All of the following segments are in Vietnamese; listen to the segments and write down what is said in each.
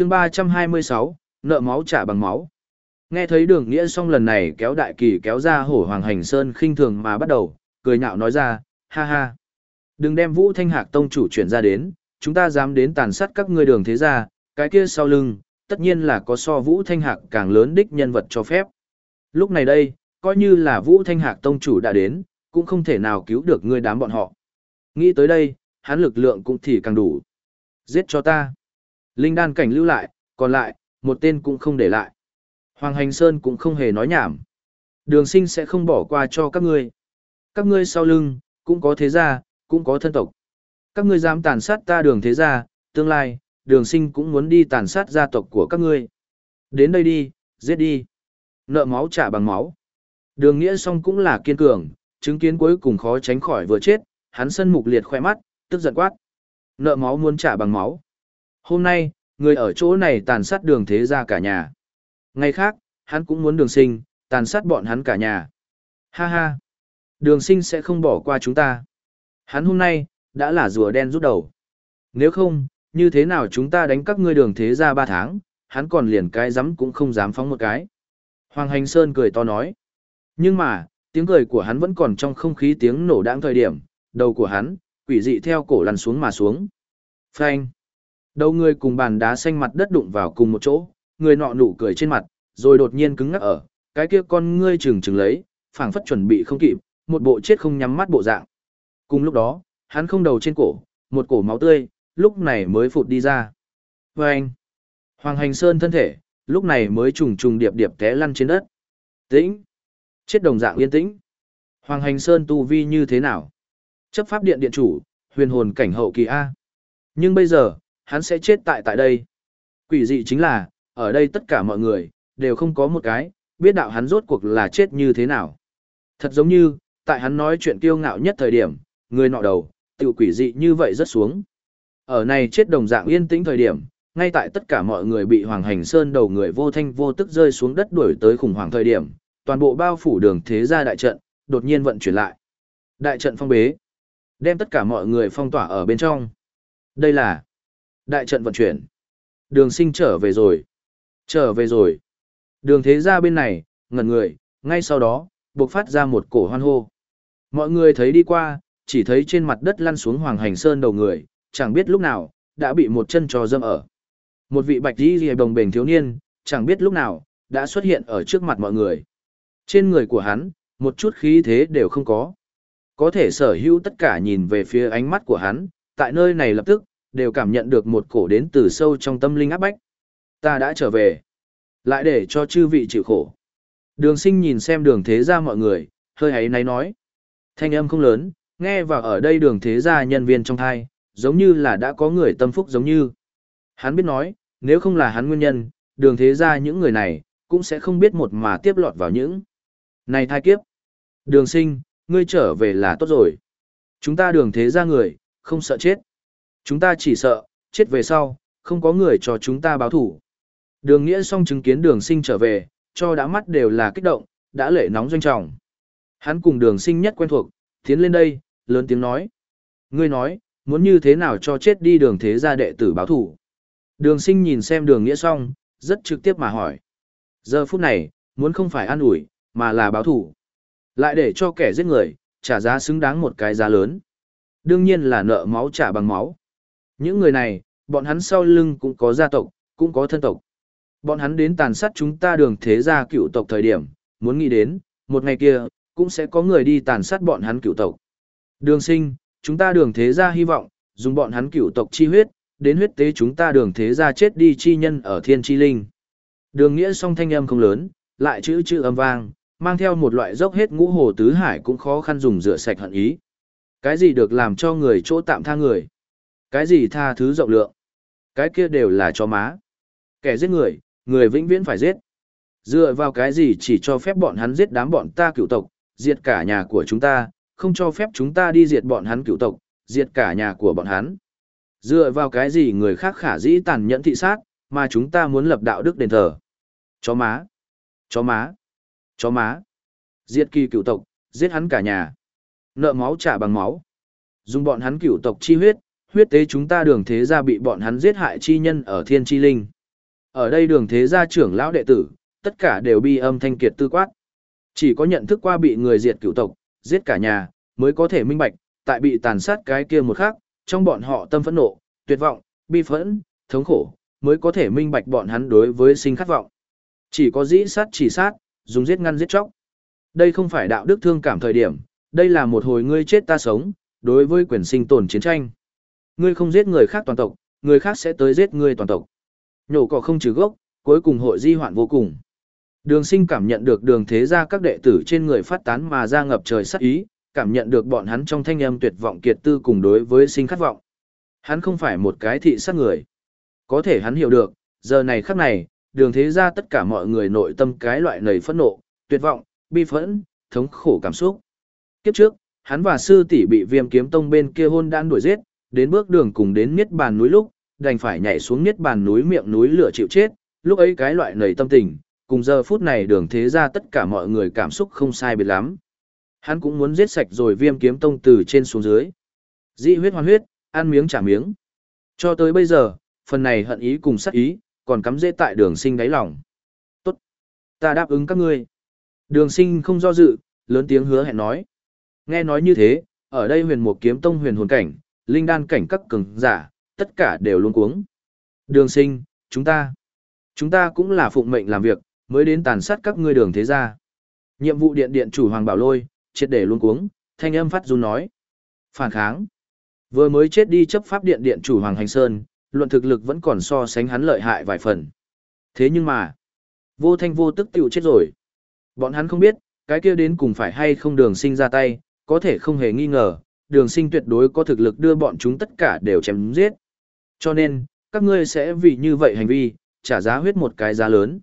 chương 326, nợ máu trả bằng máu. Nghe thấy đường nghĩa xong lần này kéo đại kỳ kéo ra hổ hoàng hành sơn khinh thường mà bắt đầu, cười nhạo nói ra, ha ha. Đừng đem vũ thanh hạc tông chủ chuyển ra đến, chúng ta dám đến tàn sát các ngươi đường thế gia, cái kia sau lưng, tất nhiên là có so vũ thanh hạc càng lớn đích nhân vật cho phép. Lúc này đây, coi như là vũ thanh hạc tông chủ đã đến, cũng không thể nào cứu được ngươi đám bọn họ. Nghĩ tới đây, hắn lực lượng cũng thì càng đủ. Giết cho ta. Linh đan cảnh lưu lại, còn lại, một tên cũng không để lại. Hoàng Hành Sơn cũng không hề nói nhảm. Đường sinh sẽ không bỏ qua cho các ngươi. Các ngươi sau lưng, cũng có thế gia, cũng có thân tộc. Các ngươi dám tàn sát ta đường thế gia, tương lai, đường sinh cũng muốn đi tàn sát gia tộc của các ngươi. Đến đây đi, giết đi. Nợ máu trả bằng máu. Đường nghĩa song cũng là kiên cường, chứng kiến cuối cùng khó tránh khỏi vừa chết, hắn sân mục liệt khoe mắt, tức giận quát. Nợ máu muốn trả bằng máu. Hôm nay, người ở chỗ này tàn sát đường thế gia cả nhà. Ngày khác, hắn cũng muốn đường sinh, tàn sát bọn hắn cả nhà. Ha ha! Đường sinh sẽ không bỏ qua chúng ta. Hắn hôm nay, đã là rùa đen rút đầu. Nếu không, như thế nào chúng ta đánh các ngươi đường thế ra ba tháng, hắn còn liền cái dám cũng không dám phóng một cái. Hoàng Hành Sơn cười to nói. Nhưng mà, tiếng cười của hắn vẫn còn trong không khí tiếng nổ đáng thời điểm, đầu của hắn, quỷ dị theo cổ lăn xuống mà xuống. Phanh! Đầu người cùng bàn đá xanh mặt đất đụng vào cùng một chỗ, người nọ nụ cười trên mặt, rồi đột nhiên cứng ngắc ở, cái kia con ngươi chừng chừng lấy, phảng phất chuẩn bị không kịp, một bộ chết không nhắm mắt bộ dạng. Cùng lúc đó, hắn không đầu trên cổ, một cổ máu tươi, lúc này mới phụt đi ra. Và anh, Hoàng Hành Sơn thân thể, lúc này mới trùng trùng điệp điệp té lăn trên đất. Tĩnh, chết đồng dạng yên tĩnh. Hoàng Hành Sơn tu vi như thế nào? Chấp pháp điện điện chủ, huyền hồn cảnh hậu kỳ A. Nhưng bây giờ, hắn sẽ chết tại tại đây. Quỷ dị chính là, ở đây tất cả mọi người, đều không có một cái, biết đạo hắn rốt cuộc là chết như thế nào. Thật giống như, tại hắn nói chuyện kiêu ngạo nhất thời điểm, người nọ đầu, tự quỷ dị như vậy rất xuống. Ở này chết đồng dạng yên tĩnh thời điểm, ngay tại tất cả mọi người bị Hoàng Hành Sơn đầu người vô thanh vô tức rơi xuống đất đuổi tới khủng hoảng thời điểm, toàn bộ bao phủ đường thế gia đại trận, đột nhiên vận chuyển lại. Đại trận phong bế, đem tất cả mọi người phong tỏa ở bên trong. Đây là đại trận vận chuyển. Đường sinh trở về rồi. Trở về rồi. Đường thế ra bên này, ngẩn người, ngay sau đó, buộc phát ra một cổ hoan hô. Mọi người thấy đi qua, chỉ thấy trên mặt đất lăn xuống Hoàng Hành Sơn đầu người, chẳng biết lúc nào, đã bị một chân trò dâm ở. Một vị bạch đi rìa đồng bền thiếu niên, chẳng biết lúc nào, đã xuất hiện ở trước mặt mọi người. Trên người của hắn, một chút khí thế đều không có. Có thể sở hữu tất cả nhìn về phía ánh mắt của hắn, tại nơi này lập tức, đều cảm nhận được một cổ đến từ sâu trong tâm linh áp bách. Ta đã trở về. Lại để cho chư vị chịu khổ. Đường sinh nhìn xem đường thế ra mọi người, hơi ấy náy nói. Thanh âm không lớn, nghe vào ở đây đường thế gia nhân viên trong thai, giống như là đã có người tâm phúc giống như. Hắn biết nói, nếu không là hắn nguyên nhân, đường thế gia những người này, cũng sẽ không biết một mà tiếp lọt vào những. Này thai kiếp! Đường sinh, ngươi trở về là tốt rồi. Chúng ta đường thế gia người, không sợ chết. Chúng ta chỉ sợ, chết về sau, không có người cho chúng ta báo thủ. Đường nghĩa song chứng kiến đường sinh trở về, cho đã mắt đều là kích động, đã lệ nóng doanh trọng. Hắn cùng đường sinh nhất quen thuộc, tiến lên đây, lớn tiếng nói. Ngươi nói, muốn như thế nào cho chết đi đường thế gia đệ tử báo thủ. Đường sinh nhìn xem đường nghĩa xong, rất trực tiếp mà hỏi. Giờ phút này, muốn không phải an ủi, mà là báo thủ. Lại để cho kẻ giết người, trả giá xứng đáng một cái giá lớn. Đương nhiên là nợ máu trả bằng máu. Những người này, bọn hắn sau lưng cũng có gia tộc, cũng có thân tộc. Bọn hắn đến tàn sát chúng ta đường thế gia cựu tộc thời điểm, muốn nghĩ đến, một ngày kia, cũng sẽ có người đi tàn sát bọn hắn cựu tộc. Đường sinh, chúng ta đường thế gia hy vọng, dùng bọn hắn cựu tộc chi huyết, đến huyết tế chúng ta đường thế gia chết đi chi nhân ở thiên chi linh. Đường nghĩa song thanh âm không lớn, lại chữ chữ âm vang, mang theo một loại dốc hết ngũ hồ tứ hải cũng khó khăn dùng rửa sạch hận ý. Cái gì được làm cho người chỗ tạm tha người? Cái gì tha thứ rộng lượng? Cái kia đều là cho má. Kẻ giết người, người vĩnh viễn phải giết. Dựa vào cái gì chỉ cho phép bọn hắn giết đám bọn ta cựu tộc, diệt cả nhà của chúng ta, không cho phép chúng ta đi diệt bọn hắn cựu tộc, diệt cả nhà của bọn hắn. Dựa vào cái gì người khác khả dĩ tàn nhẫn thị sát, mà chúng ta muốn lập đạo đức đền thờ. Chó má, chó má, chó má. Diệt kỳ cựu tộc, giết hắn cả nhà. Nợ máu trả bằng máu. Dùng bọn hắn cựu tộc chi huyết, huyết tế chúng ta đường thế Gia bị bọn hắn giết hại chi nhân ở thiên chi linh. Ở đây đường thế gia trưởng lão đệ tử, tất cả đều bi âm thanh kiệt tư quát. Chỉ có nhận thức qua bị người diệt cửu tộc, giết cả nhà, mới có thể minh bạch, tại bị tàn sát cái kia một khắc, trong bọn họ tâm phẫn nộ, tuyệt vọng, bi phẫn, thống khổ, mới có thể minh bạch bọn hắn đối với sinh khát vọng. Chỉ có dĩ sát chỉ sát, dùng giết ngăn giết chóc. Đây không phải đạo đức thương cảm thời điểm, đây là một hồi ngươi chết ta sống, đối với quyền sinh tồn chiến tranh. Ngươi không giết người khác toàn tộc, người khác sẽ tới giết ngươi toàn tộc. Nhổ cỏ không trừ gốc, cuối cùng hội di hoạn vô cùng. Đường sinh cảm nhận được đường thế gia các đệ tử trên người phát tán mà ra ngập trời sát ý, cảm nhận được bọn hắn trong thanh âm tuyệt vọng kiệt tư cùng đối với sinh khát vọng. Hắn không phải một cái thị sát người. Có thể hắn hiểu được, giờ này khắc này, đường thế gia tất cả mọi người nội tâm cái loại nầy phẫn nộ, tuyệt vọng, bi phẫn, thống khổ cảm xúc. Kiếp trước, hắn và sư tỷ bị viêm kiếm tông bên kia hôn đan đuổi giết, đến bước đường cùng đến niết bàn núi lúc, đành phải nhảy xuống niết bàn núi miệng núi lửa chịu chết, lúc ấy cái loại nảy tâm tình, cùng giờ phút này đường thế ra tất cả mọi người cảm xúc không sai biệt lắm. Hắn cũng muốn giết sạch rồi viêm kiếm tông từ trên xuống dưới. Dị huyết hoàn huyết, ăn miếng trả miếng. Cho tới bây giờ, phần này hận ý cùng sát ý, còn cắm dễ tại đường sinh đáy lòng. Tốt. Ta đáp ứng các ngươi. Đường sinh không do dự, lớn tiếng hứa hẹn nói. Nghe nói như thế, ở đây huyền một kiếm tông huyền hồn cảnh, linh đan cảnh các cường giả, tất cả đều luôn cuống. Đường sinh, chúng ta, chúng ta cũng là phụng mệnh làm việc, mới đến tàn sát các ngươi đường thế gia. Nhiệm vụ điện điện chủ Hoàng Bảo Lôi, triệt để luôn cuống, thanh âm phát run nói. Phản kháng. Vừa mới chết đi chấp pháp điện điện chủ Hoàng Hành Sơn, luận thực lực vẫn còn so sánh hắn lợi hại vài phần. Thế nhưng mà, vô thanh vô tức tiểu chết rồi. Bọn hắn không biết, cái kia đến cùng phải hay không đường sinh ra tay, có thể không hề nghi ngờ, đường sinh tuyệt đối có thực lực đưa bọn chúng tất cả đều chém giết. Cho nên, các ngươi sẽ vì như vậy hành vi, trả giá huyết một cái giá lớn.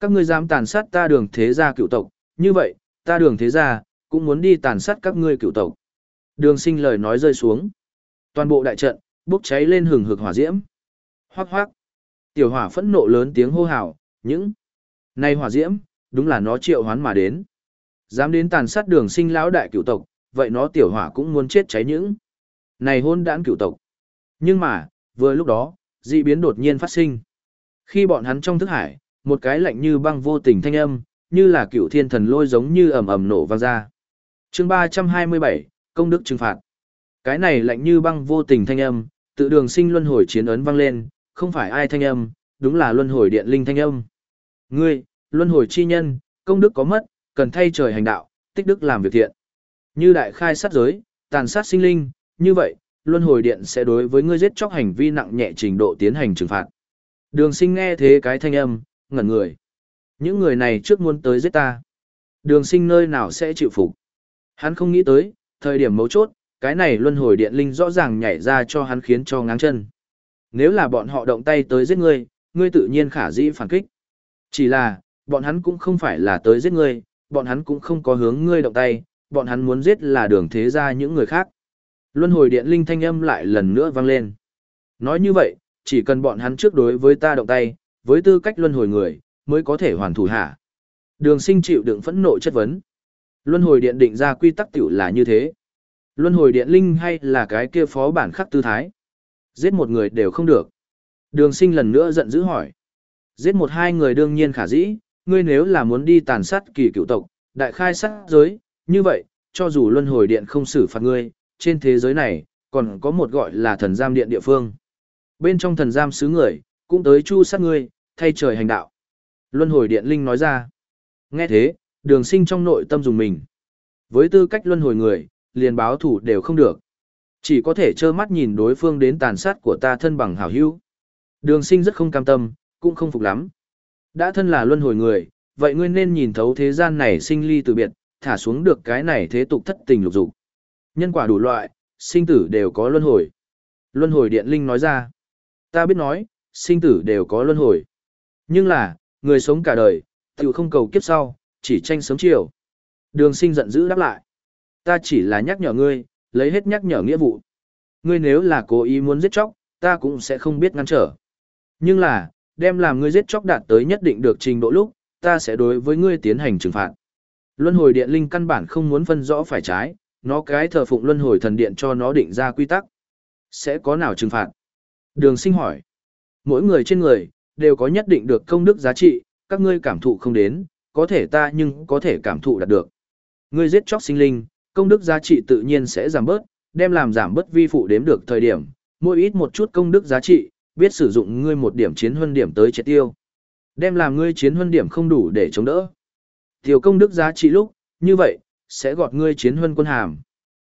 Các ngươi dám tàn sát ta đường thế gia cựu tộc, như vậy, ta đường thế gia, cũng muốn đi tàn sát các ngươi cựu tộc. Đường sinh lời nói rơi xuống. Toàn bộ đại trận, bốc cháy lên hừng hực hỏa diễm. Hoác hoác. Tiểu hỏa phẫn nộ lớn tiếng hô hào, những này hỏa diễm, đúng là nó triệu hoán mà đến. Dám đến tàn sát đường sinh lão đại cựu tộc, vậy nó tiểu hỏa cũng muốn chết cháy những này hôn đãn cựu tộc. Nhưng mà, vừa lúc đó, dị biến đột nhiên phát sinh. Khi bọn hắn trong thức hải, một cái lạnh như băng vô tình thanh âm, như là cựu thiên thần lôi giống như ầm ầm nổ vang ra. chương 327, công đức trừng phạt. Cái này lạnh như băng vô tình thanh âm, tự đường sinh luân hồi chiến ấn vang lên, không phải ai thanh âm, đúng là luân hồi điện linh thanh âm. Ngươi, luân hồi chi nhân, công đức có mất, cần thay trời hành đạo, tích đức làm việc thiện. Như đại khai sát giới, tàn sát sinh linh, như vậy, luân hồi điện sẽ đối với ngươi giết chóc hành vi nặng nhẹ trình độ tiến hành trừng phạt. Đường sinh nghe thế cái thanh âm, ngẩn người. Những người này trước muốn tới giết ta. Đường sinh nơi nào sẽ chịu phục. Hắn không nghĩ tới, thời điểm mấu chốt, cái này luân hồi điện linh rõ ràng nhảy ra cho hắn khiến cho ngáng chân. Nếu là bọn họ động tay tới giết ngươi, ngươi tự nhiên khả dĩ phản kích. Chỉ là, bọn hắn cũng không phải là tới giết ngươi, bọn hắn cũng không có hướng ngươi động tay, bọn hắn muốn giết là đường thế ra những người khác. Luân hồi điện linh thanh âm lại lần nữa vang lên. Nói như vậy, chỉ cần bọn hắn trước đối với ta động tay, với tư cách luân hồi người, mới có thể hoàn thủ hạ. Đường sinh chịu đựng phẫn nộ chất vấn. Luân hồi điện định ra quy tắc tiểu là như thế. Luân hồi điện linh hay là cái kia phó bản khắc tư thái? Giết một người đều không được. Đường sinh lần nữa giận dữ hỏi. Giết một hai người đương nhiên khả dĩ, ngươi nếu là muốn đi tàn sát kỳ cựu tộc, đại khai sát giới, như vậy, cho dù luân hồi điện không xử phạt ngươi, trên thế giới này, còn có một gọi là thần giam điện địa phương. Bên trong thần giam xứ người, cũng tới chu sát ngươi, thay trời hành đạo. Luân hồi điện linh nói ra. Nghe thế, đường sinh trong nội tâm dùng mình. Với tư cách luân hồi người, liền báo thủ đều không được. Chỉ có thể trơ mắt nhìn đối phương đến tàn sát của ta thân bằng hảo hữu. Đường sinh rất không cam tâm, cũng không phục lắm. Đã thân là luân hồi người, vậy ngươi nên nhìn thấu thế gian này sinh ly từ biệt, thả xuống được cái này thế tục thất tình lục dục. Nhân quả đủ loại, sinh tử đều có luân hồi. Luân hồi điện linh nói ra. Ta biết nói, sinh tử đều có luân hồi. Nhưng là, người sống cả đời, tự không cầu kiếp sau, chỉ tranh sớm chiều. Đường sinh giận dữ đáp lại. Ta chỉ là nhắc nhở ngươi, lấy hết nhắc nhở nghĩa vụ. Ngươi nếu là cố ý muốn giết chóc, ta cũng sẽ không biết ngăn trở. Nhưng là, đem làm ngươi giết chóc đạt tới nhất định được trình độ lúc, ta sẽ đối với ngươi tiến hành trừng phạt. Luân hồi điện linh căn bản không muốn phân rõ phải trái, nó cái thờ phụng luân hồi thần điện cho nó định ra quy tắc. Sẽ có nào trừng phạt? Đường sinh hỏi. Mỗi người trên người, đều có nhất định được công đức giá trị, các ngươi cảm thụ không đến, có thể ta nhưng có thể cảm thụ đạt được. Ngươi giết chóc sinh linh, công đức giá trị tự nhiên sẽ giảm bớt, đem làm giảm bớt vi phụ đếm được thời điểm, mỗi ít một chút công đức giá trị, biết sử dụng ngươi một điểm chiến huân điểm tới triệt tiêu. Đem làm ngươi chiến huân điểm không đủ để chống đỡ. Tiểu công đức giá trị lúc, như vậy, sẽ gọt ngươi chiến huân quân hàm.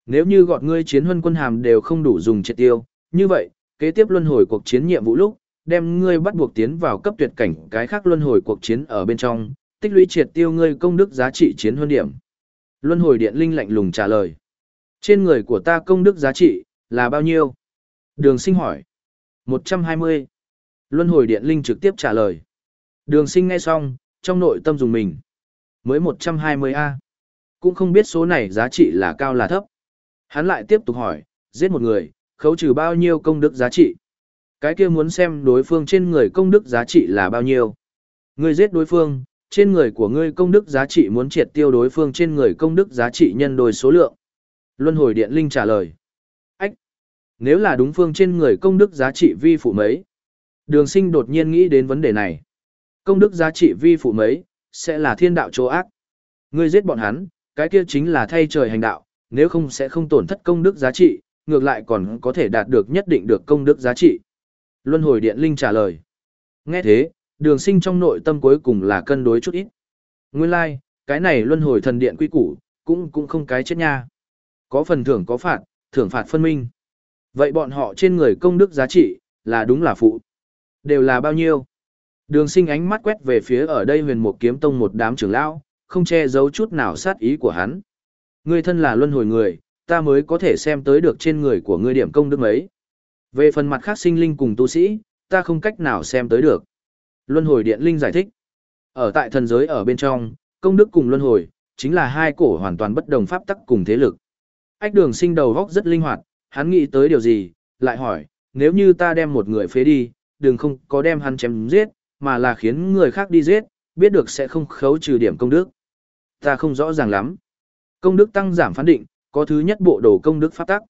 Nếu như gọt ngươi chiến huân quân hàm đều không đủ dùng triệt tiêu, như vậy, kế tiếp luân hồi cuộc chiến nhiệm vụ lúc, đem ngươi bắt buộc tiến vào cấp tuyệt cảnh cái khác luân hồi cuộc chiến ở bên trong, tích lũy triệt tiêu ngươi công đức giá trị chiến huân điểm. Luân hồi điện linh lạnh lùng trả lời. Trên người của ta công đức giá trị, là bao nhiêu? Đường sinh hỏi. 120. Luân hồi điện linh trực tiếp trả lời. Đường sinh nghe xong, trong nội tâm dùng mình. Mới 120A. Cũng không biết số này giá trị là cao là thấp. Hắn lại tiếp tục hỏi, giết một người, khấu trừ bao nhiêu công đức giá trị. Cái kia muốn xem đối phương trên người công đức giá trị là bao nhiêu. Ngươi giết đối phương, trên người của ngươi công đức giá trị muốn triệt tiêu đối phương trên người công đức giá trị nhân đôi số lượng. Luân hồi điện linh trả lời. Ách! Nếu là đúng phương trên người công đức giá trị vi phụ mấy? Đường sinh đột nhiên nghĩ đến vấn đề này. Công đức giá trị vi phụ mấy, sẽ là thiên đạo chỗ ác. Ngươi giết bọn hắn, cái kia chính là thay trời hành đạo, nếu không sẽ không tổn thất công đức giá trị, ngược lại còn có thể đạt được nhất định được công đức giá trị. Luân hồi điện linh trả lời. Nghe thế, đường sinh trong nội tâm cuối cùng là cân đối chút ít. Nguyên lai, like, cái này luân hồi thần điện quy củ, cũng cũng không cái chết nha. Có phần thưởng có phạt, thưởng phạt phân minh. Vậy bọn họ trên người công đức giá trị, là đúng là phụ. Đều là bao nhiêu? Đường sinh ánh mắt quét về phía ở đây huyền một kiếm tông một đám trưởng lão, không che giấu chút nào sát ý của hắn. Ngươi thân là luân hồi người, ta mới có thể xem tới được trên người của ngươi điểm công đức ấy. Về phần mặt khác sinh linh cùng tu sĩ, ta không cách nào xem tới được. Luân hồi điện linh giải thích. Ở tại thần giới ở bên trong, công đức cùng luân hồi, chính là hai cổ hoàn toàn bất đồng pháp tắc cùng thế lực. Ách đường sinh đầu góc rất linh hoạt, hắn nghĩ tới điều gì, lại hỏi, nếu như ta đem một người phế đi, đừng không có đem hắn chém giết, mà là khiến người khác đi giết, biết được sẽ không khấu trừ điểm công đức. Ta không rõ ràng lắm. Công đức tăng giảm phán định, có thứ nhất bộ đồ công đức pháp tắc.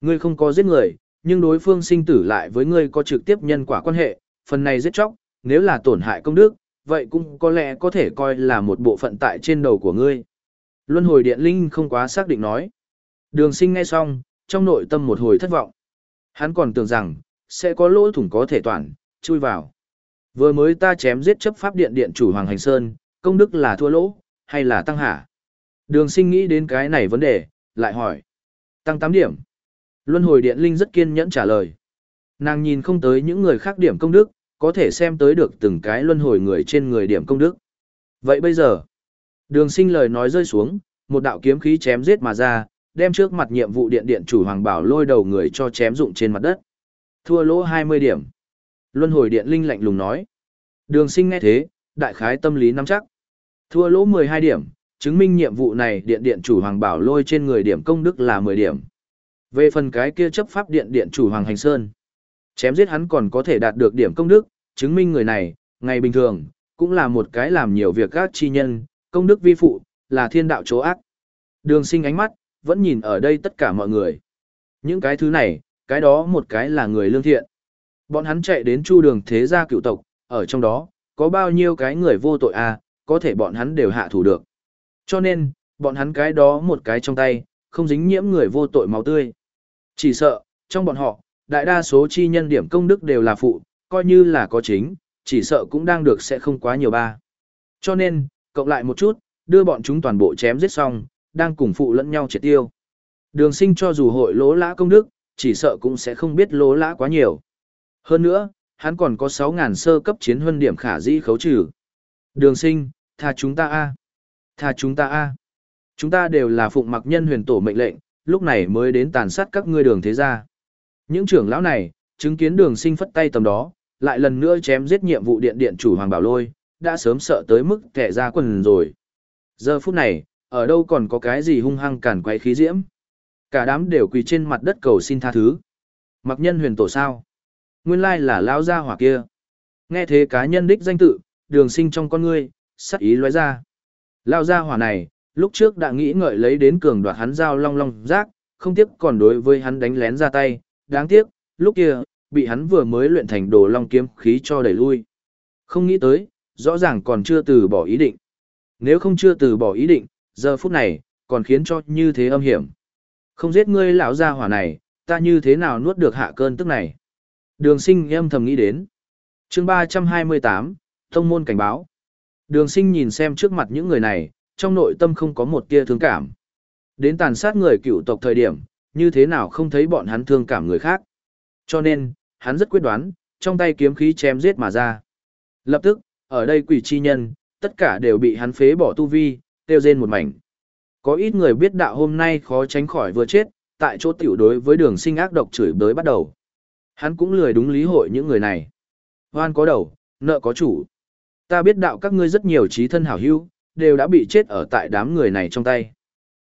Ngươi không có giết người, nhưng đối phương sinh tử lại với ngươi có trực tiếp nhân quả quan hệ, phần này giết chóc, nếu là tổn hại công đức, vậy cũng có lẽ có thể coi là một bộ phận tại trên đầu của ngươi. Luân hồi điện linh không quá xác định nói. Đường sinh nghe xong, trong nội tâm một hồi thất vọng. Hắn còn tưởng rằng, sẽ có lỗ thủng có thể toàn, chui vào. Vừa mới ta chém giết chấp pháp điện điện chủ Hoàng Hành Sơn, công đức là thua lỗ, hay là tăng hả? Đường sinh nghĩ đến cái này vấn đề, lại hỏi. Tăng 8 điểm. Luân hồi điện linh rất kiên nhẫn trả lời. Nàng nhìn không tới những người khác điểm công đức, có thể xem tới được từng cái luân hồi người trên người điểm công đức. Vậy bây giờ, đường sinh lời nói rơi xuống, một đạo kiếm khí chém giết mà ra, đem trước mặt nhiệm vụ điện điện chủ Hoàng Bảo lôi đầu người cho chém dụng trên mặt đất. Thua lỗ 20 điểm. Luân hồi điện linh lạnh lùng nói. Đường sinh nghe thế, đại khái tâm lý nắm chắc. Thua lỗ 12 điểm, chứng minh nhiệm vụ này điện điện chủ Hoàng Bảo lôi trên người điểm công đức là 10 điểm. Về phần cái kia chấp pháp điện điện chủ Hoàng Hành Sơn, chém giết hắn còn có thể đạt được điểm công đức, chứng minh người này, ngày bình thường, cũng là một cái làm nhiều việc các chi nhân, công đức vi phụ, là thiên đạo chỗ ác. Đường sinh ánh mắt, vẫn nhìn ở đây tất cả mọi người. Những cái thứ này, cái đó một cái là người lương thiện. Bọn hắn chạy đến chu đường thế gia cựu tộc, ở trong đó, có bao nhiêu cái người vô tội à, có thể bọn hắn đều hạ thủ được. Cho nên, bọn hắn cái đó một cái trong tay, không dính nhiễm người vô tội máu tươi. Chỉ sợ, trong bọn họ, đại đa số chi nhân điểm công đức đều là phụ, coi như là có chính, chỉ sợ cũng đang được sẽ không quá nhiều ba. Cho nên, cộng lại một chút, đưa bọn chúng toàn bộ chém giết xong, đang cùng phụ lẫn nhau triệt tiêu. Đường sinh cho dù hội lỗ lã công đức, chỉ sợ cũng sẽ không biết lỗ lã quá nhiều. Hơn nữa, hắn còn có 6.000 sơ cấp chiến huân điểm khả dĩ khấu trừ. Đường sinh, tha chúng ta a Tha chúng ta a Chúng ta đều là phụng mặc nhân huyền tổ mệnh lệnh, lúc này mới đến tàn sát các ngươi đường thế gia. Những trưởng lão này, chứng kiến đường sinh phất tay tầm đó, lại lần nữa chém giết nhiệm vụ điện điện chủ Hoàng Bảo Lôi, đã sớm sợ tới mức kẻ ra quần rồi. Giờ phút này, ở đâu còn có cái gì hung hăng cản quấy khí diễm. Cả đám đều quỳ trên mặt đất cầu xin tha thứ. Mặc nhân huyền tổ sao? Nguyên lai là lão gia hỏa kia. Nghe thế cá nhân đích danh tự, đường sinh trong con ngươi, sắc ý lóe ra. Lão gia hỏa này, lúc trước đã nghĩ ngợi lấy đến cường đoạt hắn giao long long rác, không tiếc còn đối với hắn đánh lén ra tay, đáng tiếc, lúc kia, bị hắn vừa mới luyện thành đồ long kiếm khí cho đẩy lui. Không nghĩ tới, rõ ràng còn chưa từ bỏ ý định. Nếu không chưa từ bỏ ý định, giờ phút này, còn khiến cho như thế âm hiểm. Không giết ngươi lão gia hỏa này, ta như thế nào nuốt được hạ cơn tức này. Đường sinh âm thầm nghĩ đến. chương 328, Thông môn cảnh báo. Đường sinh nhìn xem trước mặt những người này, trong nội tâm không có một tia thương cảm. Đến tàn sát người cựu tộc thời điểm, như thế nào không thấy bọn hắn thương cảm người khác. Cho nên, hắn rất quyết đoán, trong tay kiếm khí chém giết mà ra. Lập tức, ở đây quỷ chi nhân, tất cả đều bị hắn phế bỏ tu vi, tiêu rên một mảnh. Có ít người biết đạo hôm nay khó tránh khỏi vừa chết, tại chỗ tiểu đối với đường sinh ác độc chửi bới bắt đầu. Hắn cũng lười đúng lý hội những người này. Hoan có đầu, nợ có chủ. Ta biết đạo các ngươi rất nhiều trí thân hảo hữu, đều đã bị chết ở tại đám người này trong tay.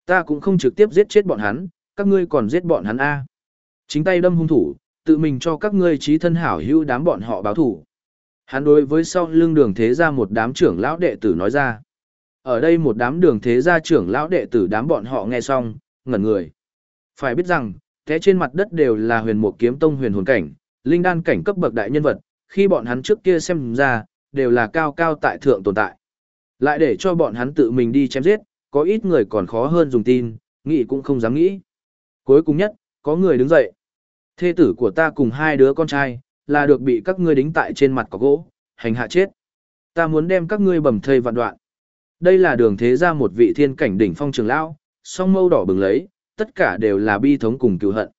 Ta cũng không trực tiếp giết chết bọn hắn, các ngươi còn giết bọn hắn A. Chính tay đâm hung thủ, tự mình cho các ngươi trí thân hảo hữu đám bọn họ báo thủ. Hắn đối với sau lưng đường thế gia một đám trưởng lão đệ tử nói ra. Ở đây một đám đường thế gia trưởng lão đệ tử đám bọn họ nghe xong, ngẩn người. Phải biết rằng, thế trên mặt đất đều là huyền mục kiếm tông huyền hồn cảnh, linh đan cảnh cấp bậc đại nhân vật, khi bọn hắn trước kia xem ra, đều là cao cao tại thượng tồn tại. Lại để cho bọn hắn tự mình đi chém giết, có ít người còn khó hơn dùng tin, nghĩ cũng không dám nghĩ. Cuối cùng nhất, có người đứng dậy. Thê tử của ta cùng hai đứa con trai, là được bị các ngươi đính tại trên mặt có gỗ, hành hạ chết. Ta muốn đem các ngươi bầm thây vạn đoạn. Đây là đường thế ra một vị thiên cảnh đỉnh phong trường lão, song mâu đỏ bừng lấy, tất cả đều là bi thống cùng cựu hận.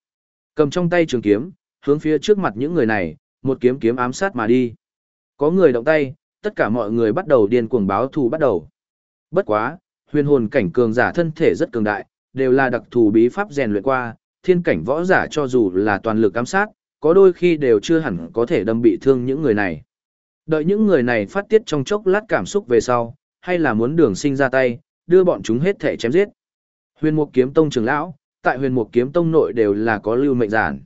Cầm trong tay trường kiếm, hướng phía trước mặt những người này, một kiếm kiếm ám sát mà đi. Có người động tay, tất cả mọi người bắt đầu điên cuồng báo thù bắt đầu. Bất quá, huyền hồn cảnh cường giả thân thể rất cường đại, đều là đặc thù bí pháp rèn luyện qua, thiên cảnh võ giả cho dù là toàn lực ám sát, có đôi khi đều chưa hẳn có thể đâm bị thương những người này. Đợi những người này phát tiết trong chốc lát cảm xúc về sau, hay là muốn đường sinh ra tay, đưa bọn chúng hết thể chém giết. Huyền Mục Kiếm Tông trưởng lão, tại Huyền Mục Kiếm Tông nội đều là có lưu mệnh giản.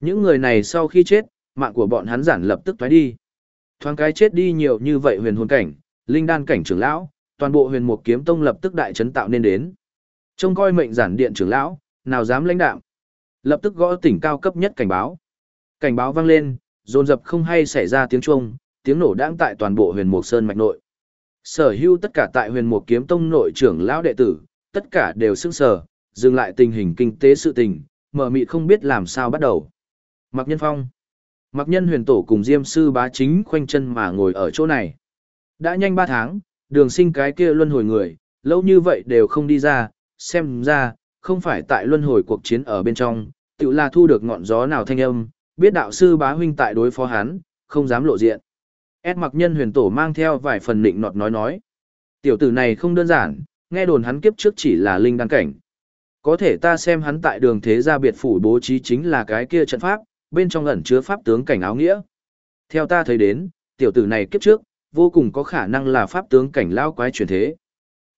Những người này sau khi chết, mạng của bọn hắn giản lập tức thoái đi. Thoáng cái chết đi nhiều như vậy huyền hồn cảnh, linh đan cảnh trưởng lão, toàn bộ Huyền Mục Kiếm Tông lập tức đại chấn tạo nên đến. Trông coi mệnh giản điện trưởng lão, nào dám lãnh đạm. Lập tức gõ tỉnh cao cấp nhất cảnh báo. Cảnh báo vang lên, dồn dập không hay xảy ra tiếng chuông, tiếng nổ đang tại toàn bộ Huyền Mục Sơn mạch nội. Sở hữu tất cả tại Huyền Mục Kiếm Tông nội trưởng lão đệ tử, tất cả đều sững sờ, dừng lại tình hình kinh tế sự tình, mở mị không biết làm sao bắt đầu. Mặc Nhân Phong, Mặc Nhân Huyền Tổ cùng Diêm sư bá chính khoanh chân mà ngồi ở chỗ này. Đã nhanh 3 tháng, đường sinh cái kia luân hồi người, lâu như vậy đều không đi ra, xem ra, không phải tại luân hồi cuộc chiến ở bên trong, tự là thu được ngọn gió nào thanh âm, biết đạo sư bá huynh tại đối phó hắn, không dám lộ diện. Ed mặc nhân huyền tổ mang theo vài phần định nọt nói nói. Tiểu tử này không đơn giản, nghe đồn hắn kiếp trước chỉ là linh đăng cảnh. Có thể ta xem hắn tại đường thế gia biệt phủ bố trí chính là cái kia trận pháp, bên trong ẩn chứa pháp tướng cảnh áo nghĩa. Theo ta thấy đến, tiểu tử này kiếp trước, vô cùng có khả năng là pháp tướng cảnh lao quái truyền thế.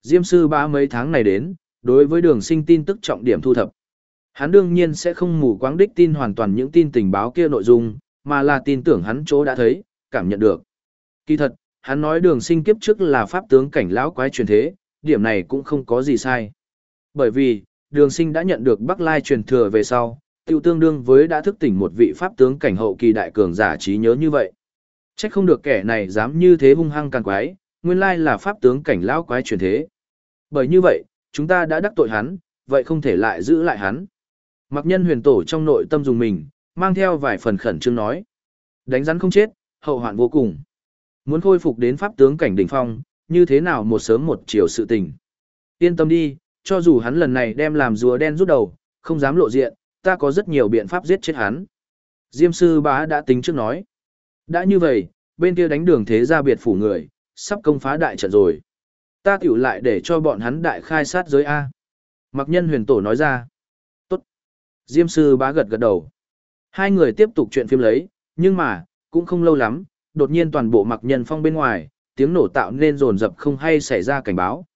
Diêm sư ba mấy tháng này đến, đối với đường sinh tin tức trọng điểm thu thập. Hắn đương nhiên sẽ không mù quáng đích tin hoàn toàn những tin tình báo kia nội dung, mà là tin tưởng hắn chỗ đã thấy, cảm nhận được. Kỳ thật, hắn nói đường sinh kiếp trước là pháp tướng cảnh lão quái truyền thế, điểm này cũng không có gì sai. Bởi vì, đường sinh đã nhận được Bắc Lai truyền thừa về sau, tiêu tương đương với đã thức tỉnh một vị pháp tướng cảnh hậu kỳ đại cường giả trí nhớ như vậy. Chắc không được kẻ này dám như thế hung hăng càng quái, nguyên lai là pháp tướng cảnh lão quái truyền thế. Bởi như vậy, chúng ta đã đắc tội hắn, vậy không thể lại giữ lại hắn. Mặc nhân huyền tổ trong nội tâm dùng mình, mang theo vài phần khẩn trương nói. Đánh rắn không chết, hậu hoạn vô cùng. Muốn khôi phục đến pháp tướng cảnh đỉnh phong, như thế nào một sớm một chiều sự tình. Yên tâm đi, cho dù hắn lần này đem làm rùa đen rút đầu, không dám lộ diện, ta có rất nhiều biện pháp giết chết hắn. Diêm sư bá đã tính trước nói. Đã như vậy, bên kia đánh đường thế ra biệt phủ người, sắp công phá đại trận rồi. Ta tiểu lại để cho bọn hắn đại khai sát giới A. Mặc nhân huyền tổ nói ra. Tốt. Diêm sư bá gật gật đầu. Hai người tiếp tục chuyện phim lấy, nhưng mà, cũng không lâu lắm, đột nhiên toàn bộ mặc nhân phong bên ngoài, tiếng nổ tạo nên rồn rập không hay xảy ra cảnh báo.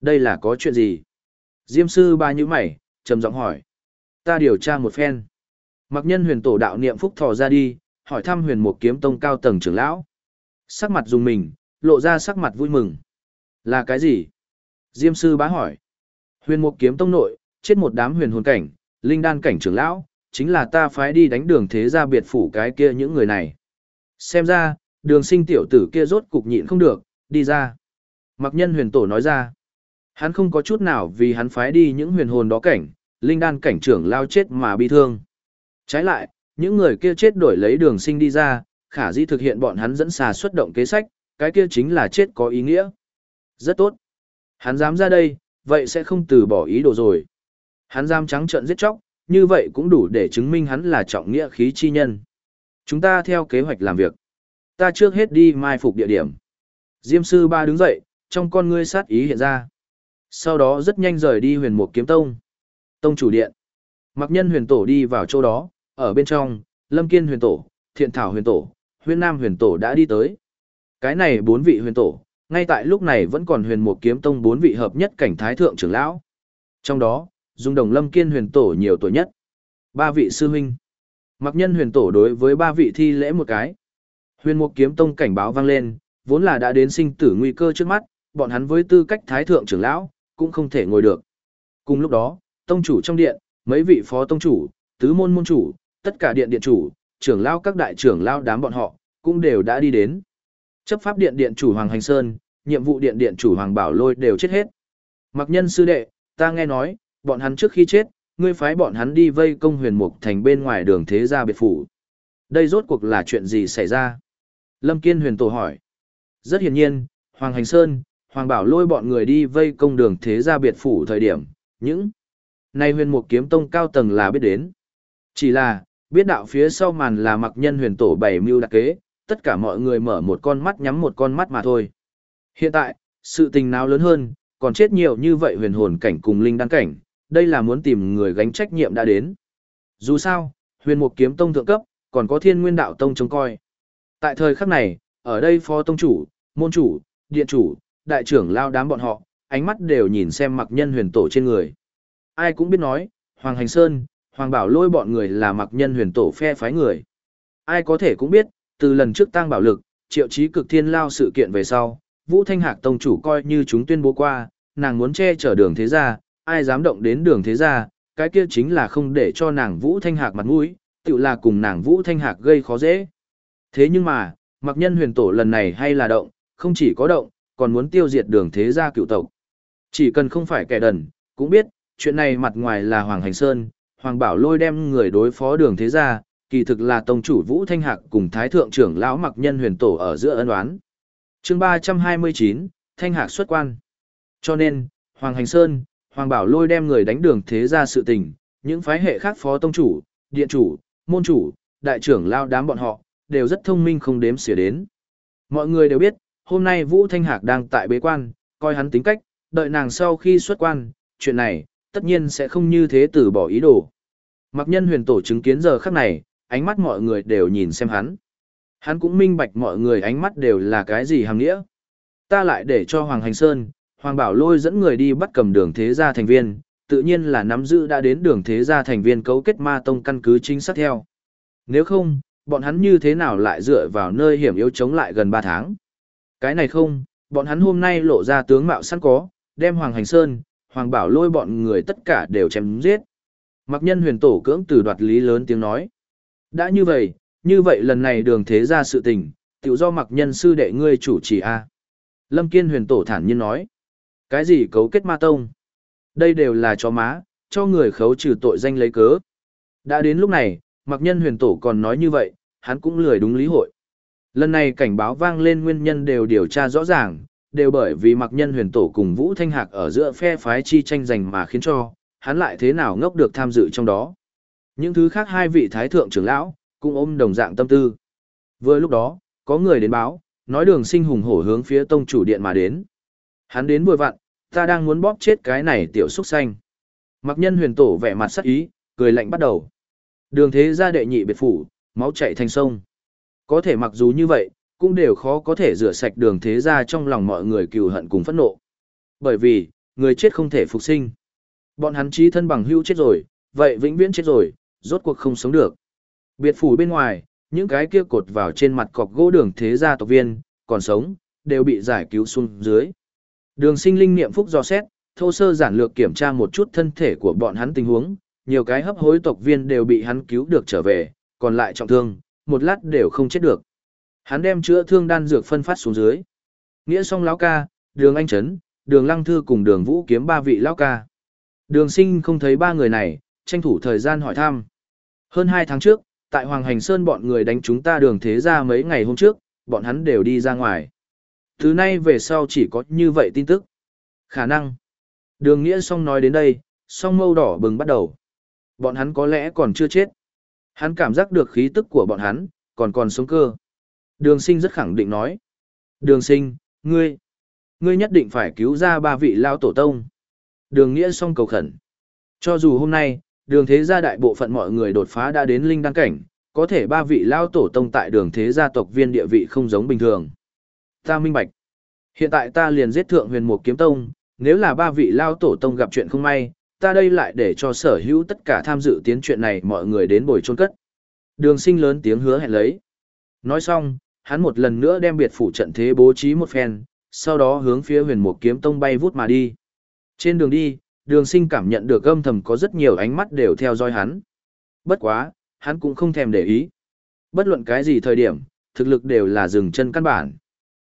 Đây là có chuyện gì? Diêm sư ba như mày, trầm giọng hỏi. Ta điều tra một phen. Mặc nhân huyền tổ đạo niệm phúc thò ra đi, hỏi thăm huyền một kiếm tông cao tầng trưởng lão. Sắc mặt dùng mình, lộ ra sắc mặt vui mừng. Là cái gì? Diêm sư bá hỏi. Huyền một kiếm tông nội, chết một đám huyền hồn cảnh, linh đan cảnh trưởng lão, chính là ta phái đi đánh đường thế gia biệt phủ cái kia những người này. Xem ra, đường sinh tiểu tử kia rốt cục nhịn không được, đi ra. Mặc nhân huyền tổ nói ra, hắn không có chút nào vì hắn phái đi những huyền hồn đó cảnh, linh đan cảnh trưởng lao chết mà bị thương. Trái lại, những người kia chết đổi lấy đường sinh đi ra, khả dĩ thực hiện bọn hắn dẫn xà xuất động kế sách, cái kia chính là chết có ý nghĩa. Rất tốt. Hắn dám ra đây, vậy sẽ không từ bỏ ý đồ rồi. Hắn dám trắng trợn giết chóc, như vậy cũng đủ để chứng minh hắn là trọng nghĩa khí chi nhân. Chúng ta theo kế hoạch làm việc. Ta trước hết đi mai phục địa điểm. Diêm sư ba đứng dậy, trong con ngươi sát ý hiện ra. Sau đó rất nhanh rời đi huyền mục kiếm tông. Tông chủ điện. Mặc nhân huyền tổ đi vào chỗ đó, ở bên trong, Lâm Kiên huyền tổ, Thiện Thảo huyền tổ, Huyền Nam huyền tổ đã đi tới. Cái này bốn vị huyền tổ, ngay tại lúc này vẫn còn huyền mục kiếm tông bốn vị hợp nhất cảnh thái thượng trưởng lão. Trong đó, Dung Đồng Lâm Kiên huyền tổ nhiều tuổi nhất. Ba vị sư huynh. Mặc nhân huyền tổ đối với ba vị thi lễ một cái. Huyền mục kiếm tông cảnh báo vang lên, vốn là đã đến sinh tử nguy cơ trước mắt, bọn hắn với tư cách thái thượng trưởng lão, cũng không thể ngồi được. Cùng lúc đó, tông chủ trong điện, mấy vị phó tông chủ, tứ môn môn chủ, tất cả điện điện chủ, trưởng lão các đại trưởng lão đám bọn họ, cũng đều đã đi đến. Chấp pháp điện điện chủ Hoàng Hành Sơn, nhiệm vụ điện điện chủ Hoàng Bảo Lôi đều chết hết. Mặc nhân sư đệ, ta nghe nói, bọn hắn trước khi chết, ngươi phái bọn hắn đi vây công huyền mục thành bên ngoài đường thế gia biệt phủ. Đây rốt cuộc là chuyện gì xảy ra? Lâm Kiên huyền tổ hỏi. Rất hiển nhiên, Hoàng Hành Sơn, Hoàng Bảo lôi bọn người đi vây công đường thế gia biệt phủ thời điểm, những này huyền mục kiếm tông cao tầng là biết đến. Chỉ là, biết đạo phía sau màn là mặc nhân huyền tổ bảy mưu đặc kế, tất cả mọi người mở một con mắt nhắm một con mắt mà thôi. Hiện tại, sự tình nào lớn hơn, còn chết nhiều như vậy huyền hồn cảnh cùng linh đăng cảnh, đây là muốn tìm người gánh trách nhiệm đã đến. Dù sao, huyền mục kiếm tông thượng cấp, còn có thiên nguyên đạo tông trông coi. Tại thời khắc này, ở đây phó tông chủ, môn chủ, điện chủ, đại trưởng lao đám bọn họ, ánh mắt đều nhìn xem mặc nhân huyền tổ trên người. Ai cũng biết nói, Hoàng Hành Sơn, Hoàng Bảo lôi bọn người là mặc nhân huyền tổ phe phái người. Ai có thể cũng biết, từ lần trước tăng bảo lực, triệu chí cực thiên lao sự kiện về sau, Vũ Thanh Hạc Tông chủ coi như chúng tuyên bố qua, nàng muốn che chở đường thế gia, ai dám động đến đường thế gia, cái kia chính là không để cho nàng Vũ Thanh Hạc mặt mũi, tự là cùng nàng Vũ Thanh Hạc gây khó dễ. Thế nhưng mà, mặc nhân huyền tổ lần này hay là động, không chỉ có động, còn muốn tiêu diệt đường thế gia cựu tộc. Chỉ cần không phải kẻ đần, cũng biết, chuyện này mặt ngoài là Hoàng Hành Sơn, Hoàng Bảo lôi đem người đối phó đường thế gia, kỳ thực là tông chủ Vũ Thanh Hạc cùng Thái Thượng trưởng lão mặc nhân huyền tổ ở giữa ân oán. chương 329, Thanh Hạc xuất quan. Cho nên, Hoàng Hành Sơn, Hoàng Bảo lôi đem người đánh đường thế gia sự tình, những phái hệ khác phó tông chủ, điện chủ, môn chủ, đại trưởng lao đám bọn họ, đều rất thông minh không đếm xỉa đến. Mọi người đều biết, hôm nay Vũ Thanh Hạc đang tại bế quan, coi hắn tính cách, đợi nàng sau khi xuất quan, chuyện này, tất nhiên sẽ không như thế từ bỏ ý đồ. Mặc nhân huyền tổ chứng kiến giờ khắc này, ánh mắt mọi người đều nhìn xem hắn. Hắn cũng minh bạch mọi người ánh mắt đều là cái gì hàng nghĩa. Ta lại để cho Hoàng Hành Sơn, Hoàng Bảo Lôi dẫn người đi bắt cầm đường thế gia thành viên, tự nhiên là nắm giữ đã đến đường thế gia thành viên cấu kết ma tông căn cứ chính xác theo. Nếu không, bọn hắn như thế nào lại dựa vào nơi hiểm yếu chống lại gần 3 tháng. Cái này không, bọn hắn hôm nay lộ ra tướng mạo sẵn có, đem Hoàng Hành Sơn, Hoàng Bảo lôi bọn người tất cả đều chém giết. Mặc nhân huyền tổ cưỡng từ đoạt lý lớn tiếng nói. Đã như vậy, như vậy lần này đường thế ra sự tình, tiểu do mặc nhân sư đệ ngươi chủ trì a Lâm Kiên huyền tổ thản nhiên nói. Cái gì cấu kết ma tông? Đây đều là cho má, cho người khấu trừ tội danh lấy cớ. Đã đến lúc này, mặc nhân huyền tổ còn nói như vậy, hắn cũng lười đúng lý hội. Lần này cảnh báo vang lên nguyên nhân đều điều tra rõ ràng, đều bởi vì mặc nhân huyền tổ cùng Vũ Thanh Hạc ở giữa phe phái chi tranh giành mà khiến cho, hắn lại thế nào ngốc được tham dự trong đó. Những thứ khác hai vị thái thượng trưởng lão, cũng ôm đồng dạng tâm tư. Vừa lúc đó, có người đến báo, nói đường sinh hùng hổ hướng phía tông chủ điện mà đến. Hắn đến vừa vặn, ta đang muốn bóp chết cái này tiểu xúc xanh. Mặc nhân huyền tổ vẻ mặt sắc ý, cười lạnh bắt đầu. Đường thế gia đệ nhị biệt phủ, máu chảy thành sông. Có thể mặc dù như vậy, cũng đều khó có thể rửa sạch đường thế gia trong lòng mọi người cừu hận cùng phẫn nộ. Bởi vì, người chết không thể phục sinh. Bọn hắn trí thân bằng hưu chết rồi, vậy vĩnh viễn chết rồi, rốt cuộc không sống được. Biệt phủ bên ngoài, những cái kia cột vào trên mặt cọc gỗ đường thế gia tộc viên, còn sống, đều bị giải cứu xuống dưới. Đường sinh linh niệm phúc do xét, thô sơ giản lược kiểm tra một chút thân thể của bọn hắn tình huống, nhiều cái hấp hối tộc viên đều bị hắn cứu được trở về, còn lại trọng thương, một lát đều không chết được. Hắn đem chữa thương đan dược phân phát xuống dưới. Nghĩa song lão ca, đường anh trấn, đường lăng thư cùng đường vũ kiếm ba vị lão ca. Đường sinh không thấy ba người này, tranh thủ thời gian hỏi thăm. Hơn hai tháng trước, tại Hoàng Hành Sơn bọn người đánh chúng ta đường thế ra mấy ngày hôm trước, bọn hắn đều đi ra ngoài. Từ nay về sau chỉ có như vậy tin tức. Khả năng. Đường Nghĩa song nói đến đây, song mâu đỏ bừng bắt đầu. Bọn hắn có lẽ còn chưa chết. Hắn cảm giác được khí tức của bọn hắn, còn còn sống cơ. Đường sinh rất khẳng định nói. Đường sinh, ngươi, ngươi nhất định phải cứu ra ba vị lao tổ tông. Đường Nghĩa song cầu khẩn. Cho dù hôm nay, đường thế gia đại bộ phận mọi người đột phá đã đến linh đăng cảnh, có thể ba vị lao tổ tông tại đường thế gia tộc viên địa vị không giống bình thường. Ta minh bạch. Hiện tại ta liền giết thượng huyền mục kiếm tông, nếu là ba vị lao tổ tông gặp chuyện không may, ta đây lại để cho sở hữu tất cả tham dự tiến chuyện này mọi người đến bồi chôn cất. Đường sinh lớn tiếng hứa hẹn lấy. Nói xong, hắn một lần nữa đem biệt phủ trận thế bố trí một phen, sau đó hướng phía huyền mục kiếm tông bay vút mà đi. Trên đường đi, đường sinh cảm nhận được âm thầm có rất nhiều ánh mắt đều theo dõi hắn. Bất quá, hắn cũng không thèm để ý. Bất luận cái gì thời điểm, thực lực đều là dừng chân căn bản.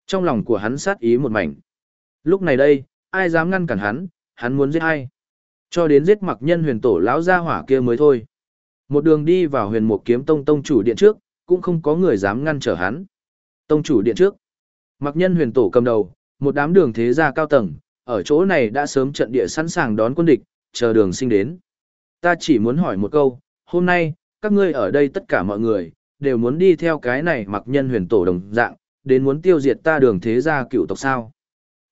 Trong lòng của hắn sát ý một mảnh. Lúc này đây, ai dám ngăn cản hắn, hắn muốn giết ai. Cho đến giết mặc nhân huyền tổ lão gia hỏa kia mới thôi. Một đường đi vào huyền mục kiếm tông tông chủ điện trước, cũng không có người dám ngăn trở hắn. Tông chủ điện trước. Mặc nhân huyền tổ cầm đầu, một đám đường thế gia cao tầng, ở chỗ này đã sớm trận địa sẵn sàng đón quân địch, chờ đường sinh đến. Ta chỉ muốn hỏi một câu, hôm nay, các ngươi ở đây tất cả mọi người, đều muốn đi theo cái này mặc nhân huyền tổ đồng dạng, đến muốn tiêu diệt ta đường thế gia cựu tộc sao.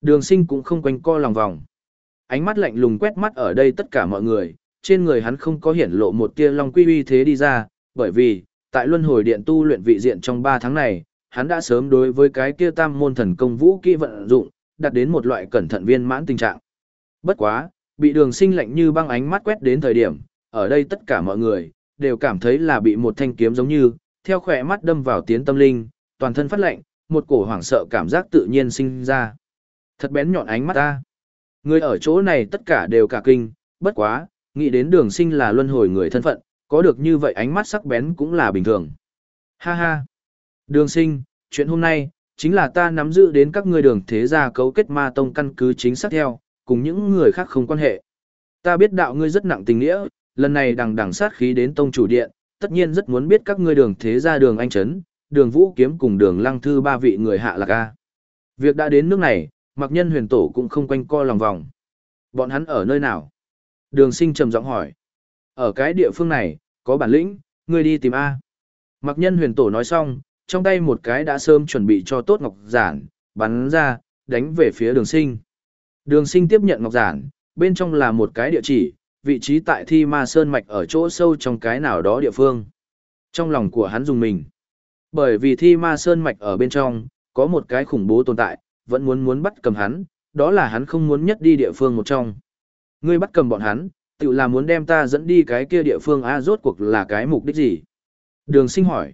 Đường sinh cũng không quanh co lòng vòng. Ánh mắt lạnh lùng quét mắt ở đây tất cả mọi người, trên người hắn không có hiển lộ một tia long quy uy thế đi ra, bởi vì, tại luân hồi điện tu luyện vị diện trong 3 tháng này, hắn đã sớm đối với cái kia tam môn thần công vũ kỹ vận dụng, đạt đến một loại cẩn thận viên mãn tình trạng. Bất quá, bị đường sinh lạnh như băng ánh mắt quét đến thời điểm, ở đây tất cả mọi người, đều cảm thấy là bị một thanh kiếm giống như, theo khỏe mắt đâm vào tiến tâm linh, toàn thân phát lạnh, một cổ hoảng sợ cảm giác tự nhiên sinh ra. Thật bén nhọn ánh mắt ta. Người ở chỗ này tất cả đều cả kinh, bất quá, nghĩ đến đường sinh là luân hồi người thân phận, có được như vậy ánh mắt sắc bén cũng là bình thường. Ha ha. Đường sinh, chuyện hôm nay, chính là ta nắm giữ đến các ngươi đường thế gia cấu kết ma tông căn cứ chính xác theo, cùng những người khác không quan hệ. Ta biết đạo ngươi rất nặng tình nghĩa, lần này đằng đằng sát khí đến tông chủ điện, tất nhiên rất muốn biết các ngươi đường thế gia đường anh trấn, đường vũ kiếm cùng đường lăng thư ba vị người hạ lạc a. Việc đã đến nước này, mặc nhân huyền tổ cũng không quanh co lòng vòng. Bọn hắn ở nơi nào? Đường sinh trầm giọng hỏi. Ở cái địa phương này, có bản lĩnh, ngươi đi tìm A. Mặc nhân huyền tổ nói xong, trong tay một cái đã sớm chuẩn bị cho tốt ngọc giản, bắn ra, đánh về phía đường sinh. Đường sinh tiếp nhận ngọc giản, bên trong là một cái địa chỉ, vị trí tại thi ma sơn mạch ở chỗ sâu trong cái nào đó địa phương. Trong lòng của hắn dùng mình. Bởi vì thi ma sơn mạch ở bên trong, có một cái khủng bố tồn tại, vẫn muốn muốn bắt cầm hắn, đó là hắn không muốn nhất đi địa phương một trong. Ngươi bắt cầm bọn hắn, tự là muốn đem ta dẫn đi cái kia địa phương a rốt cuộc là cái mục đích gì? Đường sinh hỏi.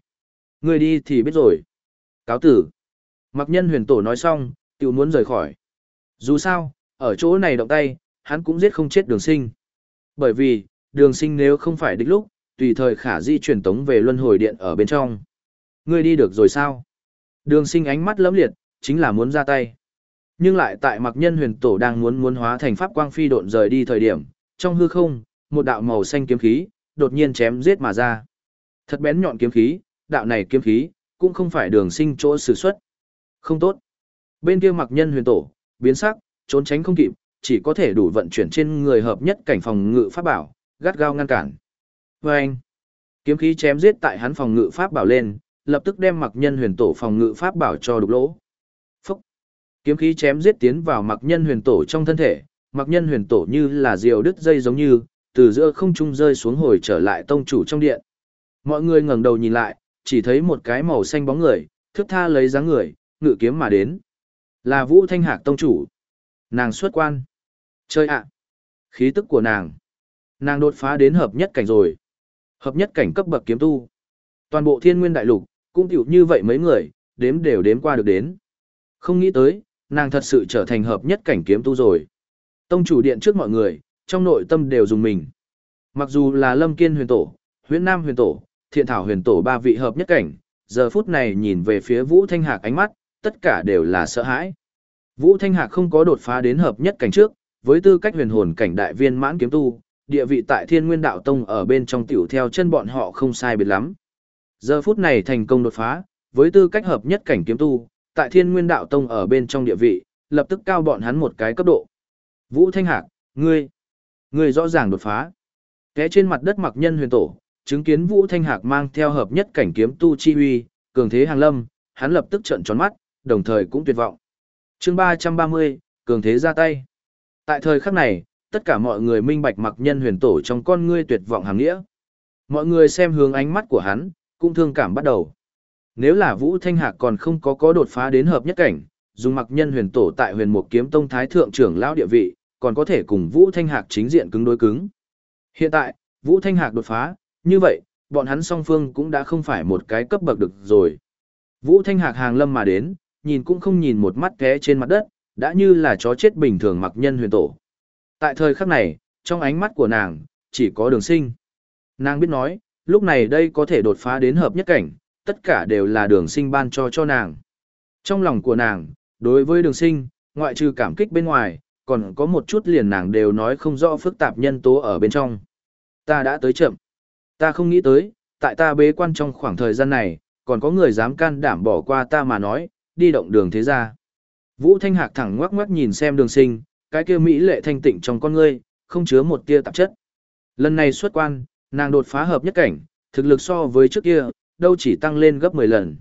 Ngươi đi thì biết rồi. Cáo tử. Mặc nhân huyền tổ nói xong, tự muốn rời khỏi. Dù sao, ở chỗ này động tay, hắn cũng giết không chết đường sinh. Bởi vì, đường sinh nếu không phải địch lúc, tùy thời khả di chuyển tống về luân hồi điện ở bên trong. Ngươi đi được rồi sao? Đường sinh ánh mắt lấm liệt, chính là muốn ra tay. Nhưng lại tại mặc nhân huyền tổ đang muốn muốn hóa thành pháp quang phi độn rời đi thời điểm, trong hư không, một đạo màu xanh kiếm khí, đột nhiên chém giết mà ra. Thật bén nhọn kiếm khí, đạo này kiếm khí, cũng không phải đường sinh chỗ sử xuất. Không tốt. Bên kia mặc nhân huyền tổ, biến sắc, trốn tránh không kịp, chỉ có thể đủ vận chuyển trên người hợp nhất cảnh phòng ngự pháp bảo, gắt gao ngăn cản. Và anh, kiếm khí chém giết tại hắn phòng ngự pháp bảo lên, lập tức đem mặc nhân huyền tổ phòng ngự pháp bảo cho đục lỗ. Kiếm khí chém giết tiến vào mặc nhân huyền tổ trong thân thể, mặc nhân huyền tổ như là diều đứt dây giống như, từ giữa không trung rơi xuống hồi trở lại tông chủ trong điện. Mọi người ngẩng đầu nhìn lại, chỉ thấy một cái màu xanh bóng người, thức tha lấy dáng người, ngự kiếm mà đến. Là Vũ Thanh Hạc tông chủ. Nàng xuất quan. Chơi ạ! Khí tức của nàng. Nàng đột phá đến hợp nhất cảnh rồi. Hợp nhất cảnh cấp bậc kiếm tu. Toàn bộ thiên nguyên đại lục, cũng tiểu như vậy mấy người, đếm đều đếm qua được đến. Không nghĩ tới, nàng thật sự trở thành hợp nhất cảnh kiếm tu rồi. Tông chủ điện trước mọi người, trong nội tâm đều dùng mình. Mặc dù là Lâm Kiên huyền tổ, Huyễn Nam huyền tổ, Thiện Thảo huyền tổ ba vị hợp nhất cảnh, giờ phút này nhìn về phía Vũ Thanh Hạc ánh mắt, tất cả đều là sợ hãi. Vũ Thanh Hạc không có đột phá đến hợp nhất cảnh trước, với tư cách huyền hồn cảnh đại viên mãn kiếm tu, địa vị tại Thiên Nguyên Đạo Tông ở bên trong tiểu theo chân bọn họ không sai biệt lắm. Giờ phút này thành công đột phá, với tư cách hợp nhất cảnh kiếm tu, tại Thiên Nguyên Đạo Tông ở bên trong địa vị, lập tức cao bọn hắn một cái cấp độ. Vũ Thanh Hạc, ngươi, ngươi rõ ràng đột phá. Té trên mặt đất mặc nhân huyền tổ, chứng kiến Vũ Thanh Hạc mang theo hợp nhất cảnh kiếm tu chi huy, cường thế hàng lâm, hắn lập tức trợn tròn mắt, đồng thời cũng tuyệt vọng. Chương 330, cường thế ra tay. Tại thời khắc này, tất cả mọi người minh bạch mặc nhân huyền tổ trong con ngươi tuyệt vọng hàng nghĩa. Mọi người xem hướng ánh mắt của hắn, cũng thương cảm bắt đầu. Nếu là Vũ Thanh Hạc còn không có có đột phá đến hợp nhất cảnh, dùng mặc nhân huyền tổ tại huyền mục kiếm tông thái thượng trưởng lão địa vị, còn có thể cùng Vũ Thanh Hạc chính diện cứng đối cứng. Hiện tại, Vũ Thanh Hạc đột phá, như vậy, bọn hắn song phương cũng đã không phải một cái cấp bậc được rồi. Vũ Thanh Hạc hàng lâm mà đến, nhìn cũng không nhìn một mắt té trên mặt đất, đã như là chó chết bình thường mặc nhân huyền tổ. Tại thời khắc này, trong ánh mắt của nàng, chỉ có đường sinh. Nàng biết nói, lúc này đây có thể đột phá đến hợp nhất cảnh, tất cả đều là đường sinh ban cho cho nàng. Trong lòng của nàng, đối với đường sinh, ngoại trừ cảm kích bên ngoài, còn có một chút liền nàng đều nói không rõ phức tạp nhân tố ở bên trong. Ta đã tới chậm. Ta không nghĩ tới, tại ta bế quan trong khoảng thời gian này, còn có người dám can đảm bỏ qua ta mà nói, đi động đường thế ra. Vũ Thanh Hạc thẳng ngoắc ngoắc nhìn xem đường sinh, cái kia Mỹ lệ thanh tịnh trong con ngươi, không chứa một tia tạp chất. Lần này xuất quan, nàng đột phá hợp nhất cảnh, thực lực so với trước kia, đâu chỉ tăng lên gấp 10 lần.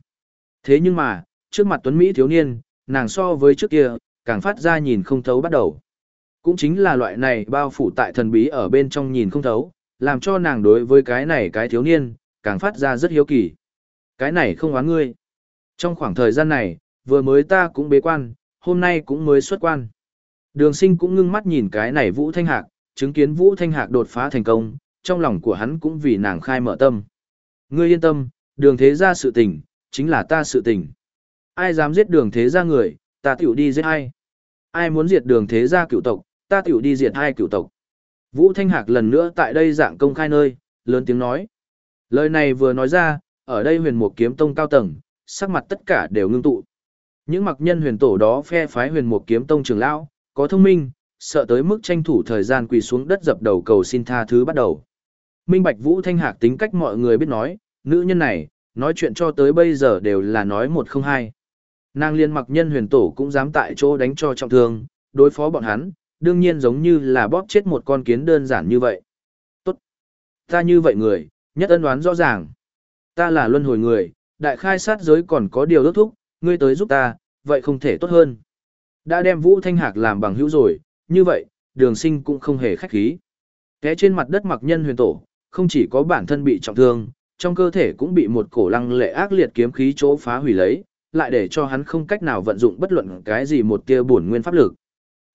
Thế nhưng mà, trước mặt Tuấn Mỹ thiếu niên, nàng so với trước kia, càng phát ra nhìn không thấu bắt đầu. Cũng chính là loại này bao phủ tại thần bí ở bên trong nhìn không thấu, làm cho nàng đối với cái này cái thiếu niên, càng phát ra rất hiếu kỳ. Cái này không oán ngươi. Trong khoảng thời gian này, vừa mới ta cũng bế quan, hôm nay cũng mới xuất quan. Đường sinh cũng ngưng mắt nhìn cái này Vũ Thanh Hạc, chứng kiến Vũ Thanh Hạc đột phá thành công, trong lòng của hắn cũng vì nàng khai mở tâm. Ngươi yên tâm, đường thế gia sự tình, chính là ta sự tình. Ai dám giết đường thế gia người, ta tiểu đi giết ai. Ai muốn diệt đường thế gia cựu tộc, ta tiểu đi diệt hai cựu tộc. Vũ Thanh Hạc lần nữa tại đây dạng công khai nơi, lớn tiếng nói. Lời này vừa nói ra, ở đây huyền mục kiếm tông cao tầng, sắc mặt tất cả đều ngưng tụ. Những mặc nhân huyền tổ đó phe phái huyền mục kiếm tông trưởng lão, có thông minh, sợ tới mức tranh thủ thời gian quỳ xuống đất dập đầu cầu xin tha thứ bắt đầu. Minh Bạch Vũ Thanh Hạc tính cách mọi người biết nói, nữ nhân này, nói chuyện cho tới bây giờ đều là nói một không hai. Nàng liên mặc nhân huyền tổ cũng dám tại chỗ đánh cho trọng thương, đối phó bọn hắn, đương nhiên giống như là bóp chết một con kiến đơn giản như vậy. Tốt. Ta như vậy người, nhất ân đoán rõ ràng. Ta là luân hồi người, đại khai sát giới còn có điều đốt thúc, ngươi tới giúp ta, vậy không thể tốt hơn. Đã đem Vũ Thanh Hạc làm bằng hữu rồi, như vậy, đường sinh cũng không hề khách khí. Té trên mặt đất mặc nhân huyền tổ, không chỉ có bản thân bị trọng thương, trong cơ thể cũng bị một cổ lăng lệ ác liệt kiếm khí chỗ phá hủy lấy, lại để cho hắn không cách nào vận dụng bất luận cái gì một tia bổn nguyên pháp lực.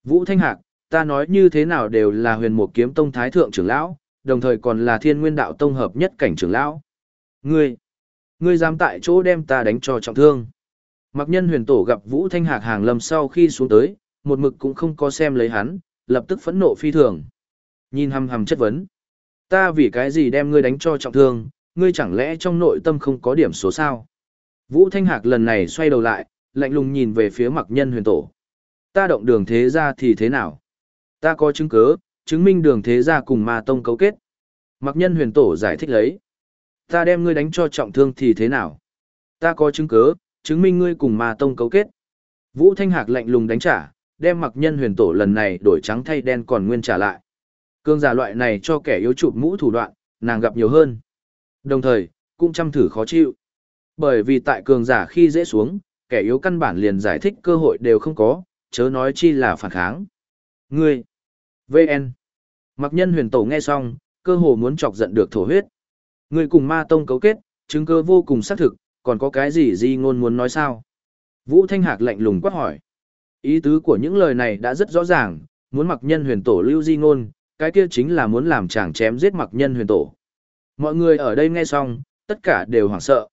Vũ Thanh Hạc, ta nói như thế nào đều là huyền mục kiếm tông thái thượng trưởng lão, đồng thời còn là thiên nguyên đạo tông hợp nhất cảnh trưởng lão. Ngươi, ngươi dám tại chỗ đem ta đánh cho trọng thương. Mặc nhân huyền tổ gặp Vũ Thanh Hạc hàng lâm sau khi xuống tới, một mực cũng không có xem lấy hắn, lập tức phẫn nộ phi thường. Nhìn hầm hầm chất vấn. Ta vì cái gì đem ngươi đánh cho trọng thương, ngươi chẳng lẽ trong nội tâm không có điểm số sao? Vũ Thanh Hạc lần này xoay đầu lại, lạnh lùng nhìn về phía mặc nhân huyền tổ. Ta động đường thế ra thì thế nào? Ta có chứng cứ, chứng minh đường thế ra cùng ma tông cấu kết. Mặc nhân huyền tổ giải thích lấy. Ta đem ngươi đánh cho trọng thương thì thế nào? Ta có chứng cứ, chứng minh ngươi cùng ma tông cấu kết. Vũ Thanh Hạc lạnh lùng đánh trả, đem mặc nhân huyền tổ lần này đổi trắng thay đen còn nguyên trả lại. Cương giả loại này cho kẻ yếu chụp mũ thủ đoạn, nàng gặp nhiều hơn. Đồng thời, cũng chăm thử khó chịu. Bởi vì tại cường giả khi dễ xuống, kẻ yếu căn bản liền giải thích cơ hội đều không có, chớ nói chi là phản kháng. Ngươi, VN, mặc nhân huyền tổ nghe xong, cơ hồ muốn chọc giận được thổ huyết. Ngươi cùng ma tông cấu kết, chứng cơ vô cùng xác thực, còn có cái gì di ngôn muốn nói sao? Vũ Thanh Hạc lạnh lùng quát hỏi. Ý tứ của những lời này đã rất rõ ràng, muốn mặc nhân huyền tổ lưu di ngôn, cái kia chính là muốn làm chàng chém giết mặc nhân huyền tổ. Mọi người ở đây nghe xong, tất cả đều hoảng sợ.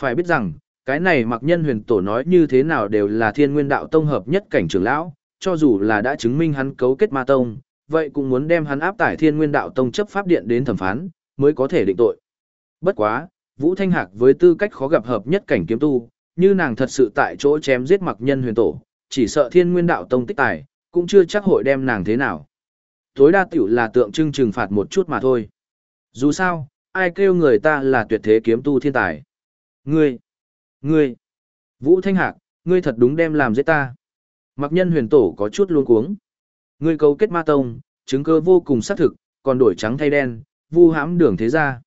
Phải biết rằng, cái này mặc nhân huyền tổ nói như thế nào đều là thiên nguyên đạo tông hợp nhất cảnh trưởng lão, cho dù là đã chứng minh hắn cấu kết ma tông, vậy cũng muốn đem hắn áp tải thiên nguyên đạo tông chấp pháp điện đến thẩm phán, mới có thể định tội. Bất quá, Vũ Thanh Hạc với tư cách khó gặp hợp nhất cảnh kiếm tu, như nàng thật sự tại chỗ chém giết mặc nhân huyền tổ, chỉ sợ thiên nguyên đạo tông tích tài, cũng chưa chắc hội đem nàng thế nào. Tối đa tiểu là tượng trưng trừng phạt một chút mà thôi. Dù sao, ai kêu người ta là tuyệt thế kiếm tu thiên tài. Ngươi, ngươi, Vũ Thanh Hạc, ngươi thật đúng đem làm giết ta. Mặc nhân huyền tổ có chút luống cuống. Ngươi cấu kết ma tông, chứng cơ vô cùng xác thực, còn đổi trắng thay đen, vu hãm đường thế gia.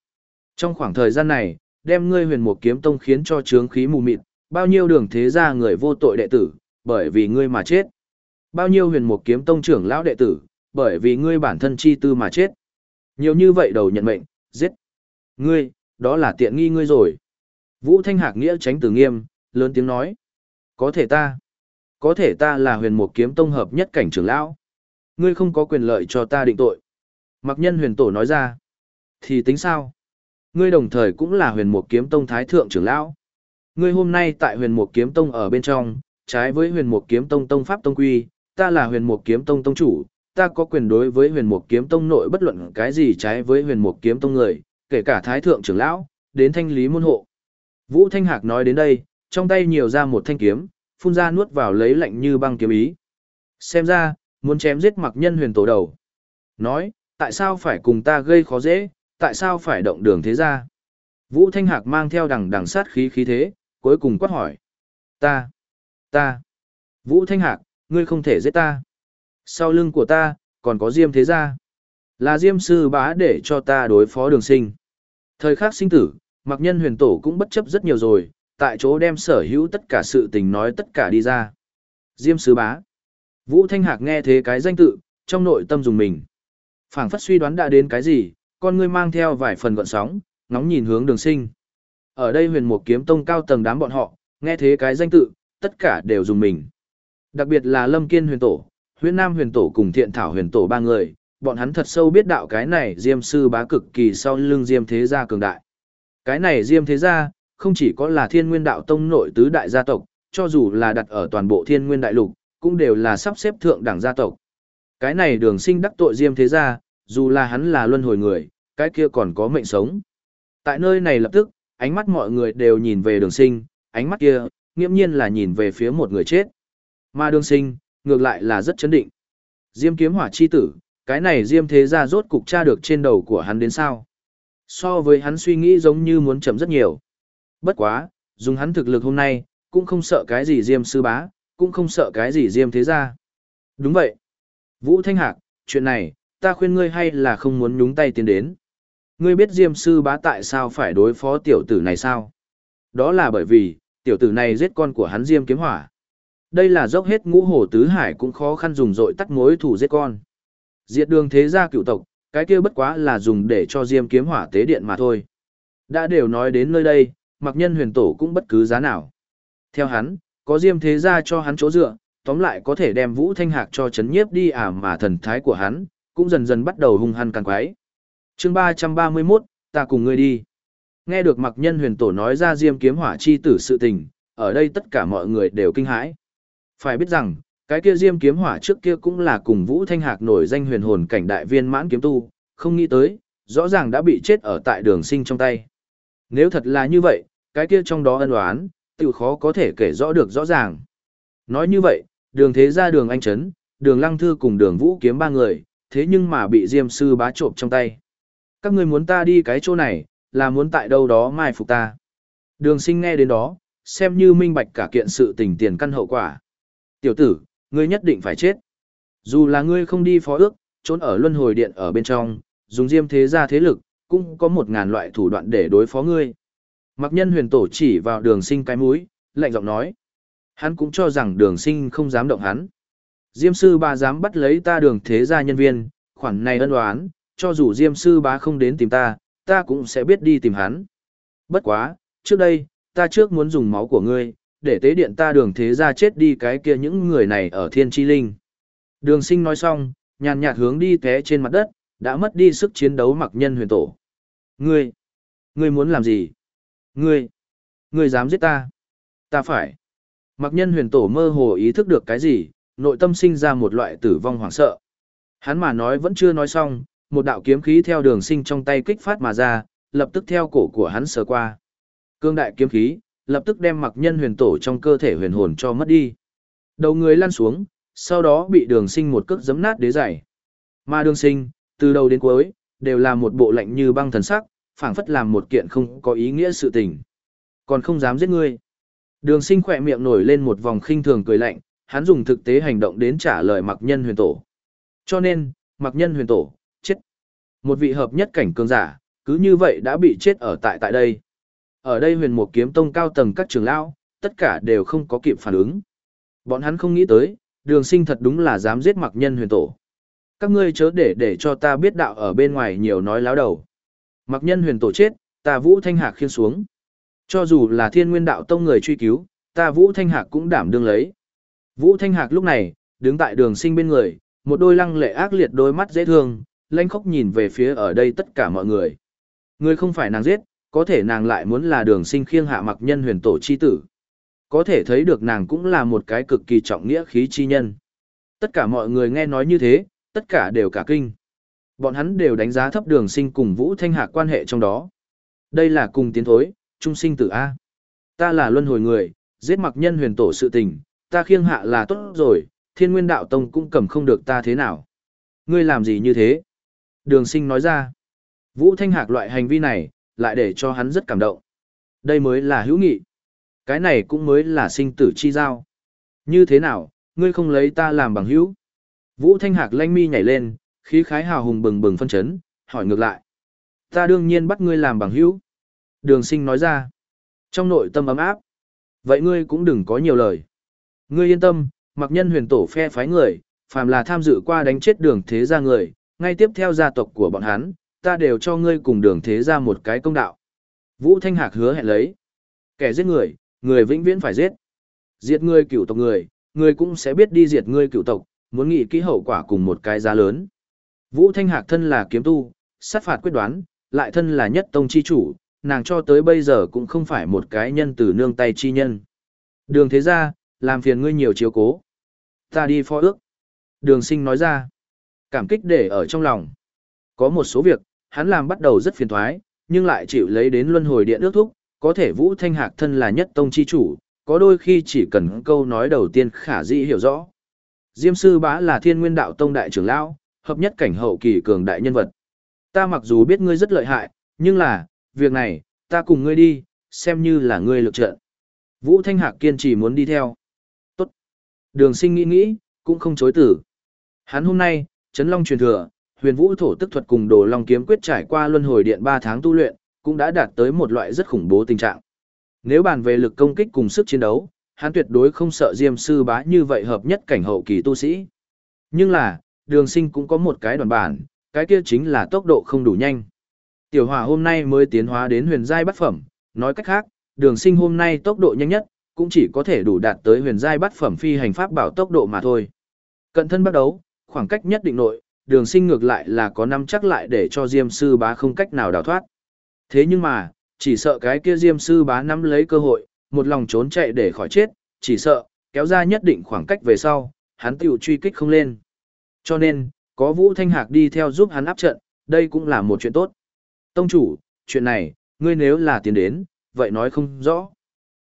Trong khoảng thời gian này, đem ngươi huyền một kiếm tông khiến cho trướng khí mù mịt, bao nhiêu đường thế gia người vô tội đệ tử, bởi vì ngươi mà chết. Bao nhiêu huyền một kiếm tông trưởng lão đệ tử, bởi vì ngươi bản thân chi tư mà chết. Nhiều như vậy đầu nhận mệnh, giết. Ngươi, đó là tiện nghi ngươi rồi. Vũ Thanh Hạc nghĩa tránh từ nghiêm, lớn tiếng nói. Có thể ta. Có thể ta là huyền một kiếm tông hợp nhất cảnh trưởng lão. Ngươi không có quyền lợi cho ta định tội. Mặc nhân huyền tổ nói ra. Thì tính sao? Ngươi đồng thời cũng là huyền một kiếm tông thái thượng trưởng lão. Ngươi hôm nay tại huyền một kiếm tông ở bên trong, trái với huyền một kiếm tông tông pháp tông quy, ta là huyền một kiếm tông tông chủ, ta có quyền đối với huyền mục kiếm tông nội bất luận cái gì trái với huyền mục kiếm tông người, kể cả thái thượng trưởng lão, đến thanh lý môn hộ. Vũ Thanh Hạc nói đến đây, trong tay nhiều ra một thanh kiếm, phun ra nuốt vào lấy lạnh như băng kiếm ý. Xem ra, muốn chém giết mặc nhân huyền tổ đầu. Nói, tại sao phải cùng ta gây khó dễ, tại sao phải động đường thế ra? Vũ Thanh Hạc mang theo đằng đằng sát khí khí thế, cuối cùng quát hỏi. Ta, ta, Vũ Thanh Hạc, ngươi không thể giết ta. Sau lưng của ta, còn có Diêm thế gia. Là Diêm sư bá để cho ta đối phó đường sinh. Thời khắc sinh tử, mặc nhân huyền tổ cũng bất chấp rất nhiều rồi, tại chỗ đem sở hữu tất cả sự tình nói tất cả đi ra. Diêm sư bá. Vũ Thanh Hạc nghe thế cái danh tự, trong nội tâm dùng mình. phảng phất suy đoán đã đến cái gì, con ngươi mang theo vài phần gọn sóng, ngóng nhìn hướng đường sinh. Ở đây huyền một kiếm tông cao tầng đám bọn họ, nghe thế cái danh tự, tất cả đều dùng mình. Đặc biệt là Lâm Kiên huyền tổ, huyền Nam huyền tổ cùng thiện thảo huyền tổ ba người, bọn hắn thật sâu biết đạo cái này diêm sư bá cực kỳ sau lưng diêm thế gia cường đại. Cái này diêm thế gia, không chỉ có là thiên nguyên đạo tông nội tứ đại gia tộc, cho dù là đặt ở toàn bộ thiên nguyên đại lục, cũng đều là sắp xếp thượng đẳng gia tộc. Cái này đường sinh đắc tội diêm thế gia, dù là hắn là luân hồi người, cái kia còn có mệnh sống. Tại nơi này lập tức, ánh mắt mọi người đều nhìn về đường sinh, ánh mắt kia, nghiễm nhiên là nhìn về phía một người chết. Mà đường sinh, ngược lại là rất chấn định. Diêm kiếm hỏa chi tử, cái này diêm thế gia rốt cục tra được trên đầu của hắn đến sao. So với hắn suy nghĩ giống như muốn chậm rất nhiều. Bất quá, dùng hắn thực lực hôm nay, cũng không sợ cái gì diêm sư bá, cũng không sợ cái gì diêm thế gia. Đúng vậy. Vũ Thanh Hạc, chuyện này, ta khuyên ngươi hay là không muốn nhúng tay tiến đến. Ngươi biết diêm sư bá tại sao phải đối phó tiểu tử này sao? Đó là bởi vì, tiểu tử này giết con của hắn diêm kiếm hỏa. Đây là dốc hết ngũ hổ tứ hải cũng khó khăn dùng dội tắt mối thủ giết con. Diệt đường thế gia cựu tộc, cái kia bất quá là dùng để cho diêm kiếm hỏa tế điện mà thôi. Đã đều nói đến nơi đây, mặc nhân huyền tổ cũng bất cứ giá nào. Theo hắn, có diêm thế gia cho hắn chỗ dựa, tóm lại có thể đem vũ thanh hạc cho chấn nhiếp đi à mà thần thái của hắn, cũng dần dần bắt đầu hung hăng càng quái. chương 331, ta cùng ngươi đi. Nghe được mặc nhân huyền tổ nói ra diêm kiếm hỏa chi tử sự tình, ở đây tất cả mọi người đều kinh hãi. Phải biết rằng, cái kia diêm kiếm hỏa trước kia cũng là cùng Vũ Thanh Hạc nổi danh huyền hồn cảnh đại viên mãn kiếm tu, không nghĩ tới, rõ ràng đã bị chết ở tại đường sinh trong tay. Nếu thật là như vậy, cái kia trong đó ân oán, tự khó có thể kể rõ được rõ ràng. Nói như vậy, đường thế ra đường anh trấn, đường lăng thư cùng đường vũ kiếm ba người, thế nhưng mà bị diêm sư bá trộm trong tay. Các người muốn ta đi cái chỗ này, là muốn tại đâu đó mai phục ta. Đường sinh nghe đến đó, xem như minh bạch cả kiện sự tình tiền căn hậu quả. Tiểu tử, ngươi nhất định phải chết. Dù là ngươi không đi phó ước, trốn ở luân hồi điện ở bên trong, dùng diêm thế ra thế lực, cũng có một ngàn loại thủ đoạn để đối phó ngươi. Mặc nhân huyền tổ chỉ vào đường sinh cái mũi, lạnh giọng nói. Hắn cũng cho rằng đường sinh không dám động hắn. Diêm sư ba dám bắt lấy ta đường thế gia nhân viên, khoản này ân oán, cho dù Diêm sư bá không đến tìm ta, ta cũng sẽ biết đi tìm hắn. Bất quá, trước đây, ta trước muốn dùng máu của ngươi, để tế điện ta đường thế gia chết đi cái kia những người này ở thiên chi linh. Đường sinh nói xong, nhàn nhạt hướng đi té trên mặt đất, đã mất đi sức chiến đấu mặc nhân huyền tổ. Ngươi, ngươi muốn làm gì? Ngươi, ngươi dám giết ta? Ta phải. Mặc nhân huyền tổ mơ hồ ý thức được cái gì, nội tâm sinh ra một loại tử vong hoảng sợ. Hắn mà nói vẫn chưa nói xong, một đạo kiếm khí theo đường sinh trong tay kích phát mà ra, lập tức theo cổ của hắn sờ qua. Cương đại kiếm khí, lập tức đem mặc nhân huyền tổ trong cơ thể huyền hồn cho mất đi. Đầu người lăn xuống, sau đó bị đường sinh một cước giấm nát đế giày. Mà đường sinh, từ đầu đến cuối, đều là một bộ lạnh như băng thần sắc, phảng phất làm một kiện không có ý nghĩa sự tình. Còn không dám giết ngươi. Đường sinh khỏe miệng nổi lên một vòng khinh thường cười lạnh, hắn dùng thực tế hành động đến trả lời mặc nhân huyền tổ. Cho nên, mặc nhân huyền tổ, chết. Một vị hợp nhất cảnh cường giả, cứ như vậy đã bị chết ở tại tại đây. Ở đây huyền một kiếm tông cao tầng các trường lão, tất cả đều không có kịp phản ứng. Bọn hắn không nghĩ tới, đường sinh thật đúng là dám giết mặc nhân huyền tổ. Các ngươi chớ để để cho ta biết đạo ở bên ngoài nhiều nói láo đầu. Mặc nhân huyền tổ chết, ta vũ thanh hạc khiên xuống. Cho dù là thiên nguyên đạo tông người truy cứu, ta vũ thanh hạc cũng đảm đương lấy. Vũ thanh hạc lúc này, đứng tại đường sinh bên người, một đôi lăng lệ ác liệt đôi mắt dễ thương, lanh khóc nhìn về phía ở đây tất cả mọi người. Người không phải nàng giết, có thể nàng lại muốn là đường sinh khiêng hạ mặc nhân huyền tổ chi tử. Có thể thấy được nàng cũng là một cái cực kỳ trọng nghĩa khí chi nhân. Tất cả mọi người nghe nói như thế, tất cả đều cả kinh. Bọn hắn đều đánh giá thấp đường sinh cùng Vũ Thanh Hạc quan hệ trong đó. Đây là cùng tiến thối, trung sinh tử A. Ta là luân hồi người, giết mặc nhân huyền tổ sự tình, ta khiêng hạ là tốt rồi, thiên nguyên đạo tông cũng cầm không được ta thế nào. Ngươi làm gì như thế? Đường sinh nói ra. Vũ Thanh Hạc loại hành vi này, lại để cho hắn rất cảm động. Đây mới là hữu nghị. Cái này cũng mới là sinh tử chi giao. Như thế nào, ngươi không lấy ta làm bằng hữu? Vũ Thanh Hạc lanh mi nhảy lên, khí khái hào hùng bừng bừng phân chấn, hỏi ngược lại. Ta đương nhiên bắt ngươi làm bằng hữu. Đường sinh nói ra. Trong nội tâm ấm áp. Vậy ngươi cũng đừng có nhiều lời. Ngươi yên tâm, mặc nhân huyền tổ phe phái người, phàm là tham dự qua đánh chết đường thế gia người, ngay tiếp theo gia tộc của bọn hắn, ta đều cho ngươi cùng đường thế gia một cái công đạo. Vũ Thanh Hạc hứa hẹn lấy. Kẻ giết người, người vĩnh viễn phải giết. Diệt ngươi cửu tộc người, người cũng sẽ biết đi diệt ngươi cửu tộc, muốn nghĩ kỹ hậu quả cùng một cái giá lớn. Vũ Thanh Hạc thân là kiếm tu, sát phạt quyết đoán, lại thân là nhất tông chi chủ, nàng cho tới bây giờ cũng không phải một cái nhân từ nương tay chi nhân. Đường thế gia, làm phiền ngươi nhiều chiếu cố. Ta đi phó ước. Đường sinh nói ra. Cảm kích để ở trong lòng. Có một số việc, hắn làm bắt đầu rất phiền thoái, nhưng lại chịu lấy đến luân hồi điện ước thúc, có thể Vũ Thanh Hạc thân là nhất tông chi chủ, có đôi khi chỉ cần câu nói đầu tiên khả dĩ hiểu rõ. Diêm sư bá là thiên nguyên đạo tông đại trưởng lão, hợp nhất cảnh hậu kỳ cường đại nhân vật. Ta mặc dù biết ngươi rất lợi hại, nhưng là, việc này, ta cùng ngươi đi, xem như là ngươi lựa trận. Vũ Thanh Hạc kiên trì muốn đi theo. Tốt. Đường sinh nghĩ nghĩ, cũng không chối tử. Hắn hôm nay, Trấn Long truyền thừa, huyền vũ thổ tức thuật cùng đồ long kiếm quyết trải qua luân hồi điện 3 tháng tu luyện, cũng đã đạt tới một loại rất khủng bố tình trạng. Nếu bàn về lực công kích cùng sức chiến đấu, hắn tuyệt đối không sợ Diêm sư bá như vậy hợp nhất cảnh hậu kỳ tu sĩ. Nhưng là, đường sinh cũng có một cái đoàn bản, cái kia chính là tốc độ không đủ nhanh. Tiểu hỏa hôm nay mới tiến hóa đến huyền giai bát phẩm, nói cách khác, đường sinh hôm nay tốc độ nhanh nhất, cũng chỉ có thể đủ đạt tới huyền giai bát phẩm phi hành pháp bảo tốc độ mà thôi. Cận thân bắt đấu, khoảng cách nhất định nội, đường sinh ngược lại là có năm chắc lại để cho Diêm sư bá không cách nào đào thoát. Thế nhưng mà, chỉ sợ cái kia Diêm sư bá nắm lấy cơ hội, một lòng trốn chạy để khỏi chết, chỉ sợ, kéo ra nhất định khoảng cách về sau, hắn tiểu truy kích không lên. Cho nên, có Vũ Thanh Hạc đi theo giúp hắn áp trận, đây cũng là một chuyện tốt. Tông chủ, chuyện này, ngươi nếu là tiến đến, vậy nói không rõ.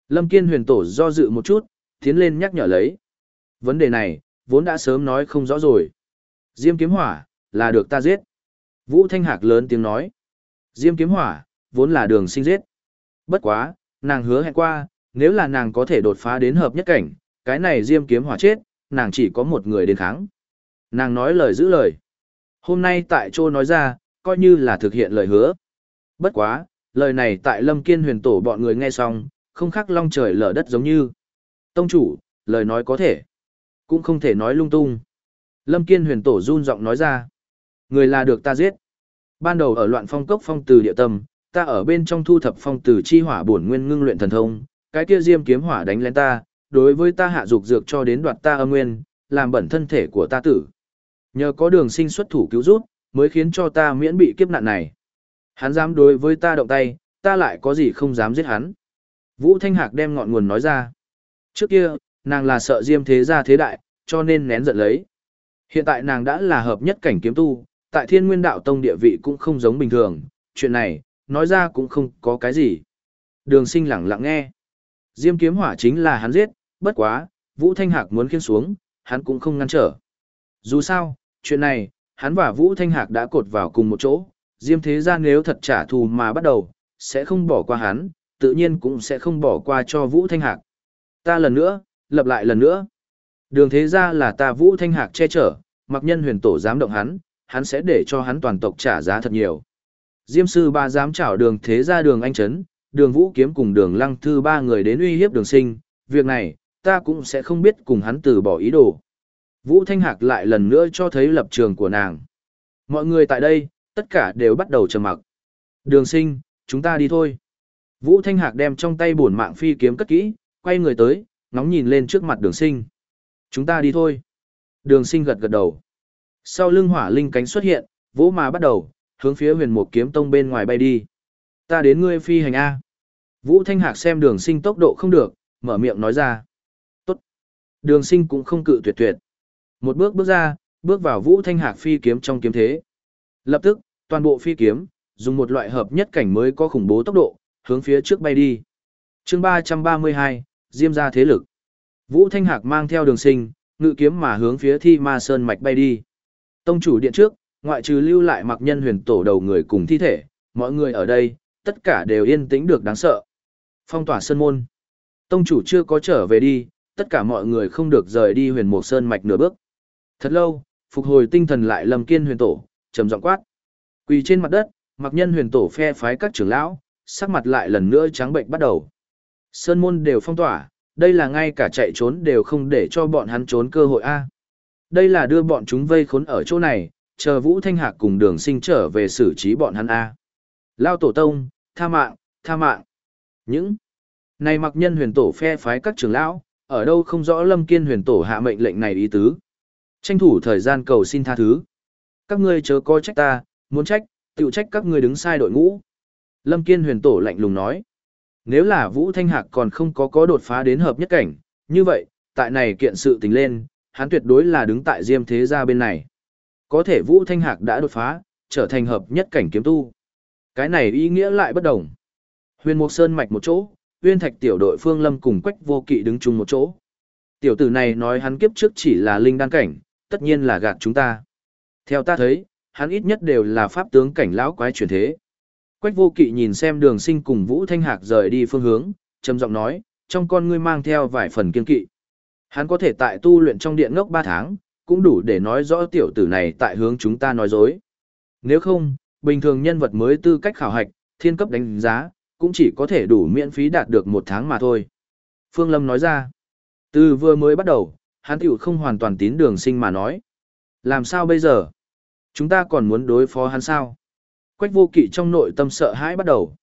Lâm Kiên huyền tổ do dự một chút, tiến lên nhắc nhở lấy. Vấn đề này, vốn đã sớm nói không rõ rồi. Diêm kiếm hỏa, là được ta giết. Vũ Thanh Hạc lớn tiếng nói. Diêm kiếm hỏa, vốn là đường sinh giết. Bất quá, nàng hứa hẹn qua, nếu là nàng có thể đột phá đến hợp nhất cảnh, cái này diêm kiếm hỏa chết, nàng chỉ có một người đến kháng. Nàng nói lời giữ lời. Hôm nay tại chỗ nói ra, coi như là thực hiện lời hứa. Bất quá, lời này tại lâm kiên huyền tổ bọn người nghe xong, không khác long trời lở đất giống như. Tông chủ, lời nói có thể, cũng không thể nói lung tung. Lâm kiên huyền tổ run giọng nói ra. Người là được ta giết. Ban đầu ở loạn phong cốc phong từ địa tâm, ta ở bên trong thu thập phong từ chi hỏa bổn nguyên ngưng luyện thần thông, cái kia diêm kiếm hỏa đánh lên ta, đối với ta hạ dục dược cho đến đoạt ta âm nguyên, làm bẩn thân thể của ta tử. Nhờ có đường sinh xuất thủ cứu rút, mới khiến cho ta miễn bị kiếp nạn này. Hắn dám đối với ta động tay, ta lại có gì không dám giết hắn. Vũ Thanh Hạc đem ngọn nguồn nói ra. Trước kia, nàng là sợ diêm thế gia thế đại, cho nên nén giận lấy. Hiện tại nàng đã là hợp nhất cảnh kiếm tu, tại thiên nguyên đạo tông địa vị cũng không giống bình thường, chuyện này, nói ra cũng không có cái gì. Đường sinh lặng lặng nghe. Diêm kiếm hỏa chính là hắn giết, bất quá, Vũ Thanh Hạc muốn khiên xuống, hắn cũng không ngăn trở. Dù sao, chuyện này, hắn và Vũ Thanh Hạc đã cột vào cùng một chỗ, Diêm thế gian nếu thật trả thù mà bắt đầu, sẽ không bỏ qua hắn, tự nhiên cũng sẽ không bỏ qua cho Vũ Thanh Hạc. Ta lần nữa, lập lại lần nữa. Đường thế ra là ta Vũ Thanh Hạc che chở, mặc nhân huyền tổ dám động hắn, hắn sẽ để cho hắn toàn tộc trả giá thật nhiều. Diêm sư ba dám chảo đường thế ra đường anh chấn, đường vũ kiếm cùng đường lăng thư ba người đến uy hiếp đường sinh, việc này, ta cũng sẽ không biết cùng hắn từ bỏ ý đồ. Vũ Thanh Hạc lại lần nữa cho thấy lập trường của nàng. Mọi người tại đây, tất cả đều bắt đầu trầm mặc. Đường sinh, chúng ta đi thôi. Vũ Thanh Hạc đem trong tay bổn mạng phi kiếm cất kỹ, quay người tới, ngóng nhìn lên trước mặt đường sinh. Chúng ta đi thôi. Đường sinh gật gật đầu. Sau lưng hỏa linh cánh xuất hiện, vỗ mà bắt đầu, hướng phía huyền mục kiếm tông bên ngoài bay đi. Ta đến ngươi phi hành A. Vũ Thanh Hạc xem đường sinh tốc độ không được, mở miệng nói ra. Tốt. Đường sinh cũng không cự tuyệt tuyệt. Một bước bước ra, bước vào Vũ Thanh Hạc phi kiếm trong kiếm thế. Lập tức, toàn bộ phi kiếm, dùng một loại hợp nhất cảnh mới có khủng bố tốc độ, hướng phía trước bay đi. chương 332, Diêm ra thế lực. Vũ Thanh Hạc mang theo đường sinh, ngự kiếm mà hướng phía thi ma sơn mạch bay đi. Tông chủ điện trước, ngoại trừ lưu lại mặc nhân huyền tổ đầu người cùng thi thể, mọi người ở đây, tất cả đều yên tĩnh được đáng sợ. Phong tỏa sơn môn. Tông chủ chưa có trở về đi, tất cả mọi người không được rời đi huyền mục sơn mạch nửa bước. Thật lâu, phục hồi tinh thần lại lầm kiên huyền tổ, trầm giọng quát. Quỳ trên mặt đất, mặc nhân huyền tổ phe phái các trưởng lão, sắc mặt lại lần nữa trắng bệnh bắt đầu. Sơn môn đều phong tỏa, đây là ngay cả chạy trốn đều không để cho bọn hắn trốn cơ hội a. Đây là đưa bọn chúng vây khốn ở chỗ này, chờ Vũ Thanh Hạc cùng đường sinh trở về xử trí bọn hắn a. Lao tổ tông, tha mạng, tha mạng. Những này mặc nhân huyền tổ phe phái các trưởng lão, ở đâu không rõ Lâm Kiên huyền tổ hạ mệnh lệnh này ý tứ. Tranh thủ thời gian cầu xin tha thứ. Các ngươi chớ coi trách ta, muốn trách, tự trách các ngươi đứng sai đội ngũ. Lâm Kiên huyền tổ lạnh lùng nói. Nếu là Vũ Thanh Hạc còn không có có đột phá đến hợp nhất cảnh, như vậy, tại này kiện sự tình lên, hắn tuyệt đối là đứng tại Diêm Thế Gia bên này. Có thể Vũ Thanh Hạc đã đột phá, trở thành hợp nhất cảnh kiếm tu. Cái này ý nghĩa lại bất đồng. Huyền Mộc Sơn mạch một chỗ, Uyên Thạch tiểu đội Phương Lâm cùng Quách Vô Kỵ đứng chung một chỗ. Tiểu tử này nói hắn kiếp trước chỉ là linh đan cảnh, tất nhiên là gạt chúng ta. Theo ta thấy, hắn ít nhất đều là pháp tướng cảnh lão quái chuyển thế. Quách vô kỵ nhìn xem đường sinh cùng Vũ Thanh Hạc rời đi phương hướng, trầm giọng nói, trong con ngươi mang theo vài phần kiên kỵ. Hắn có thể tại tu luyện trong điện ngốc 3 tháng, cũng đủ để nói rõ tiểu tử này tại hướng chúng ta nói dối. Nếu không, bình thường nhân vật mới tư cách khảo hạch, thiên cấp đánh giá, cũng chỉ có thể đủ miễn phí đạt được một tháng mà thôi. Phương Lâm nói ra, từ vừa mới bắt đầu, hắn tiểu không hoàn toàn tín đường sinh mà nói. Làm sao bây giờ? Chúng ta còn muốn đối phó hắn sao? Quách vô kỵ trong nội tâm sợ hãi bắt đầu.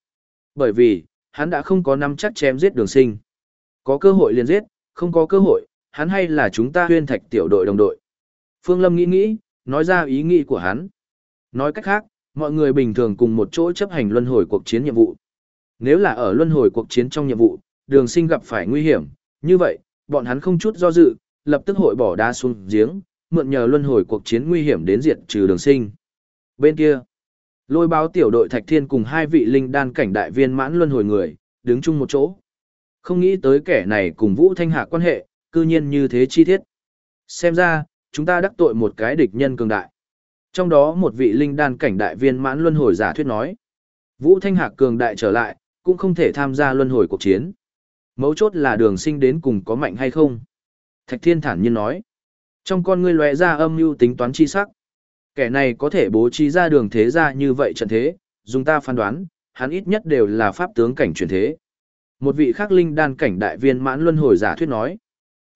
Bởi vì, hắn đã không có nắm chắc chém giết đường sinh. Có cơ hội liền giết, không có cơ hội, hắn hay là chúng ta huyên thạch tiểu đội đồng đội. Phương Lâm nghĩ nghĩ, nói ra ý nghĩ của hắn. Nói cách khác, mọi người bình thường cùng một chỗ chấp hành luân hồi cuộc chiến nhiệm vụ. Nếu là ở luân hồi cuộc chiến trong nhiệm vụ, đường sinh gặp phải nguy hiểm, như vậy, bọn hắn không chút do dự, lập tức hội bỏ đá xuống giếng, mượn nhờ luân hồi cuộc chiến nguy hiểm đến diệt trừ đường sinh. Bên kia, Lôi báo tiểu đội Thạch Thiên cùng hai vị linh đan cảnh đại viên mãn luân hồi người, đứng chung một chỗ. Không nghĩ tới kẻ này cùng Vũ Thanh Hạ quan hệ, cư nhiên như thế chi tiết. Xem ra, chúng ta đắc tội một cái địch nhân cường đại. Trong đó một vị linh đan cảnh đại viên mãn luân hồi giả thuyết nói. Vũ Thanh Hạc cường đại trở lại, cũng không thể tham gia luân hồi cuộc chiến. Mấu chốt là đường sinh đến cùng có mạnh hay không. Thạch Thiên thản nhiên nói. Trong con ngươi lóe ra âm mưu tính toán chi sắc. Kẻ này có thể bố trí ra đường thế ra như vậy trận thế, dùng ta phán đoán, hắn ít nhất đều là pháp tướng cảnh truyền thế. Một vị khắc linh đan cảnh đại viên mãn luân hồi giả thuyết nói.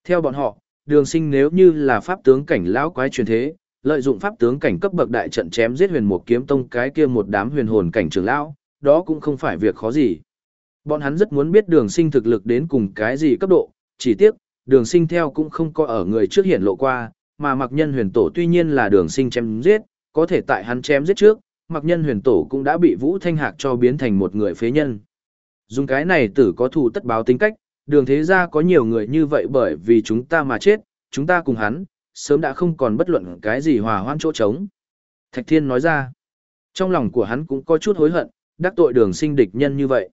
Theo bọn họ, đường sinh nếu như là pháp tướng cảnh lão quái truyền thế, lợi dụng pháp tướng cảnh cấp bậc đại trận chém giết huyền một kiếm tông cái kia một đám huyền hồn cảnh trưởng lão, đó cũng không phải việc khó gì. Bọn hắn rất muốn biết đường sinh thực lực đến cùng cái gì cấp độ, chỉ tiếc, đường sinh theo cũng không có ở người trước hiện lộ qua, mà mặc nhân huyền tổ tuy nhiên là đường sinh chém giết, có thể tại hắn chém giết trước, mặc nhân huyền tổ cũng đã bị Vũ Thanh Hạc cho biến thành một người phế nhân. Dùng cái này tử có thù tất báo tính cách, đường thế ra có nhiều người như vậy bởi vì chúng ta mà chết, chúng ta cùng hắn, sớm đã không còn bất luận cái gì hòa hoan chỗ trống. Thạch Thiên nói ra, trong lòng của hắn cũng có chút hối hận, đắc tội đường sinh địch nhân như vậy.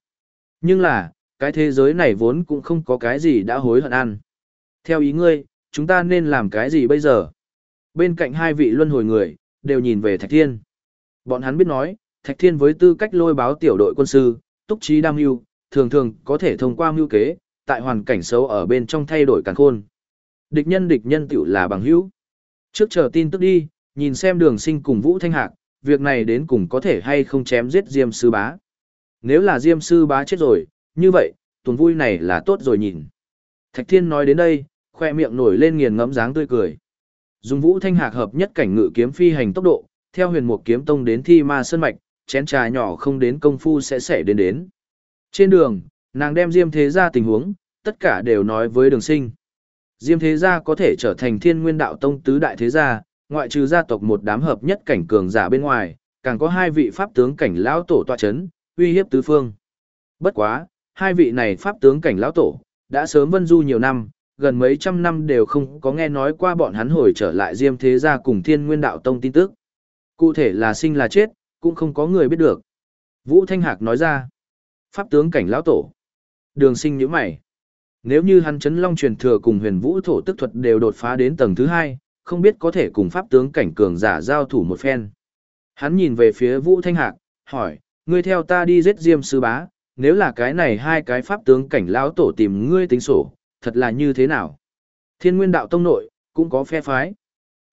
Nhưng là, cái thế giới này vốn cũng không có cái gì đã hối hận ăn. Theo ý ngươi, chúng ta nên làm cái gì bây giờ? Bên cạnh hai vị luân hồi người, đều nhìn về Thạch Thiên. Bọn hắn biết nói, Thạch Thiên với tư cách lôi báo tiểu đội quân sư, túc trí đam mưu, thường thường có thể thông qua mưu kế, tại hoàn cảnh xấu ở bên trong thay đổi càn khôn. Địch nhân địch nhân tiểu là bằng hữu. Trước chờ tin tức đi, nhìn xem đường sinh cùng Vũ Thanh Hạc, việc này đến cùng có thể hay không chém giết Diêm Sư Bá. Nếu là Diêm Sư Bá chết rồi, như vậy, tuần vui này là tốt rồi nhìn. Thạch Thiên nói đến đây, khoe miệng nổi lên nghiền ngẫm dáng tươi cười. Dùng Vũ Thanh Hạc hợp nhất cảnh ngự kiếm phi hành tốc độ, theo huyền mục kiếm tông đến thi ma sơn mạch, chén trà nhỏ không đến công phu sẽ xảy đến đến. Trên đường, nàng đem Diêm Thế Gia tình huống, tất cả đều nói với đường sinh. Diêm Thế Gia có thể trở thành thiên nguyên đạo tông tứ đại thế gia, ngoại trừ gia tộc một đám hợp nhất cảnh cường giả bên ngoài, càng có hai vị pháp tướng cảnh lão tổ tọa chấn, uy hiếp tứ phương. Bất quá, hai vị này pháp tướng cảnh lão tổ, đã sớm vân du nhiều năm, gần mấy trăm năm đều không có nghe nói qua bọn hắn hồi trở lại Diêm Thế Gia cùng Thiên Nguyên Đạo Tông tin tức. Cụ thể là sinh là chết, cũng không có người biết được. Vũ Thanh Hạc nói ra, pháp tướng cảnh lão tổ. Đường sinh như mày. Nếu như hắn chấn long truyền thừa cùng huyền vũ thổ tức thuật đều đột phá đến tầng thứ hai, không biết có thể cùng pháp tướng cảnh cường giả giao thủ một phen. Hắn nhìn về phía Vũ Thanh Hạc, hỏi, ngươi theo ta đi giết Diêm Sư Bá, nếu là cái này hai cái pháp tướng cảnh lão tổ tìm ngươi tính sổ, thật là như thế nào? Thiên Nguyên Đạo Tông nội, cũng có phe phái.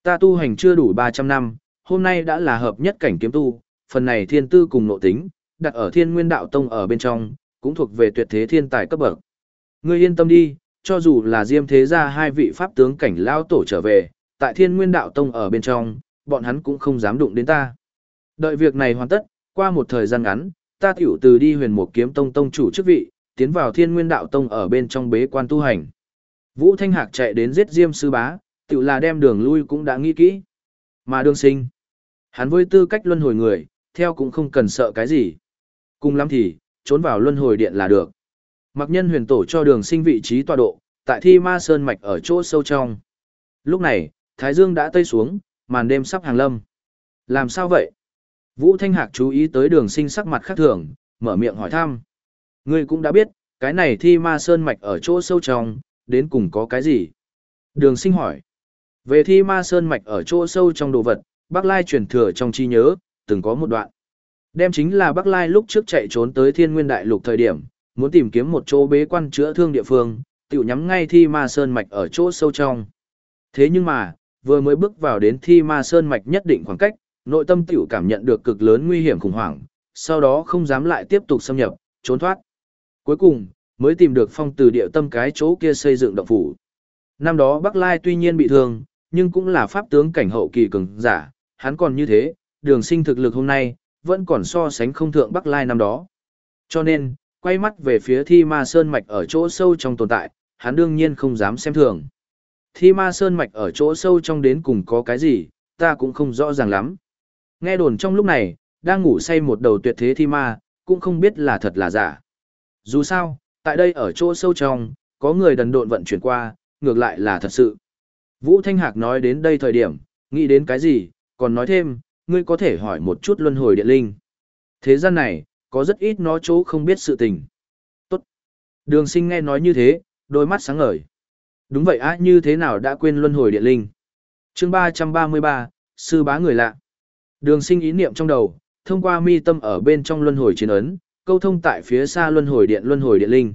Ta tu hành chưa đủ 300 năm, hôm nay đã là hợp nhất cảnh kiếm tu, phần này thiên tư cùng nội tính, đặt ở Thiên Nguyên Đạo Tông ở bên trong, cũng thuộc về tuyệt thế thiên tài cấp bậc. Ngươi yên tâm đi, cho dù là Diêm Thế gia hai vị pháp tướng cảnh lao tổ trở về, tại Thiên Nguyên Đạo Tông ở bên trong, bọn hắn cũng không dám đụng đến ta. Đợi việc này hoàn tất, qua một thời gian ngắn, ta tiểu từ đi huyền một kiếm tông tông chủ chức vị, tiến vào thiên nguyên đạo tông ở bên trong bế quan tu hành. Vũ Thanh Hạc chạy đến giết Diêm Sư Bá, tự là đem đường lui cũng đã nghĩ kỹ. Mà đường sinh, hắn với tư cách luân hồi người, theo cũng không cần sợ cái gì. Cùng lắm thì, trốn vào luân hồi điện là được. Mặc nhân huyền tổ cho đường sinh vị trí tọa độ, tại thi ma sơn mạch ở chỗ sâu trong. Lúc này, Thái Dương đã tây xuống, màn đêm sắp hàng lâm. Làm sao vậy? Vũ Thanh Hạc chú ý tới đường sinh sắc mặt khác thường, mở miệng hỏi thăm. Ngươi cũng đã biết, cái này thi ma sơn mạch ở chỗ sâu trong, đến cùng có cái gì? Đường sinh hỏi. Về thi ma sơn mạch ở chỗ sâu trong đồ vật, Bắc Lai truyền thừa trong chi nhớ, từng có một đoạn. Đem chính là Bắc Lai lúc trước chạy trốn tới thiên nguyên đại lục thời điểm, muốn tìm kiếm một chỗ bế quan chữa thương địa phương, tiểu nhắm ngay thi ma sơn mạch ở chỗ sâu trong. Thế nhưng mà, vừa mới bước vào đến thi ma sơn mạch nhất định khoảng cách, nội tâm tiểu cảm nhận được cực lớn nguy hiểm khủng hoảng, sau đó không dám lại tiếp tục xâm nhập, trốn thoát. Cuối cùng, mới tìm được phong từ địa tâm cái chỗ kia xây dựng động phủ. Năm đó Bắc Lai tuy nhiên bị thương, nhưng cũng là pháp tướng cảnh hậu kỳ cường giả, hắn còn như thế, đường sinh thực lực hôm nay, vẫn còn so sánh không thượng Bắc Lai năm đó. Cho nên, quay mắt về phía thi ma sơn mạch ở chỗ sâu trong tồn tại, hắn đương nhiên không dám xem thường. Thi ma sơn mạch ở chỗ sâu trong đến cùng có cái gì, ta cũng không rõ ràng lắm. Nghe đồn trong lúc này, đang ngủ say một đầu tuyệt thế thi ma, cũng không biết là thật là giả. Dù sao, tại đây ở chỗ sâu trong, có người đần độn vận chuyển qua, ngược lại là thật sự. Vũ Thanh Hạc nói đến đây thời điểm, nghĩ đến cái gì, còn nói thêm, ngươi có thể hỏi một chút luân hồi điện linh. Thế gian này, có rất ít nó chỗ không biết sự tình. Tốt. Đường sinh nghe nói như thế, đôi mắt sáng ngời. Đúng vậy á như thế nào đã quên luân hồi điện linh. chương 333, sư bá người lạ. Đường sinh ý niệm trong đầu, thông qua mi tâm ở bên trong luân hồi chiến ấn, câu thông tại phía xa luân hồi điện luân hồi điện linh.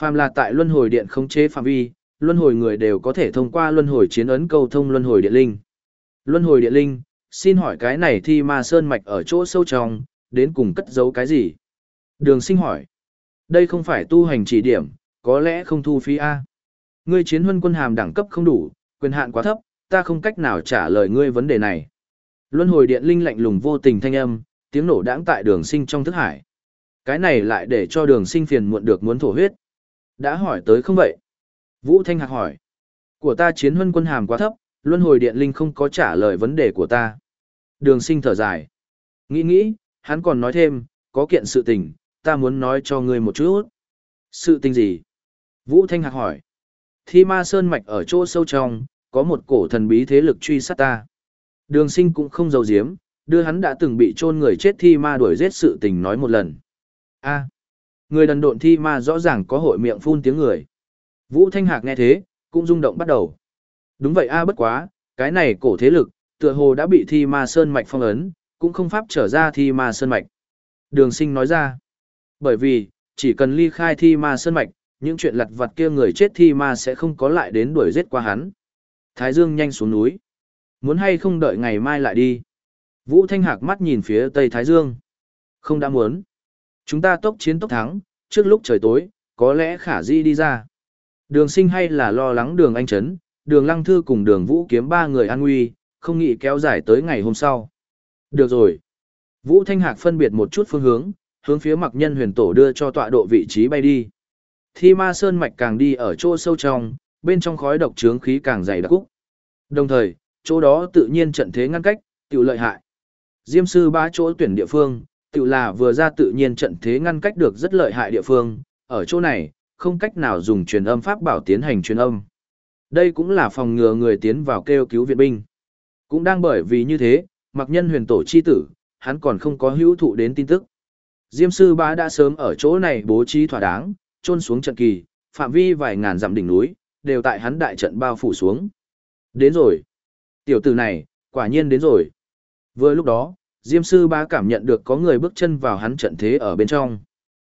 Phàm là tại luân hồi điện khống chế phạm vi, luân hồi người đều có thể thông qua luân hồi chiến ấn câu thông luân hồi điện linh. Luân hồi điện linh, xin hỏi cái này thi ma sơn mạch ở chỗ sâu trong, đến cùng cất giấu cái gì? Đường sinh hỏi. Đây không phải tu hành chỉ điểm, có lẽ không thu phí A. Ngươi chiến huân quân hàm đẳng cấp không đủ, quyền hạn quá thấp, ta không cách nào trả lời ngươi vấn đề này. Luân hồi điện linh lạnh lùng vô tình thanh âm, tiếng nổ đãng tại đường sinh trong thức hải. Cái này lại để cho đường sinh phiền muộn được muốn thổ huyết. Đã hỏi tới không vậy? Vũ Thanh Hạc hỏi. Của ta chiến huân quân hàm quá thấp, luân hồi điện linh không có trả lời vấn đề của ta. Đường sinh thở dài. Nghĩ nghĩ, hắn còn nói thêm, có kiện sự tình, ta muốn nói cho ngươi một chút. Sự tình gì? Vũ Thanh Hạc hỏi. Thi ma sơn mạch ở chỗ sâu trong, có một cổ thần bí thế lực truy sát ta. Đường sinh cũng không giấu giếm, đưa hắn đã từng bị chôn người chết thi ma đuổi giết sự tình nói một lần a Người đần độn thi ma rõ ràng có hội miệng phun tiếng người. Vũ Thanh Hạc nghe thế, cũng rung động bắt đầu. Đúng vậy a bất quá, cái này cổ thế lực, tựa hồ đã bị thi ma sơn mạch phong ấn, cũng không pháp trở ra thi ma sơn mạch. Đường sinh nói ra, bởi vì, chỉ cần ly khai thi ma sơn mạch, những chuyện lặt vặt kia người chết thi ma sẽ không có lại đến đuổi giết qua hắn. Thái Dương nhanh xuống núi. Muốn hay không đợi ngày mai lại đi. Vũ Thanh Hạc mắt nhìn phía Tây Thái Dương. Không đã muốn. Chúng ta tốc chiến tốc thắng, trước lúc trời tối, có lẽ khả di đi ra. Đường sinh hay là lo lắng đường anh Trấn, đường lăng thư cùng đường vũ kiếm ba người an nguy, không nghĩ kéo dài tới ngày hôm sau. Được rồi. Vũ Thanh Hạc phân biệt một chút phương hướng, hướng phía mặc nhân huyền tổ đưa cho tọa độ vị trí bay đi. Thi ma sơn mạch càng đi ở chỗ sâu trong, bên trong khói độc trướng khí càng dày đặc cúc. Đồng thời, chỗ đó tự nhiên trận thế ngăn cách, tiểu lợi hại. Diêm sư ba chỗ tuyển địa phương, tự là vừa ra tự nhiên trận thế ngăn cách được rất lợi hại địa phương, ở chỗ này, không cách nào dùng truyền âm pháp bảo tiến hành truyền âm. Đây cũng là phòng ngừa người tiến vào kêu cứu viện binh. Cũng đang bởi vì như thế, mặc nhân huyền tổ chi tử, hắn còn không có hữu thụ đến tin tức. Diêm sư bá đã sớm ở chỗ này bố trí thỏa đáng, trôn xuống trận kỳ, phạm vi vài ngàn dặm đỉnh núi, đều tại hắn đại trận bao phủ xuống. Đến rồi. Tiểu tử này, quả nhiên đến rồi. Vừa lúc đó, Diêm sư bá cảm nhận được có người bước chân vào hắn trận thế ở bên trong.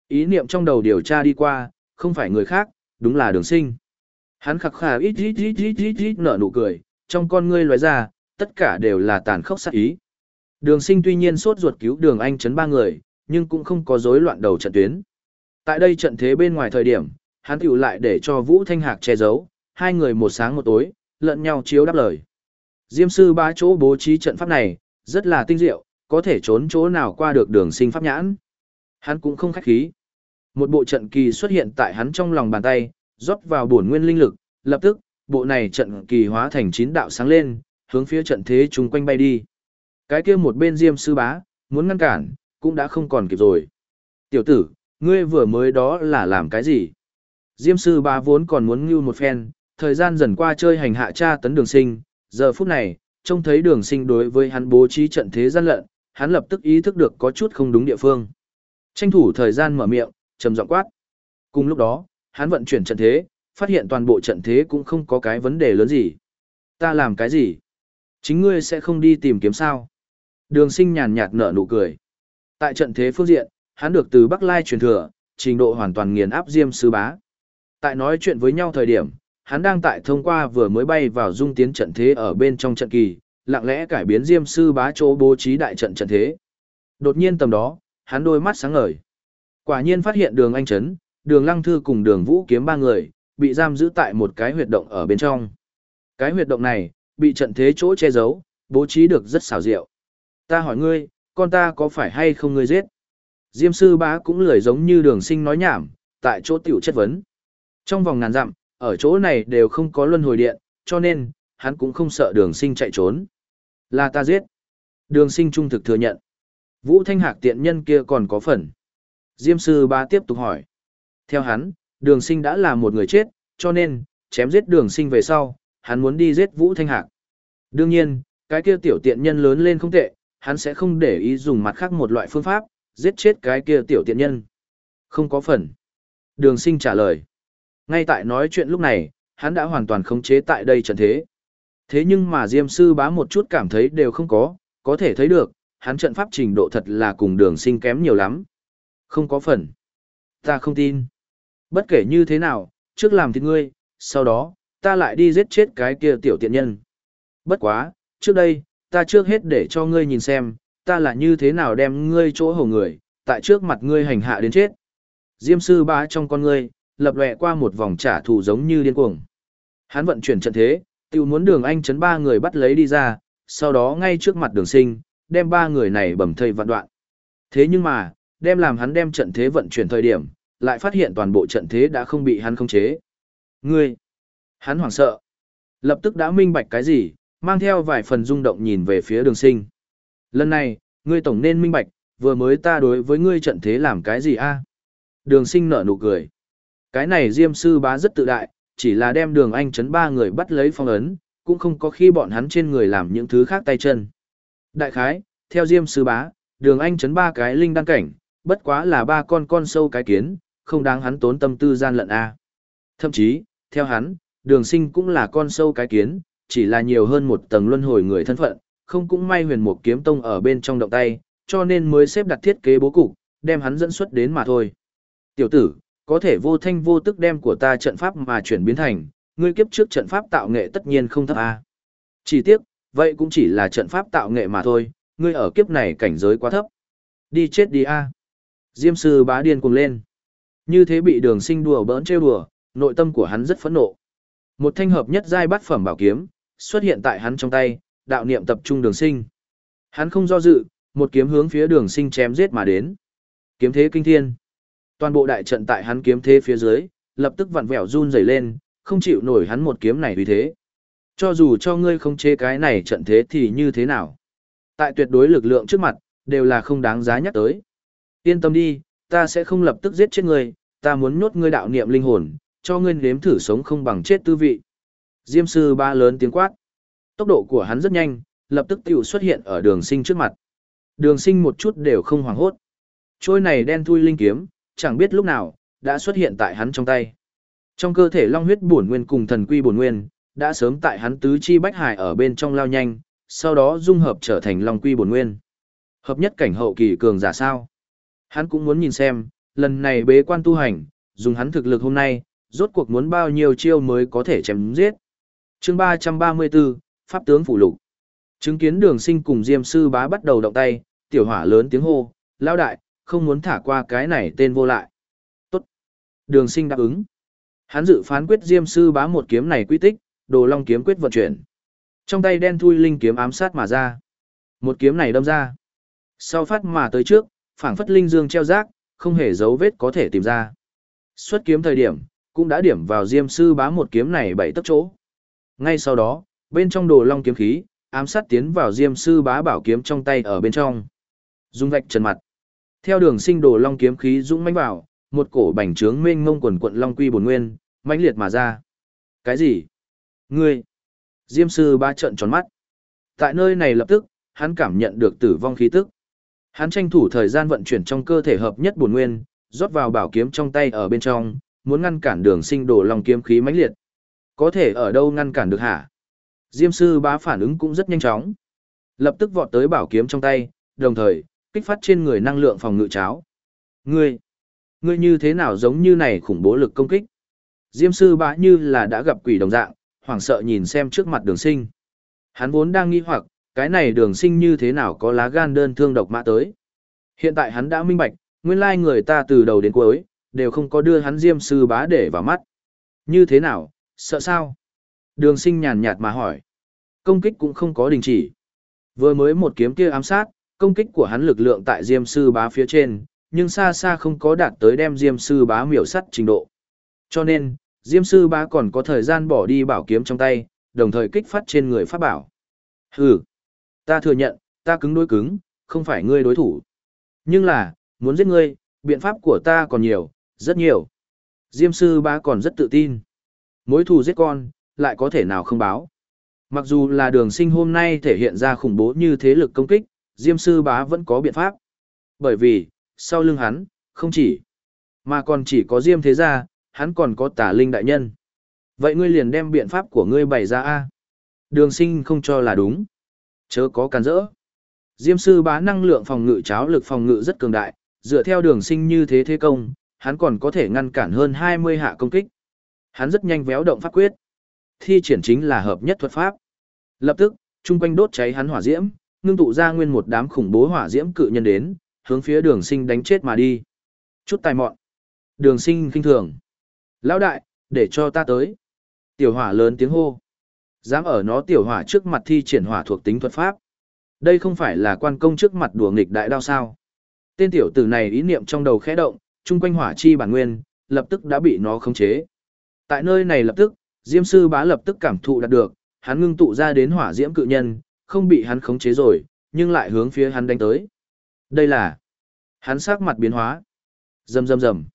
Ý niệm trong đầu điều tra đi qua, không phải người khác, đúng là đường sinh. Hắn khắc khà ít ít ít ít ít ít nở nụ cười, trong con ngươi lóe ra, tất cả đều là tàn khốc sát ý. Đường sinh tuy nhiên sốt ruột cứu đường anh chấn ba người, nhưng cũng không có rối loạn đầu trận tuyến. Tại đây trận thế bên ngoài thời điểm, hắn tiểu lại để cho Vũ Thanh Hạc che giấu, hai người một sáng một tối, lẫn nhau chiếu đáp lời. Diêm sư ba chỗ bố trí trận pháp này, rất là tinh diệu, có thể trốn chỗ nào qua được đường sinh pháp nhãn. Hắn cũng không khách khí. Một bộ trận kỳ xuất hiện tại hắn trong lòng bàn tay, rót vào bổn nguyên linh lực, lập tức, bộ này trận kỳ hóa thành chín đạo sáng lên, hướng phía trận thế chung quanh bay đi. Cái kia một bên Diêm sư bá, muốn ngăn cản, cũng đã không còn kịp rồi. Tiểu tử, ngươi vừa mới đó là làm cái gì? Diêm sư bá vốn còn muốn ngưu một phen, thời gian dần qua chơi hành hạ cha tấn đường sinh, giờ phút này, trông thấy đường sinh đối với hắn bố trí trận thế gian lận, hắn lập tức ý thức được có chút không đúng địa phương. Tranh thủ thời gian mở miệng, trầm giọng quát. Cùng lúc đó, hắn vận chuyển trận thế, phát hiện toàn bộ trận thế cũng không có cái vấn đề lớn gì. Ta làm cái gì? Chính ngươi sẽ không đi tìm kiếm sao? Đường sinh nhàn nhạt nở nụ cười. Tại trận thế phương diện, hắn được từ Bắc Lai truyền thừa, trình độ hoàn toàn nghiền áp Diêm Sư Bá. Tại nói chuyện với nhau thời điểm, hắn đang tại thông qua vừa mới bay vào dung tiến trận thế ở bên trong trận kỳ, lặng lẽ cải biến Diêm Sư Bá chỗ bố trí đại trận trận thế. Đột nhiên tầm đó, hắn đôi mắt sáng ngời. Quả nhiên phát hiện đường anh chấn, đường lăng thư cùng đường vũ kiếm ba người, bị giam giữ tại một cái huyệt động ở bên trong. Cái huyệt động này, bị trận thế chỗ che giấu, bố trí được rất xảo diệu. Ta hỏi ngươi, con ta có phải hay không ngươi giết? Diêm sư bá cũng lười giống như đường sinh nói nhảm, tại chỗ tiểu chất vấn. Trong vòng ngàn dặm, ở chỗ này đều không có luân hồi điện, cho nên, hắn cũng không sợ đường sinh chạy trốn. Là ta giết. Đường sinh trung thực thừa nhận. Vũ Thanh Hạc tiện nhân kia còn có phần. Diêm sư Ba tiếp tục hỏi. Theo hắn, đường sinh đã là một người chết, cho nên, chém giết đường sinh về sau, hắn muốn đi giết Vũ Thanh Hạc. Đương nhiên, cái kia tiểu tiện nhân lớn lên không tệ, hắn sẽ không để ý dùng mặt khác một loại phương pháp, giết chết cái kia tiểu tiện nhân. Không có phần. Đường sinh trả lời. Ngay tại nói chuyện lúc này, hắn đã hoàn toàn khống chế tại đây trận thế. Thế nhưng mà Diêm Sư bá một chút cảm thấy đều không có, có thể thấy được, hắn trận pháp trình độ thật là cùng đường sinh kém nhiều lắm. Không có phần. Ta không tin. Bất kể như thế nào, trước làm thì ngươi, sau đó, ta lại đi giết chết cái kia tiểu tiện nhân. Bất quá, trước đây, ta trước hết để cho ngươi nhìn xem, ta là như thế nào đem ngươi chỗ hầu người, tại trước mặt ngươi hành hạ đến chết. Diêm sư bá trong con ngươi, lập lệ qua một vòng trả thù giống như điên cuồng. Hắn vận chuyển trận thế, Tiểu muốn đường anh chấn ba người bắt lấy đi ra, sau đó ngay trước mặt đường sinh, đem ba người này bầm thây vạn đoạn. Thế nhưng mà, đem làm hắn đem trận thế vận chuyển thời điểm, lại phát hiện toàn bộ trận thế đã không bị hắn khống chế. Ngươi! Hắn hoảng sợ. Lập tức đã minh bạch cái gì, mang theo vài phần rung động nhìn về phía đường sinh. Lần này, ngươi tổng nên minh bạch, vừa mới ta đối với ngươi trận thế làm cái gì a Đường sinh nở nụ cười. Cái này diêm sư bá rất tự đại, chỉ là đem đường anh chấn ba người bắt lấy phong ấn, cũng không có khi bọn hắn trên người làm những thứ khác tay chân. Đại khái, theo diêm sư bá, đường anh chấn ba cái linh đăng cảnh, bất quá là ba con con sâu cái kiến, không đáng hắn tốn tâm tư gian lận a. Thậm chí, theo hắn, đường sinh cũng là con sâu cái kiến, chỉ là nhiều hơn một tầng luân hồi người thân phận, không cũng may huyền một kiếm tông ở bên trong động tay, cho nên mới xếp đặt thiết kế bố cục, đem hắn dẫn xuất đến mà thôi. Tiểu tử, có thể vô thanh vô tức đem của ta trận pháp mà chuyển biến thành, ngươi kiếp trước trận pháp tạo nghệ tất nhiên không thấp a. Chỉ tiếc, vậy cũng chỉ là trận pháp tạo nghệ mà thôi, ngươi ở kiếp này cảnh giới quá thấp. Đi chết đi a. Diêm sư bá điên cuồng lên. Như thế bị đường sinh đùa bỡn trêu đùa, nội tâm của hắn rất phẫn nộ. Một thanh hợp nhất giai bát phẩm bảo kiếm, xuất hiện tại hắn trong tay, đạo niệm tập trung đường sinh. Hắn không do dự, một kiếm hướng phía đường sinh chém giết mà đến. Kiếm thế kinh thiên. Toàn bộ đại trận tại hắn kiếm thế phía dưới, lập tức vặn vẹo run rẩy lên, không chịu nổi hắn một kiếm này vì thế. Cho dù cho ngươi không chế cái này trận thế thì như thế nào? Tại tuyệt đối lực lượng trước mặt, đều là không đáng giá nhắc tới. Yên tâm đi, ta sẽ không lập tức giết chết ngươi, ta muốn nhốt ngươi đạo niệm linh hồn, cho ngươi nếm thử sống không bằng chết tư vị. Diêm sư ba lớn tiếng quát. Tốc độ của hắn rất nhanh, lập tức tiểu xuất hiện ở đường sinh trước mặt. Đường sinh một chút đều không hoảng hốt. Trôi này đen thui linh kiếm, chẳng biết lúc nào, đã xuất hiện tại hắn trong tay. Trong cơ thể long huyết bổn nguyên cùng thần quy bổn nguyên, đã sớm tại hắn tứ chi bách hải ở bên trong lao nhanh, sau đó dung hợp trở thành long quy bổn nguyên. Hợp nhất cảnh hậu kỳ cường giả sao? Hắn cũng muốn nhìn xem, lần này bế quan tu hành, dùng hắn thực lực hôm nay, rốt cuộc muốn bao nhiêu chiêu mới có thể chém giết. chương 334, Pháp tướng phủ lục. Chứng kiến đường sinh cùng Diêm Sư bá bắt đầu động tay, tiểu hỏa lớn tiếng hô, lao đại, không muốn thả qua cái này tên vô lại. Tốt. Đường sinh đáp ứng. Hắn dự phán quyết Diêm Sư bá một kiếm này quy tích, đồ long kiếm quyết vận chuyển. Trong tay đen thui linh kiếm ám sát mà ra. Một kiếm này đâm ra. Sau phát mà tới trước, phảng phất linh dương treo rác, không hề dấu vết có thể tìm ra. Xuất kiếm thời điểm, cũng đã điểm vào Diêm sư bá một kiếm này bảy tấc chỗ. Ngay sau đó, bên trong đồ long kiếm khí, ám sát tiến vào Diêm sư bá bảo kiếm trong tay ở bên trong. Dung vạch trần mặt. Theo đường sinh đồ long kiếm khí dũng mãnh vào, một cổ bành trướng mênh ngông quần quận long quy bổn nguyên, mãnh liệt mà ra. Cái gì? Ngươi! Diêm sư bá trận tròn mắt. Tại nơi này lập tức, hắn cảm nhận được tử vong khí tức. Hắn tranh thủ thời gian vận chuyển trong cơ thể hợp nhất bổn nguyên, rót vào bảo kiếm trong tay ở bên trong, muốn ngăn cản đường sinh đồ long kiếm khí mãnh liệt. Có thể ở đâu ngăn cản được hả? Diêm sư bá phản ứng cũng rất nhanh chóng. Lập tức vọt tới bảo kiếm trong tay, đồng thời, kích phát trên người năng lượng phòng ngự cháo. Ngươi, ngươi như thế nào giống như này khủng bố lực công kích? Diêm sư bá như là đã gặp quỷ đồng dạng, hoảng sợ nhìn xem trước mặt đường sinh. Hắn vốn đang nghi hoặc, cái này đường sinh như thế nào có lá gan đơn thương độc mã tới. Hiện tại hắn đã minh bạch, nguyên lai người ta từ đầu đến cuối, đều không có đưa hắn diêm sư bá để vào mắt. Như thế nào, sợ sao? Đường sinh nhàn nhạt mà hỏi. Công kích cũng không có đình chỉ. Vừa mới một kiếm kia ám sát, công kích của hắn lực lượng tại diêm sư bá phía trên, nhưng xa xa không có đạt tới đem diêm sư bá miểu sắt trình độ. Cho nên, diêm sư bá còn có thời gian bỏ đi bảo kiếm trong tay, đồng thời kích phát trên người pháp bảo. Hừ, ta thừa nhận, ta cứng đối cứng, không phải ngươi đối thủ. Nhưng là, muốn giết ngươi, biện pháp của ta còn nhiều, rất nhiều. Diêm sư bá còn rất tự tin. Mối thù giết con, lại có thể nào không báo. Mặc dù là đường sinh hôm nay thể hiện ra khủng bố như thế lực công kích, Diêm sư bá vẫn có biện pháp. Bởi vì, sau lưng hắn, không chỉ, mà còn chỉ có Diêm thế gia, hắn còn có tả linh đại nhân. Vậy ngươi liền đem biện pháp của ngươi bày ra a Đường sinh không cho là đúng. Chớ có càn rỡ. Diêm sư bá năng lượng phòng ngự cháo lực phòng ngự rất cường đại, dựa theo đường sinh như thế thế công, hắn còn có thể ngăn cản hơn 20 hạ công kích. Hắn rất nhanh véo động pháp quyết. Thi triển chính là hợp nhất thuật pháp. Lập tức, trung quanh đốt cháy hắn hỏa diễm, ngưng tụ ra nguyên một đám khủng bố hỏa diễm cự nhân đến, hướng phía đường sinh đánh chết mà đi. Chút tài mọn. Đường sinh kinh thường. Lão đại, để cho ta tới. Tiểu hỏa lớn tiếng hô. Dám ở nó tiểu hỏa trước mặt thi triển hỏa thuộc tính thuật pháp. Đây không phải là quan công trước mặt đùa nghịch đại đao sao. Tên tiểu tử này ý niệm trong đầu khẽ động, chung quanh hỏa chi bản nguyên, lập tức đã bị nó khống chế. Tại nơi này lập tức, Diêm sư bá lập tức cảm thụ đạt được, hắn ngưng tụ ra đến hỏa diễm cự nhân, không bị hắn khống chế rồi, nhưng lại hướng phía hắn đánh tới. Đây là hắn sắc mặt biến hóa. Rầm rầm rầm.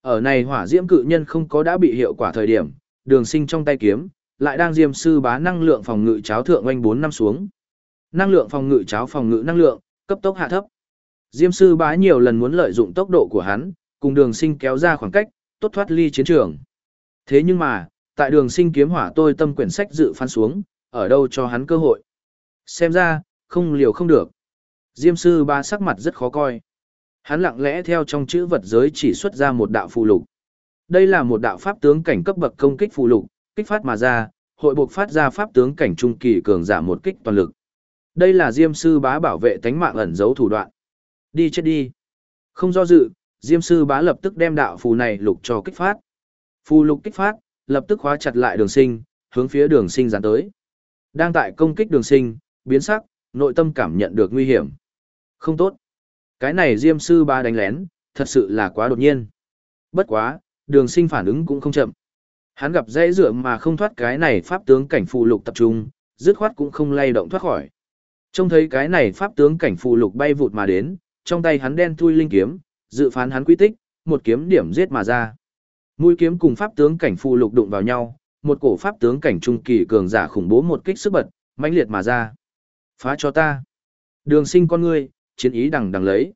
Ở này hỏa diễm cự nhân không có đã bị hiệu quả thời điểm, đường sinh trong tay kiếm, lại đang diêm sư bá năng lượng phòng ngự cháo thượng oanh 4 năm xuống. Năng lượng phòng ngự cháo phòng ngự năng lượng, cấp tốc hạ thấp. Diêm sư bá nhiều lần muốn lợi dụng tốc độ của hắn, cùng đường sinh kéo ra khoảng cách, tốt thoát ly chiến trường. Thế nhưng mà, tại đường sinh kiếm hỏa tôi tâm quyển sách dự phán xuống, ở đâu cho hắn cơ hội. Xem ra, không liều không được. Diêm sư ba sắc mặt rất khó coi. Hắn lặng lẽ theo trong chữ vật giới chỉ xuất ra một đạo phù lục. Đây là một đạo pháp tướng cảnh cấp bậc công kích phù lục, kích phát mà ra, hội buộc phát ra pháp tướng cảnh trung kỳ cường giả một kích toàn lực. Đây là Diêm sư bá bảo vệ tánh mạng ẩn giấu thủ đoạn. Đi chết đi. Không do dự, Diêm sư bá lập tức đem đạo phù này lục cho kích phát. Phù lục kích phát, lập tức khóa chặt lại đường sinh, hướng phía đường sinh dán tới. Đang tại công kích đường sinh, biến sắc, nội tâm cảm nhận được nguy hiểm. Không tốt. Cái này Diêm sư ba đánh lén, thật sự là quá đột nhiên. Bất quá, đường sinh phản ứng cũng không chậm. Hắn gặp dây dựa mà không thoát cái này pháp tướng cảnh phụ lục tập trung, dứt khoát cũng không lay động thoát khỏi. Trông thấy cái này pháp tướng cảnh phụ lục bay vụt mà đến, trong tay hắn đen thui linh kiếm, dự phán hắn quy tích, một kiếm điểm giết mà ra. Mũi kiếm cùng pháp tướng cảnh phụ lục đụng vào nhau, một cổ pháp tướng cảnh trung kỳ cường giả khủng bố một kích sức bật, mãnh liệt mà ra. Phá cho ta. Đường sinh con ngươi, chiến ý đằng đằng lấy.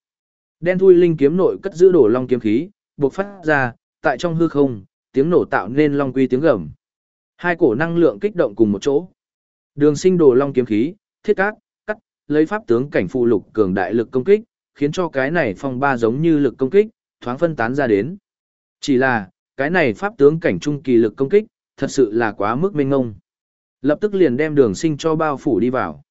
Đen thui linh kiếm nội cất giữ đổ long kiếm khí, buộc phát ra, tại trong hư không, tiếng nổ tạo nên long quy tiếng gầm. Hai cổ năng lượng kích động cùng một chỗ. Đường sinh đồ long kiếm khí, thiết cát, cắt, lấy pháp tướng cảnh phụ lục cường đại lực công kích, khiến cho cái này phong ba giống như lực công kích, thoáng phân tán ra đến. Chỉ là, cái này pháp tướng cảnh trung kỳ lực công kích, thật sự là quá mức mênh ngông. Lập tức liền đem đường sinh cho bao phủ đi vào.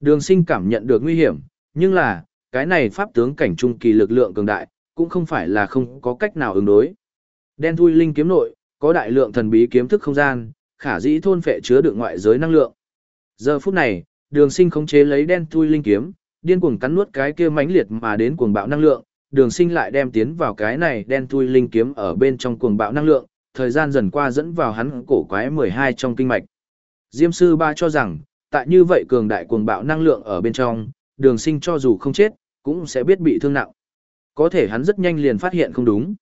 Đường sinh cảm nhận được nguy hiểm, nhưng là, cái này pháp tướng cảnh trung kỳ lực lượng cường đại, cũng không phải là không có cách nào ứng đối. Đen thui linh kiếm nội, có đại lượng thần bí kiếm thức không gian, khả dĩ thôn phệ chứa được ngoại giới năng lượng. Giờ phút này, đường sinh khống chế lấy đen thui linh kiếm, điên cuồng cắn nuốt cái kia mãnh liệt mà đến cuồng bạo năng lượng, đường sinh lại đem tiến vào cái này đen thui linh kiếm ở bên trong cuồng bạo năng lượng, thời gian dần qua dẫn vào hắn cổ quái 12 trong kinh mạch. Diêm sư ba cho rằng, tại như vậy cường đại cuồng bạo năng lượng ở bên trong, đường sinh cho dù không chết, cũng sẽ biết bị thương nặng. Có thể hắn rất nhanh liền phát hiện không đúng.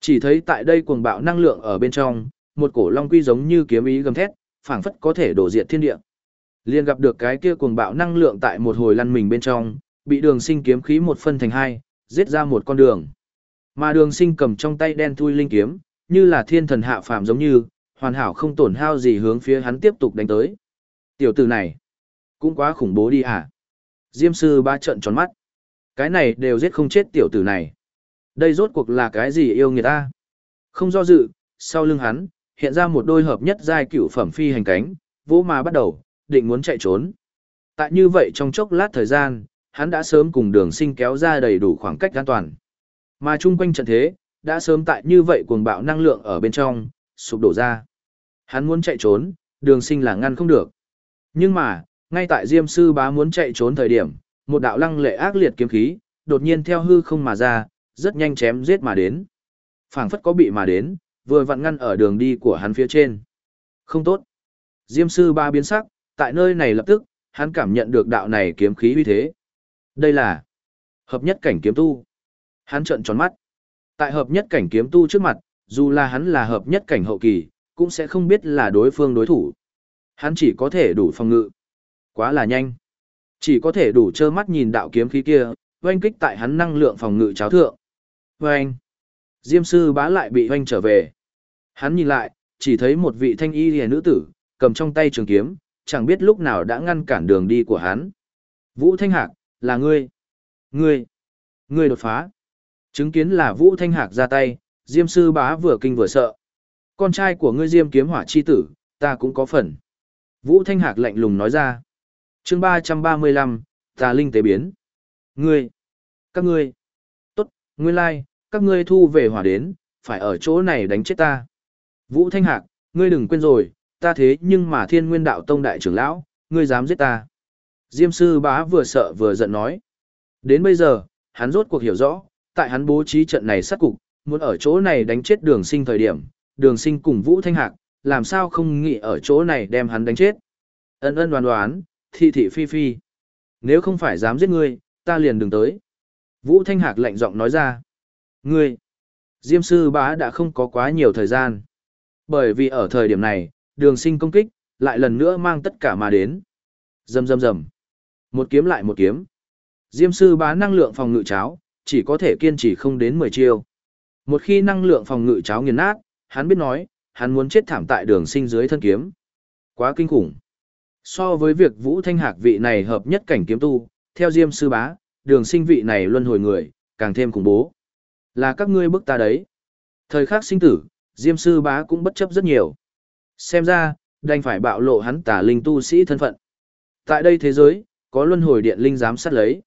Chỉ thấy tại đây cuồng bạo năng lượng ở bên trong, một cổ long quy giống như kiếm ý gầm thét, phảng phất có thể đổ diệt thiên địa. Liền gặp được cái kia cuồng bạo năng lượng tại một hồi lăn mình bên trong, bị đường sinh kiếm khí một phân thành hai, giết ra một con đường. Mà đường sinh cầm trong tay đen thui linh kiếm, như là thiên thần hạ phàm giống như, hoàn hảo không tổn hao gì hướng phía hắn tiếp tục đánh tới. Tiểu tử này, cũng quá khủng bố đi à? Diêm sư ba trận tròn mắt. Cái này đều giết không chết tiểu tử này. Đây rốt cuộc là cái gì yêu người ta? Không do dự, sau lưng hắn, hiện ra một đôi hợp nhất giai cửu phẩm phi hành cánh, vỗ mà bắt đầu, định muốn chạy trốn. Tại như vậy trong chốc lát thời gian, hắn đã sớm cùng đường sinh kéo ra đầy đủ khoảng cách an toàn. Mà chung quanh trận thế, đã sớm tại như vậy cuồng bạo năng lượng ở bên trong, sụp đổ ra. Hắn muốn chạy trốn, đường sinh là ngăn không được. Nhưng mà, ngay tại Diêm Sư bá muốn chạy trốn thời điểm, một đạo lăng lệ ác liệt kiếm khí, đột nhiên theo hư không mà ra, rất nhanh chém giết mà đến. phảng phất có bị mà đến, vừa vặn ngăn ở đường đi của hắn phía trên. Không tốt. Diêm sư ba biến sắc, tại nơi này lập tức, hắn cảm nhận được đạo này kiếm khí uy thế. Đây là hợp nhất cảnh kiếm tu. Hắn trợn tròn mắt. Tại hợp nhất cảnh kiếm tu trước mặt, dù là hắn là hợp nhất cảnh hậu kỳ, cũng sẽ không biết là đối phương đối thủ. Hắn chỉ có thể đủ phòng ngự. Quá là nhanh. Chỉ có thể đủ trơ mắt nhìn đạo kiếm khí kia, oanh kích tại hắn năng lượng phòng ngự cháo thượng. Oanh! Diêm sư bá lại bị oanh trở về. Hắn nhìn lại, chỉ thấy một vị thanh y hề nữ tử, cầm trong tay trường kiếm, chẳng biết lúc nào đã ngăn cản đường đi của hắn. Vũ Thanh Hạc, là ngươi. Ngươi. Ngươi đột phá. Chứng kiến là Vũ Thanh Hạc ra tay, Diêm sư bá vừa kinh vừa sợ. Con trai của ngươi Diêm kiếm hỏa chi tử, ta cũng có phần. Vũ Thanh Hạc lạnh lùng nói ra. chương 335, tà linh tế biến. Ngươi. Các ngươi. Tốt, nguyên lai, các ngươi thu về hỏa đến, phải ở chỗ này đánh chết ta. Vũ Thanh Hạc, ngươi đừng quên rồi, ta thế nhưng mà thiên nguyên đạo tông đại trưởng lão, ngươi dám giết ta. Diêm sư bá vừa sợ vừa giận nói. Đến bây giờ, hắn rốt cuộc hiểu rõ, tại hắn bố trí trận này sát cục, muốn ở chỗ này đánh chết đường sinh thời điểm, đường sinh cùng Vũ Thanh Hạc, làm sao không nghĩ ở chỗ này đem hắn đánh chết. Ân ân đoán đoán, thị thị phi phi. Nếu không phải dám giết ngươi, ta liền đừng tới. Vũ Thanh Hạc lạnh giọng nói ra. Ngươi, Diêm sư bá đã không có quá nhiều thời gian. Bởi vì ở thời điểm này, đường sinh công kích, lại lần nữa mang tất cả mà đến. Dầm dầm dầm. Một kiếm lại một kiếm. Diêm sư bá năng lượng phòng ngự cháo, chỉ có thể kiên trì không đến 10 chiêu. Một khi năng lượng phòng ngự cháo nghiền nát, hắn biết nói, hắn muốn chết thảm tại đường sinh dưới thân kiếm. Quá kinh khủng. So với việc Vũ Thanh Hạc vị này hợp nhất cảnh kiếm tu, theo Diêm Sư Bá, đường sinh vị này luân hồi người, càng thêm khủng bố. Là các ngươi bức ta đấy. Thời khắc sinh tử, Diêm Sư Bá cũng bất chấp rất nhiều. Xem ra, đành phải bạo lộ hắn tà linh tu sĩ thân phận. Tại đây thế giới, có luân hồi điện linh giám sát lấy.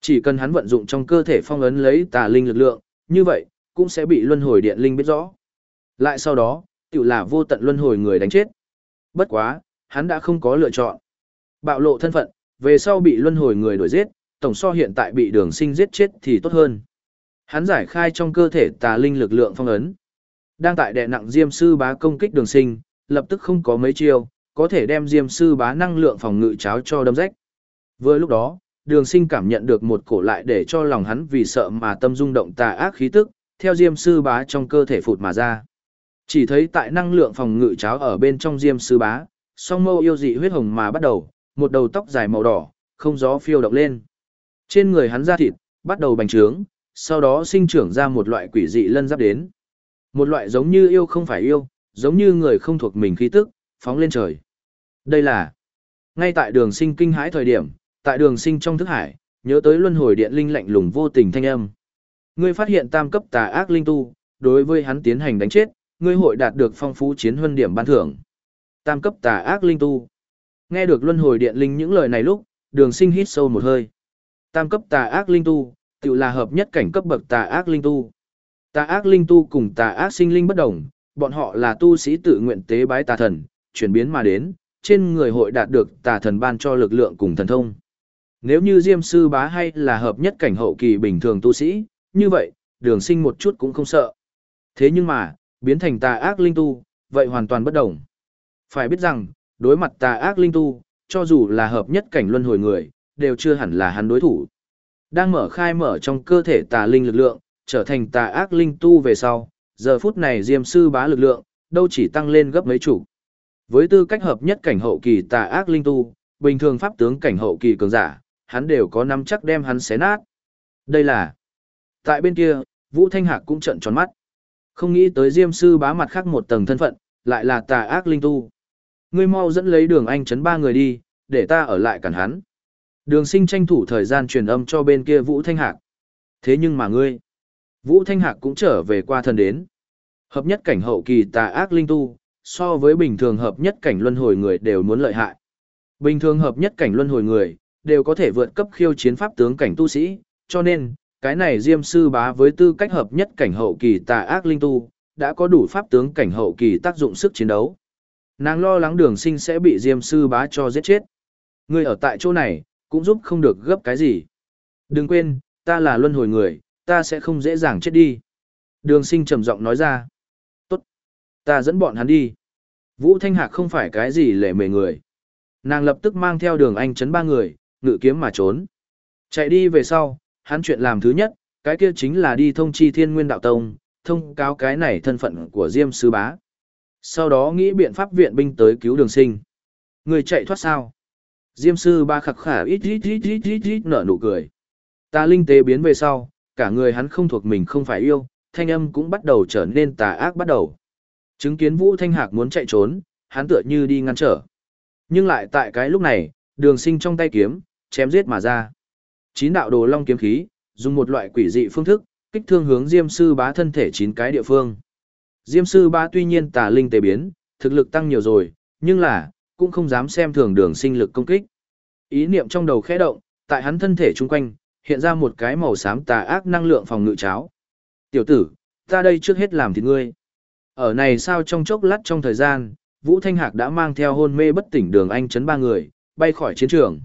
Chỉ cần hắn vận dụng trong cơ thể phong ấn lấy tà linh lực lượng, như vậy, cũng sẽ bị luân hồi điện linh biết rõ. Lại sau đó, tự là vô tận luân hồi người đánh chết. Bất quá, hắn đã không có lựa chọn. Bạo lộ thân phận, về sau bị luân hồi người đuổi giết, tổng so hiện tại bị đường sinh giết chết thì tốt hơn. Hắn giải khai trong cơ thể tà linh lực lượng phong ấn. Đang tại đệ nặng diêm sư bá công kích đường sinh, lập tức không có mấy chiêu, có thể đem diêm sư bá năng lượng phòng ngự cháo cho đâm rách. Vừa lúc đó, đường sinh cảm nhận được một cổ lại để cho lòng hắn vì sợ mà tâm rung động tà ác khí tức, theo diêm sư bá trong cơ thể phụt mà ra. Chỉ thấy tại năng lượng phòng ngự cháo ở bên trong diêm sư bá, song mâu yêu dị huyết hồng mà bắt đầu, một đầu tóc dài màu đỏ, không gió phiêu động lên. Trên người hắn da thịt, bắt đầu bành trướng, sau đó sinh trưởng ra một loại quỷ dị lân giáp đến. Một loại giống như yêu không phải yêu, giống như người không thuộc mình khí tức, phóng lên trời. Đây là ngay tại đường sinh kinh hãi thời điểm, tại đường sinh trong thức hải, nhớ tới luân hồi điện linh lạnh lùng vô tình thanh âm. Ngươi phát hiện tam cấp tà ác linh tu, đối với hắn tiến hành đánh chết, ngươi hội đạt được phong phú chiến huân điểm ban thưởng. Tam cấp tà ác linh tu. Nghe được luân hồi điện linh những lời này lúc, đường sinh hít sâu một hơi. Tam cấp tà ác linh tu, tự là hợp nhất cảnh cấp bậc tà ác linh tu. Tà ác linh tu cùng tà ác sinh linh bất đồng, bọn họ là tu sĩ tự nguyện tế bái tà thần, chuyển biến mà đến, trên người hội đạt được tà thần ban cho lực lượng cùng thần thông. Nếu như Diêm sư bá hay là hợp nhất cảnh hậu kỳ bình thường tu sĩ, như vậy, đường sinh một chút cũng không sợ. Thế nhưng mà, biến thành tà ác linh tu, vậy hoàn toàn bất đồng. Phải biết rằng, đối mặt tà ác linh tu, cho dù là hợp nhất cảnh luân hồi người, đều chưa hẳn là hắn đối thủ. Đang mở khai mở trong cơ thể tà linh lực lượng, trở thành tà ác linh tu về sau, giờ phút này Diêm sư bá lực lượng, đâu chỉ tăng lên gấp mấy chủ. Với tư cách hợp nhất cảnh hậu kỳ tà ác linh tu, bình thường pháp tướng cảnh hậu kỳ cường giả, hắn đều có nắm chắc đem hắn xé nát. Đây là Tại bên kia, Vũ Thanh Hạc cũng trận tròn mắt. Không nghĩ tới Diêm sư bá mặt khác một tầng thân phận, lại là tà ác linh tu. Ngươi mau dẫn lấy đường anh chấn ba người đi, để ta ở lại cản hắn. Đường sinh tranh thủ thời gian truyền âm cho bên kia Vũ Thanh Hạc. Thế nhưng mà ngươi, Vũ Thanh Hạc cũng trở về qua thân đến. Hợp nhất cảnh hậu kỳ tà ác linh tu, so với bình thường hợp nhất cảnh luân hồi người đều muốn lợi hại. Bình thường hợp nhất cảnh luân hồi người, đều có thể vượt cấp khiêu chiến pháp tướng cảnh tu sĩ, cho nên, cái này Diêm sư bá với tư cách hợp nhất cảnh hậu kỳ tà ác linh tu, đã có đủ pháp tướng cảnh hậu kỳ tác dụng sức chiến đấu. Nàng lo lắng đường sinh sẽ bị Diêm sư bá cho giết chết. Người ở tại chỗ này, cũng giúp không được gấp cái gì. Đừng quên, ta là luân hồi người, ta sẽ không dễ dàng chết đi. Đường sinh trầm giọng nói ra. Tốt. Ta dẫn bọn hắn đi. Vũ Thanh Hạc không phải cái gì lệ mề người. Nàng lập tức mang theo đường anh chấn ba người, ngự kiếm mà trốn. Chạy đi về sau, hắn chuyện làm thứ nhất, cái kia chính là đi thông chi thiên nguyên đạo tông, thông cáo cái này thân phận của Diêm Sư Bá. Sau đó nghĩ biện pháp viện binh tới cứu đường sinh. Người chạy thoát sao? Diêm Sư Bá khặc khả ít ít ít ít ít ít nở nụ cười. Ta linh tế biến về sau, cả người hắn không thuộc mình không phải yêu, thanh âm cũng bắt đầu trở nên tà ác bắt đầu. Chứng kiến Vũ Thanh Hạc muốn chạy trốn, hắn tựa như đi ngăn trở. Nhưng lại tại cái lúc này, đường sinh trong tay kiếm, chém giết mà ra chín đạo đồ long kiếm khí, dùng một loại quỷ dị phương thức, kích thương hướng Diêm sư bá thân thể chín cái địa phương. Diêm sư bá tuy nhiên tà linh tề biến, thực lực tăng nhiều rồi, nhưng là, cũng không dám xem thường đường sinh lực công kích. Ý niệm trong đầu khẽ động, tại hắn thân thể chung quanh, hiện ra một cái màu xám tà ác năng lượng phòng ngự cháo. Tiểu tử, ta đây trước hết làm thịt ngươi. Ở này sao trong chốc lát trong thời gian, Vũ Thanh Hạc đã mang theo hôn mê bất tỉnh đường anh chấn ba người, bay khỏi chiến trường.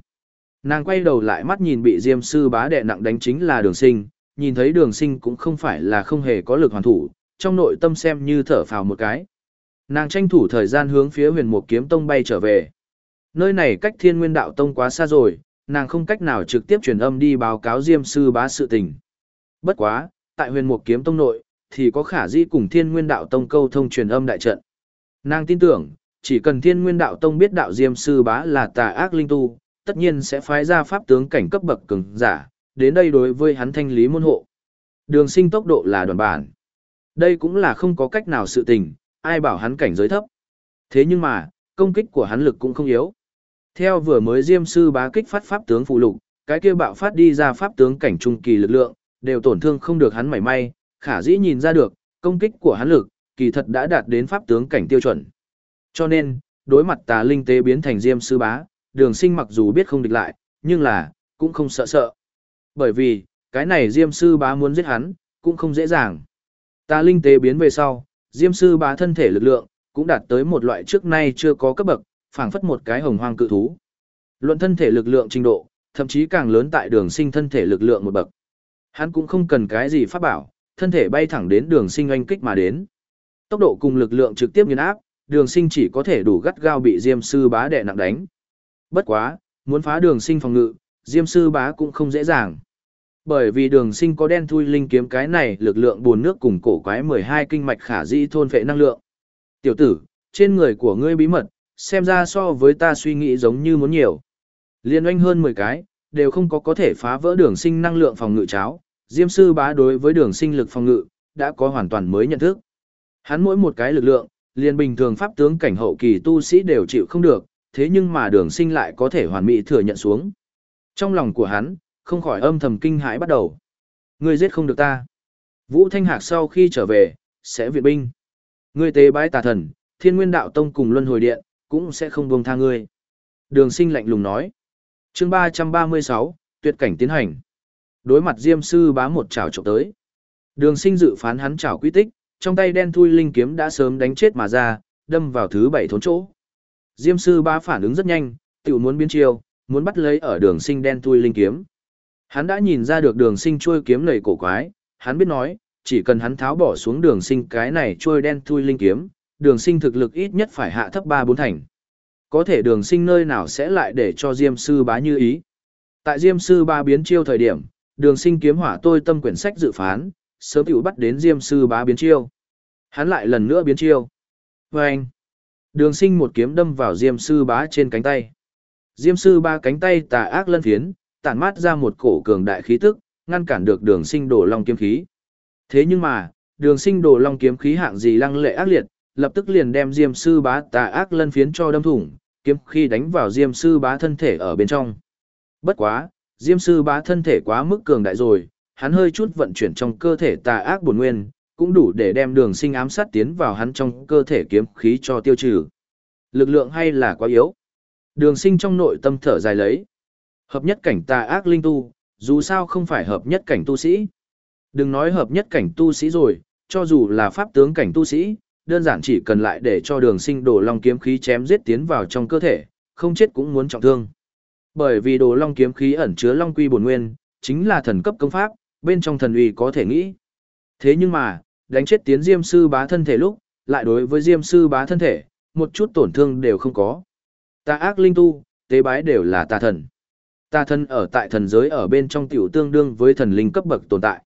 Nàng quay đầu lại mắt nhìn bị Diêm sư bá đệ nặng đánh chính là đường sinh, nhìn thấy đường sinh cũng không phải là không hề có lực hoàn thủ, trong nội tâm xem như thở phào một cái. Nàng tranh thủ thời gian hướng phía huyền mục kiếm tông bay trở về. Nơi này cách thiên nguyên đạo tông quá xa rồi, nàng không cách nào trực tiếp truyền âm đi báo cáo Diêm sư bá sự tình. Bất quá, tại huyền mục kiếm tông nội, thì có khả dĩ cùng thiên nguyên đạo tông câu thông truyền âm đại trận. Nàng tin tưởng, chỉ cần thiên nguyên đạo tông biết đạo Diêm sư bá là tà ác linh tu, tất nhiên sẽ phái ra pháp tướng cảnh cấp bậc cường giả, đến đây đối với hắn thanh lý môn hộ. Đường sinh tốc độ là đoàn bản. Đây cũng là không có cách nào sự tình, ai bảo hắn cảnh giới thấp. Thế nhưng mà, công kích của hắn lực cũng không yếu. Theo vừa mới Diêm sư bá kích phát pháp tướng phụ lục, cái kia bạo phát đi ra pháp tướng cảnh trung kỳ lực lượng, đều tổn thương không được hắn mảy may, khả dĩ nhìn ra được, công kích của hắn lực, kỳ thật đã đạt đến pháp tướng cảnh tiêu chuẩn. Cho nên, đối mặt tà linh tế biến thành Diêm sư bá, đường sinh mặc dù biết không địch lại, nhưng là, cũng không sợ sợ. Bởi vì, cái này Diêm sư bá muốn giết hắn, cũng không dễ dàng. Ta linh tế biến về sau, Diêm sư bá thân thể lực lượng, cũng đạt tới một loại trước nay chưa có cấp bậc, phảng phất một cái hồng hoang cự thú. Luận thân thể lực lượng trình độ, thậm chí càng lớn tại đường sinh thân thể lực lượng một bậc. Hắn cũng không cần cái gì pháp bảo, thân thể bay thẳng đến đường sinh oanh kích mà đến. Tốc độ cùng lực lượng trực tiếp nghiền áp, đường sinh chỉ có thể đủ gắt gao bị Diêm sư bá đè nặng đánh. Bất quá, muốn phá đường sinh phòng ngự, Diêm sư bá cũng không dễ dàng. Bởi vì đường sinh có đen thui linh kiếm cái này lực lượng buồn nước cùng cổ quái 12 kinh mạch khả dĩ thôn phệ năng lượng. Tiểu tử, trên người của ngươi bí mật, xem ra so với ta suy nghĩ giống như muốn nhiều. Liên oanh hơn 10 cái, đều không có có thể phá vỡ đường sinh năng lượng phòng ngự cháo. Diêm sư bá đối với đường sinh lực phòng ngự, đã có hoàn toàn mới nhận thức. Hắn mỗi một cái lực lượng, liền bình thường pháp tướng cảnh hậu kỳ tu sĩ đều chịu không được, thế nhưng mà đường sinh lại có thể hoàn mỹ thừa nhận xuống. Trong lòng của hắn, không khỏi âm thầm kinh hãi bắt đầu. Ngươi giết không được ta. Vũ Thanh Hạc sau khi trở về, sẽ viện binh. Ngươi tế bái tà thần, thiên nguyên đạo tông cùng luân hồi điện, cũng sẽ không buông tha ngươi. Đường sinh lạnh lùng nói. chương 336, tuyệt cảnh tiến hành. Đối mặt Diêm sư bá một chảo trộm tới. Đường sinh dự phán hắn chảo quy tích, trong tay đen thui linh kiếm đã sớm đánh chết mà ra, đâm vào thứ bảy thốn chỗ. Diêm sư bá phản ứng rất nhanh, tiểu muốn biến chiêu, muốn bắt lấy ở đường sinh đen tui linh kiếm. Hắn đã nhìn ra được đường sinh trôi kiếm lầy cổ quái, hắn biết nói, chỉ cần hắn tháo bỏ xuống đường sinh cái này trôi đen thui linh kiếm, đường sinh thực lực ít nhất phải hạ thấp 3-4 thành. Có thể đường sinh nơi nào sẽ lại để cho Diêm Sư bá như ý. Tại Diêm Sư bá biến chiêu thời điểm, đường sinh kiếm hỏa tôi tâm quyển sách dự phán, sớm tiểu bắt đến Diêm Sư bá biến chiêu. Hắn lại lần nữa biến chiêu. Vâng! anh, đường sinh một kiếm đâm vào Diêm Sư bá trên cánh tay. Diêm Sư bá cánh tay tà ác lân phiến, tản mát ra một cổ cường đại khí tức, ngăn cản được đường sinh đổ long kiếm khí. Thế nhưng mà, đường sinh đổ long kiếm khí hạng gì lăng lệ ác liệt, lập tức liền đem Diêm sư bá tà ác lân phiến cho đâm thủng, kiếm khi đánh vào Diêm sư bá thân thể ở bên trong. Bất quá, Diêm sư bá thân thể quá mức cường đại rồi, hắn hơi chút vận chuyển trong cơ thể tà ác bổn nguyên, cũng đủ để đem đường sinh ám sát tiến vào hắn trong cơ thể kiếm khí cho tiêu trừ. Lực lượng hay là quá yếu? Đường sinh trong nội tâm thở dài lấy. Hợp nhất cảnh tà ác linh tu, dù sao không phải hợp nhất cảnh tu sĩ. Đừng nói hợp nhất cảnh tu sĩ rồi, cho dù là pháp tướng cảnh tu sĩ, đơn giản chỉ cần lại để cho đường sinh đồ long kiếm khí chém giết tiến vào trong cơ thể, không chết cũng muốn trọng thương. Bởi vì đồ long kiếm khí ẩn chứa long quy bổn nguyên, chính là thần cấp công pháp, bên trong thần uy có thể nghĩ. Thế nhưng mà, đánh chết tiến diêm sư bá thân thể lúc, lại đối với diêm sư bá thân thể, một chút tổn thương đều không có. tà ác linh tu, tế bái đều là tà thần. Tà thần ở tại thần giới ở bên trong tiểu tương đương với thần linh cấp bậc tồn tại.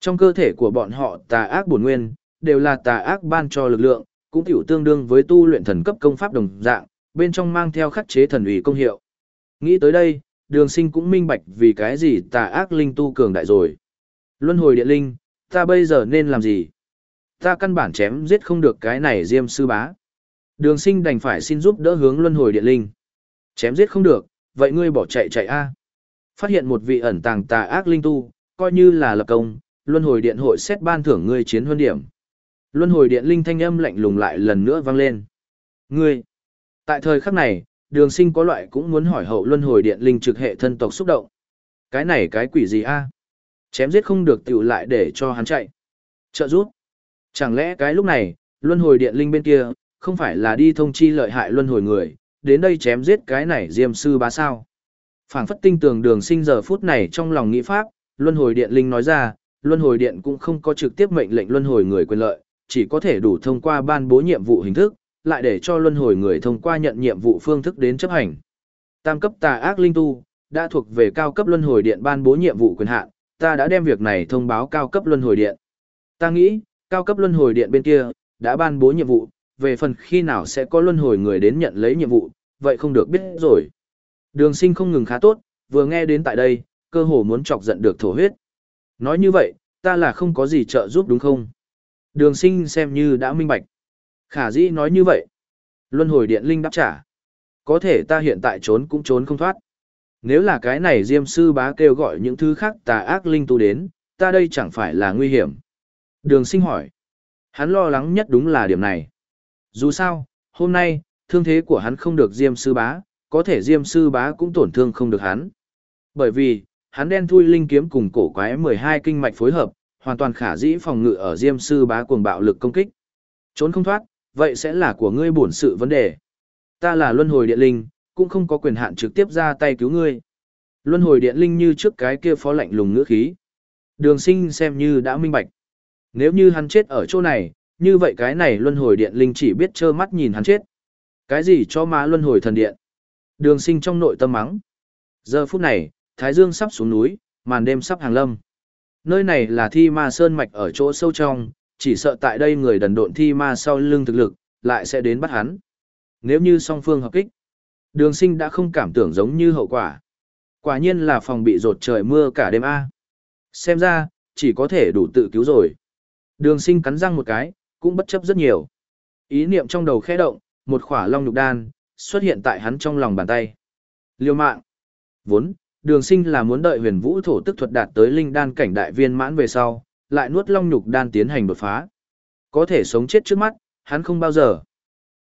Trong cơ thể của bọn họ tà ác bổn nguyên, đều là tà ác ban cho lực lượng, cũng tiểu tương đương với tu luyện thần cấp công pháp đồng dạng, bên trong mang theo khắc chế thần ủy công hiệu. Nghĩ tới đây, đường sinh cũng minh bạch vì cái gì tà ác linh tu cường đại rồi. Luân hồi địa linh, ta bây giờ nên làm gì? Ta căn bản chém giết không được cái này diêm sư bá. Đường sinh đành phải xin giúp đỡ hướng luân hồi điện linh. Chém giết không được, vậy ngươi bỏ chạy chạy a Phát hiện một vị ẩn tàng tà ác linh tu, coi như là lập công, luân hồi điện hội xét ban thưởng ngươi chiến huân điểm. Luân hồi điện linh thanh âm lạnh lùng lại lần nữa vang lên. Ngươi! Tại thời khắc này, đường sinh có loại cũng muốn hỏi hậu luân hồi điện linh trực hệ thân tộc xúc động. Cái này cái quỷ gì a Chém giết không được tiểu lại để cho hắn chạy. Trợ giúp. Chẳng lẽ cái lúc này, luân hồi điện linh bên kia, không phải là đi thông chi lợi hại luân hồi người, đến đây chém giết cái này diêm sư bá sao. phảng phất tinh tường đường sinh giờ phút này trong lòng nghĩ pháp, luân hồi điện linh nói ra, luân hồi điện cũng không có trực tiếp mệnh lệnh luân hồi người quyền lợi, chỉ có thể đủ thông qua ban bố nhiệm vụ hình thức, lại để cho luân hồi người thông qua nhận nhiệm vụ phương thức đến chấp hành. Tam cấp tà ác linh tu, đã thuộc về cao cấp luân hồi điện ban bố nhiệm vụ quyền hạn, ta đã đem việc này thông báo cao cấp luân hồi điện. Ta nghĩ, cao cấp luân hồi điện bên kia, đã ban bố nhiệm vụ, về phần khi nào sẽ có luân hồi người đến nhận lấy nhiệm vụ, vậy không được biết rồi. Đường sinh không ngừng khá tốt, vừa nghe đến tại đây, cơ hồ muốn chọc giận được thổ huyết. Nói như vậy, ta là không có gì trợ giúp đúng không? Đường sinh xem như đã minh bạch. Khả dĩ nói như vậy. Luân hồi điện linh đáp trả. Có thể ta hiện tại trốn cũng trốn không thoát. Nếu là cái này Diêm sư bá kêu gọi những thứ khác tà ác linh tu đến, ta đây chẳng phải là nguy hiểm. Đường sinh hỏi. Hắn lo lắng nhất đúng là điểm này. Dù sao, hôm nay, thương thế của hắn không được Diêm sư bá, có thể Diêm sư bá cũng tổn thương không được hắn. Bởi vì, hắn đen thui linh kiếm cùng cổ quái 12 kinh mạch phối hợp, hoàn toàn khả dĩ phòng ngự ở Diêm sư bá cuồng bạo lực công kích. Trốn không thoát, vậy sẽ là của ngươi bổn sự vấn đề. Ta là luân hồi điện linh, cũng không có quyền hạn trực tiếp ra tay cứu ngươi. Luân hồi điện linh như trước cái kia phó lạnh lùng ngữ khí. Đường sinh xem như đã minh bạch. Nếu như hắn chết ở chỗ này, như vậy cái này luân hồi điện linh chỉ biết trơ mắt nhìn hắn chết. Cái gì cho má luân hồi thần điện? Đường sinh trong nội tâm mắng. Giờ phút này, Thái Dương sắp xuống núi, màn đêm sắp hàng lâm. Nơi này là thi ma sơn mạch ở chỗ sâu trong, chỉ sợ tại đây người đần độn thi ma sau lưng thực lực, lại sẽ đến bắt hắn. Nếu như song phương hợp kích, đường sinh đã không cảm tưởng giống như hậu quả. Quả nhiên là phòng bị rột trời mưa cả đêm A. Xem ra, chỉ có thể đủ tự cứu rồi. Đường sinh cắn răng một cái, cũng bất chấp rất nhiều. Ý niệm trong đầu khẽ động, một khỏa long nhục đan, xuất hiện tại hắn trong lòng bàn tay. Liêu mạng. Vốn, đường sinh là muốn đợi huyền vũ thổ tức thuật đạt tới linh đan cảnh đại viên mãn về sau, lại nuốt long nhục đan tiến hành đột phá. Có thể sống chết trước mắt, hắn không bao giờ.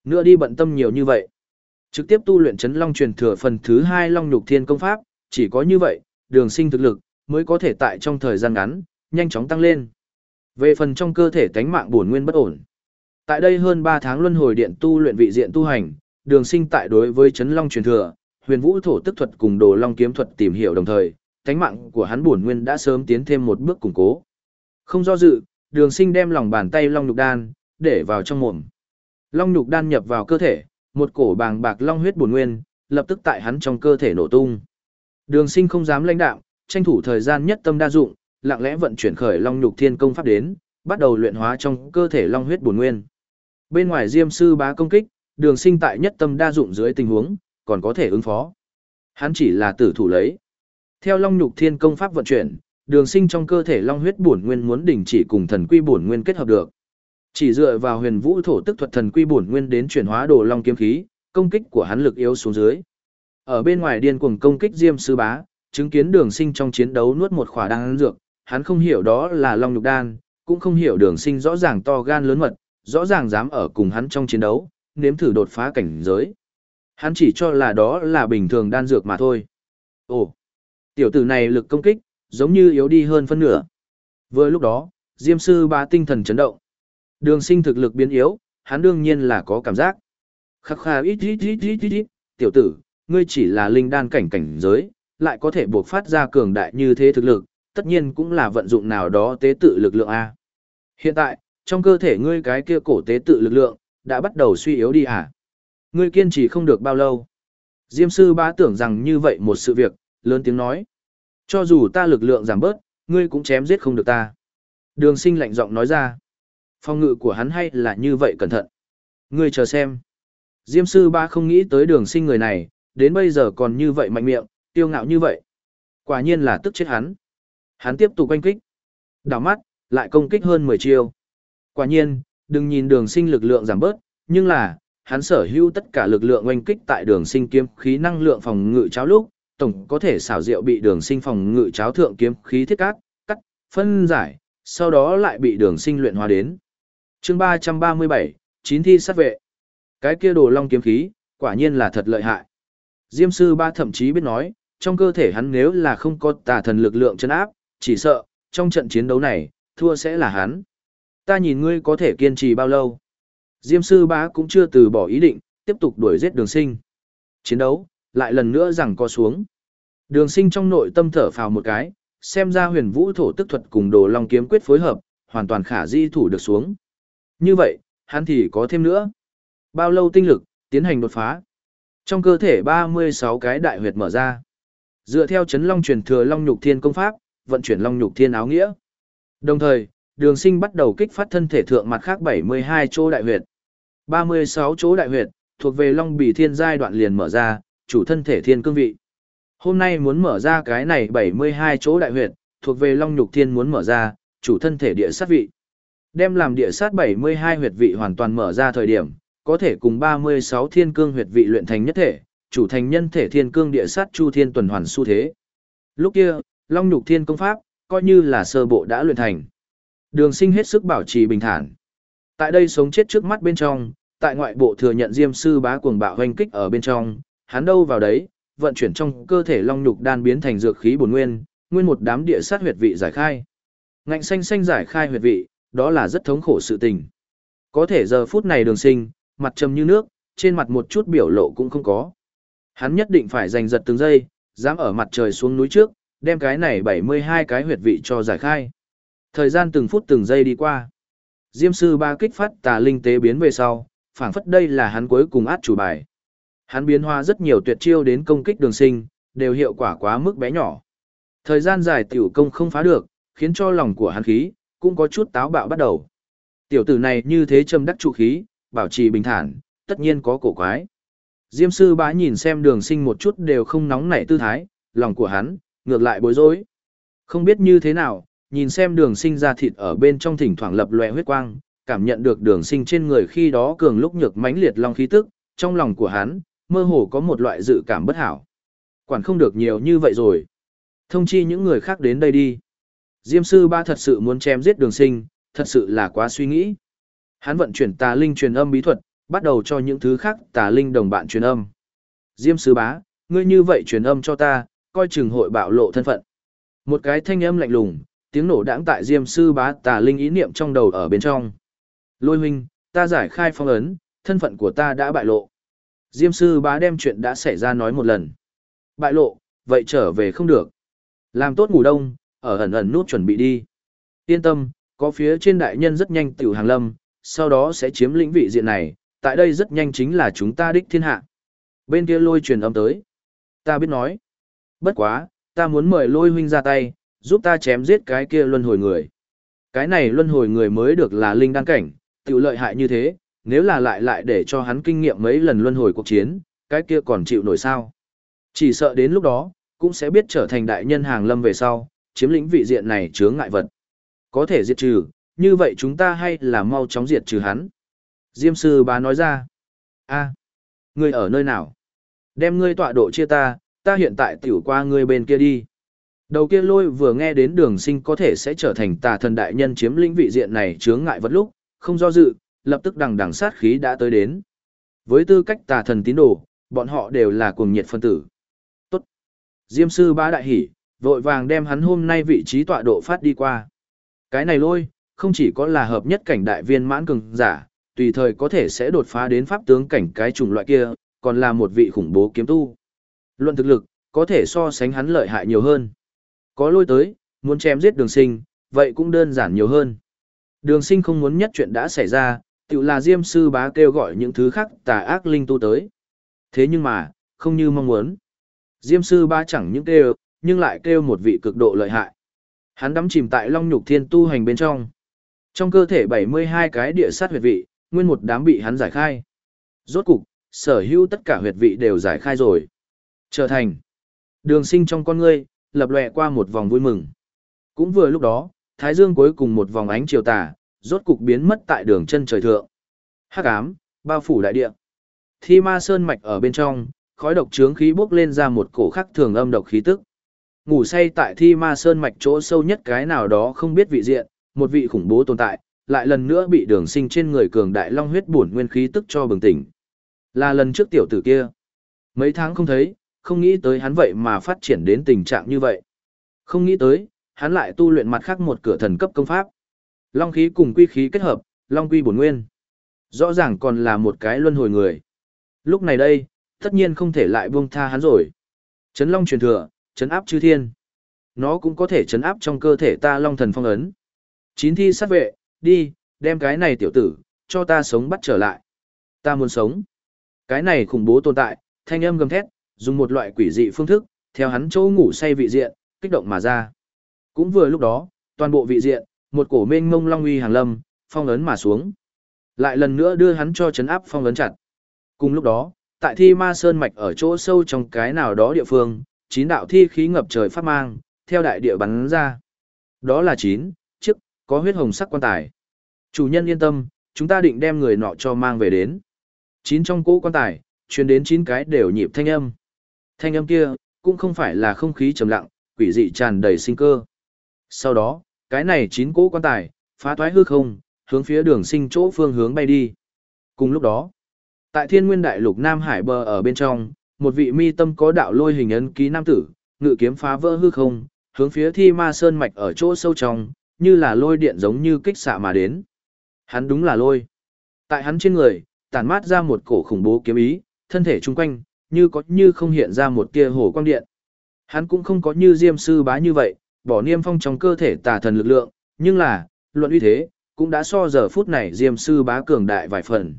Nữa đi bận tâm nhiều như vậy. Trực tiếp tu luyện chấn long truyền thừa phần thứ hai long nhục thiên công pháp, chỉ có như vậy, đường sinh thực lực, mới có thể tại trong thời gian ngắn, nhanh chóng tăng lên. Về phần trong cơ thể tánh mạng bổn nguyên bất ổn. Tại đây hơn 3 tháng luân hồi điện tu luyện vị diện tu hành, đường sinh tại đối với chấn long truyền thừa, huyền vũ thổ tức thuật cùng đồ long kiếm thuật tìm hiểu đồng thời, tánh mạng của hắn bổn nguyên đã sớm tiến thêm một bước củng cố. Không do dự, đường sinh đem lòng bàn tay long nhục đan, để vào trong mồm. Long nhục đan nhập vào cơ thể, một cổ bàng bạc long huyết bổn nguyên, lập tức tại hắn trong cơ thể nổ tung. Đường sinh không dám lãnh đạo, tranh thủ thời gian nhất tâm đa dụng, lặng lẽ vận chuyển khởi long nhục thiên công pháp đến, bắt đầu luyện hóa trong cơ thể long huyết bổn nguyên. Bên ngoài Diêm sư bá công kích, Đường Sinh tại nhất tâm đa dụng dưới tình huống, còn có thể ứng phó. Hắn chỉ là tử thủ lấy. Theo long nhục thiên công pháp vận chuyển, Đường Sinh trong cơ thể long huyết bổn nguyên muốn đình chỉ cùng thần quy bổn nguyên kết hợp được. Chỉ dựa vào huyền vũ thổ tức thuật thần quy bổn nguyên đến chuyển hóa đồ long kiếm khí, công kích của hắn lực yếu xuống dưới. Ở bên ngoài điên cuồng công kích Diêm sư bá, chứng kiến Đường Sinh trong chiến đấu nuốt một khỏa đan dược, hắn không hiểu đó là long nhục đan, cũng không hiểu Đường Sinh rõ ràng to gan lớn mật, rõ ràng dám ở cùng hắn trong chiến đấu, nếm thử đột phá cảnh giới. Hắn chỉ cho là đó là bình thường đan dược mà thôi. Ồ, tiểu tử này lực công kích, giống như yếu đi hơn phân nửa. Vừa lúc đó, Diêm sư ba tinh thần chấn động. Đường sinh thực lực biến yếu, hắn đương nhiên là có cảm giác. Khắc khà ít ít ít ít ít ít, tiểu tử, ngươi chỉ là linh đan cảnh cảnh giới, lại có thể buộc phát ra cường đại như thế thực lực, tất nhiên cũng là vận dụng nào đó tế tự lực lượng A. Hiện tại, trong cơ thể ngươi cái kia cổ tế tự lực lượng, đã bắt đầu suy yếu đi à? Ngươi kiên trì không được bao lâu. Diêm sư bá tưởng rằng như vậy một sự việc, lớn tiếng nói. Cho dù ta lực lượng giảm bớt, ngươi cũng chém giết không được ta. Đường sinh lạnh giọng nói ra. Phong ngự của hắn hay là như vậy cẩn thận. Ngươi chờ xem. Diêm sư ba không nghĩ tới đường sinh người này, đến bây giờ còn như vậy mạnh miệng, tiêu ngạo như vậy. Quả nhiên là tức chết hắn. Hắn tiếp tục quanh kích. Đảo mắt, lại công kích hơn 10 chiêu. Quả nhiên, đừng nhìn đường sinh lực lượng giảm bớt, nhưng là, hắn sở hữu tất cả lực lượng oanh kích tại đường sinh kiếm khí năng lượng phòng ngự cháo lúc, tổng có thể xảo diệu bị đường sinh phòng ngự cháo thượng kiếm khí thiết cát, cắt, phân giải, sau đó lại bị đường sinh luyện hóa đến. chương 337, chín thi sát vệ. Cái kia đồ long kiếm khí, quả nhiên là thật lợi hại. Diêm sư ba thậm chí biết nói, trong cơ thể hắn nếu là không có tà thần lực lượng chân áp, chỉ sợ, trong trận chiến đấu này, thua sẽ là hắn. Ta nhìn ngươi có thể kiên trì bao lâu. Diêm sư bá cũng chưa từ bỏ ý định, tiếp tục đuổi giết đường sinh. Chiến đấu, lại lần nữa rằng co xuống. Đường sinh trong nội tâm thở phào một cái, xem ra huyền vũ thổ tức thuật cùng đồ long kiếm quyết phối hợp, hoàn toàn khả di thủ được xuống. Như vậy, hắn thì có thêm nữa. Bao lâu tinh lực, tiến hành đột phá. Trong cơ thể 36 cái đại huyệt mở ra. Dựa theo chấn long truyền thừa long nhục thiên công pháp, vận chuyển long nhục thiên áo nghĩa. Đồng thời, đường sinh bắt đầu kích phát thân thể thượng mặt khác 72 chỗ đại huyệt. 36 chỗ đại huyệt, thuộc về long bì thiên giai đoạn liền mở ra, chủ thân thể thiên cương vị. Hôm nay muốn mở ra cái này 72 chỗ đại huyệt, thuộc về long nhục thiên muốn mở ra, chủ thân thể địa sát vị. Đem làm địa sát 72 huyệt vị hoàn toàn mở ra thời điểm, có thể cùng 36 thiên cương huyệt vị luyện thành nhất thể, chủ thành nhân thể thiên cương địa sát chu thiên tuần hoàn xu thế. Lúc kia, Long Nhục Thiên công pháp, coi như là sơ bộ đã luyện thành. Đường sinh hết sức bảo trì bình thản. Tại đây sống chết trước mắt bên trong, tại ngoại bộ thừa nhận diêm sư bá cuồng bạo hoành kích ở bên trong, hắn đâu vào đấy, vận chuyển trong cơ thể long nhục đan biến thành dược khí bổn nguyên, nguyên một đám địa sát huyệt vị giải khai. Ngạnh xanh xanh giải khai huyệt vị, đó là rất thống khổ sự tình. Có thể giờ phút này đường sinh, mặt trầm như nước, trên mặt một chút biểu lộ cũng không có. Hắn nhất định phải giành giật từng giây, dám ở mặt trời xuống núi trước, đem cái này 72 cái huyệt vị cho giải khai. Thời gian từng phút từng giây đi qua. Diêm sư ba kích phát tà linh tế biến về sau, phảng phất đây là hắn cuối cùng át chủ bài. Hắn biến hóa rất nhiều tuyệt chiêu đến công kích đường sinh, đều hiệu quả quá mức bé nhỏ. Thời gian dài tiểu công không phá được, khiến cho lòng của hắn khí, cũng có chút táo bạo bắt đầu. Tiểu tử này như thế châm đắc trụ khí, bảo trì bình thản, tất nhiên có cổ quái. Diêm sư bá nhìn xem đường sinh một chút đều không nóng nảy tư thái, lòng của hắn, ngược lại bối rối. Không biết như thế nào, nhìn xem đường sinh ra thịt ở bên trong thỉnh thoảng lập lòe huyết quang, cảm nhận được đường sinh trên người khi đó cường lúc nhược mãnh liệt long khí tức, trong lòng của hắn, mơ hồ có một loại dự cảm bất hảo. Quản không được nhiều như vậy rồi. Thông chi những người khác đến đây đi. Diêm sư ba thật sự muốn chém giết đường sinh, thật sự là quá suy nghĩ. Hắn vận chuyển tà linh truyền âm bí thuật, bắt đầu cho những thứ khác tà linh đồng bạn truyền âm. Diêm sư bá, ngươi như vậy truyền âm cho ta, coi chừng hội bạo lộ thân phận. Một cái thanh âm lạnh lùng, tiếng nổ đãng tại Diêm sư bá tà linh ý niệm trong đầu ở bên trong. Lôi huynh, ta giải khai phong ấn, thân phận của ta đã bại lộ. Diêm sư bá đem chuyện đã xảy ra nói một lần. Bại lộ, vậy trở về không được. Làm tốt ngủ đông, ở ẩn ẩn nút chuẩn bị đi. Yên tâm, có phía trên đại nhân rất nhanh tiểu hàng lâm, sau đó sẽ chiếm lĩnh vị diện này, tại đây rất nhanh chính là chúng ta đích thiên hạ. Bên kia lôi truyền âm tới. Ta biết nói. Bất quá, ta muốn mời lôi huynh ra tay, giúp ta chém giết cái kia luân hồi người. Cái này luân hồi người mới được là linh đăng cảnh, tự lợi hại như thế, nếu là lại lại để cho hắn kinh nghiệm mấy lần luân hồi cuộc chiến, cái kia còn chịu nổi sao. Chỉ sợ đến lúc đó, cũng sẽ biết trở thành đại nhân hàng lâm về sau, chiếm lĩnh vị diện này chướng ngại vật. Có thể diệt trừ, như vậy chúng ta hay là mau chóng diệt trừ hắn. Diêm sư bá nói ra, a ngươi ở nơi nào? Đem ngươi tọa độ chia ta, ta hiện tại tiểu qua ngươi bên kia đi. Đầu kia lôi vừa nghe đến đường sinh có thể sẽ trở thành tà thần đại nhân chiếm lĩnh vị diện này chướng ngại vật lúc, không do dự, lập tức đằng đằng sát khí đã tới đến. Với tư cách tà thần tín đồ, bọn họ đều là cuồng nhiệt phân tử. Tốt. Diêm sư bá đại hỉ, vội vàng đem hắn hôm nay vị trí tọa độ phát đi qua. Cái này lôi, không chỉ có là hợp nhất cảnh đại viên mãn cường giả, tùy thời có thể sẽ đột phá đến pháp tướng cảnh cái chủng loại kia, còn là một vị khủng bố kiếm tu. Luận thực lực, có thể so sánh hắn lợi hại nhiều hơn. Có lôi tới, muốn chém giết đường sinh, vậy cũng đơn giản nhiều hơn. Đường sinh không muốn nhất chuyện đã xảy ra, tự là diêm sư bá kêu gọi những thứ khác tà ác linh tu tới. Thế nhưng mà, không như mong muốn. Diêm sư bá chẳng những kêu, nhưng lại kêu một vị cực độ lợi hại. Hắn đắm chìm tại long nhục thiên tu hành bên trong. Trong cơ thể 72 cái địa sát huyệt vị, nguyên một đám bị hắn giải khai. Rốt cục, sở hữu tất cả huyệt vị đều giải khai rồi. Trở thành đường sinh trong con ngươi, lập lòe qua một vòng vui mừng. Cũng vừa lúc đó, Thái Dương cuối cùng một vòng ánh chiều tà, rốt cục biến mất tại đường chân trời thượng. Hắc ám, bao phủ đại địa. Thi ma sơn mạch ở bên trong, khói độc trướng khí bốc lên ra một cổ khắc thường âm độc khí tức. Ngủ say tại thi ma sơn mạch chỗ sâu nhất cái nào đó không biết vị diện, một vị khủng bố tồn tại, lại lần nữa bị đường sinh trên người cường đại long huyết bổn nguyên khí tức cho bừng tỉnh. Là lần trước tiểu tử kia. Mấy tháng không thấy, không nghĩ tới hắn vậy mà phát triển đến tình trạng như vậy. Không nghĩ tới, hắn lại tu luyện mặt khác một cửa thần cấp công pháp. Long khí cùng quy khí kết hợp, long quy bổn nguyên. Rõ ràng còn là một cái luân hồi người. Lúc này đây, tất nhiên không thể lại buông tha hắn rồi. Chấn long truyền thừa, chấn áp chư thiên. Nó cũng có thể chấn áp trong cơ thể ta long thần phong ấn. Chín thi sát vệ, đi, đem cái này tiểu tử, cho ta sống bắt trở lại. Ta muốn sống. Cái này khủng bố tồn tại, thanh âm gầm thét, dùng một loại quỷ dị phương thức, theo hắn chỗ ngủ say vị diện, kích động mà ra. Cũng vừa lúc đó, toàn bộ vị diện, một cổ mênh mông long uy hàng lâm, phong ấn mà xuống. Lại lần nữa đưa hắn cho chấn áp phong ấn chặt. Cùng lúc đó, tại thi ma sơn mạch ở chỗ sâu trong cái nào đó địa phương, chín đạo thi khí ngập trời phát mang, theo đại địa bắn ra. Đó là chín, chiếc, có huyết hồng sắc quan tài. Chủ nhân yên tâm, chúng ta định đem người nọ cho mang về đến. Chín trong cỗ quan tài, truyền đến chín cái đều nhịp thanh âm. Thanh âm kia, cũng không phải là không khí trầm lặng, quỷ dị tràn đầy sinh cơ. Sau đó, cái này chín cỗ quan tài, phá thoái hư không, hướng phía đường sinh chỗ phương hướng bay đi. Cùng lúc đó, tại thiên nguyên đại lục Nam Hải bờ ở bên trong, một vị mi tâm có đạo lôi hình ấn ký nam tử, ngự kiếm phá vỡ hư không, hướng phía thi ma sơn mạch ở chỗ sâu trong, như là lôi điện giống như kích xạ mà đến. Hắn đúng là lôi. Tại hắn trên người, tản mát ra một cổ khủng bố kiếm ý, thân thể chung quanh, như có như không hiện ra một tia hồ quang điện. Hắn cũng không có như Diêm sư bá như vậy, bỏ niêm phong trong cơ thể tà thần lực lượng, nhưng là, luận uy thế, cũng đã so giờ phút này Diêm sư bá cường đại vài phần.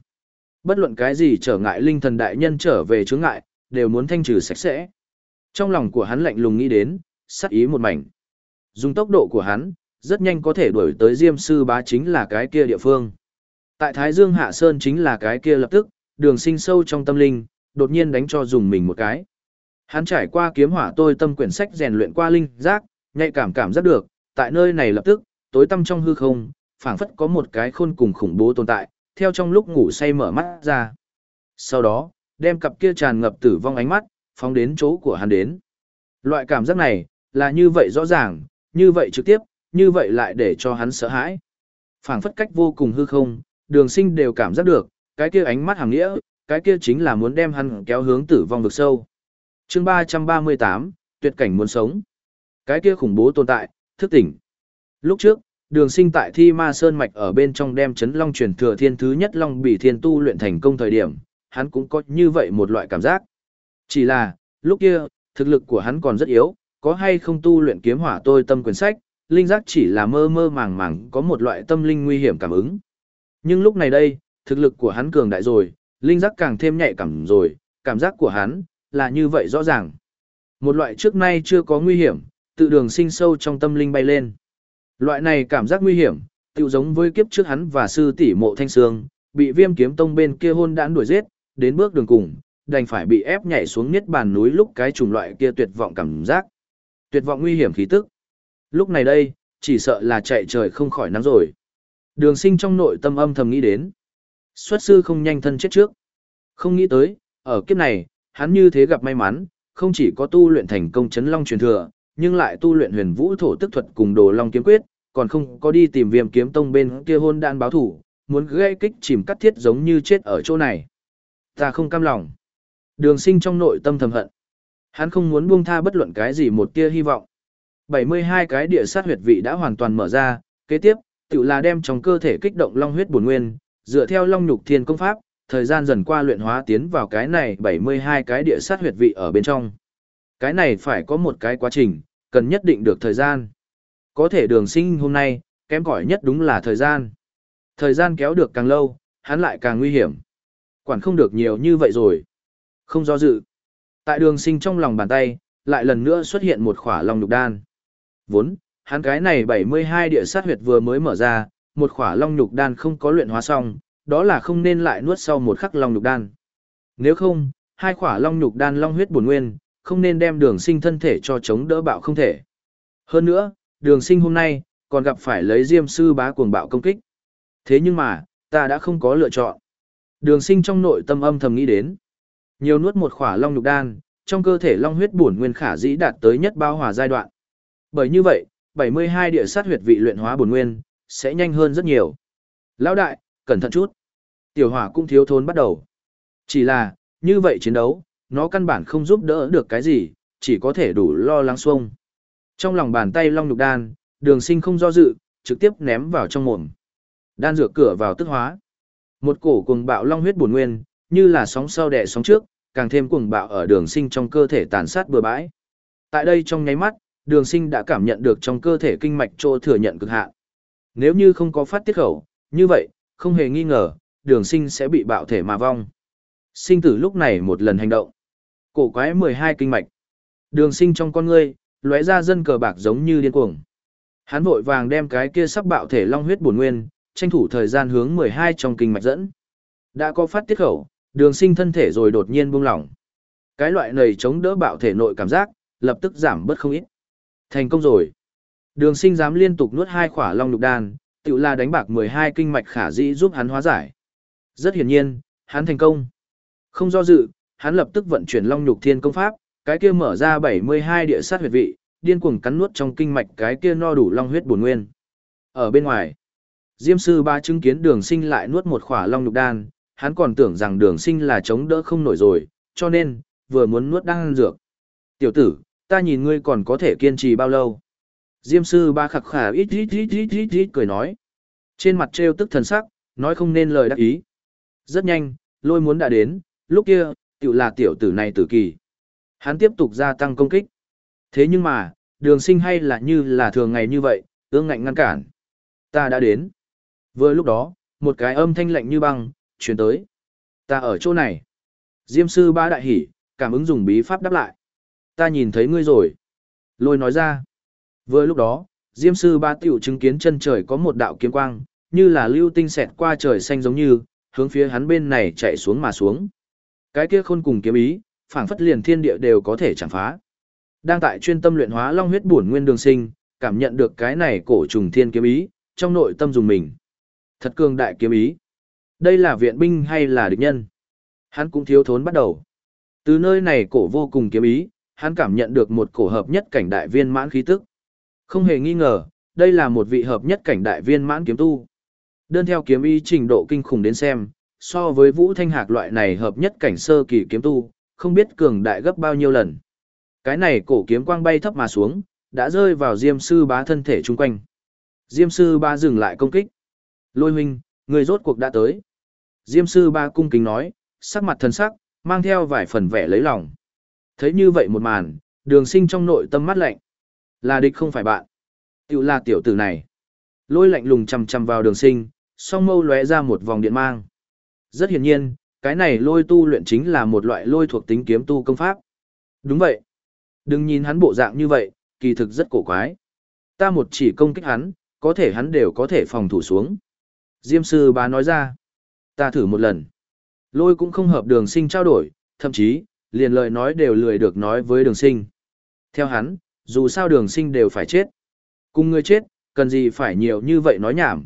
Bất luận cái gì trở ngại linh thần đại nhân trở về chướng ngại, đều muốn thanh trừ sạch sẽ. Trong lòng của hắn lạnh lùng nghĩ đến, sắc ý một mảnh. Dùng tốc độ của hắn, rất nhanh có thể đuổi tới Diêm sư bá chính là cái kia địa phương. Tại Thái Dương Hạ Sơn chính là cái kia lập tức, đường sinh sâu trong tâm linh, đột nhiên đánh cho dùng mình một cái. Hắn trải qua kiếm hỏa tôi tâm quyển sách rèn luyện qua linh giác, nhạy cảm cảm giác được, tại nơi này lập tức, tối tâm trong hư không, phảng phất có một cái khôn cùng khủng bố tồn tại, theo trong lúc ngủ say mở mắt ra. Sau đó, đem cặp kia tràn ngập tử vong ánh mắt, phóng đến chỗ của hắn đến. Loại cảm giác này, là như vậy rõ ràng, như vậy trực tiếp, như vậy lại để cho hắn sợ hãi. phảng phất cách vô cùng hư không, đường sinh đều cảm giác được, cái kia ánh mắt hàng nghĩa, cái kia chính là muốn đem hắn kéo hướng tử vong vực sâu. chương 338, tuyệt cảnh muốn sống. Cái kia khủng bố tồn tại, thức tỉnh. Lúc trước, đường sinh tại thi ma sơn mạch ở bên trong đem chấn long truyền thừa thiên thứ nhất long Bỉ thiên tu luyện thành công thời điểm, hắn cũng có như vậy một loại cảm giác. Chỉ là, lúc kia, thực lực của hắn còn rất yếu, có hay không tu luyện kiếm hỏa tôi tâm quyển sách, linh giác chỉ là mơ mơ màng màng có một loại tâm linh nguy hiểm cảm ứng. Nhưng lúc này đây, thực lực của hắn cường đại rồi, linh giác càng thêm nhạy cảm rồi, cảm giác của hắn là như vậy rõ ràng. Một loại trước nay chưa có nguy hiểm, tự đường sinh sâu trong tâm linh bay lên. Loại này cảm giác nguy hiểm, tự giống với kiếp trước hắn và sư tỷ mộ thanh sương, bị viêm kiếm tông bên kia hôn đãn đuổi giết, đến bước đường cùng, đành phải bị ép nhảy xuống niết bàn núi lúc cái chủng loại kia tuyệt vọng cảm giác. Tuyệt vọng nguy hiểm khí tức. Lúc này đây, chỉ sợ là chạy trời không khỏi nắng rồi. Đường sinh trong nội tâm âm thầm nghĩ đến. Xuất sư không nhanh thân chết trước. Không nghĩ tới, ở kiếp này, hắn như thế gặp may mắn, không chỉ có tu luyện thành công chấn long truyền thừa, nhưng lại tu luyện huyền vũ thổ tức thuật cùng đồ long kiếm quyết, còn không có đi tìm viêm kiếm tông bên kia hôn đan báo thủ, muốn gây kích chìm cắt thiết giống như chết ở chỗ này. Ta không cam lòng. Đường sinh trong nội tâm thầm hận. Hắn không muốn buông tha bất luận cái gì một tia hy vọng. 72 cái địa sát huyệt vị đã hoàn toàn mở ra, kế tiếp, tự là đem trong cơ thể kích động long huyết bổn nguyên, dựa theo long nhục thiên công pháp, thời gian dần qua luyện hóa tiến vào cái này 72 cái địa sát huyệt vị ở bên trong. Cái này phải có một cái quá trình, cần nhất định được thời gian. Có thể đường sinh hôm nay, kém cỏi nhất đúng là thời gian. Thời gian kéo được càng lâu, hắn lại càng nguy hiểm. Quản không được nhiều như vậy rồi. Không do dự. Tại đường sinh trong lòng bàn tay, lại lần nữa xuất hiện một khỏa long nhục đan. Vốn, hắn cái này 72 địa sát huyệt vừa mới mở ra, một khỏa long nhục đan không có luyện hóa xong, đó là không nên lại nuốt sau một khắc long nhục đan. Nếu không, hai khỏa long nhục đan long huyết bổn nguyên, không nên đem đường sinh thân thể cho chống đỡ bạo không thể. Hơn nữa, đường sinh hôm nay, còn gặp phải lấy diêm sư bá cuồng bạo công kích. Thế nhưng mà, ta đã không có lựa chọn. Đường sinh trong nội tâm âm thầm nghĩ đến. Nhiều nuốt một khỏa long nhục đan, trong cơ thể long huyết bổn nguyên khả dĩ đạt tới nhất bao hòa giai đoạn. Bởi như vậy, 72 địa sát huyệt vị luyện hóa bổn nguyên, sẽ nhanh hơn rất nhiều. Lão đại, cẩn thận chút. Tiểu hỏa cũng thiếu thốn bắt đầu. Chỉ là, như vậy chiến đấu, nó căn bản không giúp đỡ được cái gì, chỉ có thể đủ lo lắng xuông. Trong lòng bàn tay long nhục đan, đường sinh không do dự, trực tiếp ném vào trong mồm. Đan dược cửa vào tức hóa. Một cổ cuồng bạo long huyết bổn nguyên, như là sóng sau đẻ sóng trước, càng thêm cuồng bạo ở đường sinh trong cơ thể tàn sát bừa bãi. Tại đây trong nháy mắt, đường sinh đã cảm nhận được trong cơ thể kinh mạch chỗ thừa nhận cực hạn. Nếu như không có phát tiết khẩu, như vậy, không hề nghi ngờ, đường sinh sẽ bị bạo thể mà vong. Sinh tử lúc này một lần hành động. Cổ quái 12 kinh mạch. Đường sinh trong con ngươi, lóe ra dân cờ bạc giống như điên cuồng. Hắn vội vàng đem cái kia sắp bạo thể long huyết bổn nguyên, tranh thủ thời gian hướng 12 trong kinh mạch dẫn. Đã có phát tiết khẩu, đường sinh thân thể rồi đột nhiên buông lỏng. Cái loại này chống đỡ bạo thể nội cảm giác, lập tức giảm bớt không ít. Thành công rồi. Đường sinh dám liên tục nuốt hai khỏa long lục đan, Tự là đánh bạc 12 kinh mạch khả dĩ giúp hắn hóa giải. Rất hiển nhiên, hắn thành công. Không do dự, hắn lập tức vận chuyển Long Nhục Thiên công pháp, cái kia mở ra 72 địa sát huyệt vị, điên cuồng cắn nuốt trong kinh mạch cái kia no đủ long huyết bổn nguyên. Ở bên ngoài, Diêm sư ba chứng kiến Đường Sinh lại nuốt một khỏa Long Nhục đan, hắn còn tưởng rằng Đường Sinh là chống đỡ không nổi rồi, cho nên vừa muốn nuốt đan dược. "Tiểu tử, ta nhìn ngươi còn có thể kiên trì bao lâu?" Diêm sư ba khạc khả ít ít ít ít ít ít cười nói. Trên mặt trêu tức thần sắc, nói không nên lời đắc ý. Rất nhanh, lôi muốn đã đến, lúc kia, tiểu là tiểu tử này tử kỳ. Hắn tiếp tục gia tăng công kích. Thế nhưng mà, đường sinh hay là như là thường ngày như vậy, ương ngạnh ngăn cản. Ta đã đến. Vừa lúc đó, một cái âm thanh lạnh như băng, chuyển tới. Ta ở chỗ này. Diêm sư ba đại hỉ, cảm ứng dùng bí pháp đáp lại. Ta nhìn thấy ngươi rồi. Lôi nói ra. Vừa lúc đó, Diêm sư ba tiểu chứng kiến chân trời có một đạo kiếm quang, như là lưu tinh xẹt qua trời xanh giống như, hướng phía hắn bên này chạy xuống mà xuống. Cái kia khôn cùng kiếm ý, phảng phất liền thiên địa đều có thể chẳng phá. Đang tại chuyên tâm luyện hóa long huyết bổn nguyên đường sinh, cảm nhận được cái này cổ trùng thiên kiếm ý, trong nội tâm dùng mình. Thật cường đại kiếm ý. Đây là viện binh hay là địch nhân? Hắn cũng thiếu thốn bắt đầu. Từ nơi này cổ vô cùng kiếm ý, hắn cảm nhận được một cổ hợp nhất cảnh đại viên mãn khí tức. Không hề nghi ngờ, đây là một vị hợp nhất cảnh đại viên mãn kiếm tu. Đơn theo kiếm ý trình độ kinh khủng đến xem, so với Vũ Thanh Hạc loại này hợp nhất cảnh sơ kỳ kiếm tu, không biết cường đại gấp bao nhiêu lần. Cái này cổ kiếm quang bay thấp mà xuống, đã rơi vào Diêm sư bá thân thể chung quanh. Diêm sư ba dừng lại công kích. Lôi huynh, người rốt cuộc đã tới. Diêm sư ba cung kính nói, sắc mặt thần sắc, mang theo vài phần vẻ lấy lòng. Thấy như vậy một màn, đường sinh trong nội tâm mắt lạnh. Là địch không phải bạn. Tiểu là tiểu tử này. Lôi lạnh lùng chầm chầm vào đường sinh, song mâu lóe ra một vòng điện mang. Rất hiển nhiên, cái này lôi tu luyện chính là một loại lôi thuộc tính kiếm tu công pháp. Đúng vậy. Đừng nhìn hắn bộ dạng như vậy, kỳ thực rất cổ quái. Ta một chỉ công kích hắn, có thể hắn đều có thể phòng thủ xuống. Diêm sư bá nói ra. Ta thử một lần. Lôi cũng không hợp đường sinh trao đổi, thậm chí, liền lời nói đều lười được nói với đường sinh. Theo hắn, dù sao đường sinh đều phải chết. Cùng người chết, cần gì phải nhiều như vậy nói nhảm.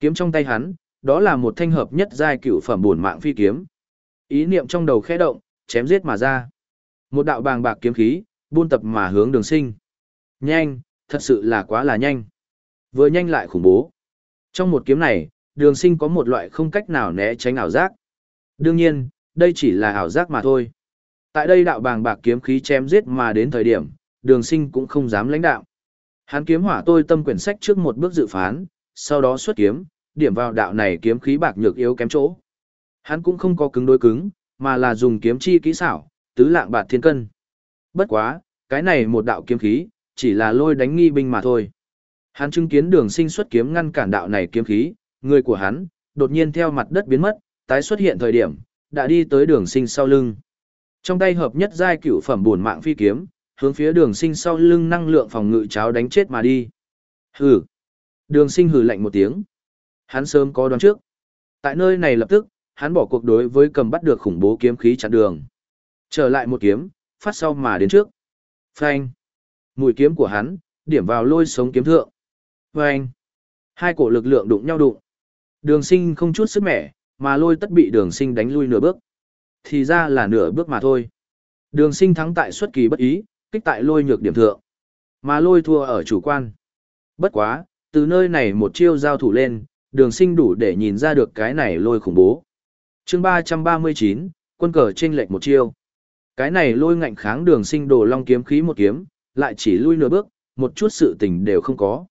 Kiếm trong tay hắn, đó là một thanh hợp nhất giai cửu phẩm bổn mạng phi kiếm. Ý niệm trong đầu khẽ động, chém giết mà ra. Một đạo bàng bạc kiếm khí, buôn tập mà hướng đường sinh. Nhanh, thật sự là quá là nhanh. Vừa nhanh lại khủng bố. Trong một kiếm này, đường sinh có một loại không cách nào né tránh ảo giác. Đương nhiên, đây chỉ là ảo giác mà thôi. Tại đây đạo bàng bạc kiếm khí chém giết mà đến thời điểm, đường sinh cũng không dám lãnh đạo. Hắn kiếm hỏa tôi tâm quyển sách trước một bước dự phán, sau đó xuất kiếm, điểm vào đạo này kiếm khí bạc nhược yếu kém chỗ. Hắn cũng không có cứng đối cứng, mà là dùng kiếm chi kỹ xảo, tứ lạng bạt thiên cân. Bất quá, cái này một đạo kiếm khí, chỉ là lôi đánh nghi binh mà thôi. Hắn chứng kiến đường sinh xuất kiếm ngăn cản đạo này kiếm khí, người của hắn, đột nhiên theo mặt đất biến mất, tái xuất hiện thời điểm, đã đi tới đường sinh sau lưng. Trong tay hợp nhất giai cửu phẩm buồn mạng phi kiếm, hướng phía đường sinh sau lưng năng lượng phòng ngự cháo đánh chết mà đi. Hừ. Đường sinh hừ lạnh một tiếng. Hắn sớm có đoán trước. Tại nơi này lập tức, hắn bỏ cuộc đối với cầm bắt được khủng bố kiếm khí chặn đường. Trở lại một kiếm, phát sau mà đến trước. Phanh. Mùi kiếm của hắn, điểm vào lôi sống kiếm thượng. Phanh. Hai cổ lực lượng đụng nhau đụng. Đường sinh không chút sức mẻ, mà lôi tất bị đường sinh đánh lui nửa bước. Thì ra là nửa bước mà thôi. Đường sinh thắng tại xuất kỳ bất ý, kích tại lôi nhược điểm thượng. Mà lôi thua ở chủ quan. Bất quá, từ nơi này một chiêu giao thủ lên, đường sinh đủ để nhìn ra được cái này lôi khủng bố. chương 339, quân cờ chênh lệch một chiêu. Cái này lôi ngạnh kháng đường sinh đồ long kiếm khí một kiếm, lại chỉ lui nửa bước, một chút sự tình đều không có.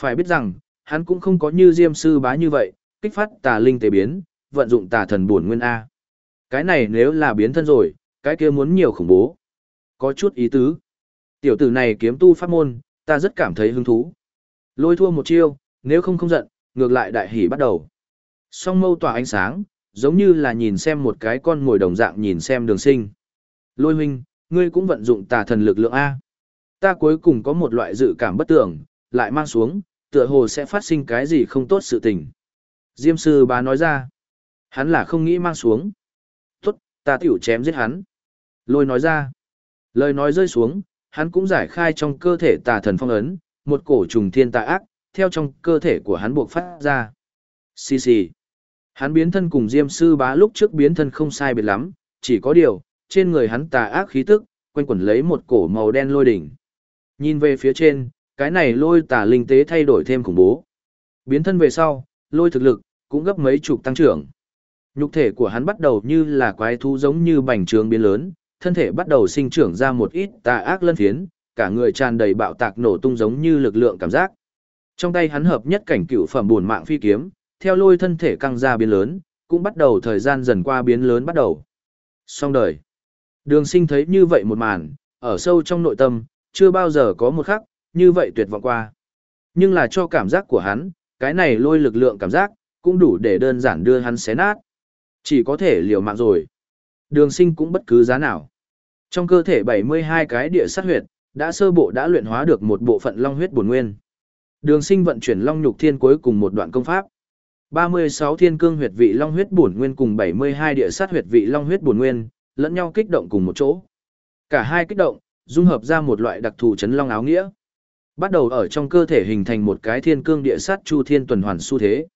Phải biết rằng, hắn cũng không có như diêm sư bá như vậy, kích phát tà linh tế biến, vận dụng tà thần buồn nguyên A. Cái này nếu là biến thân rồi, cái kia muốn nhiều khủng bố. Có chút ý tứ. Tiểu tử này kiếm tu pháp môn, ta rất cảm thấy hứng thú. Lôi thua một chiêu, nếu không không giận, ngược lại đại hỉ bắt đầu. Song mâu tỏa ánh sáng, giống như là nhìn xem một cái con ngồi đồng dạng nhìn xem đường sinh. Lôi huynh, ngươi cũng vận dụng tà thần lực lượng A. Ta cuối cùng có một loại dự cảm bất tưởng, lại mang xuống, tựa hồ sẽ phát sinh cái gì không tốt sự tình. Diêm sư bá nói ra, hắn là không nghĩ mang xuống. Tốt, ta tiểu chém giết hắn. Lôi nói ra, lời nói rơi xuống, hắn cũng giải khai trong cơ thể tà thần phong ấn, một cổ trùng thiên tà ác, theo trong cơ thể của hắn buộc phát ra. Xì xì. Hắn biến thân cùng Diêm Sư Bá lúc trước biến thân không sai biệt lắm, chỉ có điều, trên người hắn tà ác khí tức, quanh quẩn lấy một cổ màu đen lôi đỉnh. Nhìn về phía trên, cái này lôi tà linh tế thay đổi thêm khủng bố. Biến thân về sau, lôi thực lực, cũng gấp mấy chục tăng trưởng. Nhục thể của hắn bắt đầu như là quái thú giống như bành trướng biến lớn, thân thể bắt đầu sinh trưởng ra một ít tà ác lân phiến, cả người tràn đầy bạo tạc nổ tung giống như lực lượng cảm giác. Trong tay hắn hợp nhất cảnh cựu phẩm buồn mạng phi kiếm, theo lôi thân thể căng ra biến lớn, cũng bắt đầu thời gian dần qua biến lớn bắt đầu. Xong đời. Đường sinh thấy như vậy một màn, ở sâu trong nội tâm, chưa bao giờ có một khắc, như vậy tuyệt vọng qua. Nhưng là cho cảm giác của hắn, cái này lôi lực lượng cảm giác, cũng đủ để đơn giản đưa hắn xé nát. Chỉ có thể liều mạng rồi. Đường sinh cũng bất cứ giá nào. Trong cơ thể 72 cái địa sát huyệt, đã sơ bộ đã luyện hóa được một bộ phận long huyết bổn nguyên. Đường sinh vận chuyển long nhục thiên cuối cùng một đoạn công pháp. 36 thiên cương huyệt vị long huyết bổn nguyên cùng 72 địa sát huyệt vị long huyết bổn nguyên, lẫn nhau kích động cùng một chỗ. Cả hai kích động, dung hợp ra một loại đặc thù chấn long áo nghĩa. Bắt đầu ở trong cơ thể hình thành một cái thiên cương địa sát chu thiên tuần hoàn xu thế.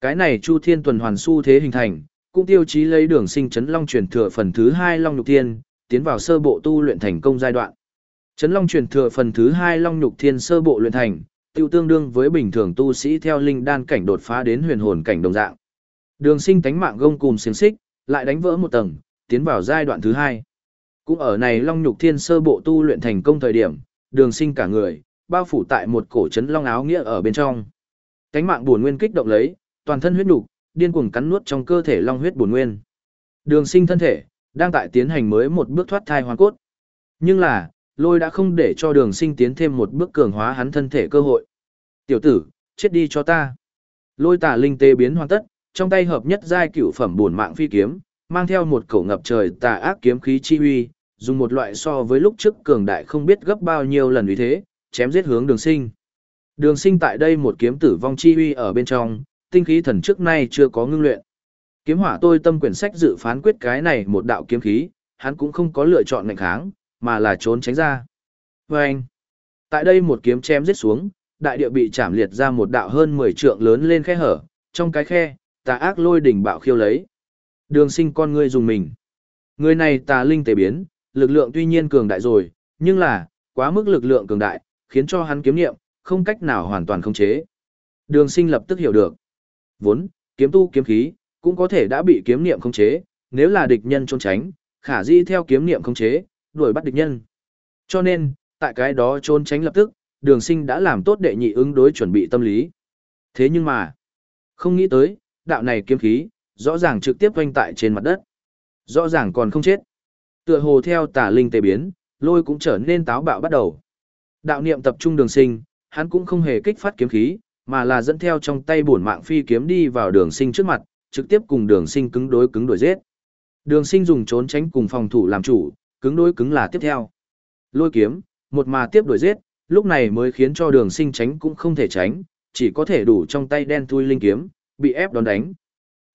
Cái này chu thiên tuần hoàn xu thế hình thành, cũng tiêu chí lấy đường sinh chấn long truyền thừa phần thứ 2 long nhục thiên, tiến vào sơ bộ tu luyện thành công giai đoạn. Chấn long truyền thừa phần thứ 2 long nhục thiên sơ bộ luyện thành, tiêu tương đương với bình thường tu sĩ theo linh đan cảnh đột phá đến huyền hồn cảnh đồng dạng. Đường sinh tánh mạng gông cùng xiềng xích, lại đánh vỡ một tầng, tiến vào giai đoạn thứ 2. Cũng ở này long nhục thiên sơ bộ tu luyện thành công thời điểm, đường sinh cả người, bao phủ tại một cổ chấn long áo nghĩa ở bên trong. cánh mạng buồn nguyên kích động lấy, toàn thân huyết nhục điên cuồng cắn nuốt trong cơ thể long huyết bổn nguyên. Đường sinh thân thể, đang tại tiến hành mới một bước thoát thai hoàn cốt. Nhưng là, lôi đã không để cho đường sinh tiến thêm một bước cường hóa hắn thân thể cơ hội. Tiểu tử, chết đi cho ta. Lôi tả linh tê biến hoàn tất, trong tay hợp nhất giai cửu phẩm bổn mạng phi kiếm, mang theo một cổ ngập trời tà ác kiếm khí chi huy, dùng một loại so với lúc trước cường đại không biết gấp bao nhiêu lần uy thế, chém giết hướng đường sinh. Đường sinh tại đây một kiếm tử vong chi huy ở bên trong, tinh khí thần trước nay chưa có ngưng luyện. Kiếm hỏa tôi tâm quyển sách dự phán quyết cái này một đạo kiếm khí, hắn cũng không có lựa chọn ngạnh kháng, mà là trốn tránh ra. Và anh, tại đây một kiếm chém giết xuống, đại địa bị chạm liệt ra một đạo hơn 10 trượng lớn lên khe hở, trong cái khe, tà ác lôi đỉnh bạo khiêu lấy. Đường sinh con ngươi dùng mình. Người này tà linh tề biến, lực lượng tuy nhiên cường đại rồi, nhưng là, quá mức lực lượng cường đại, khiến cho hắn kiếm nghiệm, không cách nào hoàn toàn khống chế. Đường sinh lập tức hiểu được. Vốn, kiếm tu kiếm khí, cũng có thể đã bị kiếm niệm khống chế, nếu là địch nhân trốn tránh, khả di theo kiếm niệm khống chế, đuổi bắt địch nhân. Cho nên, tại cái đó trốn tránh lập tức, đường sinh đã làm tốt đệ nhị ứng đối chuẩn bị tâm lý. Thế nhưng mà, không nghĩ tới, đạo này kiếm khí, rõ ràng trực tiếp quanh tại trên mặt đất. Rõ ràng còn không chết. Tựa hồ theo tà linh tề biến, lôi cũng trở nên táo bạo bắt đầu. Đạo niệm tập trung đường sinh, hắn cũng không hề kích phát kiếm khí, mà là dẫn theo trong tay bổn mạng phi kiếm đi vào đường sinh trước mặt, trực tiếp cùng đường sinh cứng đối cứng đổi giết. Đường sinh dùng trốn tránh cùng phòng thủ làm chủ, cứng đối cứng là tiếp theo. Lôi kiếm, một mà tiếp đổi giết, lúc này mới khiến cho đường sinh tránh cũng không thể tránh, chỉ có thể đủ trong tay đen thui linh kiếm, bị ép đón đánh.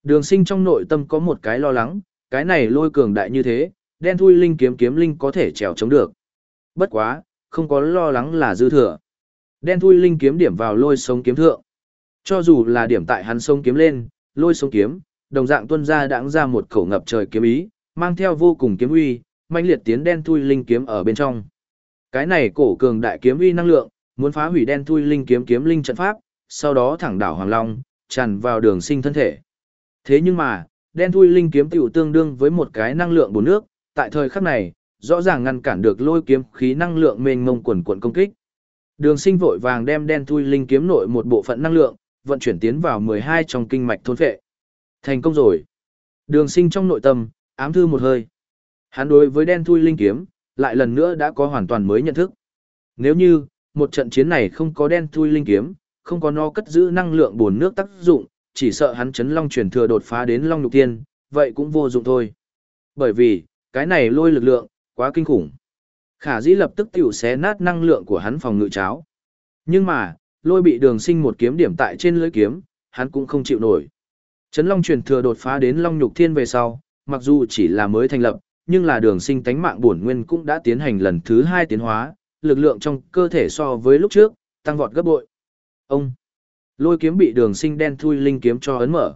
Đường sinh trong nội tâm có một cái lo lắng, cái này lôi cường đại như thế, đen thui linh kiếm kiếm linh có thể trèo chống được. Bất quá, không có lo lắng là dư thừa. Đen thui linh kiếm điểm vào lôi sống kiếm thượng. Cho dù là điểm tại hắn sông kiếm lên, lôi sống kiếm, đồng dạng tuân ra đãng ra một khẩu ngập trời kiếm ý, mang theo vô cùng kiếm uy, manh liệt tiến đen thui linh kiếm ở bên trong. Cái này cổ cường đại kiếm uy năng lượng, muốn phá hủy đen thui linh kiếm kiếm linh trận pháp, sau đó thẳng đảo Hoàng Long, tràn vào đường sinh thân thể. Thế nhưng mà, đen thui linh kiếm tiểu tương đương với một cái năng lượng bồn nước, tại thời khắc này, rõ ràng ngăn cản được lôi kiếm khí năng lượng mênh mông quần quần công kích. Đường sinh vội vàng đem đen thui linh kiếm nội một bộ phận năng lượng, vận chuyển tiến vào 12 trong kinh mạch thôn phệ. Thành công rồi. Đường sinh trong nội tâm, ám thư một hơi. Hắn đối với đen thui linh kiếm, lại lần nữa đã có hoàn toàn mới nhận thức. Nếu như, một trận chiến này không có đen thui linh kiếm, không có no cất giữ năng lượng bồn nước tác dụng, chỉ sợ hắn chấn long chuyển thừa đột phá đến long nhục tiên, vậy cũng vô dụng thôi. Bởi vì, cái này lôi lực lượng, quá kinh khủng. Khả dĩ lập tức tiểu xé nát năng lượng của hắn phòng ngự cháo. Nhưng mà, lôi bị đường sinh một kiếm điểm tại trên lưỡi kiếm, hắn cũng không chịu nổi. Trấn Long truyền thừa đột phá đến Long Nhục Thiên về sau, mặc dù chỉ là mới thành lập, nhưng là đường sinh tánh mạng bổn nguyên cũng đã tiến hành lần thứ hai tiến hóa, lực lượng trong cơ thể so với lúc trước, tăng vọt gấp bội. Ông! Lôi kiếm bị đường sinh đen thui linh kiếm cho ấn mở.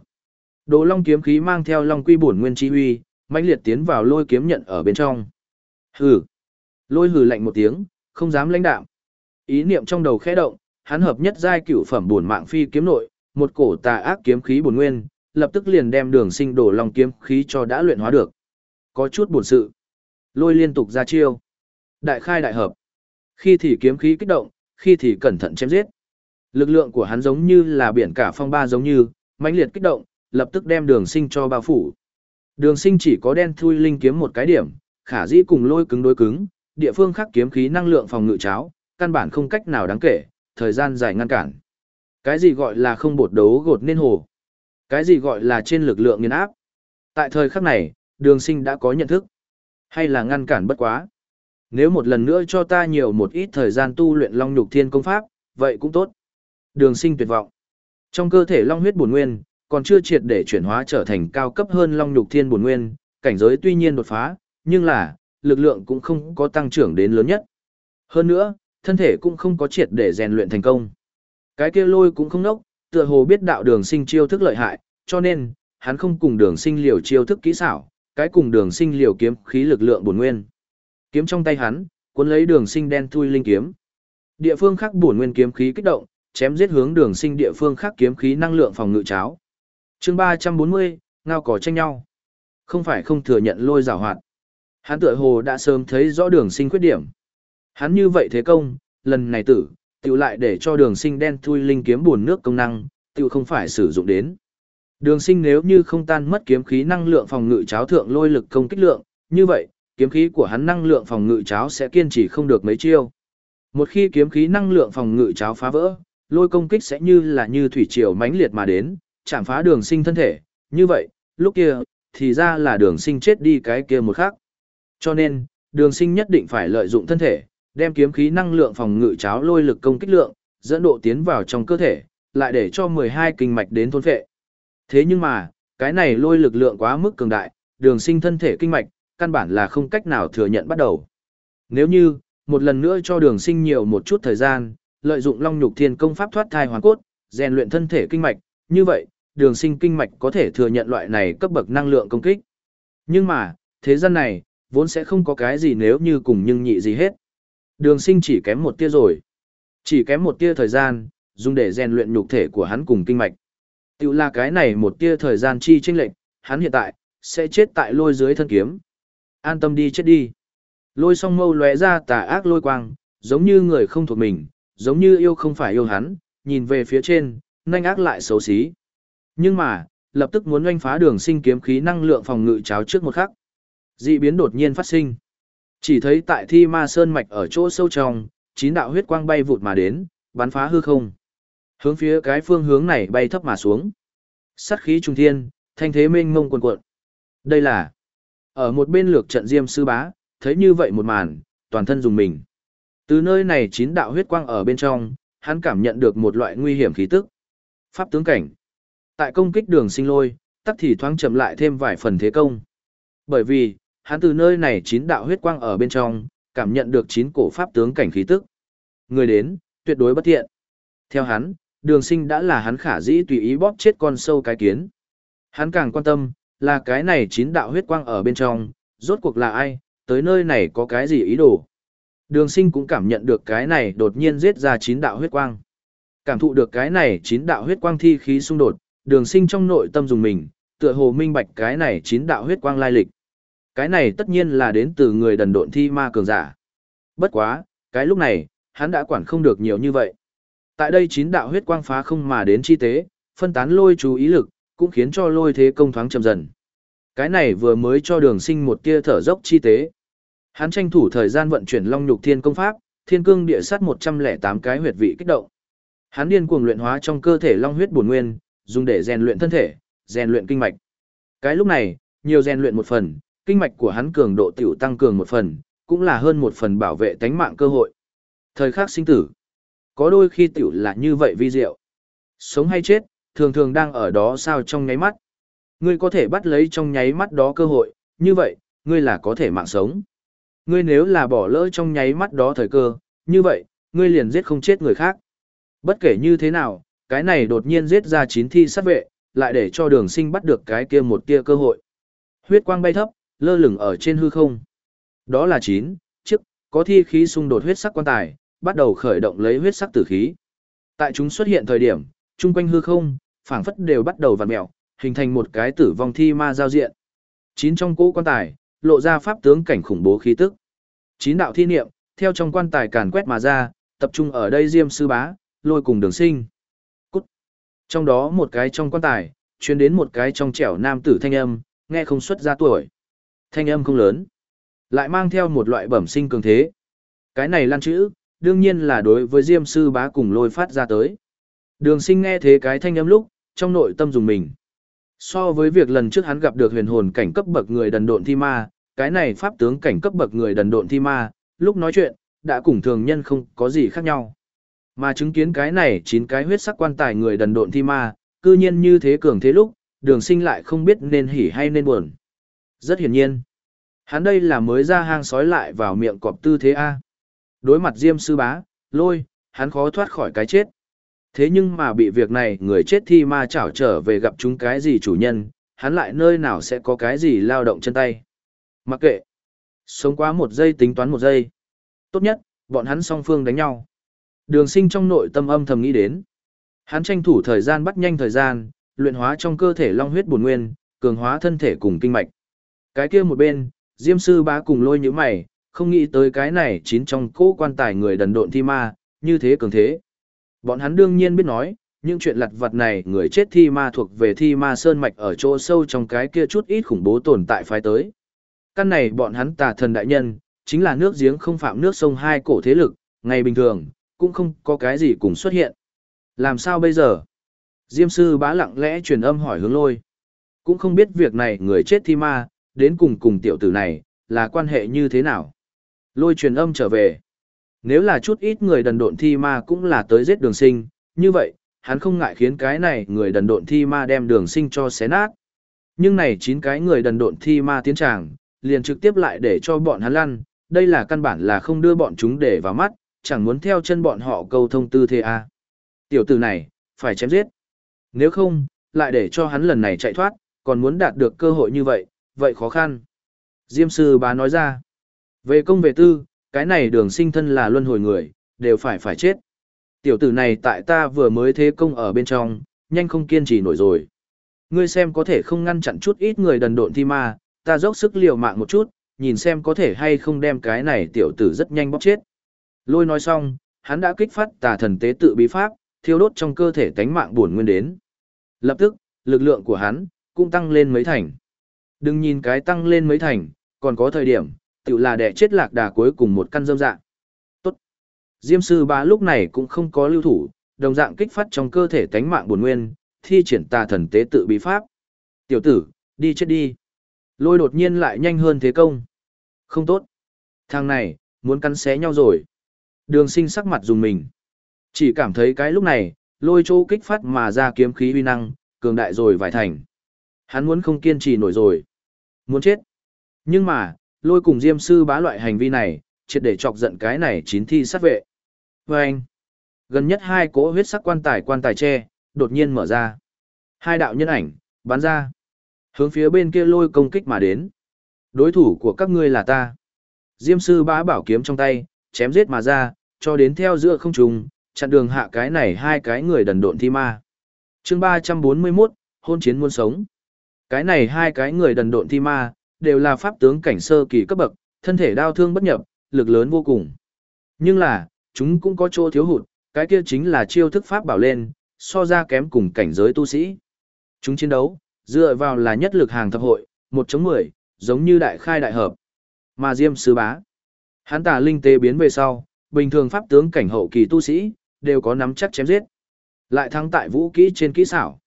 Đồ long kiếm khí mang theo long quy bổn nguyên chi huy, mãnh liệt tiến vào lôi kiếm nhận ở bên trong. Hừ! Lôi hừ lạnh một tiếng, không dám lãnh đạm. Ý niệm trong đầu khẽ động, hắn hợp nhất giai cửu phẩm bổn mạng phi kiếm nội, một cổ tà ác kiếm khí bổn nguyên, lập tức liền đem đường sinh đổ lòng kiếm khí cho đã luyện hóa được. Có chút buồn sự. Lôi liên tục ra chiêu. Đại khai đại hợp. Khi thì kiếm khí kích động, khi thì cẩn thận chém giết. Lực lượng của hắn giống như là biển cả phong ba giống như, mãnh liệt kích động, lập tức đem đường sinh cho bao phủ. Đường sinh chỉ có đen thui linh kiếm một cái điểm, khả dĩ cùng lôi cứng đối cứng, địa phương khác kiếm khí năng lượng phòng ngự cháo, căn bản không cách nào đáng kể, thời gian dài ngăn cản. Cái gì gọi là không bột đấu gột nên hồ? Cái gì gọi là trên lực lượng nghiền áp? Tại thời khắc này, đường sinh đã có nhận thức. Hay là ngăn cản bất quá? Nếu một lần nữa cho ta nhiều một ít thời gian tu luyện Long Nhục Thiên công pháp, vậy cũng tốt. Đường sinh tuyệt vọng. Trong cơ thể Long huyết bổn nguyên, còn chưa triệt để chuyển hóa trở thành cao cấp hơn Long Nhục Thiên bổn nguyên, cảnh giới tuy nhiên đột phá, nhưng là, lực lượng cũng không có tăng trưởng đến lớn nhất. Hơn nữa, thân thể cũng không có triệt để rèn luyện thành công. Cái kia lôi cũng không nốc, tựa hồ biết đạo đường sinh chiêu thức lợi hại, cho nên, hắn không cùng đường sinh liều chiêu thức kỹ xảo, cái cùng đường sinh liều kiếm khí lực lượng bổn nguyên. Kiếm trong tay hắn, cuốn lấy đường sinh đen thui linh kiếm. Địa phương khác bổn nguyên kiếm khí kích động, chém giết hướng đường sinh địa phương khác kiếm khí năng lượng phòng ngự cháo. chương 340, ngao cỏ tranh nhau. Không phải không thừa nhận lôi rào hoạt. Hắn tựa hồ đã sớm thấy rõ đường sinh khuyết điểm. Hắn như vậy thế công, lần này tử, tiểu lại để cho đường sinh đen thui linh kiếm buồn nước công năng, tiểu không phải sử dụng đến. Đường sinh nếu như không tan mất kiếm khí năng lượng phòng ngự cháo thượng lôi lực công kích lượng, như vậy, kiếm khí của hắn năng lượng phòng ngự cháo sẽ kiên trì không được mấy chiêu. Một khi kiếm khí năng lượng phòng ngự cháo phá vỡ, lôi công kích sẽ như là như thủy triều mãnh liệt mà đến, chạm phá đường sinh thân thể, như vậy, lúc kia, thì ra là đường sinh chết đi cái kia một khắc. Cho nên, đường sinh nhất định phải lợi dụng thân thể, đem kiếm khí năng lượng phòng ngự cháo lôi lực công kích lượng, dẫn độ tiến vào trong cơ thể, lại để cho 12 kinh mạch đến thôn phệ. Thế nhưng mà, cái này lôi lực lượng quá mức cường đại, đường sinh thân thể kinh mạch, căn bản là không cách nào thừa nhận bắt đầu. Nếu như, một lần nữa cho đường sinh nhiều một chút thời gian, lợi dụng long nhục thiên công pháp thoát thai hoàn cốt, rèn luyện thân thể kinh mạch, như vậy, đường sinh kinh mạch có thể thừa nhận loại này cấp bậc năng lượng công kích. Nhưng mà, thế gian này, vốn sẽ không có cái gì nếu như cùng nhưng nhị gì hết. Đường sinh chỉ kém một tia rồi. Chỉ kém một tia thời gian, dùng để rèn luyện nhục thể của hắn cùng kinh mạch. Tiểu là cái này một tia thời gian chi chênh lệnh, hắn hiện tại, sẽ chết tại lôi dưới thân kiếm. An tâm đi chết đi. Lôi song mâu lóe ra tà ác lôi quang, giống như người không thuộc mình, giống như yêu không phải yêu hắn, nhìn về phía trên, nhanh ác lại xấu xí. Nhưng mà, lập tức muốn oanh phá đường sinh kiếm khí năng lượng phòng ngự cháo trước một khắc. Dị biến đột nhiên phát sinh. Chỉ thấy tại thi ma sơn mạch ở chỗ sâu trong, chín đạo huyết quang bay vụt mà đến, bắn phá hư không. Hướng phía cái phương hướng này bay thấp mà xuống. Sát khí trung thiên, thanh thế mênh mông cuồn cuộn. Đây là ở một bên lược trận diêm sư bá, thấy như vậy một màn, toàn thân dùng mình. Từ nơi này chín đạo huyết quang ở bên trong, hắn cảm nhận được một loại nguy hiểm khí tức. Pháp tướng cảnh. Tại công kích đường sinh lôi, tắc thì thoáng chậm lại thêm vài phần thế công. Bởi vì, hắn từ nơi này chín đạo huyết quang ở bên trong, cảm nhận được chín cổ pháp tướng cảnh khí tức. Người đến, tuyệt đối bất thiện. Theo hắn, đường sinh đã là hắn khả dĩ tùy ý bóp chết con sâu cái kiến. Hắn càng quan tâm, là cái này chín đạo huyết quang ở bên trong, rốt cuộc là ai, tới nơi này có cái gì ý đồ. Đường sinh cũng cảm nhận được cái này đột nhiên giết ra chín đạo huyết quang. Cảm thụ được cái này chín đạo huyết quang thi khí xung đột, đường sinh trong nội tâm dùng mình, tựa hồ minh bạch cái này chín đạo huyết quang lai lịch. Cái này tất nhiên là đến từ người đần độn thi ma cường giả. Bất quá, cái lúc này, hắn đã quản không được nhiều như vậy. Tại đây chín đạo huyết quang phá không mà đến chi tế, phân tán lôi chú ý lực, cũng khiến cho lôi thế công thoáng chậm dần. Cái này vừa mới cho đường sinh một tia thở dốc chi tế. Hắn tranh thủ thời gian vận chuyển Long Nhục Thiên công pháp, Thiên Cương địa sát 108 cái huyệt vị kích động. Hắn điên cuồng luyện hóa trong cơ thể long huyết bổn nguyên, dùng để rèn luyện thân thể, rèn luyện kinh mạch. Cái lúc này, nhiều rèn luyện một phần, kinh mạch của hắn cường độ tiểu tăng cường một phần, cũng là hơn một phần bảo vệ tánh mạng cơ hội. Thời khắc sinh tử, có đôi khi tiểu là như vậy vi diệu. Sống hay chết, thường thường đang ở đó sao trong nháy mắt. Ngươi có thể bắt lấy trong nháy mắt đó cơ hội, như vậy, ngươi là có thể mạng sống. Ngươi nếu là bỏ lỡ trong nháy mắt đó thời cơ, như vậy, ngươi liền giết không chết người khác. Bất kể như thế nào, cái này đột nhiên giết ra chín thi sát vệ, lại để cho đường sinh bắt được cái kia một kia cơ hội. Huyết quang bay thấp, lơ lửng ở trên hư không. Đó là 9, chiếc, có thi khí xung đột huyết sắc quan tài, bắt đầu khởi động lấy huyết sắc tử khí. Tại chúng xuất hiện thời điểm, chung quanh hư không, phảng phất đều bắt đầu vặn mèo, hình thành một cái tử vong thi ma giao diện. Chín trong cỗ quan tài, lộ ra pháp tướng cảnh khủng bố khí tức. Chín đạo thi niệm, theo trong quan tài càn quét mà ra, tập trung ở đây Diêm sư bá, lôi cùng đường sinh. Cút. Trong đó một cái trong quan tài, chuyên đến một cái trong trẻo nam tử thanh âm, nghe không xuất ra tuổi. Thanh âm không lớn, lại mang theo một loại bẩm sinh cường thế. Cái này lan chữ, đương nhiên là đối với Diêm sư bá cùng lôi phát ra tới. Đường sinh nghe thế cái thanh âm lúc, trong nội tâm dùng mình. So với việc lần trước hắn gặp được huyền hồn cảnh cấp bậc người đần độn thi ma, cái này pháp tướng cảnh cấp bậc người đần độn thi ma, lúc nói chuyện, đã cùng thường nhân không có gì khác nhau. Mà chứng kiến cái này chín cái huyết sắc quan tài người đần độn thi ma, cư nhiên như thế cường thế lúc, đường sinh lại không biết nên hỉ hay nên buồn. Rất hiển nhiên. Hắn đây là mới ra hang sói lại vào miệng cọp tư thế A. Đối mặt Diêm sư bá, lôi, hắn khó thoát khỏi cái chết. Thế nhưng mà bị việc này người chết thi ma chảo trở về gặp chúng cái gì chủ nhân, hắn lại nơi nào sẽ có cái gì lao động chân tay. Mặc kệ. Sống quá một giây tính toán một giây. Tốt nhất, bọn hắn song phương đánh nhau. Đường sinh trong nội tâm âm thầm nghĩ đến. Hắn tranh thủ thời gian bắt nhanh thời gian, luyện hóa trong cơ thể long huyết bổn nguyên, cường hóa thân thể cùng kinh mạch. Cái kia một bên, Diêm sư bá cùng lôi như mày, không nghĩ tới cái này chín trong cỗ quan tài người đần độn thi ma, như thế cường thế. Bọn hắn đương nhiên biết nói, những chuyện lặt vặt này người chết thi ma thuộc về thi ma sơn mạch ở chỗ sâu trong cái kia chút ít khủng bố tồn tại phái tới. Căn này bọn hắn tà thần đại nhân, chính là nước giếng không phạm nước sông hai cổ thế lực, ngày bình thường, cũng không có cái gì cùng xuất hiện. Làm sao bây giờ? Diêm sư bá lặng lẽ truyền âm hỏi hướng lôi. Cũng không biết việc này người chết thi ma, đến cùng cùng tiểu tử này, là quan hệ như thế nào. Lôi truyền âm trở về. Nếu là chút ít người đần độn thi ma cũng là tới giết đường sinh, như vậy, hắn không ngại khiến cái này người đần độn thi ma đem đường sinh cho xé nát. Nhưng này chín cái người đần độn thi ma tiến tràng, liền trực tiếp lại để cho bọn hắn lăn, đây là căn bản là không đưa bọn chúng để vào mắt, chẳng muốn theo chân bọn họ câu thông tư thế a. Tiểu tử này, phải chém giết. Nếu không, lại để cho hắn lần này chạy thoát, còn muốn đạt được cơ hội như vậy, vậy khó khăn. Diêm sư bá nói ra, về công về tư, cái này đường sinh thân là luân hồi người, đều phải phải chết. Tiểu tử này tại ta vừa mới thế công ở bên trong, nhanh không kiên trì nổi rồi. Ngươi xem có thể không ngăn chặn chút ít người đần độn thi ma, ta dốc sức liều mạng một chút, nhìn xem có thể hay không đem cái này tiểu tử rất nhanh bóc chết. Lôi nói xong, hắn đã kích phát tà thần tế tự bí pháp, thiêu đốt trong cơ thể tánh mạng buồn nguyên đến. Lập tức, lực lượng của hắn cũng tăng lên mấy thành. Đừng nhìn cái tăng lên mấy thành, còn có thời điểm, tự là đẻ chết lạc đà cuối cùng một căn dâm dạng. Tốt. Diêm sư bá lúc này cũng không có lưu thủ, đồng dạng kích phát trong cơ thể tánh mạng buồn nguyên, thi triển tà thần tế tự bí pháp. Tiểu tử, đi chết đi. Lôi đột nhiên lại nhanh hơn thế công. Không tốt. Thằng này, muốn cắn xé nhau rồi. Đường sinh sắc mặt dùng mình. Chỉ cảm thấy cái lúc này, lôi chỗ kích phát mà ra kiếm khí uy năng, cường đại rồi vài thành. Hắn muốn không kiên trì nổi rồi. Muốn chết. Nhưng mà, lôi cùng diêm sư bá loại hành vi này, triệt để chọc giận cái này chín thi sát vệ. Vâng! anh, gần nhất hai cỗ huyết sắc quan tài quan tài tre, đột nhiên mở ra. Hai đạo nhân ảnh, bắn ra. Hướng phía bên kia lôi công kích mà đến. Đối thủ của các ngươi là ta. Diêm sư bá bảo kiếm trong tay, chém giết mà ra, cho đến theo giữa không trùng, chặn đường hạ cái này hai cái người đần độn thi ma. chương 341, hôn chiến muôn sống. Cái này hai cái người đần độn thi ma, đều là pháp tướng cảnh sơ kỳ cấp bậc, thân thể đau thương bất nhập, lực lớn vô cùng. Nhưng là, chúng cũng có chỗ thiếu hụt, cái kia chính là chiêu thức pháp bảo lên, so ra kém cùng cảnh giới tu sĩ. Chúng chiến đấu, dựa vào là nhất lực hàng thập hội, một chống mười, giống như đại khai đại hợp. Mà Diêm Sứ Bá, hắn tà linh tế biến về sau, bình thường pháp tướng cảnh hậu kỳ tu sĩ, đều có nắm chắc chém giết. Lại thắng tại vũ kỹ trên kỹ xảo.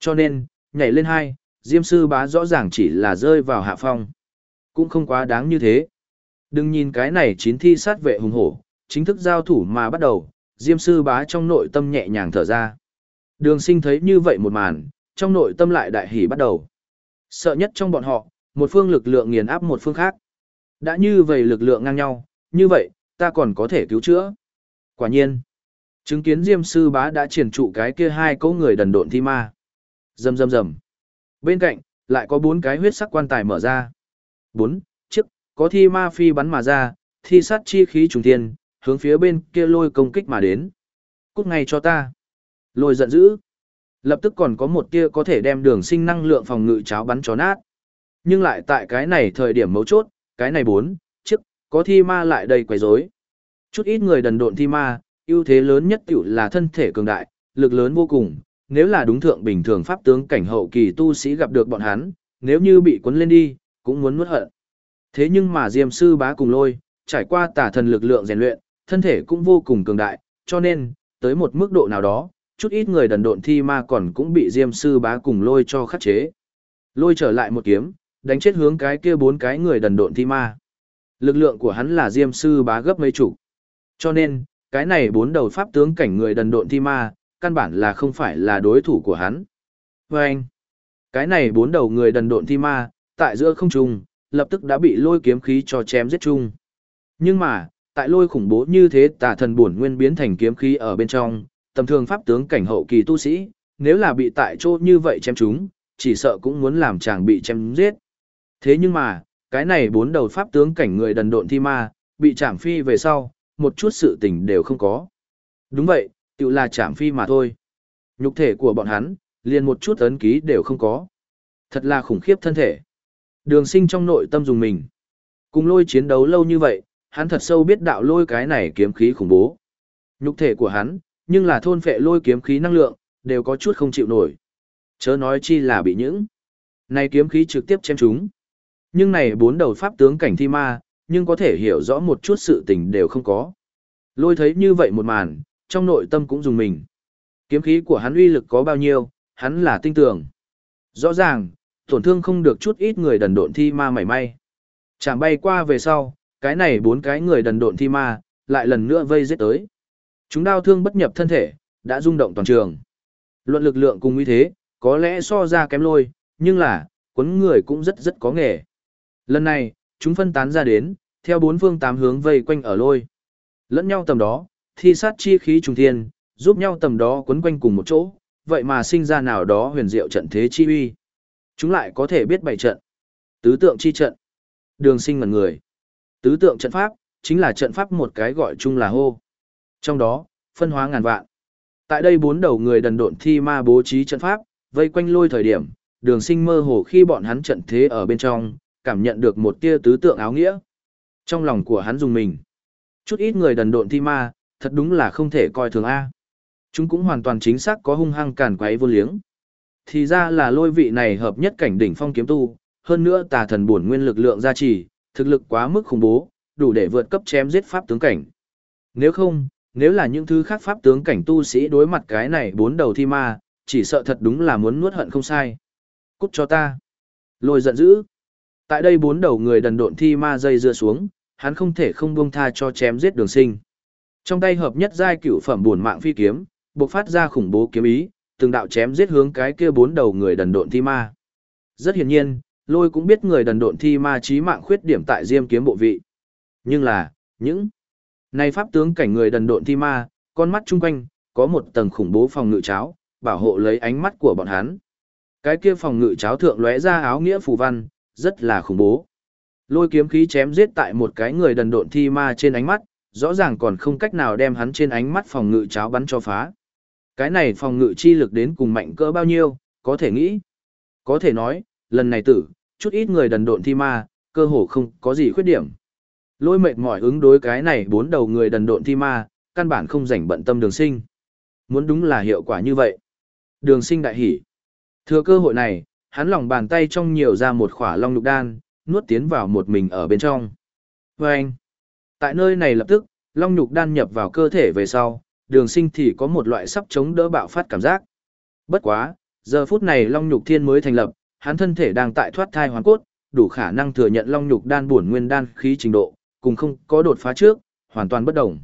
Cho nên, nhảy lên hai, Diêm sư bá rõ ràng chỉ là rơi vào hạ phong. Cũng không quá đáng như thế. Đừng nhìn cái này chín thi sát vệ hùng hổ, chính thức giao thủ mà bắt đầu, Diêm sư bá trong nội tâm nhẹ nhàng thở ra. Đường sinh thấy như vậy một màn, trong nội tâm lại đại hỉ bắt đầu. Sợ nhất trong bọn họ, một phương lực lượng nghiền áp một phương khác. Đã như vậy lực lượng ngang nhau, như vậy, ta còn có thể cứu chữa. Quả nhiên, Chứng kiến Diêm sư bá đã triển trụ cái kia hai cỗ người đần độn thi ma. Rầm rầm rầm. Bên cạnh, lại có bốn cái huyết sắc quan tài mở ra. Bốn, chiếc, có thi ma phi bắn mà ra, thi sát chi khí trùng thiên, hướng phía bên kia lôi công kích mà đến. Cút ngay cho ta. Lôi giận dữ. Lập tức còn có một tia có thể đem đường sinh năng lượng phòng ngự cháo bắn chó nát. Nhưng lại tại cái này thời điểm mấu chốt, cái này bốn, chiếc, có thi ma lại đầy quấy rối. Chút ít người đần độn thi ma, ưu thế lớn nhất tiểu là thân thể cường đại, lực lớn vô cùng, nếu là đúng thượng bình thường pháp tướng cảnh hậu kỳ tu sĩ gặp được bọn hắn, nếu như bị cuốn lên đi, cũng muốn nuốt hận. Thế nhưng mà Diêm sư bá cùng lôi, trải qua tả thần lực lượng rèn luyện, thân thể cũng vô cùng cường đại, cho nên, tới một mức độ nào đó, chút ít người đần độn thi ma còn cũng bị Diêm sư bá cùng lôi cho khắc chế. Lôi trở lại một kiếm, đánh chết hướng cái kia bốn cái người đần độn thi ma. Lực lượng của hắn là Diêm sư bá gấp mấy chục. Cho nên, cái này bốn đầu pháp tướng cảnh người đần độn thi ma, căn bản là không phải là đối thủ của hắn. Và anh, cái này bốn đầu người đần độn thi ma, tại giữa không trung, lập tức đã bị lôi kiếm khí cho chém giết chung. Nhưng mà, tại lôi khủng bố như thế tà thần bổn nguyên biến thành kiếm khí ở bên trong, tầm thường pháp tướng cảnh hậu kỳ tu sĩ, nếu là bị tại chỗ như vậy chém chúng, chỉ sợ cũng muốn làm chàng bị chém giết. Thế nhưng mà, cái này bốn đầu pháp tướng cảnh người đần độn thi ma, bị chạm phi về sau, một chút sự tình đều không có. Đúng vậy, tự là chạm phi mà thôi. Nhục thể của bọn hắn, liền một chút ấn ký đều không có. Thật là khủng khiếp thân thể. Đường sinh trong nội tâm dùng mình. Cùng lôi chiến đấu lâu như vậy, hắn thật sâu biết đạo lôi cái này kiếm khí khủng bố. Nhục thể của hắn, nhưng là thôn phệ lôi kiếm khí năng lượng, đều có chút không chịu nổi. Chớ nói chi là bị những. Này kiếm khí trực tiếp chém chúng. Nhưng này bốn đầu pháp tướng cảnh thi ma, nhưng có thể hiểu rõ một chút sự tình đều không có. Lôi thấy như vậy một màn, trong nội tâm cũng dùng mình. Kiếm khí của hắn uy lực có bao nhiêu, hắn là tinh tưởng. Rõ ràng, tổn thương không được chút ít người đần độn thi ma mảy may. Chạm bay qua về sau, cái này bốn cái người đần độn thi ma, lại lần nữa vây giết tới. Chúng đau thương bất nhập thân thể, đã rung động toàn trường. Luận lực lượng cùng uy thế, có lẽ so ra kém lôi, nhưng là, quấn người cũng rất rất có nghề. Lần này, chúng phân tán ra đến, theo bốn phương tám hướng vây quanh ở lôi. Lẫn nhau tầm đó, thi sát chi khí trùng thiên, giúp nhau tầm đó quấn quanh cùng một chỗ, vậy mà sinh ra nào đó huyền diệu trận thế chi uy. Chúng lại có thể biết bảy trận. Tứ tượng chi trận. Đường sinh ngần người. Tứ tượng trận pháp, chính là trận pháp một cái gọi chung là hô. Trong đó, phân hóa ngàn vạn. Tại đây bốn đầu người đần độn thi ma bố trí trận pháp, vây quanh lôi thời điểm, đường sinh mơ hồ khi bọn hắn trận thế ở bên trong, cảm nhận được một tia tứ tượng áo nghĩa. Trong lòng của hắn dùng mình. Chút ít người đần độn thi ma, thật đúng là không thể coi thường A. Chúng cũng hoàn toàn chính xác có hung hăng càn quấy vô liếng. Thì ra là lôi vị này hợp nhất cảnh đỉnh phong kiếm tu, hơn nữa tà thần bổn nguyên lực lượng gia trì, thực lực quá mức khủng bố, đủ để vượt cấp chém giết pháp tướng cảnh. Nếu không, nếu là những thứ khác pháp tướng cảnh tu sĩ đối mặt cái này bốn đầu thi ma, chỉ sợ thật đúng là muốn nuốt hận không sai. Cút cho ta. Lôi giận dữ. Tại đây bốn đầu người đần độn thi ma dây dưa xuống, hắn không thể không buông tha cho chém giết đường sinh. Trong tay hợp nhất giai cửu phẩm buồn mạng phi kiếm, bộc phát ra khủng bố kiếm ý, từng đạo chém giết hướng cái kia bốn đầu người đần độn thi ma. Rất hiển nhiên, lôi cũng biết người đần độn thi ma chí mạng khuyết điểm tại diêm kiếm bộ vị. Nhưng là, những này pháp tướng cảnh người đần độn thi ma, con mắt chung quanh, có một tầng khủng bố phòng ngự cháo, bảo hộ lấy ánh mắt của bọn hắn. Cái kia phòng ngự cháo thượng lóe ra áo nghĩa phù văn, rất là khủng bố. Lôi kiếm khí chém giết tại một cái người đần độn thi ma trên ánh mắt, rõ ràng còn không cách nào đem hắn trên ánh mắt phòng ngự cháo bắn cho phá. Cái này phòng ngự chi lực đến cùng mạnh cỡ bao nhiêu, có thể nghĩ. Có thể nói, lần này tử, chút ít người đần độn thi ma, cơ hồ không có gì khuyết điểm. Lôi mệt mỏi ứng đối cái này bốn đầu người đần độn thi ma, căn bản không rảnh bận tâm đường sinh. Muốn đúng là hiệu quả như vậy. Đường sinh đại hỉ. Thừa cơ hội này, hắn lòng bàn tay trong nhiều ra một khỏa long lục đan, nuốt tiến vào một mình ở bên trong. Vâng! anh, tại nơi này lập tức, long nhục đan nhập vào cơ thể về sau, đường sinh thì có một loại sắp chống đỡ bạo phát cảm giác. Bất quá, giờ phút này long nhục thiên mới thành lập, hắn thân thể đang tại thoát thai hoàn cốt, đủ khả năng thừa nhận long nhục đan bổn nguyên đan khí trình độ, cùng không có đột phá trước, hoàn toàn bất động.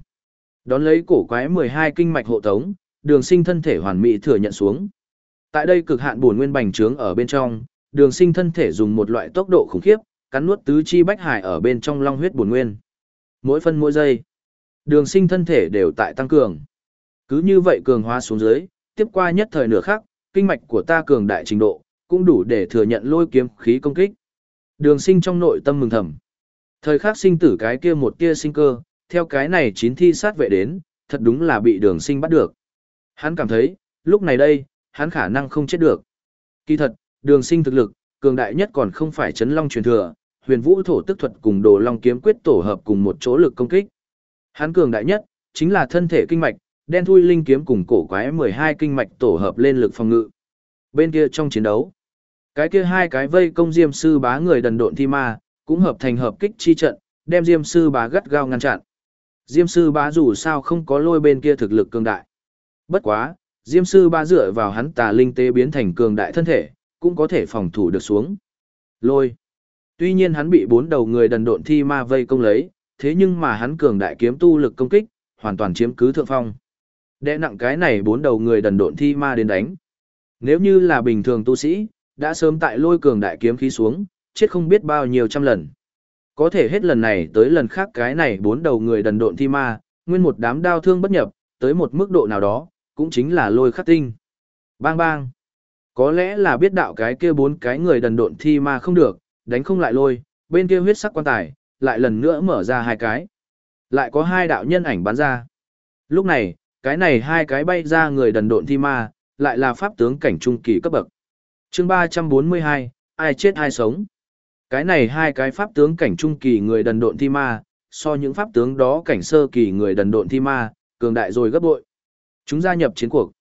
Đón lấy cổ quái 12 kinh mạch hộ tống, đường sinh thân thể hoàn mỹ thừa nhận xuống. Tại đây cực hạn bổn nguyên bành trướng ở bên trong, đường sinh thân thể dùng một loại tốc độ khủng khiếp, cắn nuốt tứ chi bách hải ở bên trong long huyết bổn nguyên. Mỗi phân mỗi giây, đường sinh thân thể đều tại tăng cường. Cứ như vậy cường hóa xuống dưới, tiếp qua nhất thời nửa khắc, kinh mạch của ta cường đại trình độ, cũng đủ để thừa nhận lôi kiếm khí công kích. Đường sinh trong nội tâm mừng thầm. Thời khắc sinh tử cái kia một tia sinh cơ, theo cái này chín thi sát vệ đến, thật đúng là bị đường sinh bắt được. Hắn cảm thấy, lúc này đây, hắn khả năng không chết được. Kỳ thật, đường sinh thực lực, cường đại nhất còn không phải chấn long truyền thừa, huyền vũ thổ tức thuật cùng đồ long kiếm quyết tổ hợp cùng một chỗ lực công kích. Hắn cường đại nhất, chính là thân thể kinh mạch, đen thui linh kiếm cùng cổ quái 12 kinh mạch tổ hợp lên lực phòng ngự. Bên kia trong chiến đấu, cái kia hai cái vây công diêm sư bá người đần độn thi ma, cũng hợp thành hợp kích chi trận, đem diêm sư bá gắt gao ngăn chặn. Diêm sư bá dù sao không có lôi bên kia thực lực cường đại. Bất quá, diêm sư bá dựa vào hắn tà linh tế biến thành cường đại thân thể, cũng có thể phòng thủ được xuống. Lôi. Tuy nhiên hắn bị bốn đầu người đần độn thi ma vây công lấy, thế nhưng mà hắn cường đại kiếm tu lực công kích, hoàn toàn chiếm cứ thượng phong. Đệ nặng cái này bốn đầu người đần độn thi ma đến đánh. Nếu như là bình thường tu sĩ, đã sớm tại lôi cường đại kiếm khí xuống, chết không biết bao nhiêu trăm lần. Có thể hết lần này tới lần khác cái này bốn đầu người đần độn thi ma, nguyên một đám đao thương bất nhập, tới một mức độ nào đó, cũng chính là lôi khắc tinh. Bang bang. Có lẽ là biết đạo cái kia bốn cái người đần độn thi ma không được, đánh không lại lôi, bên kia huyết sắc quan tài, lại lần nữa mở ra hai cái. Lại có hai đạo nhân ảnh bắn ra. Lúc này, cái này hai cái bay ra người đần độn thi ma, lại là pháp tướng cảnh trung kỳ cấp bậc. chương 342, ai chết ai sống. Cái này hai cái pháp tướng cảnh trung kỳ người đần độn thi ma, so những pháp tướng đó cảnh sơ kỳ người đần độn thi ma, cường đại rồi gấp bội. Chúng gia nhập chiến cuộc.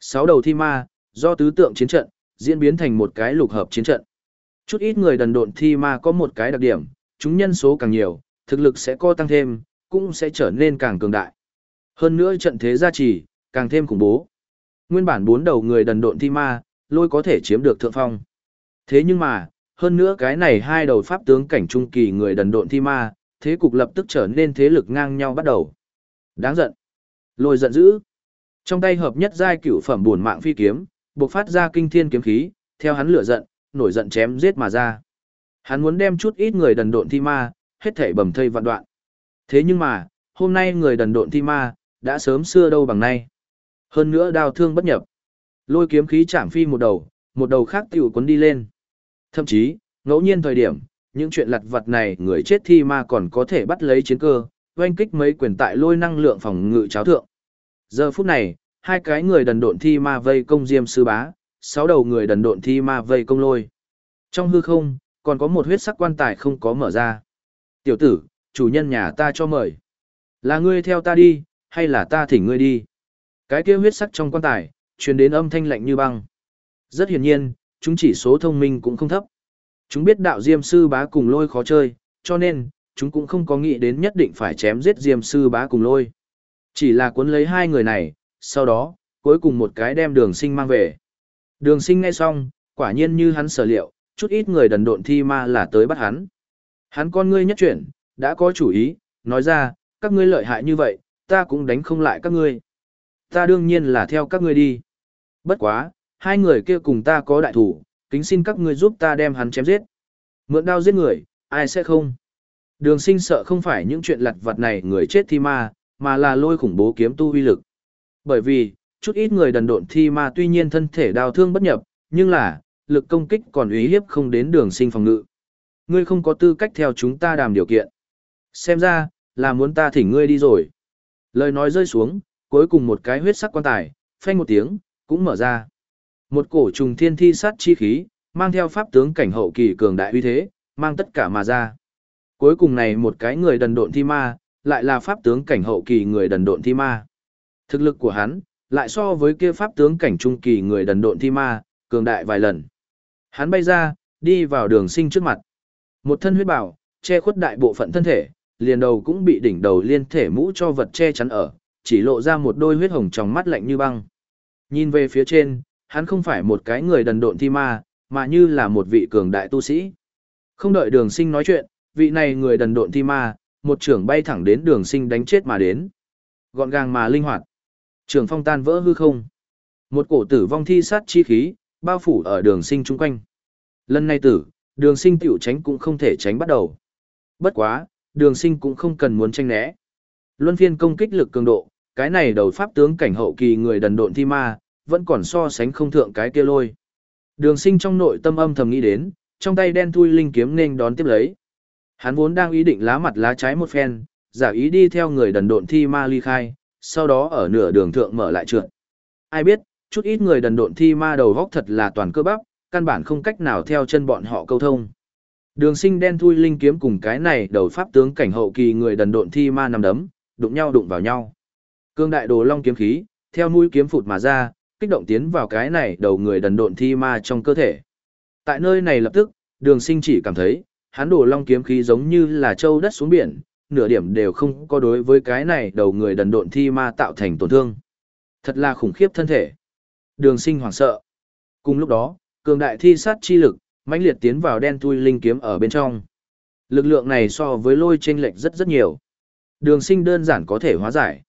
Sáu đầu thi ma, do tứ tượng chiến trận, diễn biến thành một cái lục hợp chiến trận. Chút ít người đần độn thi ma có một cái đặc điểm, chúng nhân số càng nhiều, thực lực sẽ co tăng thêm, cũng sẽ trở nên càng cường đại. Hơn nữa trận thế gia trì, càng thêm khủng bố. Nguyên bản bốn đầu người đần độn thi ma, lôi có thể chiếm được thượng phong. Thế nhưng mà, hơn nữa cái này hai đầu pháp tướng cảnh trung kỳ người đần độn thi ma, thế cục lập tức trở nên thế lực ngang nhau bắt đầu. Đáng giận. Lôi giận dữ. Trong tay hợp nhất giai cửu phẩm buồn mạng phi kiếm, bộc phát ra kinh thiên kiếm khí, theo hắn lửa giận, nổi giận chém giết mà ra. Hắn muốn đem chút ít người đần độn thi ma, hết thảy bầm thây vạn đoạn. Thế nhưng mà, hôm nay người đần độn thi ma, đã sớm xưa đâu bằng nay. Hơn nữa đao thương bất nhập. Lôi kiếm khí chạm phi một đầu, một đầu khác tiểu cuốn đi lên. Thậm chí, ngẫu nhiên thời điểm, những chuyện lặt vặt này người chết thi ma còn có thể bắt lấy chiến cơ, oanh kích mấy quyền tại lôi năng lượng phòng ngự cháo thượng. Giờ phút này, hai cái người đần độn thi ma vây công diêm sư bá, sáu đầu người đần độn thi ma vây công lôi. Trong hư không, còn có một huyết sắc quan tài không có mở ra. Tiểu tử, chủ nhân nhà ta cho mời. Là ngươi theo ta đi, hay là ta thỉnh ngươi đi? Cái kia huyết sắc trong quan tài, truyền đến âm thanh lạnh như băng. Rất hiển nhiên, chúng chỉ số thông minh cũng không thấp. Chúng biết đạo Diêm sư bá cùng lôi khó chơi, cho nên, chúng cũng không có nghĩ đến nhất định phải chém giết Diêm sư bá cùng lôi. Chỉ là cuốn lấy hai người này, sau đó, cuối cùng một cái đem đường sinh mang về. Đường sinh ngay xong, quả nhiên như hắn sở liệu, chút ít người đần độn thi ma là tới bắt hắn. Hắn con ngươi nhất chuyển, đã có chủ ý, nói ra, các ngươi lợi hại như vậy, ta cũng đánh không lại các ngươi. Ta đương nhiên là theo các ngươi đi. Bất quá, hai người kia cùng ta có đại thủ, kính xin các ngươi giúp ta đem hắn chém giết. Mượn đao giết người, ai sẽ không? Đường sinh sợ không phải những chuyện lặt vặt này người chết thi ma, mà là lôi khủng bố kiếm tu uy lực. Bởi vì, chút ít người đần độn thi ma tuy nhiên thân thể đào thương bất nhập, nhưng là, lực công kích còn uy hiếp không đến đường sinh phòng ngự. Ngươi không có tư cách theo chúng ta đàm điều kiện. Xem ra, là muốn ta thỉnh ngươi đi rồi. Lời nói rơi xuống, cuối cùng một cái huyết sắc quan tài, phanh một tiếng, cũng mở ra. Một cổ trùng thiên thi sát chi khí, mang theo pháp tướng cảnh hậu kỳ cường đại uy thế, mang tất cả mà ra. Cuối cùng này một cái người đần độn thi ma, lại là pháp tướng cảnh hậu kỳ người đần độn thi ma. Thực lực của hắn, lại so với kia pháp tướng cảnh trung kỳ người đần độn thi ma, cường đại vài lần. Hắn bay ra, đi vào đường sinh trước mặt. Một thân huyết bảo, che khuất đại bộ phận thân thể, liền đầu cũng bị đỉnh đầu liên thể mũ cho vật che chắn ở, chỉ lộ ra một đôi huyết hồng trong mắt lạnh như băng. Nhìn về phía trên, hắn không phải một cái người đần độn thi ma, mà như là một vị cường đại tu sĩ. Không đợi đường sinh nói chuyện, vị này người đần độn thi ma, một trưởng bay thẳng đến đường sinh đánh chết mà đến. Gọn gàng mà linh hoạt. Trường phong tan vỡ hư không. Một cổ tử vong thi sát chi khí, bao phủ ở đường sinh chung quanh. Lần này tử, đường sinh tiểu tránh cũng không thể tránh bắt đầu. Bất quá, đường sinh cũng không cần muốn tranh né. Luân phiên công kích lực cường độ, cái này đầu pháp tướng cảnh hậu kỳ người đần độn thi ma, vẫn còn so sánh không thượng cái kia lôi. Đường sinh trong nội tâm âm thầm nghĩ đến, trong tay đen thui linh kiếm nên đón tiếp lấy. Hắn vốn đang ý định lá mặt lá trái một phen, giả ý đi theo người đần độn thi ma ly khai, sau đó ở nửa đường thượng mở lại trượt. Ai biết, chút ít người đần độn thi ma đầu góc thật là toàn cơ bắp, căn bản không cách nào theo chân bọn họ câu thông. Đường sinh đen thui linh kiếm cùng cái này đầu pháp tướng cảnh hậu kỳ người đần độn thi ma nằm đấm, đụng nhau đụng vào nhau. Cương đại đồ long kiếm khí, theo mũi kiếm phụt mà ra, kích động tiến vào cái này đầu người đần độn thi ma trong cơ thể. Tại nơi này lập tức, đường sinh chỉ cảm thấy, hắn đồ long kiếm khí giống như là châu đất xuống biển, nửa điểm đều không có đối với cái này đầu người đần độn thi ma tạo thành tổn thương. Thật là khủng khiếp thân thể. Đường sinh hoảng sợ. Cùng lúc đó, cường đại thi sát chi lực, mãnh liệt tiến vào đen tui linh kiếm ở bên trong. Lực lượng này so với lôi chênh lệch rất rất nhiều. Đường sinh đơn giản có thể hóa giải.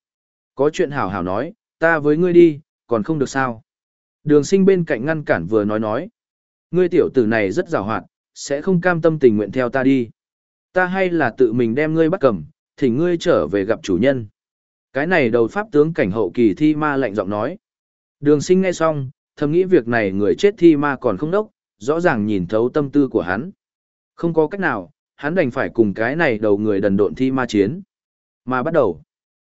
Có chuyện hảo hảo nói, ta với ngươi đi, còn không được sao. Đường sinh bên cạnh ngăn cản vừa nói nói. Ngươi tiểu tử này rất rào hoạt, sẽ không cam tâm tình nguyện theo ta đi. Ta hay là tự mình đem ngươi bắt cầm, thì ngươi trở về gặp chủ nhân. Cái này đầu pháp tướng cảnh hậu kỳ thi ma lạnh giọng nói. Đường sinh nghe xong, thầm nghĩ việc này người chết thi ma còn không đốc, rõ ràng nhìn thấu tâm tư của hắn. Không có cách nào, hắn đành phải cùng cái này đầu người đần độn thi ma chiến. Mà bắt đầu,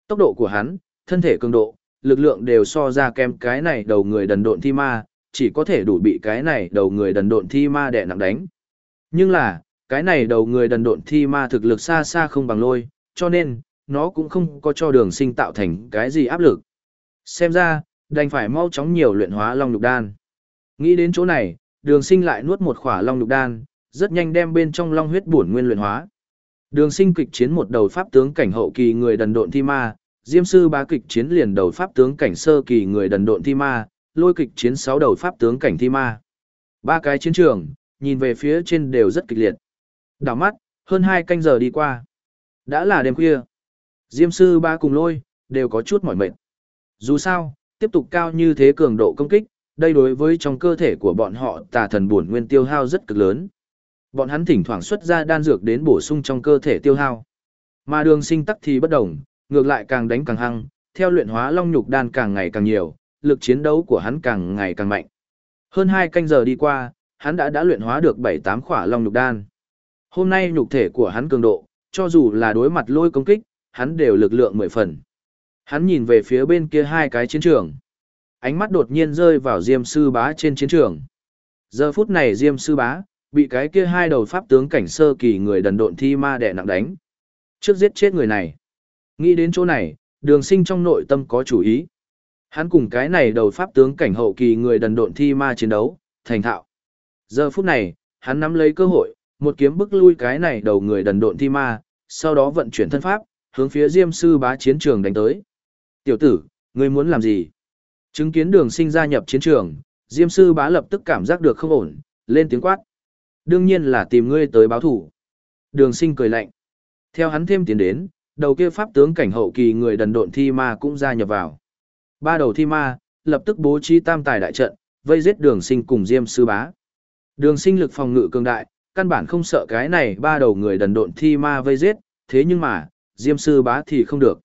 tốc độ của hắn, thân thể cường độ, lực lượng đều so ra kem cái này đầu người đần độn thi ma, chỉ có thể đủ bị cái này đầu người đần độn thi ma đè nặng đánh. Nhưng là, cái này đầu người đần độn thi ma thực lực xa xa không bằng lôi, cho nên, nó cũng không có cho đường sinh tạo thành cái gì áp lực. Xem ra, đành phải mau chóng nhiều luyện hóa long nhục đan. Nghĩ đến chỗ này, đường sinh lại nuốt một khỏa long nhục đan, rất nhanh đem bên trong long huyết bổn nguyên luyện hóa. Đường sinh kịch chiến một đầu pháp tướng cảnh hậu kỳ người đần độn thi ma, Diêm sư bá kịch chiến liền đầu pháp tướng cảnh sơ kỳ người đần độn thi ma, lôi kịch chiến sáu đầu pháp tướng cảnh thi ma. Ba cái chiến trường, nhìn về phía trên đều rất kịch liệt. Đảo mắt, hơn hai canh giờ đi qua. Đã là đêm khuya. Diêm sư ba cùng lôi, đều có chút mỏi mệt. Dù sao, tiếp tục cao như thế cường độ công kích, đây đối với trong cơ thể của bọn họ tà thần bổn nguyên tiêu hao rất cực lớn. Bọn hắn thỉnh thoảng xuất ra đan dược đến bổ sung trong cơ thể tiêu hao. Mà đường sinh tắc thì bất đồng, ngược lại càng đánh càng hăng, theo luyện hóa long nhục đan càng ngày càng nhiều, lực chiến đấu của hắn càng ngày càng mạnh. Hơn 2 canh giờ đi qua, hắn đã đã luyện hóa được 7-8 khỏa long nhục đan. Hôm nay nhục thể của hắn cường độ, cho dù là đối mặt lôi công kích, hắn đều lực lượng mười phần. Hắn nhìn về phía bên kia hai cái chiến trường. Ánh mắt đột nhiên rơi vào Diêm Sư Bá trên chiến trường. Giờ phút này Diêm Sư Bá, bị cái kia hai đầu pháp tướng cảnh sơ kỳ người đần độn thi ma đẻ nặng đánh. Trước giết chết người này. Nghĩ đến chỗ này, đường sinh trong nội tâm có chủ ý. Hắn cùng cái này đầu pháp tướng cảnh hậu kỳ người đần độn thi ma chiến đấu, thành thạo. Giờ phút này, hắn nắm lấy cơ hội, một kiếm bức lui cái này đầu người đần độn thi ma, sau đó vận chuyển thân pháp, hướng phía Diêm sư bá chiến trường đánh tới. Tiểu tử, ngươi muốn làm gì? Chứng kiến đường sinh gia nhập chiến trường, Diêm sư bá lập tức cảm giác được không ổn, lên tiếng quát. Đương nhiên là tìm ngươi tới báo thủ. Đường sinh cười lạnh. Theo hắn thêm tiến đến, đầu kia pháp tướng cảnh hậu kỳ người đần độn thi ma cũng gia nhập vào. Ba đầu thi ma, lập tức bố trí tam tài đại trận, vây giết đường sinh cùng Diêm sư bá. Đường sinh lực phòng ngự cường đại, căn bản không sợ cái này ba đầu người đần độn thi ma vây giết, thế nhưng mà, Diêm sư bá thì không được.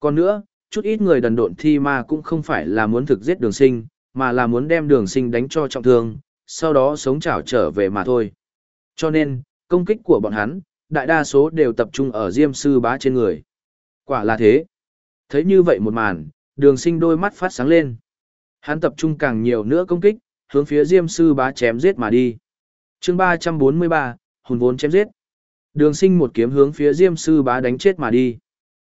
Còn nữa, chút ít người đần độn thi ma cũng không phải là muốn thực giết đường sinh, mà là muốn đem đường sinh đánh cho trọng thương, sau đó sống chảo trở về mà thôi. Cho nên, công kích của bọn hắn, đại đa số đều tập trung ở Diêm sư bá trên người. Quả là thế. Thấy như vậy một màn, đường sinh đôi mắt phát sáng lên. Hắn tập trung càng nhiều nữa công kích, hướng phía Diêm sư bá chém giết mà đi chương 343, hùn vốn chém giết. Đường sinh một kiếm hướng phía Diêm sư bá đánh chết mà đi.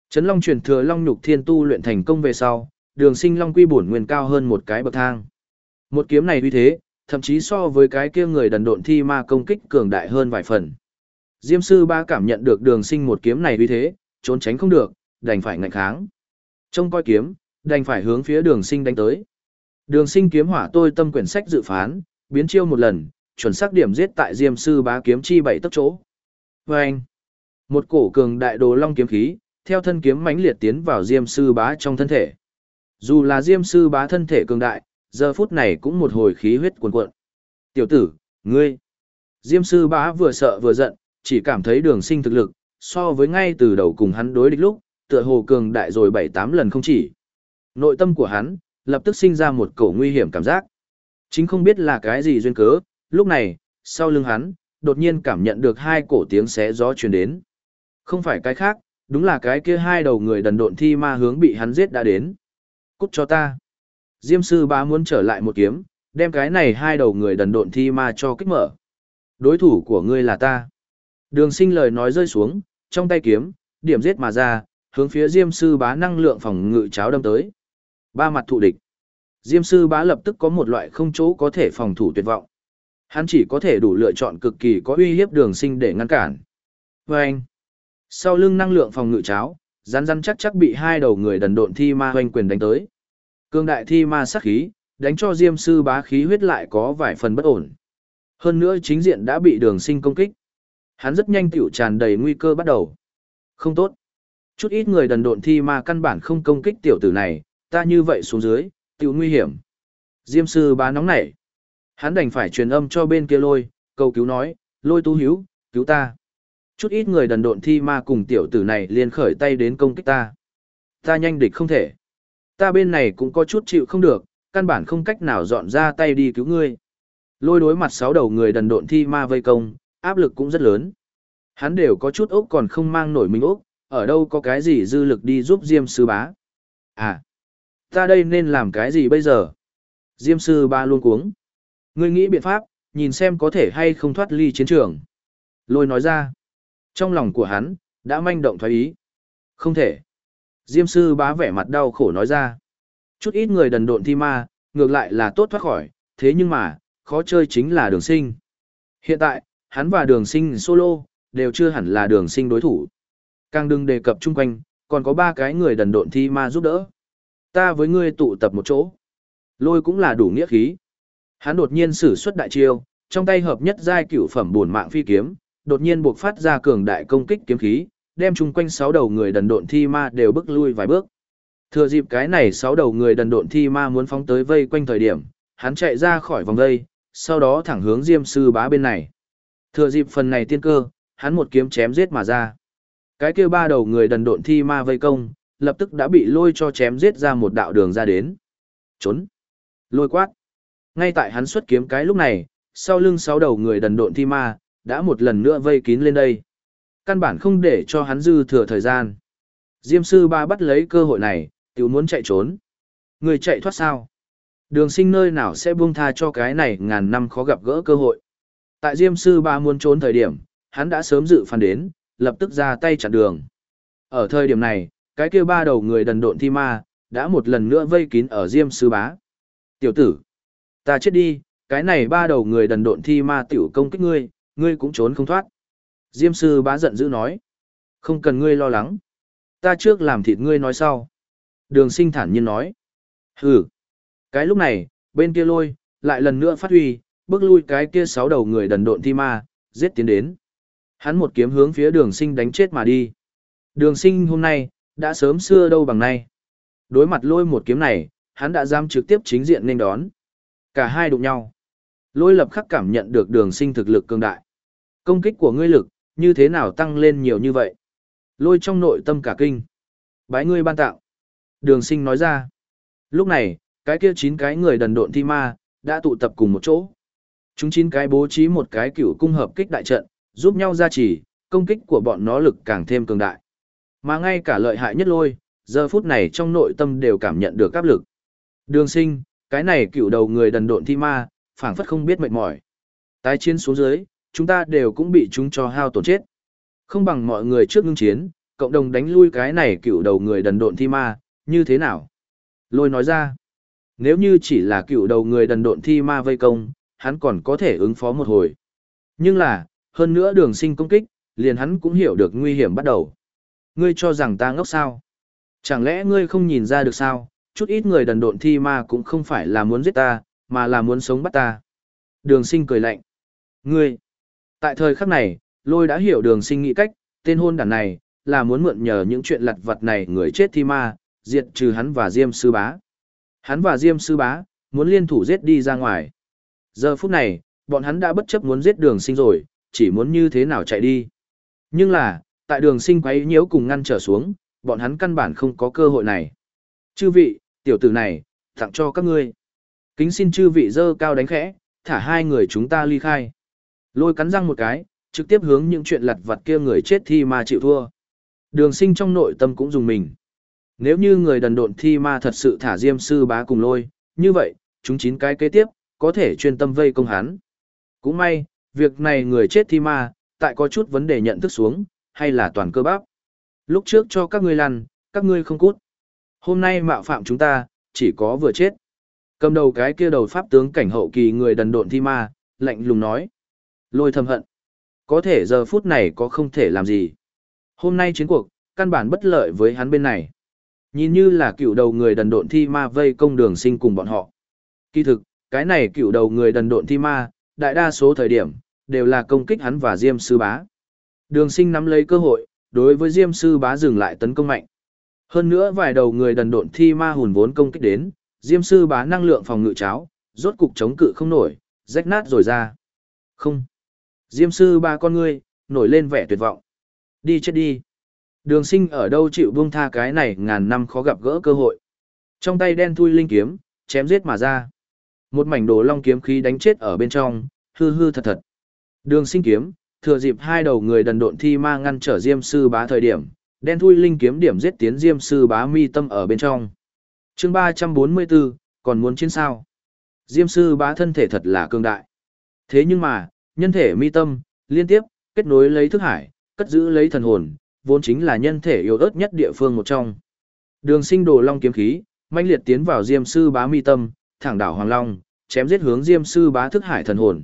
Trấn Long truyền thừa Long nhục thiên tu luyện thành công về sau, đường sinh Long quy bổn nguyên cao hơn một cái bậc thang. Một kiếm này uy thế, thậm chí so với cái kia người đần độn thi ma công kích cường đại hơn vài phần. Diêm sư ba cảm nhận được đường sinh một kiếm này uy thế, trốn tránh không được, đành phải ngạnh kháng. Trông coi kiếm, đành phải hướng phía đường sinh đánh tới. Đường sinh kiếm hỏa tôi tâm quyển sách dự phán, biến chiêu một lần, chuẩn xác điểm giết tại Diêm sư bá kiếm chi bảy tốc chỗ. Và anh, một cổ cường đại đồ long kiếm khí, theo thân kiếm mãnh liệt tiến vào Diêm sư bá trong thân thể. Dù là Diêm sư bá thân thể cường đại, giờ phút này cũng một hồi khí huyết cuồn cuộn. Tiểu tử, ngươi. Diêm sư bá vừa sợ vừa giận, chỉ cảm thấy đường sinh thực lực, so với ngay từ đầu cùng hắn đối địch lúc, tựa hồ cường đại rồi 7-8 lần không chỉ. Nội tâm của hắn, lập tức sinh ra một cổ nguy hiểm cảm giác. Chính không biết là cái gì duyên cớ, lúc này, sau lưng hắn, đột nhiên cảm nhận được hai cổ tiếng xé gió truyền đến. Không phải cái khác, đúng là cái kia hai đầu người đần độn thi ma hướng bị hắn giết đã đến. Cút cho ta. Diêm sư bá muốn trở lại một kiếm, đem cái này hai đầu người đần độn thi ma cho kích mở. Đối thủ của ngươi là ta. Đường sinh lời nói rơi xuống, trong tay kiếm, điểm giết mà ra, hướng phía Diêm sư bá năng lượng phòng ngự cháo đâm tới. Ba mặt thụ địch. Diêm sư bá lập tức có một loại không chỗ có thể phòng thủ tuyệt vọng. Hắn chỉ có thể đủ lựa chọn cực kỳ có uy hiếp đường sinh để ngăn cản. Vâng! sau lưng năng lượng phòng ngự cháo, rắn rắn chắc chắc bị hai đầu người đần độn thi ma hoanh quyền đánh tới. Cương đại thi ma sắc khí, đánh cho diêm sư bá khí huyết lại có vài phần bất ổn. Hơn nữa chính diện đã bị đường sinh công kích. Hắn rất nhanh tiểu tràn đầy nguy cơ bắt đầu. Không tốt. Chút ít người đần độn thi ma căn bản không công kích tiểu tử này, ta như vậy xuống dưới, tiểu nguy hiểm. Diêm sư bá nóng nảy. Hắn đành phải truyền âm cho bên kia lôi, cầu cứu nói, lôi tú hiếu, cứu ta. Chút ít người đần độn thi ma cùng tiểu tử này liền khởi tay đến công kích ta. Ta nhanh địch không thể. Ta bên này cũng có chút chịu không được, căn bản không cách nào dọn ra tay đi cứu ngươi. Lôi đối mặt sáu đầu người đần độn thi ma vây công, áp lực cũng rất lớn. Hắn đều có chút ốc còn không mang nổi mình ốc, ở đâu có cái gì dư lực đi giúp Diêm sư bá. À, ta đây nên làm cái gì bây giờ? Diêm sư ba luôn cuống. Ngươi nghĩ biện pháp, nhìn xem có thể hay không thoát ly chiến trường. Lôi nói ra. Trong lòng của hắn, đã manh động thoái ý. Không thể. Diêm sư bá vẻ mặt đau khổ nói ra. Chút ít người đần độn thi ma, ngược lại là tốt thoát khỏi, thế nhưng mà, khó chơi chính là đường sinh. Hiện tại, hắn và đường sinh solo, đều chưa hẳn là đường sinh đối thủ. Càng đừng đề cập chung quanh, còn có ba cái người đần độn thi ma giúp đỡ. Ta với ngươi tụ tập một chỗ. Lôi cũng là đủ nghĩa khí. Hắn đột nhiên sử xuất đại chiêu, trong tay hợp nhất giai cửu phẩm bổn mạng phi kiếm, đột nhiên buộc phát ra cường đại công kích kiếm khí, đem chung quanh sáu đầu người đần độn thi ma đều bước lui vài bước. Thừa dịp cái này sáu đầu người đần độn thi ma muốn phóng tới vây quanh thời điểm, hắn chạy ra khỏi vòng vây, sau đó thẳng hướng Diêm sư bá bên này. Thừa dịp phần này tiên cơ, hắn một kiếm chém giết mà ra. Cái kia ba đầu người đần độn thi ma vây công, lập tức đã bị lôi cho chém giết ra một đạo đường ra đến. Trốn. Lôi quát. Ngay tại hắn xuất kiếm cái lúc này, sau lưng sáu đầu người đần độn thi ma, đã một lần nữa vây kín lên đây. Căn bản không để cho hắn dư thừa thời gian. Diêm sư ba bắt lấy cơ hội này, tiểu muốn chạy trốn. Người chạy thoát sao? Đường sinh nơi nào sẽ buông tha cho cái này ngàn năm khó gặp gỡ cơ hội. Tại Diêm sư ba muốn trốn thời điểm, hắn đã sớm dự phán đến, lập tức ra tay chặn đường. Ở thời điểm này, cái kia ba đầu người đần độn thi ma, đã một lần nữa vây kín ở Diêm sư bá. Tiểu tử, ta chết đi, cái này ba đầu người đần độn thi ma tiểu công kích ngươi, ngươi cũng trốn không thoát. Diêm sư bá giận dữ nói. Không cần ngươi lo lắng. Ta trước làm thịt ngươi nói sau. Đường sinh thản nhiên nói. Hừ. Cái lúc này, bên kia lôi, lại lần nữa phát huy, bước lui cái kia sáu đầu người đần độn thi ma, giết tiến đến. Hắn một kiếm hướng phía đường sinh đánh chết mà đi. Đường sinh hôm nay, đã sớm xưa đâu bằng nay. Đối mặt lôi một kiếm này, hắn đã dám trực tiếp chính diện nên đón. Cả hai đụng nhau. Lôi lập khắc cảm nhận được đường sinh thực lực cường đại. Công kích của ngươi lực, như thế nào tăng lên nhiều như vậy? Lôi trong nội tâm cả kinh. Bái ngươi ban tạo. Đường sinh nói ra. Lúc này, cái kia chín cái người đần độn thi ma, đã tụ tập cùng một chỗ. Chúng chín cái bố trí một cái cửu cung hợp kích đại trận, giúp nhau gia trì, công kích của bọn nó lực càng thêm cường đại. Mà ngay cả lợi hại nhất lôi, giờ phút này trong nội tâm đều cảm nhận được áp lực. Đường sinh, cái này cựu đầu người đần độn thi ma, phảng phất không biết mệt mỏi. Tái chiến xuống dưới, chúng ta đều cũng bị chúng cho hao tổn chết. Không bằng mọi người trước ngưng chiến, cộng đồng đánh lui cái này cựu đầu người đần độn thi ma, như thế nào? Lôi nói ra, nếu như chỉ là cựu đầu người đần độn thi ma vây công, hắn còn có thể ứng phó một hồi. Nhưng là, hơn nữa đường sinh công kích, liền hắn cũng hiểu được nguy hiểm bắt đầu. Ngươi cho rằng ta ngốc sao? Chẳng lẽ ngươi không nhìn ra được sao? Chút ít người đần độn thi ma cũng không phải là muốn giết ta, mà là muốn sống bắt ta. Đường sinh cười lạnh. Ngươi! Tại thời khắc này, lôi đã hiểu đường sinh nghĩ cách, tên hôn đàn này, là muốn mượn nhờ những chuyện lặt vật này người chết thi ma, diệt trừ hắn và Diêm Sư Bá. Hắn và Diêm Sư Bá, muốn liên thủ giết đi ra ngoài. Giờ phút này, bọn hắn đã bất chấp muốn giết đường sinh rồi, chỉ muốn như thế nào chạy đi. Nhưng là, tại đường sinh quấy nhiễu cùng ngăn trở xuống, bọn hắn căn bản không có cơ hội này. Chư vị, tiểu tử này, tặng cho các ngươi. Kính xin chư vị dơ cao đánh khẽ, thả hai người chúng ta ly khai. Lôi cắn răng một cái, trực tiếp hướng những chuyện lặt vặt kia người chết thi ma chịu thua. Đường sinh trong nội tâm cũng dùng mình. Nếu như người đần độn thi ma thật sự thả diêm sư bá cùng lôi, như vậy, chúng chín cái kế tiếp, có thể chuyên tâm vây công hắn. Cũng may, việc này người chết thi ma, tại có chút vấn đề nhận thức xuống, hay là toàn cơ bắp. Lúc trước cho các ngươi lăn, các ngươi không cút. Hôm nay mạo phạm chúng ta, chỉ có vừa chết. Cầm đầu cái kia đầu pháp tướng cảnh hậu kỳ người đần độn thi ma, lạnh lùng nói. Lôi thầm hận. Có thể giờ phút này có không thể làm gì. Hôm nay chiến cuộc, căn bản bất lợi với hắn bên này. Nhìn như là cựu đầu người đần độn thi ma vây công đường sinh cùng bọn họ. Kỳ thực, cái này cựu đầu người đần độn thi ma, đại đa số thời điểm, đều là công kích hắn và Diêm Sư Bá. Đường sinh nắm lấy cơ hội, đối với Diêm Sư Bá dừng lại tấn công mạnh. Hơn nữa vài đầu người đần độn thi ma hồn vốn công kích đến, Diêm Sư Bá năng lượng phòng ngự cháo, rốt cục chống cự không nổi, rách nát rồi ra. Không. Diêm Sư ba con ngươi, nổi lên vẻ tuyệt vọng. Đi chết đi. Đường sinh ở đâu chịu buông tha cái này ngàn năm khó gặp gỡ cơ hội. Trong tay đen thui linh kiếm, chém giết mà ra. Một mảnh đồ long kiếm khí đánh chết ở bên trong, hư hư thật thật. Đường sinh kiếm, thừa dịp hai đầu người đần độn thi ma ngăn trở Diêm sư bá thời điểm, đen thui linh kiếm điểm giết tiến Diêm sư bá mi tâm ở bên trong. chương 344, còn muốn chiến sao? Diêm sư bá thân thể thật là cương đại. Thế nhưng mà, nhân thể mi tâm, liên tiếp, kết nối lấy thức hải, cất giữ lấy thần hồn, vốn chính là nhân thể yếu ớt nhất địa phương một trong. Đường sinh đồ long kiếm khí, mãnh liệt tiến vào Diêm sư bá mi tâm, thẳng đảo Hoàng Long, chém giết hướng Diêm sư bá thức hải thần hồn.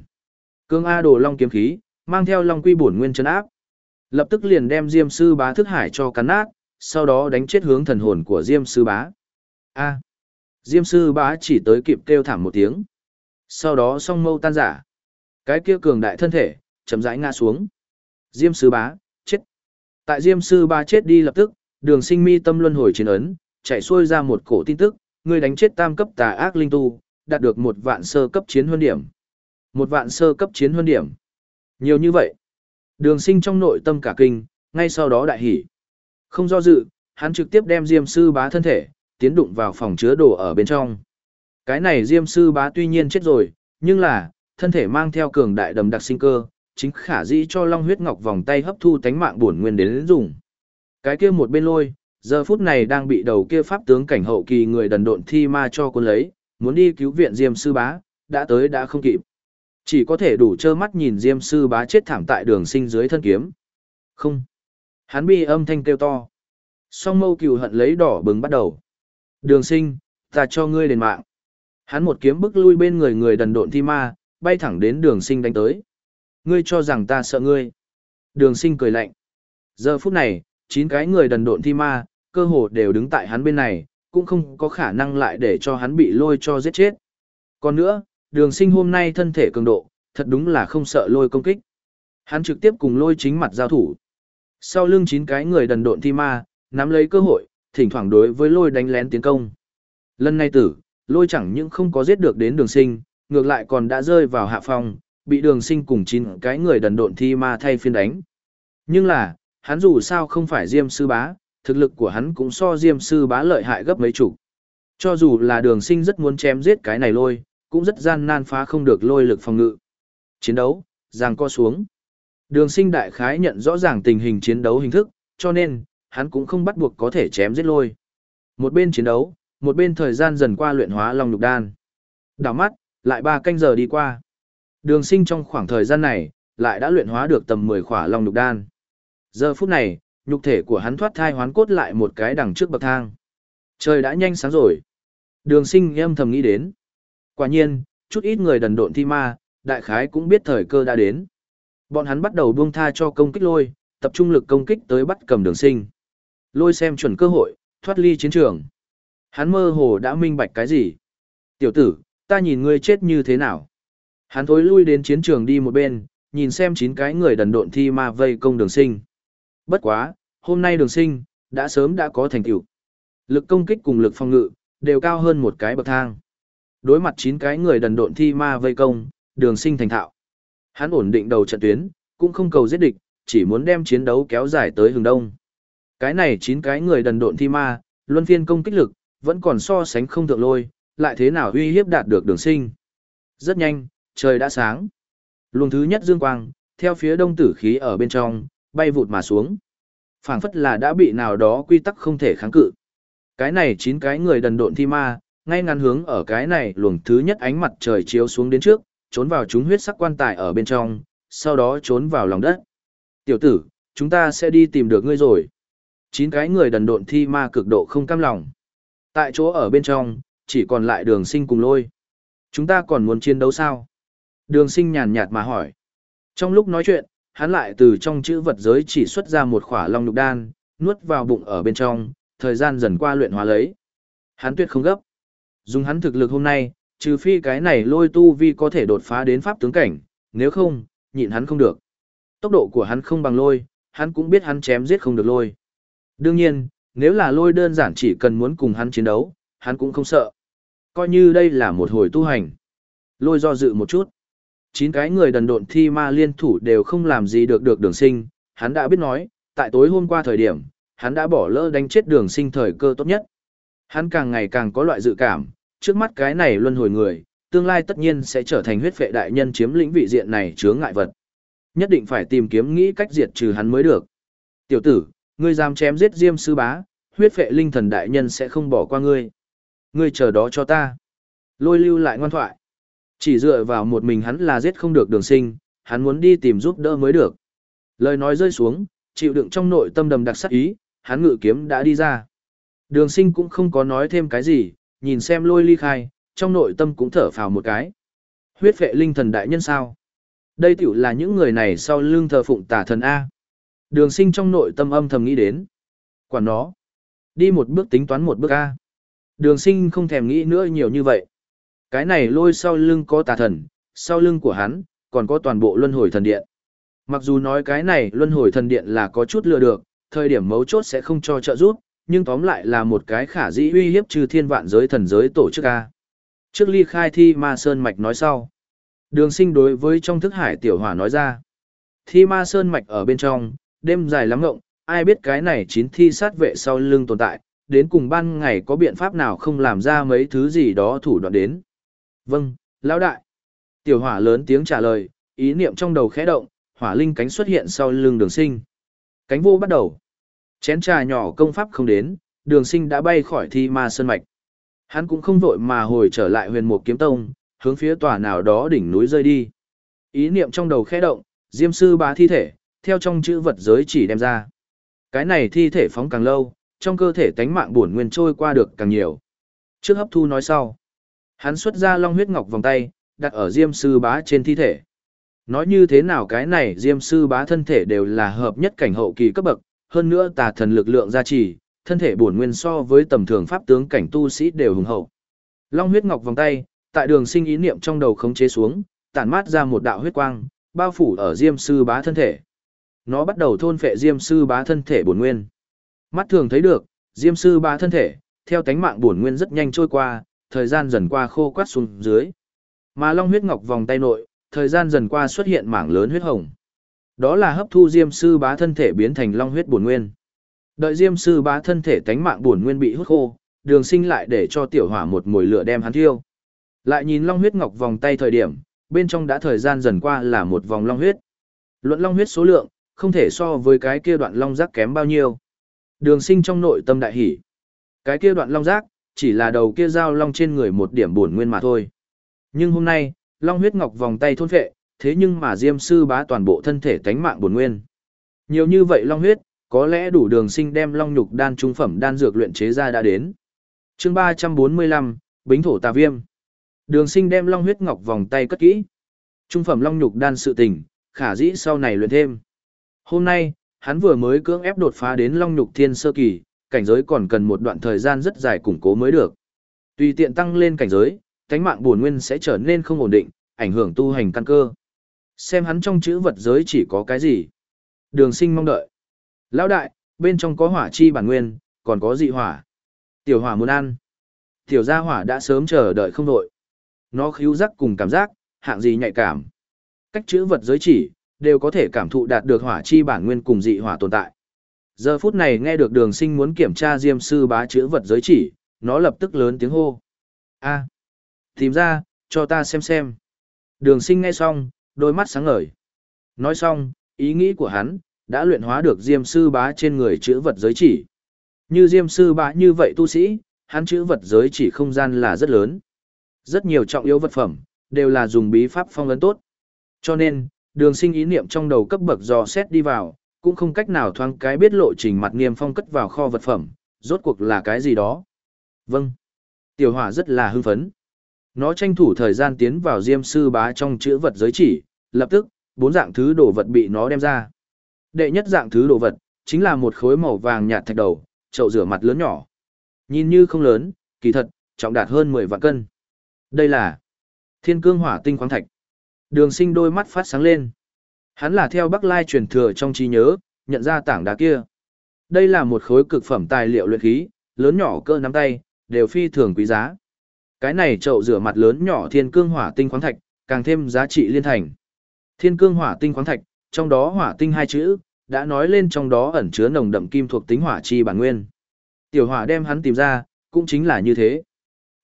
Cương A đồ long kiếm khí, mang theo long quy bổn nguyên chân áp. Lập tức liền đem Diêm sư bá thức hải cho cắn nát, sau đó đánh chết hướng thần hồn của Diêm sư bá. A. Diêm sư bá chỉ tới kịp kêu thảm một tiếng. Sau đó song mâu tan giả. Cái kia cường đại thân thể, chậm rãi ngã xuống. Diêm sư bá, chết. Tại Diêm sư bá chết đi lập tức, đường sinh mi tâm luân hồi chiến ấn, chạy xuôi ra một cổ tin tức, người đánh chết tam cấp tà ác linh tu, đạt được một vạn sơ cấp chiến huân điểm. Một vạn sơ cấp chiến huân điểm. Nhiều như vậy. Đường sinh trong nội tâm cả kinh, ngay sau đó đại hỉ. Không do dự, hắn trực tiếp đem Diêm sư bá thân thể, tiến đụng vào phòng chứa đồ ở bên trong. Cái này Diêm sư bá tuy nhiên chết rồi, nhưng là, thân thể mang theo cường đại đầm đặc sinh cơ, chính khả dĩ cho long huyết ngọc vòng tay hấp thu tánh mạng bổn nguyên đến dùng. Cái kia một bên lôi, giờ phút này đang bị đầu kia pháp tướng cảnh hậu kỳ người đần độn thi ma cho cuốn lấy, muốn đi cứu viện Diêm sư bá, đã tới đã không kịp. Chỉ có thể đủ trơ mắt nhìn Diêm sư bá chết thảm tại đường sinh dưới thân kiếm. Không. Hắn bi âm thanh kêu to. Song mâu cừu hận lấy đỏ bừng bắt đầu. Đường sinh, ta cho ngươi đền mạng. Hắn một kiếm bức lui bên người người đần độn thi ma, bay thẳng đến đường sinh đánh tới. Ngươi cho rằng ta sợ ngươi. Đường sinh cười lạnh. Giờ phút này, chín cái người đần độn thi ma, cơ hồ đều đứng tại hắn bên này, cũng không có khả năng lại để cho hắn bị lôi cho giết chết. Còn nữa, đường sinh hôm nay thân thể cường độ, thật đúng là không sợ lôi công kích. Hắn trực tiếp cùng lôi chính mặt giao thủ. Sau lưng chín cái người đần độn thi ma, nắm lấy cơ hội, thỉnh thoảng đối với lôi đánh lén tiến công. Lần này tử, lôi chẳng những không có giết được đến đường sinh, ngược lại còn đã rơi vào hạ phong, bị đường sinh cùng chín cái người đần độn thi ma thay phiên đánh. Nhưng là, hắn dù sao không phải diêm sư bá, thực lực của hắn cũng so diêm sư bá lợi hại gấp mấy chục. Cho dù là đường sinh rất muốn chém giết cái này lôi, cũng rất gian nan phá không được lôi lực phòng ngự. Chiến đấu, giang co xuống. Đường sinh đại khái nhận rõ ràng tình hình chiến đấu hình thức, cho nên, hắn cũng không bắt buộc có thể chém giết lôi. Một bên chiến đấu, một bên thời gian dần qua luyện hóa long nhục đan. Đảo mắt, lại 3 canh giờ đi qua. Đường sinh trong khoảng thời gian này, lại đã luyện hóa được tầm 10 khỏa long nhục đan. Giờ phút này, nhục thể của hắn thoát thai hoán cốt lại một cái đằng trước bậc thang. Trời đã nhanh sáng rồi. Đường sinh âm thầm nghĩ đến. Quả nhiên, chút ít người đần độn thi ma, đại khái cũng biết thời cơ đã đến. Bọn hắn bắt đầu buông tha cho công kích lôi, tập trung lực công kích tới bắt cầm đường sinh. Lôi xem chuẩn cơ hội, thoát ly chiến trường. Hắn mơ hồ đã minh bạch cái gì? Tiểu tử, ta nhìn ngươi chết như thế nào? Hắn thối lui đến chiến trường đi một bên, nhìn xem chín cái người đần độn thi ma vây công đường sinh. Bất quá, hôm nay đường sinh, đã sớm đã có thành tựu Lực công kích cùng lực phòng ngự, đều cao hơn một cái bậc thang. Đối mặt chín cái người đần độn thi ma vây công, đường sinh thành thạo. Hắn ổn định đầu trận tuyến, cũng không cầu giết địch, chỉ muốn đem chiến đấu kéo dài tới hướng đông. Cái này chín cái người đần độn thi ma, luân phiên công kích lực, vẫn còn so sánh không thượng lôi, lại thế nào uy hiếp đạt được đường sinh. Rất nhanh, trời đã sáng. Luồng thứ nhất dương quang, theo phía đông tử khí ở bên trong, bay vụt mà xuống. phảng phất là đã bị nào đó quy tắc không thể kháng cự. Cái này chín cái người đần độn thi ma, ngay ngắn hướng ở cái này luồng thứ nhất ánh mặt trời chiếu xuống đến trước, trốn vào chúng huyết sắc quan tài ở bên trong, sau đó trốn vào lòng đất. Tiểu tử, chúng ta sẽ đi tìm được ngươi rồi. Chín cái người đần độn thi ma cực độ không cam lòng. Tại chỗ ở bên trong, chỉ còn lại đường sinh cùng lôi. Chúng ta còn muốn chiến đấu sao? Đường sinh nhàn nhạt mà hỏi. Trong lúc nói chuyện, hắn lại từ trong chữ vật giới chỉ xuất ra một khỏa long lục đan, nuốt vào bụng ở bên trong, thời gian dần qua luyện hóa lấy. Hắn tuyệt không gấp. Dùng hắn thực lực hôm nay, trừ phi cái này lôi tu vi có thể đột phá đến pháp tướng cảnh, nếu không, nhịn hắn không được. Tốc độ của hắn không bằng lôi, hắn cũng biết hắn chém giết không được lôi. Đương nhiên, nếu là lôi đơn giản chỉ cần muốn cùng hắn chiến đấu, hắn cũng không sợ. Coi như đây là một hồi tu hành. Lôi do dự một chút. Chín cái người đần độn thi ma liên thủ đều không làm gì được được đường sinh, hắn đã biết nói, tại tối hôm qua thời điểm, hắn đã bỏ lỡ đánh chết đường sinh thời cơ tốt nhất. Hắn càng ngày càng có loại dự cảm, trước mắt cái này luân hồi người, tương lai tất nhiên sẽ trở thành huyết phệ đại nhân chiếm lĩnh vị diện này chứa ngại vật. Nhất định phải tìm kiếm nghĩ cách diệt trừ hắn mới được. Tiểu tử, ngươi dám chém giết Diêm sư bá, huyết phệ linh thần đại nhân sẽ không bỏ qua ngươi. Ngươi chờ đó cho ta. Lôi lưu lại ngoan thoại. Chỉ dựa vào một mình hắn là giết không được đường sinh, hắn muốn đi tìm giúp đỡ mới được. Lời nói rơi xuống, chịu đựng trong nội tâm đầm đặc sắc ý, hắn ngự kiếm đã đi ra. Đường sinh cũng không có nói thêm cái gì, nhìn xem lôi ly khai, trong nội tâm cũng thở phào một cái. Huyết vệ linh thần đại nhân sao? Đây tiểu là những người này sau lưng thờ phụng tả thần A. Đường sinh trong nội tâm âm thầm nghĩ đến. Quả nó. Đi một bước tính toán một bước A. Đường sinh không thèm nghĩ nữa nhiều như vậy. Cái này lôi sau lưng có tà thần, sau lưng của hắn, còn có toàn bộ luân hồi thần điện. Mặc dù nói cái này luân hồi thần điện là có chút lừa được, thời điểm mấu chốt sẽ không cho trợ giúp, nhưng tóm lại là một cái khả dĩ uy hiếp trừ thiên vạn giới thần giới tổ chức A. Trước ly khai thi ma sơn mạch nói sau. Đường sinh đối với trong thức hải tiểu hỏa nói ra. Thi ma sơn mạch ở bên trong, đêm dài lắm ngộng, ai biết cái này chín thi sát vệ sau lưng tồn tại, đến cùng ban ngày có biện pháp nào không làm ra mấy thứ gì đó thủ đoạn đến. Vâng, lão đại. Tiểu hỏa lớn tiếng trả lời, ý niệm trong đầu khẽ động, hỏa linh cánh xuất hiện sau lưng đường sinh. Cánh vô bắt đầu. Chén trà nhỏ công pháp không đến, đường sinh đã bay khỏi thi ma sơn mạch. Hắn cũng không vội mà hồi trở lại huyền mục kiếm tông, hướng phía tòa nào đó đỉnh núi rơi đi. Ý niệm trong đầu khẽ động, diêm sư bá thi thể, theo trong chữ vật giới chỉ đem ra. Cái này thi thể phóng càng lâu, trong cơ thể tánh mạng buồn nguyên trôi qua được càng nhiều. Trước hấp thu nói sau. Hắn xuất ra long huyết ngọc vòng tay, đặt ở diêm sư bá trên thi thể. Nói như thế nào cái này diêm sư bá thân thể đều là hợp nhất cảnh hậu kỳ cấp bậc, hơn nữa tà thần lực lượng gia trì, thân thể bổn nguyên so với tầm thường pháp tướng cảnh tu sĩ đều hùng hậu. Long huyết ngọc vòng tay, tại đường sinh ý niệm trong đầu khống chế xuống, tản mát ra một đạo huyết quang, bao phủ ở Diêm sư bá thân thể. Nó bắt đầu thôn phệ Diêm sư bá thân thể bổn nguyên. Mắt thường thấy được, Diêm sư bá thân thể, theo tánh mạng bổn nguyên rất nhanh trôi qua, thời gian dần qua khô quát xuống dưới. Mà Long huyết ngọc vòng tay nội, thời gian dần qua xuất hiện mảng lớn huyết hồng. Đó là hấp thu Diêm sư bá thân thể biến thành long huyết bổn nguyên. Đợi Diêm sư bá thân thể tánh mạng bổn nguyên bị hút khô, Đường Sinh lại để cho tiểu hỏa một mồi lửa đem hắn thiêu. Lại nhìn long huyết ngọc vòng tay thời điểm, bên trong đã thời gian dần qua là một vòng long huyết. Luận long huyết số lượng, không thể so với cái kia đoạn long giác kém bao nhiêu. Đường Sinh trong nội tâm đại hỉ. Cái kia đoạn long giác, chỉ là đầu kia dao long trên người một điểm bổn nguyên mà thôi. Nhưng hôm nay, long huyết ngọc vòng tay thôn phệ, thế nhưng mà Diêm sư bá toàn bộ thân thể tánh mạng bổn nguyên. Nhiều như vậy long huyết, có lẽ đủ đường sinh đem long nhục đan trung phẩm đan dược luyện chế ra đã đến. chương 345, Bính thổ tà viêm. Đường sinh đem long huyết ngọc vòng tay cất kỹ. Trung phẩm long nhục đan sự tình, khả dĩ sau này luyện thêm. Hôm nay, hắn vừa mới cưỡng ép đột phá đến long nhục thiên sơ kỳ, cảnh giới còn cần một đoạn thời gian rất dài củng cố mới được. Tùy tiện tăng lên cảnh giới, cánh mạng buồn nguyên sẽ trở nên không ổn định, ảnh hưởng tu hành căn cơ. Xem hắn trong chữ vật giới chỉ có cái gì. Đường sinh mong đợi. Lão đại, bên trong có hỏa chi bản nguyên, còn có dị hỏa. Tiểu hỏa muốn ăn. Tiểu gia hỏa đã sớm chờ đợi không đội. Nó khíu giác cùng cảm giác, hạng gì nhạy cảm. Cách chữ vật giới chỉ, đều có thể cảm thụ đạt được hỏa chi bản nguyên cùng dị hỏa tồn tại. Giờ phút này nghe được đường sinh muốn kiểm tra diêm sư bá chữ vật giới chỉ, nó lập tức lớn tiếng hô. a tìm ra, cho ta xem xem. Đường sinh nghe xong, đôi mắt sáng ngời. Nói xong, ý nghĩ của hắn, đã luyện hóa được diêm sư bá trên người chữ vật giới chỉ. Như diêm sư bá như vậy tu sĩ, hắn chữ vật giới chỉ không gian là rất lớn. Rất nhiều trọng yếu vật phẩm, đều là dùng bí pháp phong ấn tốt. Cho nên, đường sinh ý niệm trong đầu cấp bậc dò xét đi vào, cũng không cách nào thoáng cái biết lộ trình mặt niêm phong cất vào kho vật phẩm, rốt cuộc là cái gì đó. Vâng. Tiểu hỏa rất là hưng phấn. Nó tranh thủ thời gian tiến vào diêm sư bá trong chữ vật giới chỉ, lập tức, bốn dạng thứ đồ vật bị nó đem ra. Đệ nhất dạng thứ đồ vật, chính là một khối màu vàng nhạt thạch đầu, chậu rửa mặt lớn nhỏ. Nhìn như không lớn, kỳ thật, trọng đạt hơn 10 vạn cân. Đây là thiên cương hỏa tinh khoáng thạch. Đường sinh đôi mắt phát sáng lên. Hắn là theo Bắc Lai truyền thừa trong trí nhớ, nhận ra tảng đá kia. Đây là một khối cực phẩm tài liệu luyện khí, lớn nhỏ cơ nắm tay, đều phi thường quý giá. Cái này chậu rửa mặt lớn nhỏ thiên cương hỏa tinh khoáng thạch, càng thêm giá trị liên thành. Thiên cương hỏa tinh khoáng thạch, trong đó hỏa tinh hai chữ, đã nói lên trong đó ẩn chứa nồng đậm kim thuộc tính hỏa chi bản nguyên. Tiểu hỏa đem hắn tìm ra, cũng chính là như thế.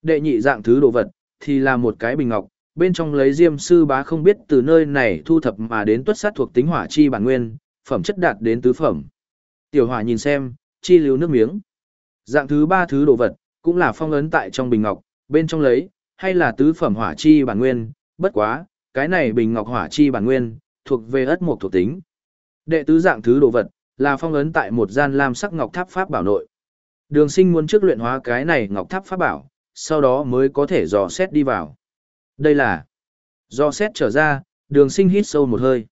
Đệ nhị dạng thứ đồ vật, thì là một cái bình ngọc, bên trong lấy diêm sư bá không biết từ nơi này thu thập mà đến tuất sát thuộc tính hỏa chi bản nguyên, phẩm chất đạt đến tứ phẩm. Tiểu hỏa nhìn xem, chi lưu nước miếng. Dạng thứ ba thứ đồ vật, cũng là phong ấn tại trong bình ngọc, bên trong lấy, hay là tứ phẩm hỏa chi bản nguyên, bất quá, cái này bình ngọc hỏa chi bản nguyên, thuộc về ất mục thuộc tính. Đệ tứ dạng thứ đồ vật, là phong ấn tại một gian lam sắc ngọc tháp pháp bảo nội. Đường sinh muốn trước luyện hóa cái này ngọc tháp pháp bảo, sau đó mới có thể dò xét đi vào. Đây là dò xét trở ra, đường sinh hít sâu một hơi.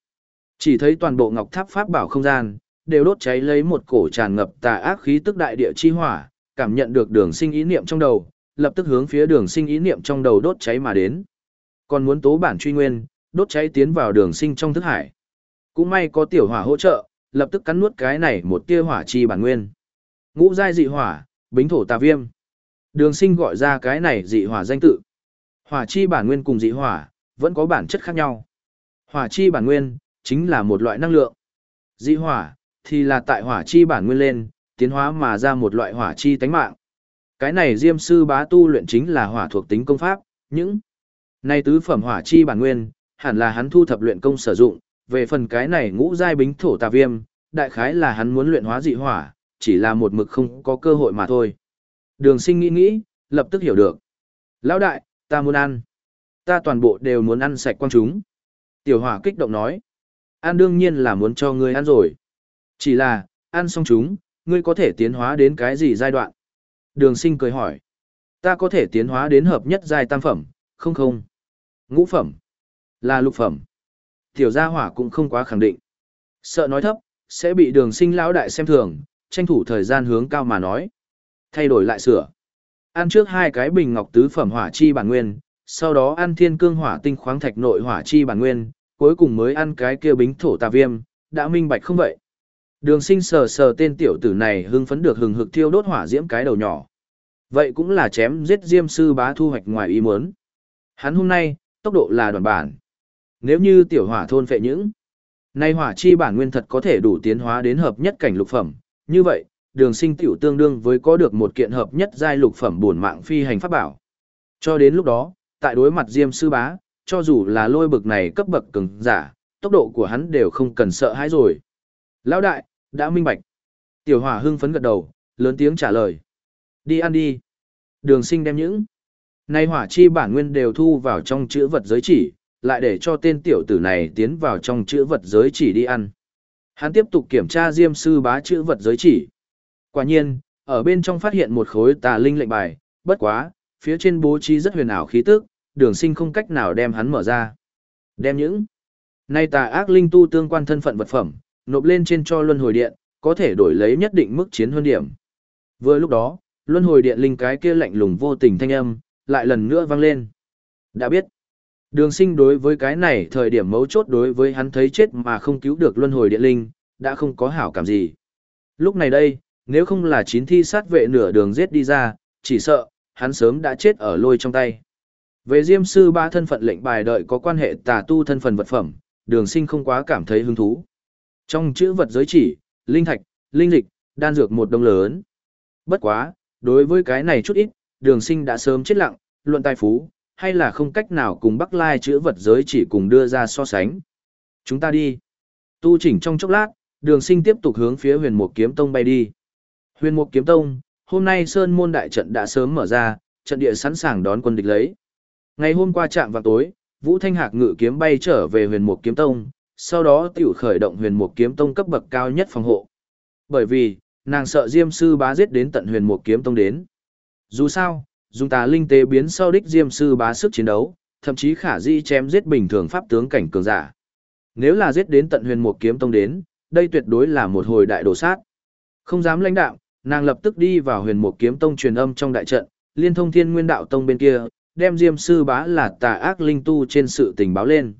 Chỉ thấy toàn bộ ngọc tháp pháp bảo không gian, đều đốt cháy lấy một cổ tràn ngập tà ác khí tức đại địa chi hỏa, cảm nhận được đường sinh ý niệm trong đầu, lập tức hướng phía đường sinh ý niệm trong đầu đốt cháy mà đến. Còn muốn tố bản truy nguyên, đốt cháy tiến vào đường sinh trong thức hải. Cũng may có tiểu hỏa hỗ trợ, lập tức cắn nuốt cái này một tia hỏa chi bản nguyên. Ngũ giai dị hỏa, bính thổ tà viêm. Đường sinh gọi ra cái này dị hỏa danh tự. Hỏa chi bản nguyên cùng dị hỏa, vẫn có bản chất khác nhau. Hỏa chi bản nguyên, chính là một loại năng lượng. Dị hỏa, thì là tại hỏa chi bản nguyên lên, tiến hóa mà ra một loại hỏa chi tánh mạng. Cái này diêm sư bá tu luyện chính là hỏa thuộc tính công pháp, những này tứ phẩm hỏa chi bản nguyên, hẳn là hắn thu thập luyện công sử dụng, về phần cái này ngũ giai bính thổ tà viêm, đại khái là hắn muốn luyện hóa dị hỏa, chỉ là một mực không có cơ hội mà thôi. Đường sinh nghĩ nghĩ, lập tức hiểu được. Lão đại, ta muốn ăn. Ta toàn bộ đều muốn ăn sạch quang chúng. Tiểu hỏa kích động nói. Ăn đương nhiên là muốn cho ngươi ăn rồi. Chỉ là, ăn xong chúng, ngươi có thể tiến hóa đến cái gì giai đoạn? Đường sinh cười hỏi. Ta có thể tiến hóa đến hợp nhất giai tam phẩm, không không? Ngũ phẩm. Là lục phẩm. Tiểu gia hỏa cũng không quá khẳng định. Sợ nói thấp, sẽ bị đường sinh lão đại xem thường, tranh thủ thời gian hướng cao mà nói. Thay đổi lại sửa. Ăn trước hai cái bình ngọc tứ phẩm hỏa chi bản nguyên, sau đó ăn thiên cương hỏa tinh khoáng thạch nội hỏa chi bản nguyên, cuối cùng mới ăn cái kia bính thổ tà viêm, đã minh bạch không vậy? Đường sinh sờ sờ tên tiểu tử này hưng phấn được hừng hực thiêu đốt hỏa diễm cái đầu nhỏ. Vậy cũng là chém giết diêm sư bá thu hoạch ngoài ý muốn. Hắn hôm nay, tốc độ là đoàn bản. Nếu như tiểu hỏa thôn phệ những, nay hỏa chi bản nguyên thật có thể đủ tiến hóa đến hợp nhất cảnh lục phẩm, như vậy, đường sinh tiểu tương đương với có được một kiện hợp nhất giai lục phẩm bổn mạng phi hành pháp bảo. Cho đến lúc đó, tại đối mặt Diêm sư bá, cho dù là lôi bực này cấp bậc cường giả, tốc độ của hắn đều không cần sợ hãi rồi. Lão đại, đã minh bạch. Tiểu hỏa hưng phấn gật đầu, lớn tiếng trả lời. Đi ăn đi. Đường sinh đem những Nay hỏa chi bản nguyên đều thu vào trong chữ vật giới chỉ, lại để cho tên tiểu tử này tiến vào trong chữ vật giới chỉ đi ăn. Hắn tiếp tục kiểm tra diêm sư bá chữ vật giới chỉ. Quả nhiên, ở bên trong phát hiện một khối tà linh lệnh bài, bất quá, phía trên bố trí rất huyền ảo khí tức, đường sinh không cách nào đem hắn mở ra. Đem những nay tà ác linh tu tương quan thân phận vật phẩm, nộp lên trên cho luân hồi điện, có thể đổi lấy nhất định mức chiến hơn điểm. Vừa lúc đó, luân hồi điện linh cái kia lạnh lùng vô tình thanh âm, lại lần nữa vang lên. Đã biết, đường sinh đối với cái này thời điểm mấu chốt đối với hắn thấy chết mà không cứu được luân hồi điện linh, đã không có hảo cảm gì. Lúc này đây, nếu không là chín thi sát vệ nửa đường giết đi ra, chỉ sợ, hắn sớm đã chết ở lôi trong tay. Về Diêm sư ba thân phận lệnh bài đợi có quan hệ tà tu thân phận vật phẩm, đường sinh không quá cảm thấy hứng thú. Trong chữ vật giới chỉ, linh thạch, linh dịch, đan dược một đông lớn. Bất quá, đối với cái này chút ít, đường sinh đã sớm chết lặng, luận tài phú, hay là không cách nào cùng Bắc Lai chữa vật giới chỉ cùng đưa ra so sánh. Chúng ta đi. Tu chỉnh trong chốc lát, đường sinh tiếp tục hướng phía huyền mục kiếm tông bay đi. Huyền mục kiếm tông, hôm nay Sơn môn đại trận đã sớm mở ra, trận địa sẵn sàng đón quân địch lấy. Ngày hôm qua trạm vào tối, Vũ Thanh Hạc ngự kiếm bay trở về huyền mục kiếm tông, sau đó tiểu khởi động huyền mục kiếm tông cấp bậc cao nhất phòng hộ. Bởi vì, nàng sợ Diêm sư bá giết đến tận huyền mục kiếm tông đến. Dù sao, dùng tà linh tế biến sau đích Diêm sư bá sức chiến đấu, thậm chí khả di chém giết bình thường pháp tướng cảnh cường giả. Nếu là giết đến tận huyền mục kiếm tông đến, đây tuyệt đối là một hồi đại đồ sát. Không dám lãnh đạo, nàng lập tức đi vào huyền mục kiếm tông truyền âm trong đại trận, liên thông thiên nguyên đạo tông bên kia, đem Diêm sư bá là tà ác linh tu trên sự tình báo lên.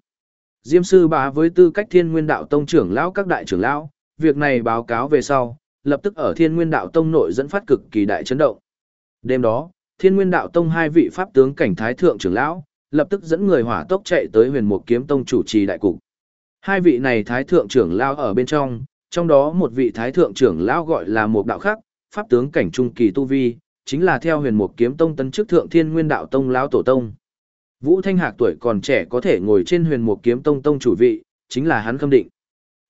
Diêm sư bá với tư cách thiên nguyên đạo tông trưởng lão các đại trưởng lão, việc này báo cáo về sau, lập tức ở thiên nguyên đạo tông nội dẫn phát cực kỳ đại chấn động. Đêm đó, thiên nguyên đạo tông hai vị pháp tướng cảnh thái thượng trưởng lão, lập tức dẫn người hỏa tốc chạy tới huyền mục kiếm tông chủ trì đại cục. Hai vị này thái thượng trưởng lão ở bên trong, trong đó một vị thái thượng trưởng lão gọi là một đạo khác, pháp tướng cảnh trung kỳ tu vi, chính là theo huyền mục kiếm tông tấn chức thượng thiên nguyên đạo tông lão tổ tông. Vũ Thanh Hạc tuổi còn trẻ có thể ngồi trên huyền mục kiếm tông tông chủ vị, chính là hắn khâm định.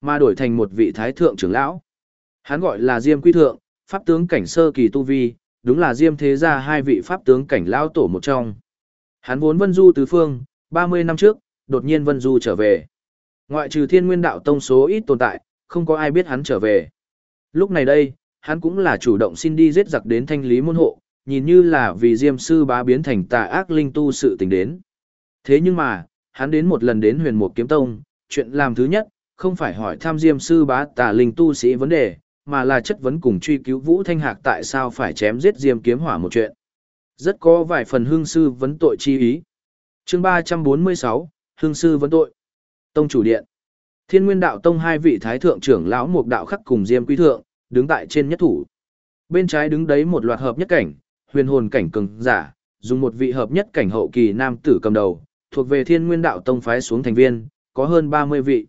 Mà đổi thành một vị thái thượng trưởng lão. Hắn gọi là Diêm Quy Thượng, pháp tướng cảnh sơ kỳ tu vi, đúng là Diêm thế gia hai vị pháp tướng cảnh lão tổ một trong. Hắn vốn vân du tứ phương, 30 năm trước, đột nhiên vân du trở về. Ngoại trừ thiên nguyên đạo tông số ít tồn tại, không có ai biết hắn trở về. Lúc này đây, hắn cũng là chủ động xin đi giết giặc đến thanh lý môn hộ, nhìn như là vì Diêm sư bá biến thành tà ác linh tu sự tình đến. Thế nhưng mà, hắn đến một lần đến huyền mục kiếm tông, chuyện làm thứ nhất, không phải hỏi thăm Diêm sư bá tà linh tu sĩ vấn đề, mà là chất vấn cùng truy cứu Vũ Thanh Hạc tại sao phải chém giết Diêm kiếm hỏa một chuyện. Rất có vài phần hương sư vấn tội chi ý. chương 346, hương sư vấn tội. Tông chủ điện. Thiên Nguyên Đạo Tông hai vị thái thượng trưởng lão Mục Đạo Khắc cùng Diêm Quý Thượng, đứng tại trên nhất thủ. Bên trái đứng đấy một loạt hợp nhất cảnh, huyền hồn cảnh cường giả, dùng một vị hợp nhất cảnh hậu kỳ nam tử cầm đầu, thuộc về Thiên Nguyên Đạo Tông phái xuống thành viên, có hơn 30 vị.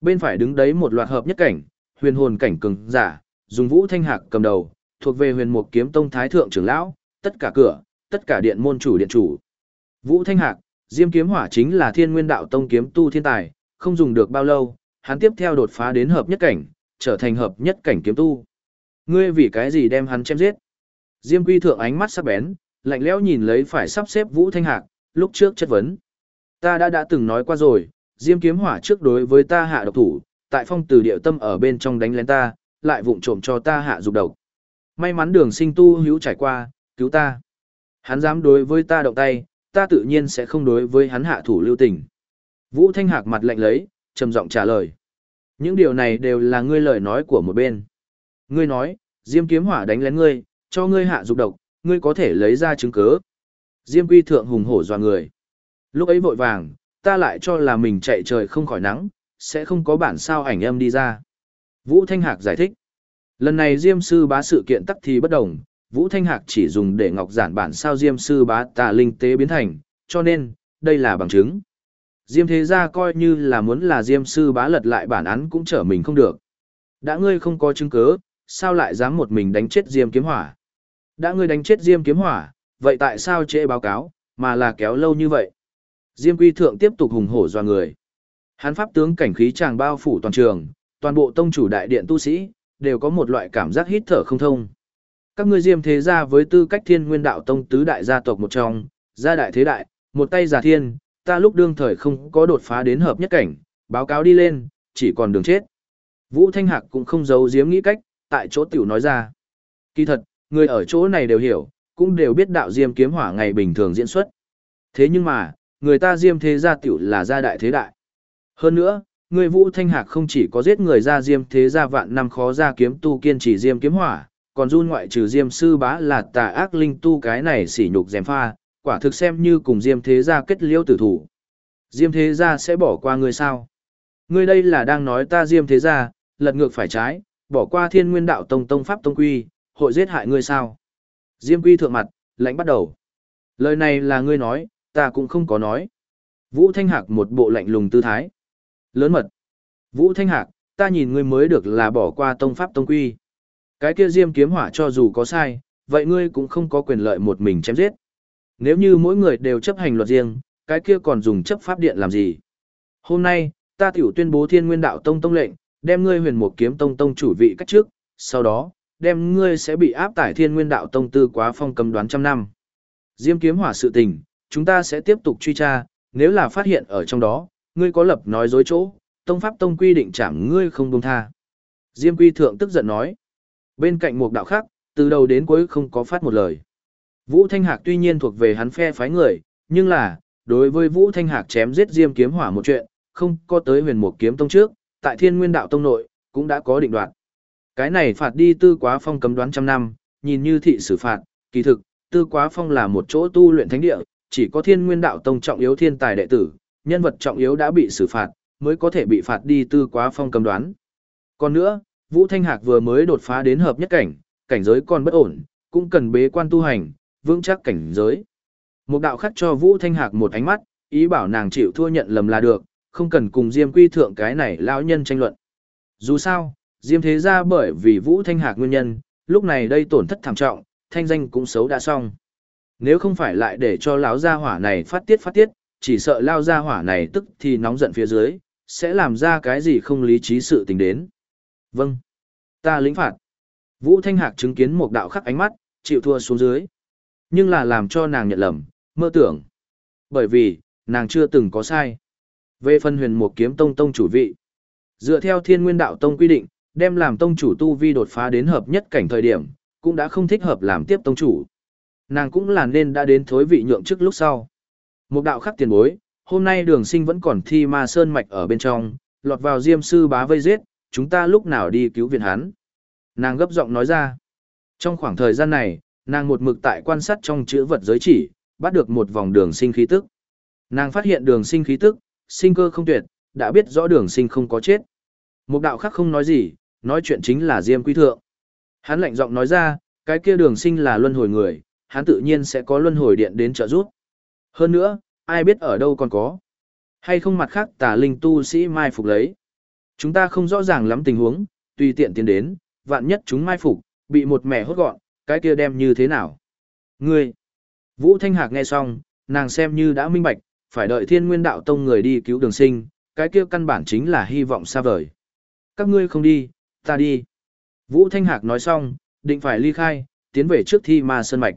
Bên phải đứng đấy một loạt hợp nhất cảnh, huyền hồn cảnh cường giả, dùng Vũ Thanh Hạc cầm đầu, thuộc về Huyền Mục Kiếm Tông thái thượng trưởng lão, tất cả cửa, tất cả điện môn chủ điện chủ. Vũ Thanh Hạc, Diêm Kiếm Hỏa chính là Thiên Nguyên Đạo Tông kiếm tu thiên tài, không dùng được bao lâu, hắn tiếp theo đột phá đến hợp nhất cảnh, trở thành hợp nhất cảnh kiếm tu. Ngươi vì cái gì đem hắn chém giết? Diêm Quy thượng ánh mắt sắc bén, lạnh lẽo nhìn lấy phải sắp xếp Vũ Thanh Hạc, lúc trước chất vấn. Ta đã đã từng nói qua rồi, Diêm kiếm hỏa trước đối với ta hạ độc thủ, tại phong từ điệu tâm ở bên trong đánh lén ta, lại vụng trộm cho ta hạ dục độc. May mắn đường sinh tu hữu trải qua, cứu ta. Hắn dám đối với ta động tay, ta tự nhiên sẽ không đối với hắn hạ thủ lưu tình. Vũ Thanh Hạc mặt lạnh lấy, trầm giọng trả lời. Những điều này đều là ngươi lời nói của một bên. Ngươi nói, Diêm kiếm hỏa đánh lén ngươi, cho ngươi hạ dục độc, ngươi có thể lấy ra chứng cứ. Diêm quy thượng hùng hổ doa người. Lúc ấy vội vàng, ta lại cho là mình chạy trời không khỏi nắng, sẽ không có bản sao ảnh âm đi ra. Vũ Thanh Hạc giải thích. Lần này Diêm sư bá sự kiện tắc thì bất đồng, Vũ Thanh Hạc chỉ dùng để ngọc giản bản sao Diêm sư bá tà linh tế biến thành, cho nên, đây là bằng chứng. Diêm thế gia coi như là muốn là Diêm sư bá lật lại bản án cũng trở mình không được. Đã ngươi không có chứng cứ, sao lại dám một mình đánh chết Diêm kiếm hỏa? Đã ngươi đánh chết Diêm kiếm hỏa, vậy tại sao trễ báo cáo, mà là kéo lâu như vậy? Diêm quy thượng tiếp tục hùng hổ doa người. Hán pháp tướng cảnh khí tràng bao phủ toàn trường, toàn bộ tông chủ đại điện tu sĩ, đều có một loại cảm giác hít thở không thông. Các ngươi diêm thế gia với tư cách thiên nguyên đạo tông tứ đại gia tộc một trong, gia đại thế đại, một tay giả thiên, ta lúc đương thời không có đột phá đến hợp nhất cảnh, báo cáo đi lên, chỉ còn đường chết. Vũ Thanh Hạc cũng không giấu giếm nghĩ cách, tại chỗ tiểu nói ra. Kỳ thật, người ở chỗ này đều hiểu, cũng đều biết đạo diêm kiếm hỏa ngày bình thường diễn xuất. Thế nhưng mà, người ta diêm thế gia tiểu là gia đại thế đại. Hơn nữa, người Vũ Thanh Hạc không chỉ có giết người ra diêm thế gia vạn năm khó ra kiếm tu kiên trì diêm kiếm hỏa, còn run ngoại trừ diêm sư bá là tà ác linh tu cái này sỉ nhục dèm pha, quả thực xem như cùng diêm thế gia kết liễu tử thủ. Diêm thế gia sẽ bỏ qua ngươi sao? Ngươi đây là đang nói ta diêm thế gia, lật ngược phải trái, bỏ qua thiên nguyên đạo tông tông pháp tông quy, hội giết hại ngươi sao? Diêm quy thượng mặt, lãnh bắt đầu. Lời này là ngươi nói, ta cũng không có nói. Vũ Thanh Hạc một bộ lạnh lùng tư thái. Lớn mật. Vũ Thanh Hạc, ta nhìn ngươi mới được là bỏ qua tông pháp tông quy. Cái kia diêm kiếm hỏa cho dù có sai, vậy ngươi cũng không có quyền lợi một mình chém giết. Nếu như mỗi người đều chấp hành luật riêng, cái kia còn dùng chấp pháp điện làm gì? Hôm nay, ta tiểu tuyên bố thiên nguyên đạo tông tông lệnh, đem ngươi huyền một kiếm tông tông chủ vị cách trước, sau đó, đem ngươi sẽ bị áp tải thiên nguyên đạo tông tư quá phong cấm đoán trăm năm. Diêm kiếm hỏa sự tình, chúng ta sẽ tiếp tục truy tra, nếu là phát hiện ở trong đó, ngươi có lập nói dối chỗ, tông pháp tông quy định chảm ngươi không buông tha. Diêm quy thượng tức giận nói. Bên cạnh một đạo khác, từ đầu đến cuối không có phát một lời. Vũ Thanh Hạc tuy nhiên thuộc về hắn phe phái người, nhưng là, đối với Vũ Thanh Hạc chém giết Diêm kiếm hỏa một chuyện, không có tới huyền mục kiếm tông trước, tại thiên nguyên đạo tông nội, cũng đã có định đoạt. Cái này phạt đi tư quá phong cấm đoán trăm năm, nhìn như thị xử phạt, kỳ thực, tư quá phong là một chỗ tu luyện thánh địa, chỉ có thiên nguyên đạo tông trọng yếu thiên tài đệ tử, nhân vật trọng yếu đã bị xử phạt, mới có thể bị phạt đi tư quá phong cấm đoán. Còn nữa, Vũ Thanh Hạc vừa mới đột phá đến hợp nhất cảnh, cảnh giới còn bất ổn, cũng cần bế quan tu hành, vững chắc cảnh giới. Một đạo khắc cho Vũ Thanh Hạc một ánh mắt, ý bảo nàng chịu thua nhận lầm là được, không cần cùng Diêm Quy thượng cái này lão nhân tranh luận. Dù sao, Diêm thế gia bởi vì Vũ Thanh Hạc nguyên nhân, lúc này đây tổn thất thảm trọng, thanh danh cũng xấu đã xong. Nếu không phải lại để cho lão gia hỏa này phát tiết phát tiết, chỉ sợ lao gia hỏa này tức thì nóng giận phía dưới, sẽ làm ra cái gì không lý trí sự tình đến. Vâng. Ta lĩnh phạt. Vũ Thanh Hạc chứng kiến một đạo khắc ánh mắt, chịu thua xuống dưới. Nhưng là làm cho nàng nhận lầm, mơ tưởng. Bởi vì, nàng chưa từng có sai. Về phân huyền một kiếm tông tông chủ vị. Dựa theo thiên nguyên đạo tông quy định, đem làm tông chủ tu vi đột phá đến hợp nhất cảnh thời điểm, cũng đã không thích hợp làm tiếp tông chủ. Nàng cũng là nên đã đến thối vị nhượng trước lúc sau. Một đạo khắc tiền bối, hôm nay đường sinh vẫn còn thi ma sơn mạch ở bên trong, lọt vào diêm sư bá vây giết, chúng ta lúc nào đi cứu viện hắn. Nàng gấp giọng nói ra. Trong khoảng thời gian này, nàng một mực tại quan sát trong chữ vật giới chỉ, bắt được một vòng đường sinh khí tức. Nàng phát hiện đường sinh khí tức, sinh cơ không tuyệt, đã biết rõ đường sinh không có chết. Một đạo khác không nói gì, nói chuyện chính là Diêm Quý Thượng. Hắn lạnh giọng nói ra, cái kia đường sinh là luân hồi người, hắn tự nhiên sẽ có luân hồi điện đến trợ giúp. Hơn nữa, ai biết ở đâu còn có. Hay không mặt khác tà linh tu sĩ mai phục lấy. Chúng ta không rõ ràng lắm tình huống, tùy tiện tiến đến, vạn nhất chúng mai phục, bị một mẻ hốt gọn, cái kia đem như thế nào? Ngươi! Vũ Thanh Hạc nghe xong, nàng xem như đã minh bạch, phải đợi thiên nguyên đạo tông người đi cứu đường sinh, cái kia căn bản chính là hy vọng xa vời. Các ngươi không đi, ta đi. Vũ Thanh Hạc nói xong, định phải ly khai, tiến về trước thi ma sơn mạch.